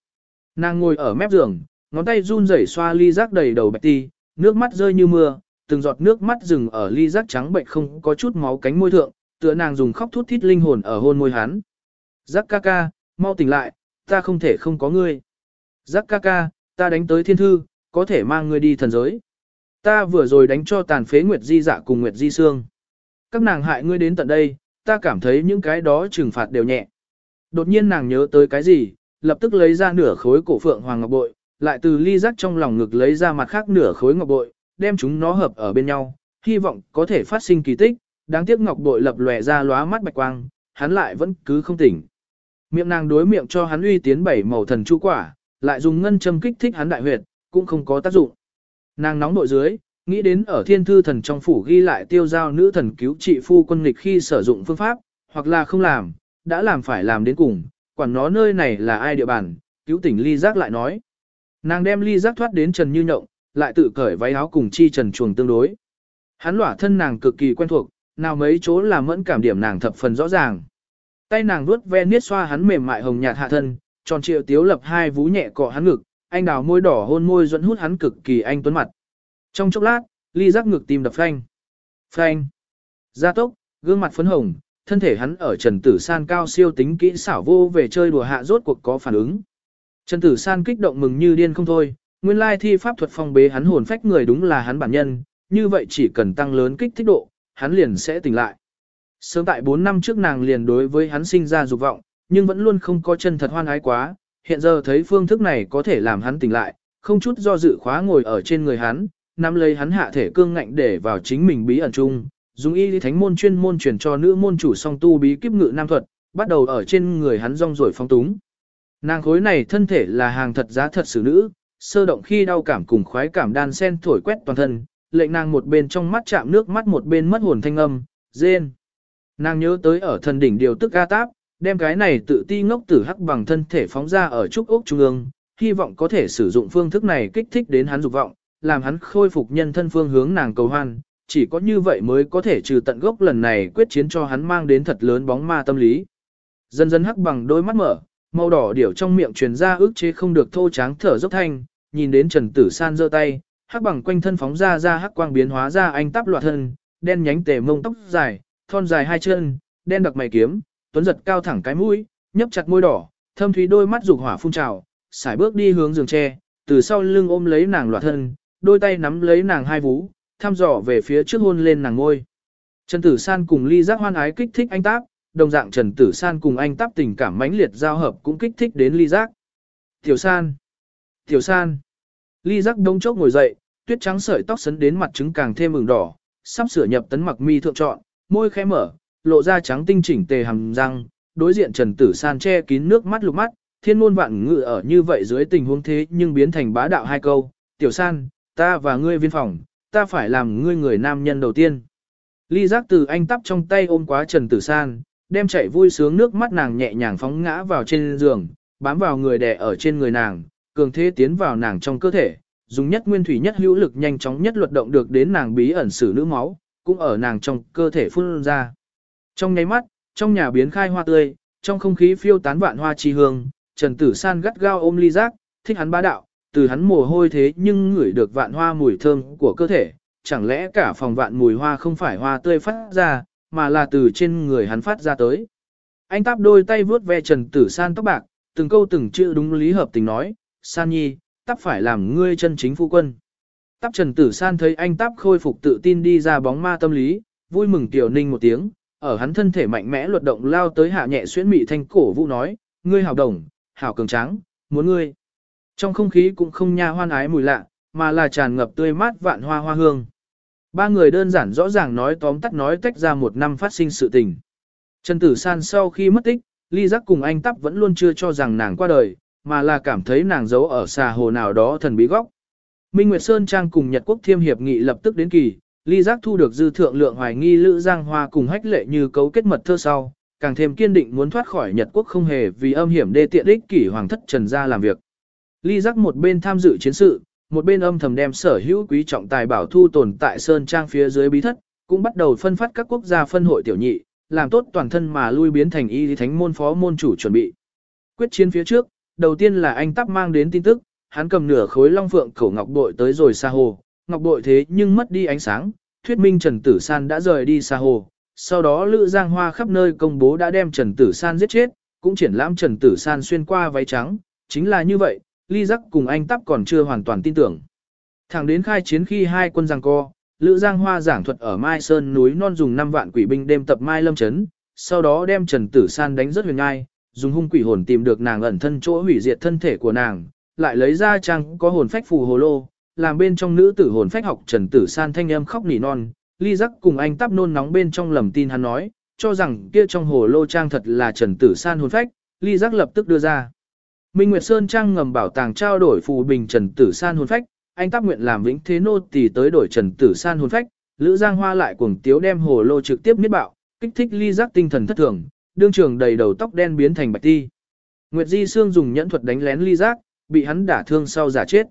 Nàng ngồi ở mép giường, ngón tay run rẩy xoa ly rác đầy đầu bạch ti, nước mắt rơi như mưa, từng giọt nước mắt dừng ở ly rác trắng bệnh không có chút máu cánh môi thượng, tựa nàng dùng khóc thút thít linh hồn ở hôn môi hắn. Giác ca ca, mau tỉnh lại, ta không thể không có ngươi. Giác ca ca, ta đánh tới thiên thư, có thể mang ngươi đi thần giới. Ta vừa rồi đánh cho tàn phế Nguyệt Di dạ cùng Nguyệt Di Sương. Các nàng hại ngươi đến tận đây, ta cảm thấy những cái đó trừng phạt đều nhẹ. Đột nhiên nàng nhớ tới cái gì, lập tức lấy ra nửa khối cổ phượng hoàng ngọc bội, lại từ ly giác trong lòng ngực lấy ra mặt khác nửa khối ngọc bội, đem chúng nó hợp ở bên nhau, hy vọng có thể phát sinh kỳ tích, đáng tiếc ngọc bội lập lòe ra lóa mắt bạch quang, hắn lại vẫn cứ không tỉnh. Miệng nàng đối miệng cho hắn uy tiến bảy màu thần chu quả, lại dùng ngân châm kích thích hắn đại huyệt, cũng không có tác dụng. Nàng nóng nội dưới, nghĩ đến ở thiên thư thần trong phủ ghi lại tiêu giao nữ thần cứu trị phu quân nghịch khi sử dụng phương pháp, hoặc là không làm, đã làm phải làm đến cùng, quản nó nơi này là ai địa bàn, cứu tỉnh ly giác lại nói. Nàng đem ly giác thoát đến trần như nhộng, lại tự cởi váy áo cùng chi trần chuồng tương đối. Hắn lỏa thân nàng cực kỳ quen thuộc, nào mấy chỗ làm mẫn cảm điểm nàng thập phần rõ ràng. Tay nàng vuốt ve niết xoa hắn mềm mại hồng nhạt hạ thân, tròn triệu tiếu lập hai vú nhẹ cọ hắn ngực, anh đào môi đỏ hôn môi dẫn hút hắn cực kỳ anh tuấn mặt. Trong chốc lát, ly giác ngực tim đập phanh. Phanh. Gia tốc, gương mặt phấn hồng, thân thể hắn ở Trần Tử San cao siêu tính kỹ xảo vô về chơi đùa hạ rốt cuộc có phản ứng. Trần Tử San kích động mừng như điên không thôi, nguyên lai thi pháp thuật phong bế hắn hồn phách người đúng là hắn bản nhân, như vậy chỉ cần tăng lớn kích thích độ, hắn liền sẽ tỉnh lại. Sớm tại 4 năm trước nàng liền đối với hắn sinh ra dục vọng, nhưng vẫn luôn không có chân thật hoan ái quá, hiện giờ thấy phương thức này có thể làm hắn tỉnh lại, không chút do dự khóa ngồi ở trên người hắn, nắm lấy hắn hạ thể cương ngạnh để vào chính mình bí ẩn chung, dùng y lý thánh môn chuyên môn truyền cho nữ môn chủ song tu bí kíp ngự nam thuật, bắt đầu ở trên người hắn rong rồi phong túng. Nàng khối này thân thể là hàng thật giá thật xử nữ, sơ động khi đau cảm cùng khoái cảm đan sen thổi quét toàn thân, lệnh nàng một bên trong mắt chạm nước mắt một bên mất hồn thanh âm, rên. Nàng nhớ tới ở thần đỉnh điều tức ca táp, đem cái này tự ti ngốc tử hắc bằng thân thể phóng ra ở trúc ốc trung ương, hy vọng có thể sử dụng phương thức này kích thích đến hắn dục vọng, làm hắn khôi phục nhân thân phương hướng nàng cầu hoan, chỉ có như vậy mới có thể trừ tận gốc lần này quyết chiến cho hắn mang đến thật lớn bóng ma tâm lý. Dần dần hắc bằng đôi mắt mở, màu đỏ điểu trong miệng truyền ra ước chế không được thô tráng thở dốc thanh, nhìn đến Trần Tử San giơ tay, hắc bằng quanh thân phóng ra ra hắc quang biến hóa ra anh táp loạt thân, đen nhánh tề mông tóc dài, thon dài hai chân, đen đặc mày kiếm, tuấn giật cao thẳng cái mũi, nhấp chặt môi đỏ, thâm thúy đôi mắt dục hỏa phun trào, sải bước đi hướng giường tre, từ sau lưng ôm lấy nàng loạt thân, đôi tay nắm lấy nàng hai vú, thăm dò về phía trước hôn lên nàng ngôi. Trần Tử San cùng ly giác hoan ái kích thích anh táp, đồng dạng Trần Tử San cùng anh táp tình cảm mãnh liệt giao hợp cũng kích thích đến ly giác. Tiểu San! Tiểu San! Ly giác đông chốc ngồi dậy, tuyết trắng sợi tóc sấn đến mặt trứng càng thêm ửng đỏ, sắp sửa nhập tấn mặc mi thượng trọn, môi khẽ mở, lộ ra trắng tinh chỉnh tề hàm răng, đối diện Trần Tử San che kín nước mắt lục mắt, thiên ngôn vạn ngự ở như vậy dưới tình huống thế nhưng biến thành bá đạo hai câu, "Tiểu San, ta và ngươi viên phòng, ta phải làm ngươi người nam nhân đầu tiên." Ly giác từ anh tắp trong tay ôm quá Trần Tử San, đem chạy vui sướng nước mắt nàng nhẹ nhàng phóng ngã vào trên giường, bám vào người đè ở trên người nàng, cường thế tiến vào nàng trong cơ thể, dùng nhất nguyên thủy nhất hữu lực nhanh chóng nhất luật động được đến nàng bí ẩn sử nữ máu, cũng ở nàng trong cơ thể phun ra. Trong nháy mắt, trong nhà biến khai hoa tươi, trong không khí phiêu tán vạn hoa chi hương, Trần Tử San gắt gao ôm ly giác, thích hắn bá đạo, từ hắn mồ hôi thế nhưng ngửi được vạn hoa mùi thơm của cơ thể, chẳng lẽ cả phòng vạn mùi hoa không phải hoa tươi phát ra, mà là từ trên người hắn phát ra tới. Anh táp đôi tay vuốt ve Trần Tử San tóc bạc, từng câu từng chữ đúng lý hợp tình nói, San Nhi, táp phải làm ngươi chân chính phu quân. Táp Trần Tử San thấy anh táp khôi phục tự tin đi ra bóng ma tâm lý, vui mừng tiểu ninh một tiếng, ở hắn thân thể mạnh mẽ luật động lao tới hạ nhẹ xuyến mị thanh cổ vũ nói, ngươi hảo đồng, hảo cường tráng, muốn ngươi. Trong không khí cũng không nha hoan ái mùi lạ, mà là tràn ngập tươi mát vạn hoa hoa hương. Ba người đơn giản rõ ràng nói tóm tắt nói tách ra một năm phát sinh sự tình. Trần Tử San sau khi mất tích, Ly Giác cùng anh Tắp vẫn luôn chưa cho rằng nàng qua đời, mà là cảm thấy nàng giấu ở xà hồ nào đó thần bí góc. Minh Nguyệt Sơn Trang cùng Nhật Quốc Thiêm Hiệp nghị lập tức đến kỳ, Ly Giác thu được dư thượng lượng hoài nghi Lữ Giang Hoa cùng hách lệ như cấu kết mật thơ sau, càng thêm kiên định muốn thoát khỏi Nhật Quốc không hề vì âm hiểm đê tiện ích kỷ hoàng thất trần ra làm việc. Ly Giác một bên tham dự chiến sự, một bên âm thầm đem sở hữu quý trọng tài bảo thu tồn tại Sơn Trang phía dưới bí thất, cũng bắt đầu phân phát các quốc gia phân hội tiểu nhị, làm tốt toàn thân mà lui biến thành y thánh môn phó môn chủ chuẩn bị. Quyết chiến phía trước, đầu tiên là anh Tắp mang đến tin tức, hắn cầm nửa khối long phượng cổ ngọc bội tới rồi xa hồ, ngọc bội thế nhưng mất đi ánh sáng, thuyết minh Trần Tử San đã rời đi xa hồ. Sau đó Lữ Giang Hoa khắp nơi công bố đã đem Trần Tử San giết chết, cũng triển lãm Trần Tử San xuyên qua váy trắng, chính là như vậy, Ly Giác cùng anh Tắp còn chưa hoàn toàn tin tưởng. Thẳng đến khai chiến khi hai quân giằng co, Lữ Giang Hoa giảng thuật ở Mai Sơn núi non dùng 5 vạn quỷ binh đêm tập Mai Lâm Trấn, sau đó đem Trần Tử San đánh rất huyền ngai, dùng hung quỷ hồn tìm được nàng ẩn thân chỗ hủy diệt thân thể của nàng, lại lấy ra trang có hồn phách phù hồ lô, làm bên trong nữ tử hồn phách học Trần Tử San thanh âm khóc nỉ non, ly giác cùng anh tắp nôn nóng bên trong lầm tin hắn nói, cho rằng kia trong hồ lô trang thật là Trần Tử San hồn phách, ly giác lập tức đưa ra. Minh Nguyệt Sơn trang ngầm bảo tàng trao đổi phù bình Trần Tử San hồn phách, anh tác nguyện làm vĩnh thế nô tỳ tới đổi Trần Tử San hồn phách, Lữ Giang Hoa lại cuồng tiếu đem hồ lô trực tiếp miết bạo, kích thích ly giác tinh thần thất thường, đương trường đầy đầu tóc đen biến thành bạch ti. Nguyệt Di Sương dùng nhẫn thuật đánh lén ly giác, bị hắn đả thương sau giả chết.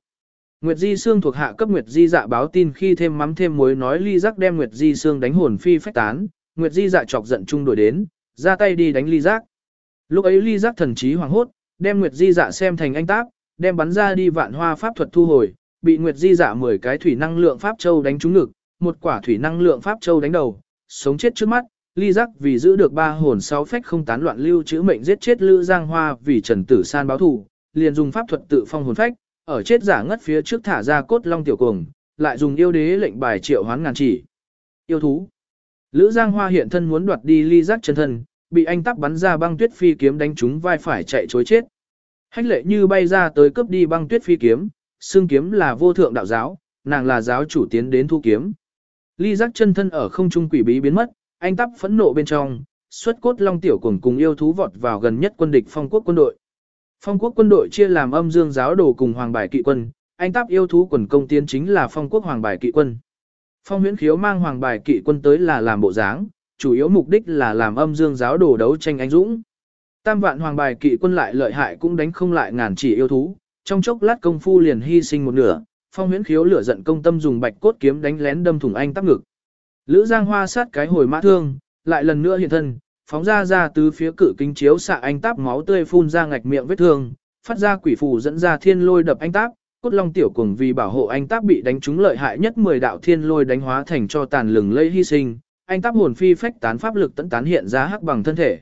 Nguyệt Di Sương thuộc hạ cấp Nguyệt Di dạ báo tin khi thêm mắm thêm muối nói ly giác đem Nguyệt Di Sương đánh hồn phi phách tán, Nguyệt Di dạ chọc giận chung đuổi đến, ra tay đi đánh ly giác. Lúc ấy ly giác thần trí hoảng hốt, đem Nguyệt Di dạ xem thành anh tác, đem bắn ra đi vạn hoa pháp thuật thu hồi, bị Nguyệt Di dạ 10 cái thủy năng lượng pháp châu đánh trúng ngực, một quả thủy năng lượng pháp châu đánh đầu, sống chết trước mắt, ly giác vì giữ được ba hồn sáu phách không tán loạn lưu chữ mệnh giết chết Lữ Giang Hoa vì Trần Tử San báo thù, liền dùng pháp thuật tự phong hồn phách, ở chết giả ngất phía trước thả ra cốt long tiểu cuồng, lại dùng yêu đế lệnh bài triệu hoán ngàn chỉ. Yêu thú. Lữ Giang Hoa hiện thân muốn đoạt đi ly giác chân thân, bị anh tắp bắn ra băng tuyết phi kiếm đánh trúng vai phải chạy chối chết. Hách lệ như bay ra tới cướp đi băng tuyết phi kiếm, xương kiếm là vô thượng đạo giáo, nàng là giáo chủ tiến đến thu kiếm. Ly giác chân thân ở không trung quỷ bí biến mất, anh tắp phẫn nộ bên trong, xuất cốt long tiểu cuồng cùng yêu thú vọt vào gần nhất quân địch phong quốc quân đội. Phong quốc quân đội chia làm âm dương giáo đồ cùng hoàng bài kỵ quân, anh táp yêu thú quần công tiến chính là phong quốc hoàng bài kỵ quân. Phong huyễn khiếu mang hoàng bài kỵ quân tới là làm bộ dáng, chủ yếu mục đích là làm âm dương giáo đồ đấu tranh anh dũng. Tam vạn hoàng bài kỵ quân lại lợi hại cũng đánh không lại ngàn chỉ yêu thú, trong chốc lát công phu liền hy sinh một nửa, phong huyễn khiếu lửa giận công tâm dùng bạch cốt kiếm đánh lén đâm thủng anh tắp ngực. Lữ Giang Hoa sát cái hồi mã thương, lại lần nữa hiện thân, phóng ra ra từ phía cự kính chiếu xạ anh táp máu tươi phun ra ngạch miệng vết thương, phát ra quỷ phù dẫn ra thiên lôi đập anh táp, cốt long tiểu cùng vì bảo hộ anh táp bị đánh trúng lợi hại nhất 10 đạo thiên lôi đánh hóa thành cho tàn lừng lây hy sinh, anh táp hồn phi phách tán pháp lực tấn tán hiện ra hắc bằng thân thể.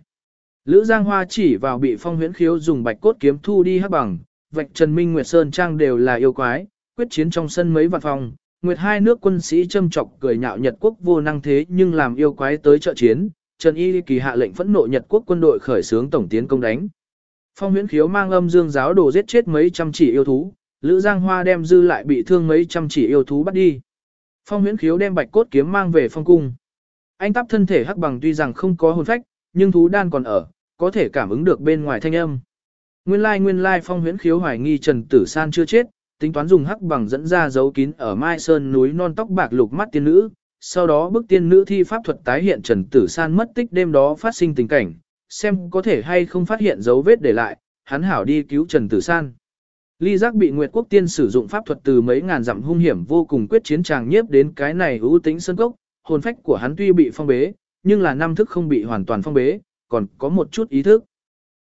Lữ Giang Hoa chỉ vào bị phong huyễn khiếu dùng bạch cốt kiếm thu đi hắc bằng, vạch Trần Minh Nguyệt Sơn Trang đều là yêu quái, quyết chiến trong sân mấy vạn phòng, Nguyệt hai nước quân sĩ châm chọc cười nhạo Nhật quốc vô năng thế nhưng làm yêu quái tới trợ chiến, Trần Y Kỳ hạ lệnh phẫn nộ Nhật quốc quân đội khởi xướng tổng tiến công đánh. Phong huyễn khiếu mang âm dương giáo đồ giết chết mấy trăm chỉ yêu thú, Lữ Giang Hoa đem dư lại bị thương mấy trăm chỉ yêu thú bắt đi. Phong huyễn khiếu đem bạch cốt kiếm mang về phong cung. Anh tắp thân thể hắc bằng tuy rằng không có hồn phách, nhưng thú đan còn ở, có thể cảm ứng được bên ngoài thanh âm. Nguyên lai nguyên lai phong huyễn khiếu hoài nghi Trần Tử San chưa chết, tính toán dùng hắc bằng dẫn ra dấu kín ở Mai Sơn núi non tóc bạc lục mắt tiên nữ, sau đó bức tiên nữ thi pháp thuật tái hiện Trần Tử San mất tích đêm đó phát sinh tình cảnh, xem có thể hay không phát hiện dấu vết để lại, hắn hảo đi cứu Trần Tử San. Ly giác bị Nguyệt Quốc Tiên sử dụng pháp thuật từ mấy ngàn dặm hung hiểm vô cùng quyết chiến tràng nhiếp đến cái này ưu tính sơn cốc, hồn phách của hắn tuy bị phong bế, nhưng là năm thức không bị hoàn toàn phong bế, còn có một chút ý thức.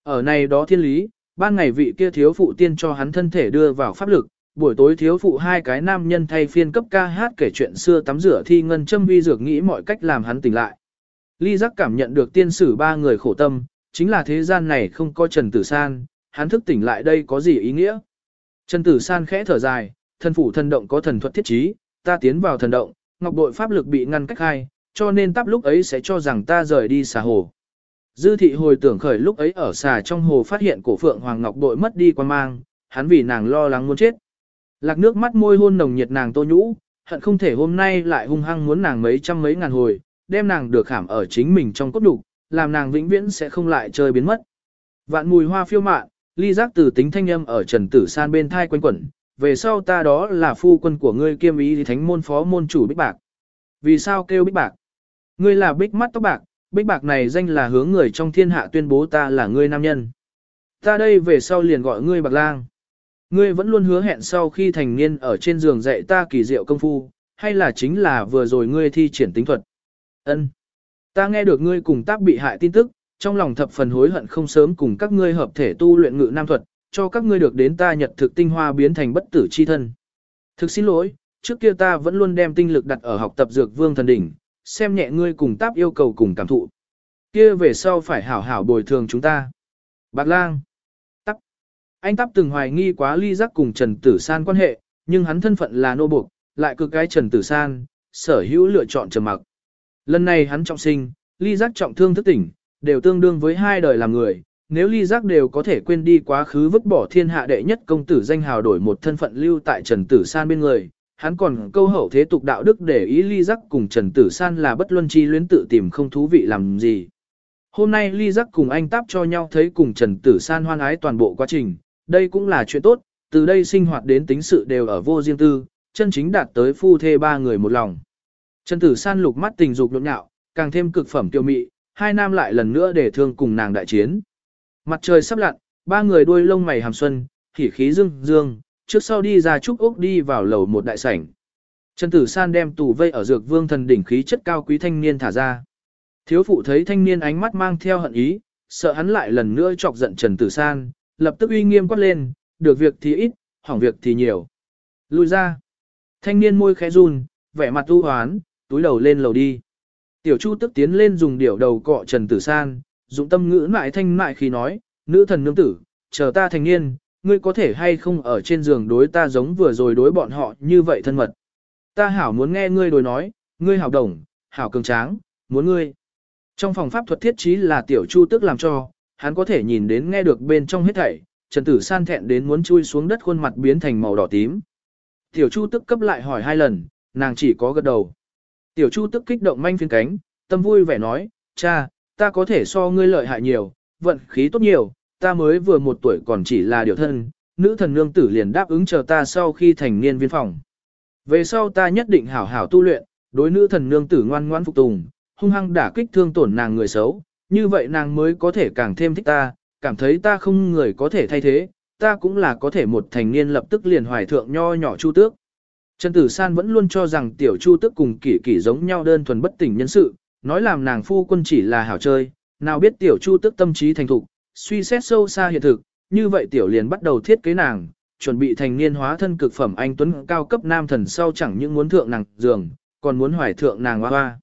Ở này đó thiên lý, ban ngày vị kia thiếu phụ tiên cho hắn thân thể đưa vào pháp lực, buổi tối thiếu phụ hai cái nam nhân thay phiên cấp ca hát kể chuyện xưa tắm rửa thi ngân châm vi dược nghĩ mọi cách làm hắn tỉnh lại. Ly giác cảm nhận được tiên sử ba người khổ tâm, chính là thế gian này không có Trần Tử San, hắn thức tỉnh lại đây có gì ý nghĩa. Trần Tử San khẽ thở dài, thần phủ thần động có thần thuật thiết trí, ta tiến vào thần động, ngọc bội pháp lực bị ngăn cách hai, cho nên tắp lúc ấy sẽ cho rằng ta rời đi xà hồ. Dư thị hồi tưởng khởi lúc ấy ở xà trong hồ phát hiện cổ phượng hoàng ngọc bội mất đi quan mang, hắn vì nàng lo lắng muốn chết. Lạc nước mắt môi hôn nồng nhiệt nàng tô nhũ, hận không thể hôm nay lại hung hăng muốn nàng mấy trăm mấy ngàn hồi, đem nàng được khảm ở chính mình trong cốt đục, làm nàng vĩnh viễn sẽ không lại chơi biến mất. Vạn mùi hoa phiêu mạn, ly giác từ tính thanh âm ở trần tử san bên thai quanh quẩn, về sau ta đó là phu quân của ngươi kiêm ý thánh môn phó môn chủ bích bạc. Vì sao kêu bích bạc? Ngươi là bích mắt tóc bạc, bích bạc này danh là hướng người trong thiên hạ tuyên bố ta là ngươi nam nhân. Ta đây về sau liền gọi ngươi bạc lang. Ngươi vẫn luôn hứa hẹn sau khi thành niên ở trên giường dạy ta kỳ diệu công phu, hay là chính là vừa rồi ngươi thi triển tính thuật. Ân, Ta nghe được ngươi cùng tác bị hại tin tức, trong lòng thập phần hối hận không sớm cùng các ngươi hợp thể tu luyện ngự nam thuật, cho các ngươi được đến ta nhật thực tinh hoa biến thành bất tử chi thân. Thực xin lỗi, trước kia ta vẫn luôn đem tinh lực đặt ở học tập dược vương thần đỉnh, xem nhẹ ngươi cùng táp yêu cầu cùng cảm thụ. Kia về sau phải hảo hảo bồi thường chúng ta. Bạc lang. Tắp. Anh tắp từng hoài nghi quá ly giác cùng Trần Tử San quan hệ, nhưng hắn thân phận là nô buộc, lại cực cái Trần Tử San, sở hữu lựa chọn trầm mặc. Lần này hắn trọng sinh, ly giác trọng thương thức tỉnh, đều tương đương với hai đời làm người, nếu ly giác đều có thể quên đi quá khứ vứt bỏ thiên hạ đệ nhất công tử danh hào đổi một thân phận lưu tại Trần Tử San bên người, hắn còn câu hậu thế tục đạo đức để ý ly giác cùng Trần Tử San là bất luân chi luyến tự tìm không thú vị làm gì. Hôm nay ly giác cùng anh táp cho nhau thấy cùng Trần Tử San hoan ái toàn bộ quá trình, đây cũng là chuyện tốt, từ đây sinh hoạt đến tính sự đều ở vô riêng tư, chân chính đạt tới phu thê ba người một lòng. Trần Tử San lục mắt tình dục nhộn nhạo, càng thêm cực phẩm tiêu mị, hai nam lại lần nữa để thương cùng nàng đại chiến. Mặt trời sắp lặn, ba người đuôi lông mày hàm xuân, khỉ khí dương dương, trước sau đi ra trúc ốc đi vào lầu một đại sảnh. Trần Tử San đem tù vây ở dược vương thần đỉnh khí chất cao quý thanh niên thả ra. Thiếu phụ thấy thanh niên ánh mắt mang theo hận ý, sợ hắn lại lần nữa chọc giận Trần Tử San, lập tức uy nghiêm quát lên, được việc thì ít, hỏng việc thì nhiều. Lui ra. Thanh niên môi khẽ run, vẻ mặt u hoán, túi đầu lên lầu đi. Tiểu Chu tức tiến lên dùng điểu đầu cọ Trần Tử San, dụng tâm ngữ mại thanh mại khi nói, nữ thần nương tử, chờ ta thành niên, ngươi có thể hay không ở trên giường đối ta giống vừa rồi đối bọn họ như vậy thân mật. Ta hảo muốn nghe ngươi đối nói, ngươi hảo đồng, hảo cường tráng, muốn ngươi. Trong phòng pháp thuật thiết trí là tiểu chu tức làm cho, hắn có thể nhìn đến nghe được bên trong hết thảy, Trần Tử San thẹn đến muốn chui xuống đất khuôn mặt biến thành màu đỏ tím. Tiểu chu tức cấp lại hỏi hai lần, nàng chỉ có gật đầu. Tiểu chu tức kích động manh phiên cánh, tâm vui vẻ nói, cha, ta có thể so ngươi lợi hại nhiều, vận khí tốt nhiều, ta mới vừa một tuổi còn chỉ là điều thân, nữ thần nương tử liền đáp ứng chờ ta sau khi thành niên viên phòng. Về sau ta nhất định hảo hảo tu luyện, đối nữ thần nương tử ngoan ngoãn phục tùng, hung hăng đả kích thương tổn nàng người xấu, như vậy nàng mới có thể càng thêm thích ta, cảm thấy ta không người có thể thay thế, ta cũng là có thể một thành niên lập tức liền hoài thượng nho nhỏ chu tước. Trần Tử San vẫn luôn cho rằng tiểu chu tước cùng kỷ kỷ giống nhau đơn thuần bất tỉnh nhân sự, nói làm nàng phu quân chỉ là hảo chơi, nào biết tiểu chu tức tâm trí thành thục, suy xét sâu xa hiện thực, như vậy tiểu liền bắt đầu thiết kế nàng, chuẩn bị thành niên hóa thân cực phẩm anh tuấn cao cấp nam thần sau chẳng những muốn thượng nàng giường, còn muốn hoài thượng nàng hoa hoa.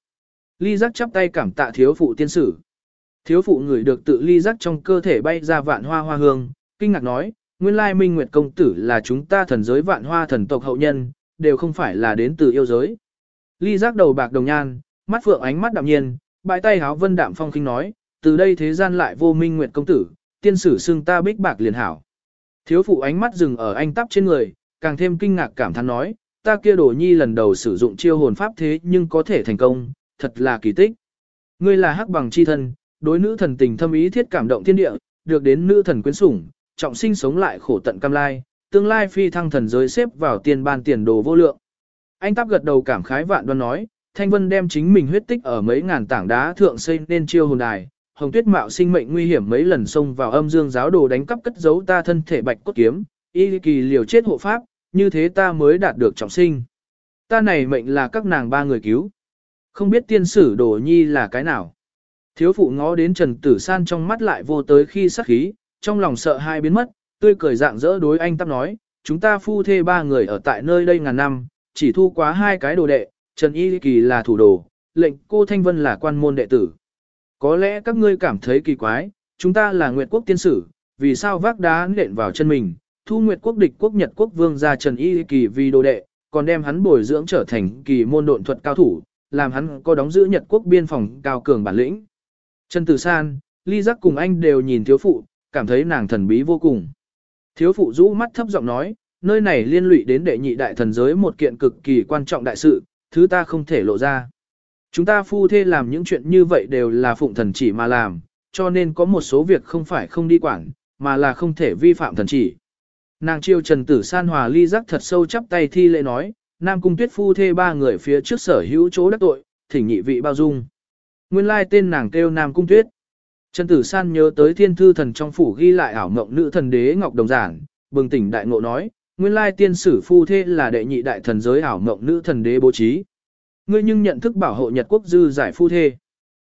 Ly giác chắp tay cảm tạ thiếu phụ tiên sử. Thiếu phụ người được tự ly giác trong cơ thể bay ra vạn hoa hoa hương, kinh ngạc nói, nguyên lai minh nguyệt công tử là chúng ta thần giới vạn hoa thần tộc hậu nhân, đều không phải là đến từ yêu giới. Ly giác đầu bạc đồng nhan, mắt phượng ánh mắt đạm nhiên, bãi tay háo vân đạm phong kinh nói, từ đây thế gian lại vô minh nguyệt công tử, tiên sử xưng ta bích bạc liền hảo. Thiếu phụ ánh mắt dừng ở anh tắp trên người, càng thêm kinh ngạc cảm thán nói, ta kia đồ nhi lần đầu sử dụng chiêu hồn pháp thế nhưng có thể thành công, thật là kỳ tích. Ngươi là hắc bằng chi thân, đối nữ thần tình thâm ý thiết cảm động thiên địa, được đến nữ thần quyến sủng, trọng sinh sống lại khổ tận cam lai, tương lai phi thăng thần giới xếp vào tiền ban tiền đồ vô lượng. Anh tắp gật đầu cảm khái vạn đoan nói, Thanh Vân đem chính mình huyết tích ở mấy ngàn tảng đá thượng xây nên chiêu hồn đài, Hồng Tuyết mạo sinh mệnh nguy hiểm mấy lần xông vào âm dương giáo đồ đánh cắp cất giấu ta thân thể bạch cốt kiếm, y kỳ liều chết hộ pháp, như thế ta mới đạt được trọng sinh. Ta này mệnh là các nàng ba người cứu. Không biết tiên sử đồ nhi là cái nào. Thiếu phụ ngó đến Trần Tử San trong mắt lại vô tới khi sắc khí, trong lòng sợ hai biến mất, tươi cười dạng dỡ đối anh tắp nói, chúng ta phu thê ba người ở tại nơi đây ngàn năm, chỉ thu quá hai cái đồ đệ, Trần Y Kỳ là thủ đồ, lệnh cô Thanh Vân là quan môn đệ tử. Có lẽ các ngươi cảm thấy kỳ quái, chúng ta là Nguyệt Quốc tiên sử, vì sao vác đá nện vào chân mình, thu Nguyệt Quốc địch quốc Nhật Quốc vương ra Trần Y Kỳ vì đồ đệ, còn đem hắn bồi dưỡng trở thành kỳ môn độn thuật cao thủ, làm hắn có đóng giữ Nhật Quốc biên phòng cao cường bản lĩnh. Trần Tử San, Ly Giác cùng anh đều nhìn thiếu phụ, cảm thấy nàng thần bí vô cùng. Thiếu phụ rũ mắt thấp giọng nói, nơi này liên lụy đến đệ nhị đại thần giới một kiện cực kỳ quan trọng đại sự, thứ ta không thể lộ ra. Chúng ta phu thê làm những chuyện như vậy đều là phụng thần chỉ mà làm, cho nên có một số việc không phải không đi quản, mà là không thể vi phạm thần chỉ. Nàng chiêu Trần Tử San hòa ly giác thật sâu chắp tay thi lễ nói, Nam Cung Tuyết phu thê ba người phía trước sở hữu chỗ đắc tội, thỉnh nhị vị bao dung. Nguyên lai tên nàng kêu Nam Cung Tuyết. Trần Tử San nhớ tới thiên thư thần trong phủ ghi lại ảo mộng nữ thần đế Ngọc Đồng Giản, bừng tỉnh đại ngộ nói, nguyên lai tiên sử phu thế là đệ nhị đại thần giới ảo mộng nữ thần đế bố trí. Ngươi nhưng nhận thức bảo hộ Nhật quốc dư giải phu thê.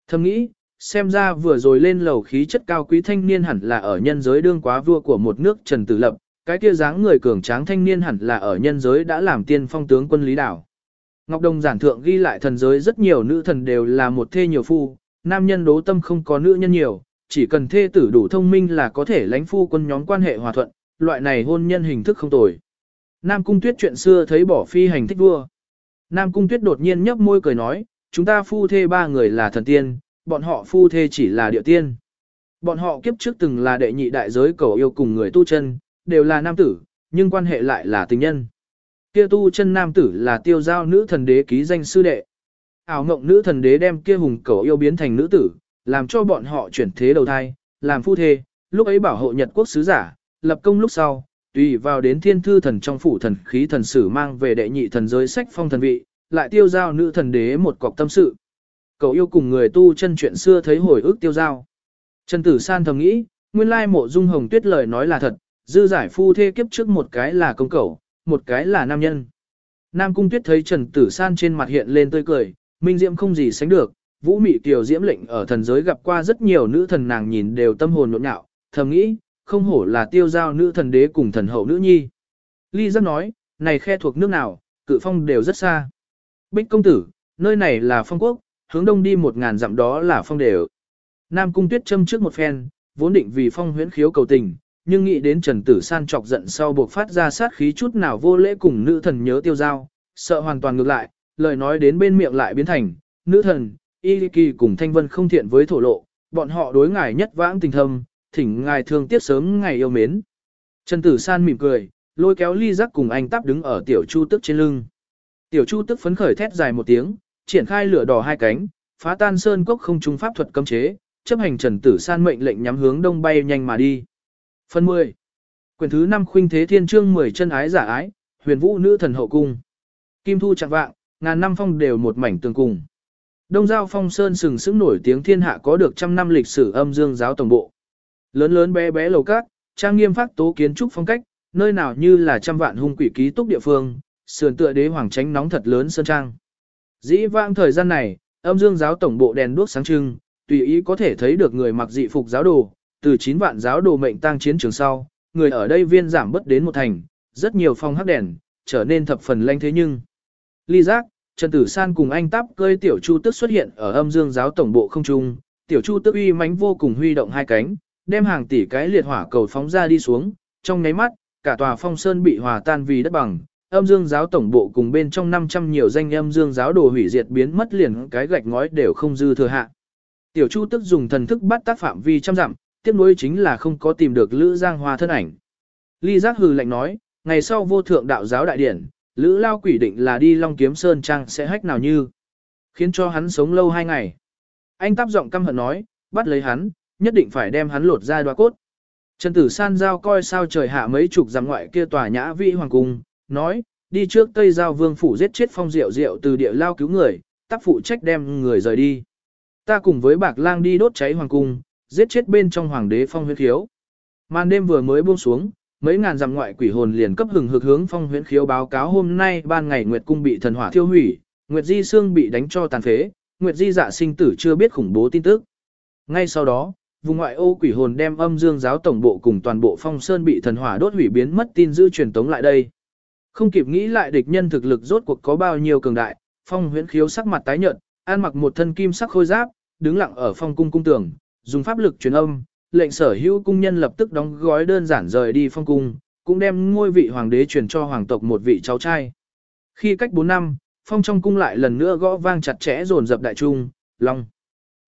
Thầm nghĩ, xem ra vừa rồi lên lầu khí chất cao quý thanh niên hẳn là ở nhân giới đương quá vua của một nước Trần Tử Lập, cái kia dáng người cường tráng thanh niên hẳn là ở nhân giới đã làm tiên phong tướng quân Lý Đảo. Ngọc Đồng giản thượng ghi lại thần giới rất nhiều nữ thần đều là một thê nhiều phu, nam nhân đố tâm không có nữ nhân nhiều, chỉ cần thê tử đủ thông minh là có thể lãnh phu quân nhóm quan hệ hòa thuận, loại này hôn nhân hình thức không tồi. Nam Cung Tuyết chuyện xưa thấy bỏ phi hành thích vua. Nam Cung Tuyết đột nhiên nhấp môi cười nói, chúng ta phu thê ba người là thần tiên, bọn họ phu thê chỉ là địa tiên. Bọn họ kiếp trước từng là đệ nhị đại giới cầu yêu cùng người tu chân, đều là nam tử, nhưng quan hệ lại là tình nhân. Kia tu chân nam tử là tiêu giao nữ thần đế ký danh sư đệ. Ảo ngộng nữ thần đế đem kia hùng cầu yêu biến thành nữ tử, làm cho bọn họ chuyển thế đầu thai, làm phu thê, lúc ấy bảo hộ Nhật quốc sứ giả, lập công lúc sau, tùy vào đến thiên thư thần trong phủ thần khí thần sử mang về đệ nhị thần giới sách phong thần vị, lại tiêu giao nữ thần đế một cọc tâm sự. Cậu yêu cùng người tu chân chuyện xưa thấy hồi ức tiêu giao. Trần Tử San thầm nghĩ, nguyên lai mộ dung hồng tuyết lời nói là thật, dư giải phu thê kiếp trước một cái là công cẩu, một cái là nam nhân. Nam cung tuyết thấy Trần Tử San trên mặt hiện lên tươi cười, minh diễm không gì sánh được, vũ mị tiểu diễm lệnh ở thần giới gặp qua rất nhiều nữ thần nàng nhìn đều tâm hồn nhộn nhạo, thầm nghĩ, không hổ là tiêu giao nữ thần đế cùng thần hậu nữ nhi. Ly giác nói, này khe thuộc nước nào, cự phong đều rất xa. Bích công tử, nơi này là phong quốc, hướng đông đi một ngàn dặm đó là phong đều. Nam cung tuyết châm trước một phen, vốn định vì phong huyễn khiếu cầu tình, nhưng nghĩ đến Trần Tử San chọc giận sau buộc phát ra sát khí chút nào vô lễ cùng nữ thần nhớ tiêu giao, sợ hoàn toàn ngược lại, lời nói đến bên miệng lại biến thành, nữ thần, y kỳ cùng thanh vân không thiện với thổ lộ, bọn họ đối ngài nhất vãng tình thâm, thỉnh ngài thương tiếc sớm ngày yêu mến. Trần Tử San mỉm cười, lôi kéo ly giác cùng anh tắp đứng ở tiểu chu tức trên lưng. Tiểu chu tức phấn khởi thét dài một tiếng, triển khai lửa đỏ hai cánh, phá tan sơn cốc không trung pháp thuật cấm chế, chấp hành Trần Tử San mệnh lệnh nhắm hướng đông bay nhanh mà đi. Phần 10. Quyền thứ 5 khuynh thế thiên chương 10 chân ái giả ái, huyền vũ nữ thần hậu cung. Kim thu chặt vạng, ngàn năm phong đều một mảnh tương cùng. Đông giao phong sơn sừng sững nổi tiếng thiên hạ có được trăm năm lịch sử âm dương giáo tổng bộ. Lớn lớn bé bé lầu cát, trang nghiêm phát tố kiến trúc phong cách, nơi nào như là trăm vạn hung quỷ ký túc địa phương, sườn tựa đế hoàng tránh nóng thật lớn sơn trang. Dĩ vãng thời gian này, âm dương giáo tổng bộ đèn đuốc sáng trưng, tùy ý có thể thấy được người mặc dị phục giáo đồ, từ 9 vạn giáo đồ mệnh tăng chiến trường sau, người ở đây viên giảm bất đến một thành, rất nhiều phong hắc đèn, trở nên thập phần lanh thế nhưng. Ly giác, Trần Tử San cùng anh táp cơi tiểu chu tức xuất hiện ở âm dương giáo tổng bộ không trung, tiểu chu tức uy mãnh vô cùng huy động hai cánh, đem hàng tỷ cái liệt hỏa cầu phóng ra đi xuống, trong nháy mắt, cả tòa phong sơn bị hòa tan vì đất bằng, âm dương giáo tổng bộ cùng bên trong 500 nhiều danh âm dương giáo đồ hủy diệt biến mất liền cái gạch ngói đều không dư thừa hạ. Tiểu Chu tức dùng thần thức bắt tác phạm vi trăm dặm, tiếc nối chính là không có tìm được Lữ Giang Hoa thân ảnh. Ly Giác hừ lạnh nói, ngày sau vô thượng đạo giáo đại điển, Lữ Lao quỷ định là đi Long Kiếm Sơn Trang sẽ hách nào như, khiến cho hắn sống lâu hai ngày. Anh táp giọng căm hận nói, bắt lấy hắn, nhất định phải đem hắn lột ra đoá cốt. Trần Tử San giao coi sao trời hạ mấy chục dặm ngoại kia tòa nhã vị hoàng cung, nói, đi trước Tây Giao Vương phủ giết chết phong diệu diệu từ địa lao cứu người, tác phụ trách đem người rời đi. Ta cùng với Bạc Lang đi đốt cháy hoàng cung, giết chết bên trong hoàng đế phong huyết khiếu. Màn đêm vừa mới buông xuống, mấy ngàn dặm ngoại quỷ hồn liền cấp hừng hực hướng phong huyễn khiếu báo cáo hôm nay ban ngày Nguyệt cung bị thần hỏa thiêu hủy, Nguyệt Di Sương bị đánh cho tàn phế, Nguyệt Di dạ sinh tử chưa biết khủng bố tin tức. Ngay sau đó, vùng ngoại ô quỷ hồn đem âm dương giáo tổng bộ cùng toàn bộ phong sơn bị thần hỏa đốt hủy biến mất tin dữ truyền tống lại đây. Không kịp nghĩ lại địch nhân thực lực rốt cuộc có bao nhiêu cường đại, phong huyễn khiếu sắc mặt tái nhợt, an mặc một thân kim sắc khôi giáp, đứng lặng ở phong cung cung tường, dùng pháp lực truyền âm, lệnh sở hữu cung nhân lập tức đóng gói đơn giản rời đi phong cung, cũng đem ngôi vị hoàng đế truyền cho hoàng tộc một vị cháu trai. Khi cách 4 năm, phong trong cung lại lần nữa gõ vang chặt chẽ rồn dập đại trung, long,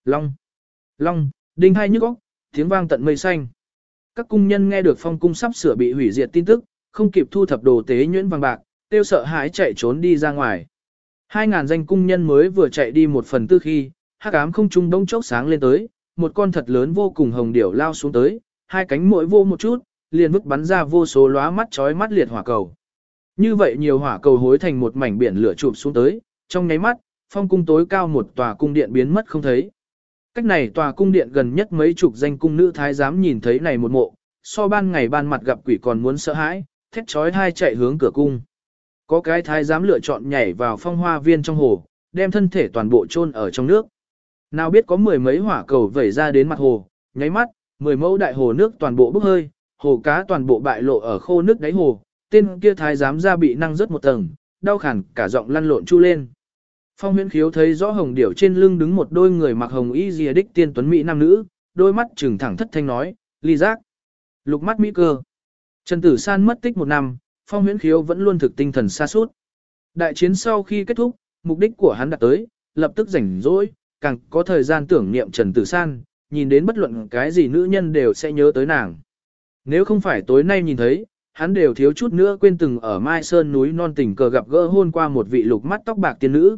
long, long, đinh hai nhức óc, tiếng vang tận mây xanh. Các cung nhân nghe được phong cung sắp sửa bị hủy diệt tin tức, không kịp thu thập đồ tế nhuyễn vàng bạc, tiêu sợ hãi chạy trốn đi ra ngoài. Hai ngàn danh cung nhân mới vừa chạy đi một phần tư khi, hắc ám không trung đông chốc sáng lên tới, một con thật lớn vô cùng hồng điểu lao xuống tới, hai cánh mỗi vô một chút, liền vứt bắn ra vô số lóa mắt chói mắt liệt hỏa cầu. Như vậy nhiều hỏa cầu hối thành một mảnh biển lửa chụp xuống tới, trong nháy mắt, phong cung tối cao một tòa cung điện biến mất không thấy. Cách này tòa cung điện gần nhất mấy chục danh cung nữ thái giám nhìn thấy này một mộ, so ban ngày ban mặt gặp quỷ còn muốn sợ hãi, thét chói hai chạy hướng cửa cung. Có cái thái giám lựa chọn nhảy vào phong hoa viên trong hồ, đem thân thể toàn bộ chôn ở trong nước. Nào biết có mười mấy hỏa cầu vẩy ra đến mặt hồ, nháy mắt, mười mẫu đại hồ nước toàn bộ bốc hơi, hồ cá toàn bộ bại lộ ở khô nước đáy hồ, tên kia thái giám ra bị năng rớt một tầng, đau khản cả giọng lăn lộn chu lên. Phong huyễn khiếu thấy rõ hồng điểu trên lưng đứng một đôi người mặc hồng y dìa đích tiên tuấn mỹ nam nữ, đôi mắt trừng thẳng thất thanh nói, ly giác. Lục mắt mỹ cơ. Trần Tử San mất tích một năm, phong huyễn khiếu vẫn luôn thực tinh thần xa suốt. Đại chiến sau khi kết thúc, mục đích của hắn đạt tới, lập tức rảnh rỗi, càng có thời gian tưởng niệm Trần Tử San, nhìn đến bất luận cái gì nữ nhân đều sẽ nhớ tới nàng. Nếu không phải tối nay nhìn thấy, hắn đều thiếu chút nữa quên từng ở Mai Sơn núi non tỉnh cờ gặp gỡ hôn qua một vị lục mắt tóc bạc tiên nữ.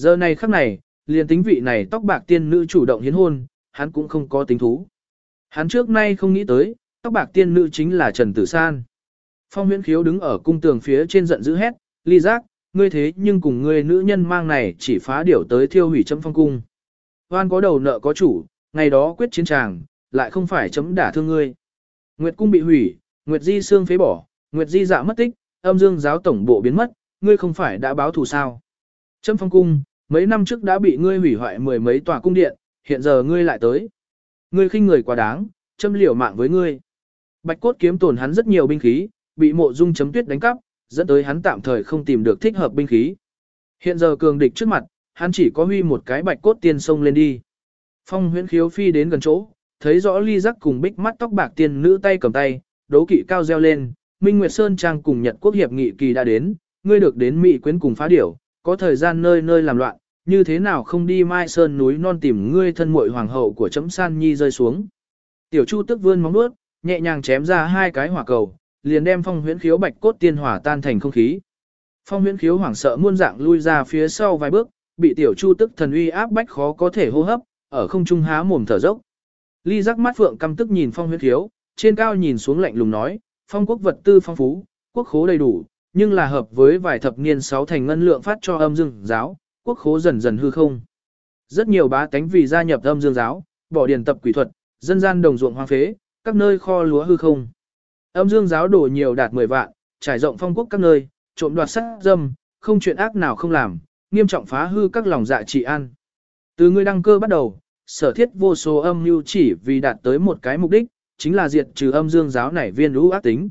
Giờ này khắc này, liền tính vị này tóc bạc tiên nữ chủ động hiến hôn, hắn cũng không có tính thú. Hắn trước nay không nghĩ tới, tóc bạc tiên nữ chính là Trần Tử San. Phong huyễn khiếu đứng ở cung tường phía trên giận dữ hét, ly giác, ngươi thế nhưng cùng ngươi nữ nhân mang này chỉ phá điểu tới thiêu hủy chấm phong cung. Hoan có đầu nợ có chủ, ngày đó quyết chiến tràng, lại không phải chấm đả thương ngươi. Nguyệt cung bị hủy, Nguyệt di xương phế bỏ, Nguyệt di dạ mất tích, âm dương giáo tổng bộ biến mất, ngươi không phải đã báo thù sao. Chấm phong cung, mấy năm trước đã bị ngươi hủy hoại mười mấy tòa cung điện, hiện giờ ngươi lại tới. Ngươi khinh người quá đáng, châm liều mạng với ngươi. Bạch cốt kiếm tổn hắn rất nhiều binh khí, bị mộ dung chấm tuyết đánh cắp, dẫn tới hắn tạm thời không tìm được thích hợp binh khí. Hiện giờ cường địch trước mặt, hắn chỉ có huy một cái bạch cốt tiên sông lên đi. Phong huyễn khiếu phi đến gần chỗ, thấy rõ ly giác cùng bích mắt tóc bạc tiên nữ tay cầm tay, đấu kỵ cao reo lên, Minh Nguyệt Sơn Trang cùng Nhật Quốc Hiệp Nghị kỳ đã đến, ngươi được đến Mỹ quyến cùng phá điểu, có thời gian nơi nơi làm loạn, như thế nào không đi Mai Sơn núi non tìm ngươi thân muội hoàng hậu của chấm san nhi rơi xuống. Tiểu Chu tức vươn móng vuốt, nhẹ nhàng chém ra hai cái hỏa cầu, liền đem phong huyễn khiếu bạch cốt tiên hỏa tan thành không khí. Phong huyễn khiếu hoảng sợ muôn dạng lui ra phía sau vài bước, bị tiểu chu tức thần uy áp bách khó có thể hô hấp, ở không trung há mồm thở dốc. Ly giác mắt phượng căm tức nhìn phong huyễn khiếu, trên cao nhìn xuống lạnh lùng nói, phong quốc vật tư phong phú, quốc khố đầy đủ, nhưng là hợp với vài thập niên sáu thành ngân lượng phát cho âm dương giáo, quốc khố dần dần hư không. Rất nhiều bá tánh vì gia nhập âm dương giáo, bỏ điền tập quỷ thuật, dân gian đồng ruộng hoang phế, các nơi kho lúa hư không. Âm dương giáo đổ nhiều đạt 10 vạn, trải rộng phong quốc các nơi, trộm đoạt sát dâm, không chuyện ác nào không làm, nghiêm trọng phá hư các lòng dạ trị an. Từ người đăng cơ bắt đầu, sở thiết vô số âm mưu chỉ vì đạt tới một cái mục đích, chính là diệt trừ âm dương giáo này viên lũ ác tính.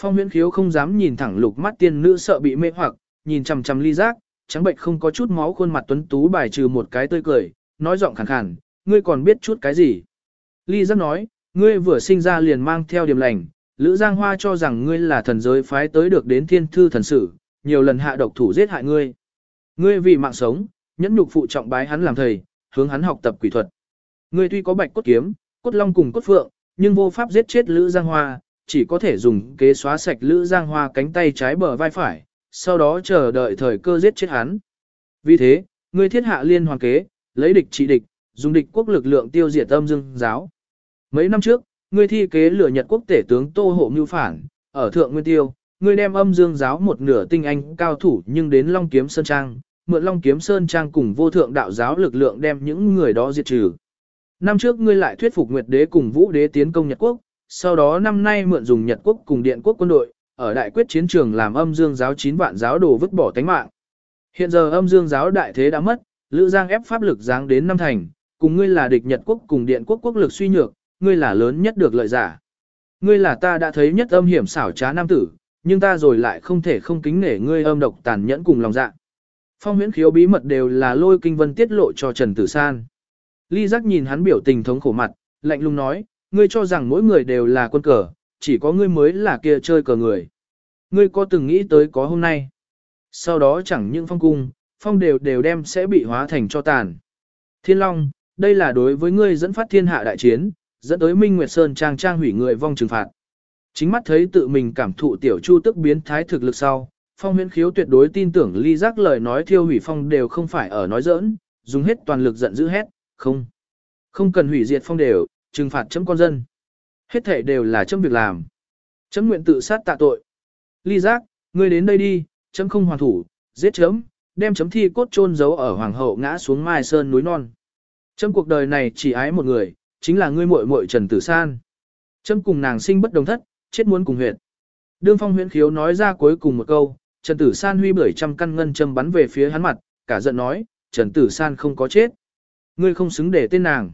Phong huyễn khiếu không dám nhìn thẳng lục mắt tiên nữ sợ bị mê hoặc, nhìn chằm chằm ly giác, trắng bệnh không có chút máu khuôn mặt tuấn tú bài trừ một cái tươi cười, nói giọng khàn khàn, ngươi còn biết chút cái gì. Ly giác nói, ngươi vừa sinh ra liền mang theo điểm lành, Lữ Giang Hoa cho rằng ngươi là thần giới phái tới được đến thiên thư thần sử, nhiều lần hạ độc thủ giết hại ngươi. Ngươi vì mạng sống, nhẫn nhục phụ trọng bái hắn làm thầy, hướng hắn học tập quỷ thuật. Ngươi tuy có bạch cốt kiếm, cốt long cùng cốt phượng, nhưng vô pháp giết chết Lữ Giang Hoa, chỉ có thể dùng kế xóa sạch Lữ Giang Hoa cánh tay trái bờ vai phải, sau đó chờ đợi thời cơ giết chết hắn. Vì thế, ngươi thiết hạ liên hoàn kế, lấy địch trị địch, dùng địch quốc lực lượng tiêu diệt âm dương giáo. Mấy năm trước, ngươi thi kế lửa Nhật quốc tể tướng Tô Hộ Mưu phản, ở Thượng Nguyên Tiêu, ngươi đem âm dương giáo một nửa tinh anh cao thủ nhưng đến Long Kiếm Sơn Trang, mượn Long Kiếm Sơn Trang cùng vô thượng đạo giáo lực lượng đem những người đó diệt trừ. Năm trước ngươi lại thuyết phục Nguyệt Đế cùng Vũ Đế tiến công Nhật quốc, sau đó năm nay mượn dùng Nhật quốc cùng Điện quốc quân đội, ở đại quyết chiến trường làm âm dương giáo chín vạn giáo đồ vứt bỏ tánh mạng. Hiện giờ âm dương giáo đại thế đã mất, Lữ Giang ép pháp lực giáng đến năm thành, cùng ngươi là địch Nhật quốc cùng Điện quốc quốc lực suy nhược, ngươi là lớn nhất được lợi giả. Ngươi là ta đã thấy nhất âm hiểm xảo trá nam tử, nhưng ta rồi lại không thể không kính nể ngươi âm độc tàn nhẫn cùng lòng dạ. Phong huyễn khiếu bí mật đều là lôi kinh vân tiết lộ cho Trần Tử San. Ly giác nhìn hắn biểu tình thống khổ mặt, lạnh lùng nói, ngươi cho rằng mỗi người đều là quân cờ, chỉ có ngươi mới là kia chơi cờ người. Ngươi có từng nghĩ tới có hôm nay. Sau đó chẳng những phong cung, phong đều đều đem sẽ bị hóa thành cho tàn. Thiên Long, đây là đối với ngươi dẫn phát thiên hạ đại chiến, dẫn tới Minh Nguyệt Sơn trang trang hủy người vong trừng phạt. Chính mắt thấy tự mình cảm thụ tiểu chu tức biến thái thực lực sau, phong huyễn khiếu tuyệt đối tin tưởng ly giác lời nói thiêu hủy phong đều không phải ở nói giỡn, dùng hết toàn lực giận dữ hét, không. Không cần hủy diệt phong đều, trừng phạt chấm con dân. Hết thể đều là chấm việc làm. Chấm nguyện tự sát tạ tội. Ly giác, ngươi đến đây đi, chấm không hoàn thủ, giết chấm, đem chấm thi cốt chôn giấu ở hoàng hậu ngã xuống mai sơn núi non. Chấm cuộc đời này chỉ ái một người, chính là ngươi muội muội Trần Tử San. Chấm cùng nàng sinh bất đồng thất, chết muốn cùng huyệt. Đương phong huyễn khiếu nói ra cuối cùng một câu, Trần Tử San huy bưởi trăm căn ngân châm bắn về phía hắn mặt, cả giận nói, Trần Tử San không có chết. Ngươi không xứng để tên nàng.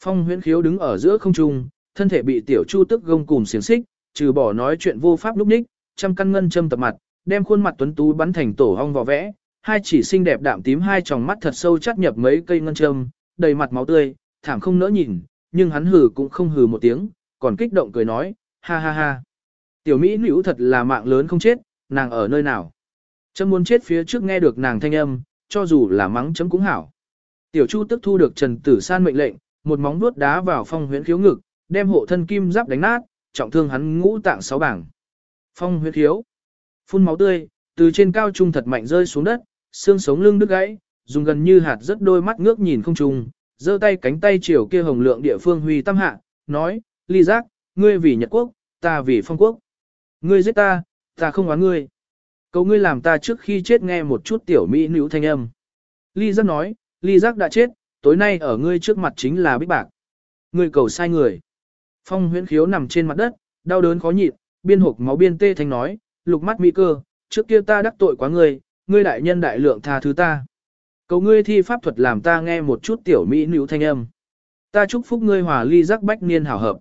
Phong huyễn khiếu đứng ở giữa không trung, thân thể bị tiểu chu tức gông cùng xiềng xích, trừ bỏ nói chuyện vô pháp lúc ních, trăm căn ngân châm tập mặt, đem khuôn mặt tuấn tú bắn thành tổ hong vỏ vẽ, hai chỉ xinh đẹp đạm tím hai tròng mắt thật sâu chắt nhập mấy cây ngân châm, đầy mặt máu tươi, thảm không nỡ nhìn, nhưng hắn hừ cũng không hừ một tiếng, còn kích động cười nói, ha ha ha. Tiểu Mỹ nữ thật là mạng lớn không chết, nàng ở nơi nào. Chấm muốn chết phía trước nghe được nàng thanh âm, cho dù là mắng chấm cũng hảo. Tiểu Chu tức thu được Trần Tử San mệnh lệnh, một móng vuốt đá vào phong huyễn khiếu ngực, đem hộ thân kim giáp đánh nát, trọng thương hắn ngũ tạng sáu bảng. Phong huyết thiếu phun máu tươi, từ trên cao trung thật mạnh rơi xuống đất, xương sống lưng đứt gãy, dùng gần như hạt rất đôi mắt ngước nhìn không trùng giơ tay cánh tay chiều kia hồng lượng địa phương huy tâm hạ, nói, ly giác, ngươi vì Nhật Quốc, ta vì phong quốc. Ngươi giết ta, ta không oán ngươi. Cầu ngươi làm ta trước khi chết nghe một chút tiểu mỹ nữ thanh âm. Ly giác nói, ly giác đã chết, tối nay ở ngươi trước mặt chính là bích bạc. Ngươi cầu sai người. Phong huyễn khiếu nằm trên mặt đất, đau đớn khó nhịn, biên hộp máu biên tê thanh nói, lục mắt mỹ cơ, trước kia ta đắc tội quá ngươi, ngươi đại nhân đại lượng tha thứ ta. Cầu ngươi thi pháp thuật làm ta nghe một chút tiểu mỹ nữ thanh âm. Ta chúc phúc ngươi hòa ly giác bách niên hảo hợp.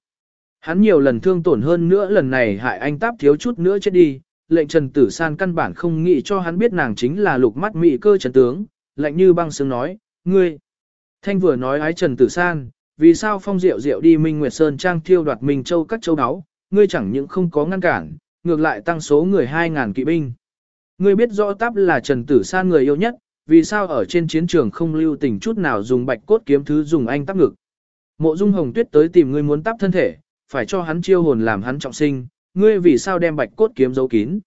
Hắn nhiều lần thương tổn hơn nữa lần này hại anh táp thiếu chút nữa chết đi, lệnh Trần Tử San căn bản không nghĩ cho hắn biết nàng chính là lục mắt mỹ cơ trần tướng, lạnh như băng sương nói, ngươi. Thanh vừa nói ái Trần Tử San, vì sao phong diệu diệu đi Minh Nguyệt Sơn trang thiêu đoạt Minh Châu các châu đáo, ngươi chẳng những không có ngăn cản, ngược lại tăng số người 2.000 kỵ binh. Ngươi biết rõ táp là Trần Tử San người yêu nhất, vì sao ở trên chiến trường không lưu tình chút nào dùng bạch cốt kiếm thứ dùng anh táp ngực. Mộ Dung Hồng Tuyết tới tìm ngươi muốn táp thân thể, phải cho hắn chiêu hồn làm hắn trọng sinh, ngươi vì sao đem bạch cốt kiếm giấu kín.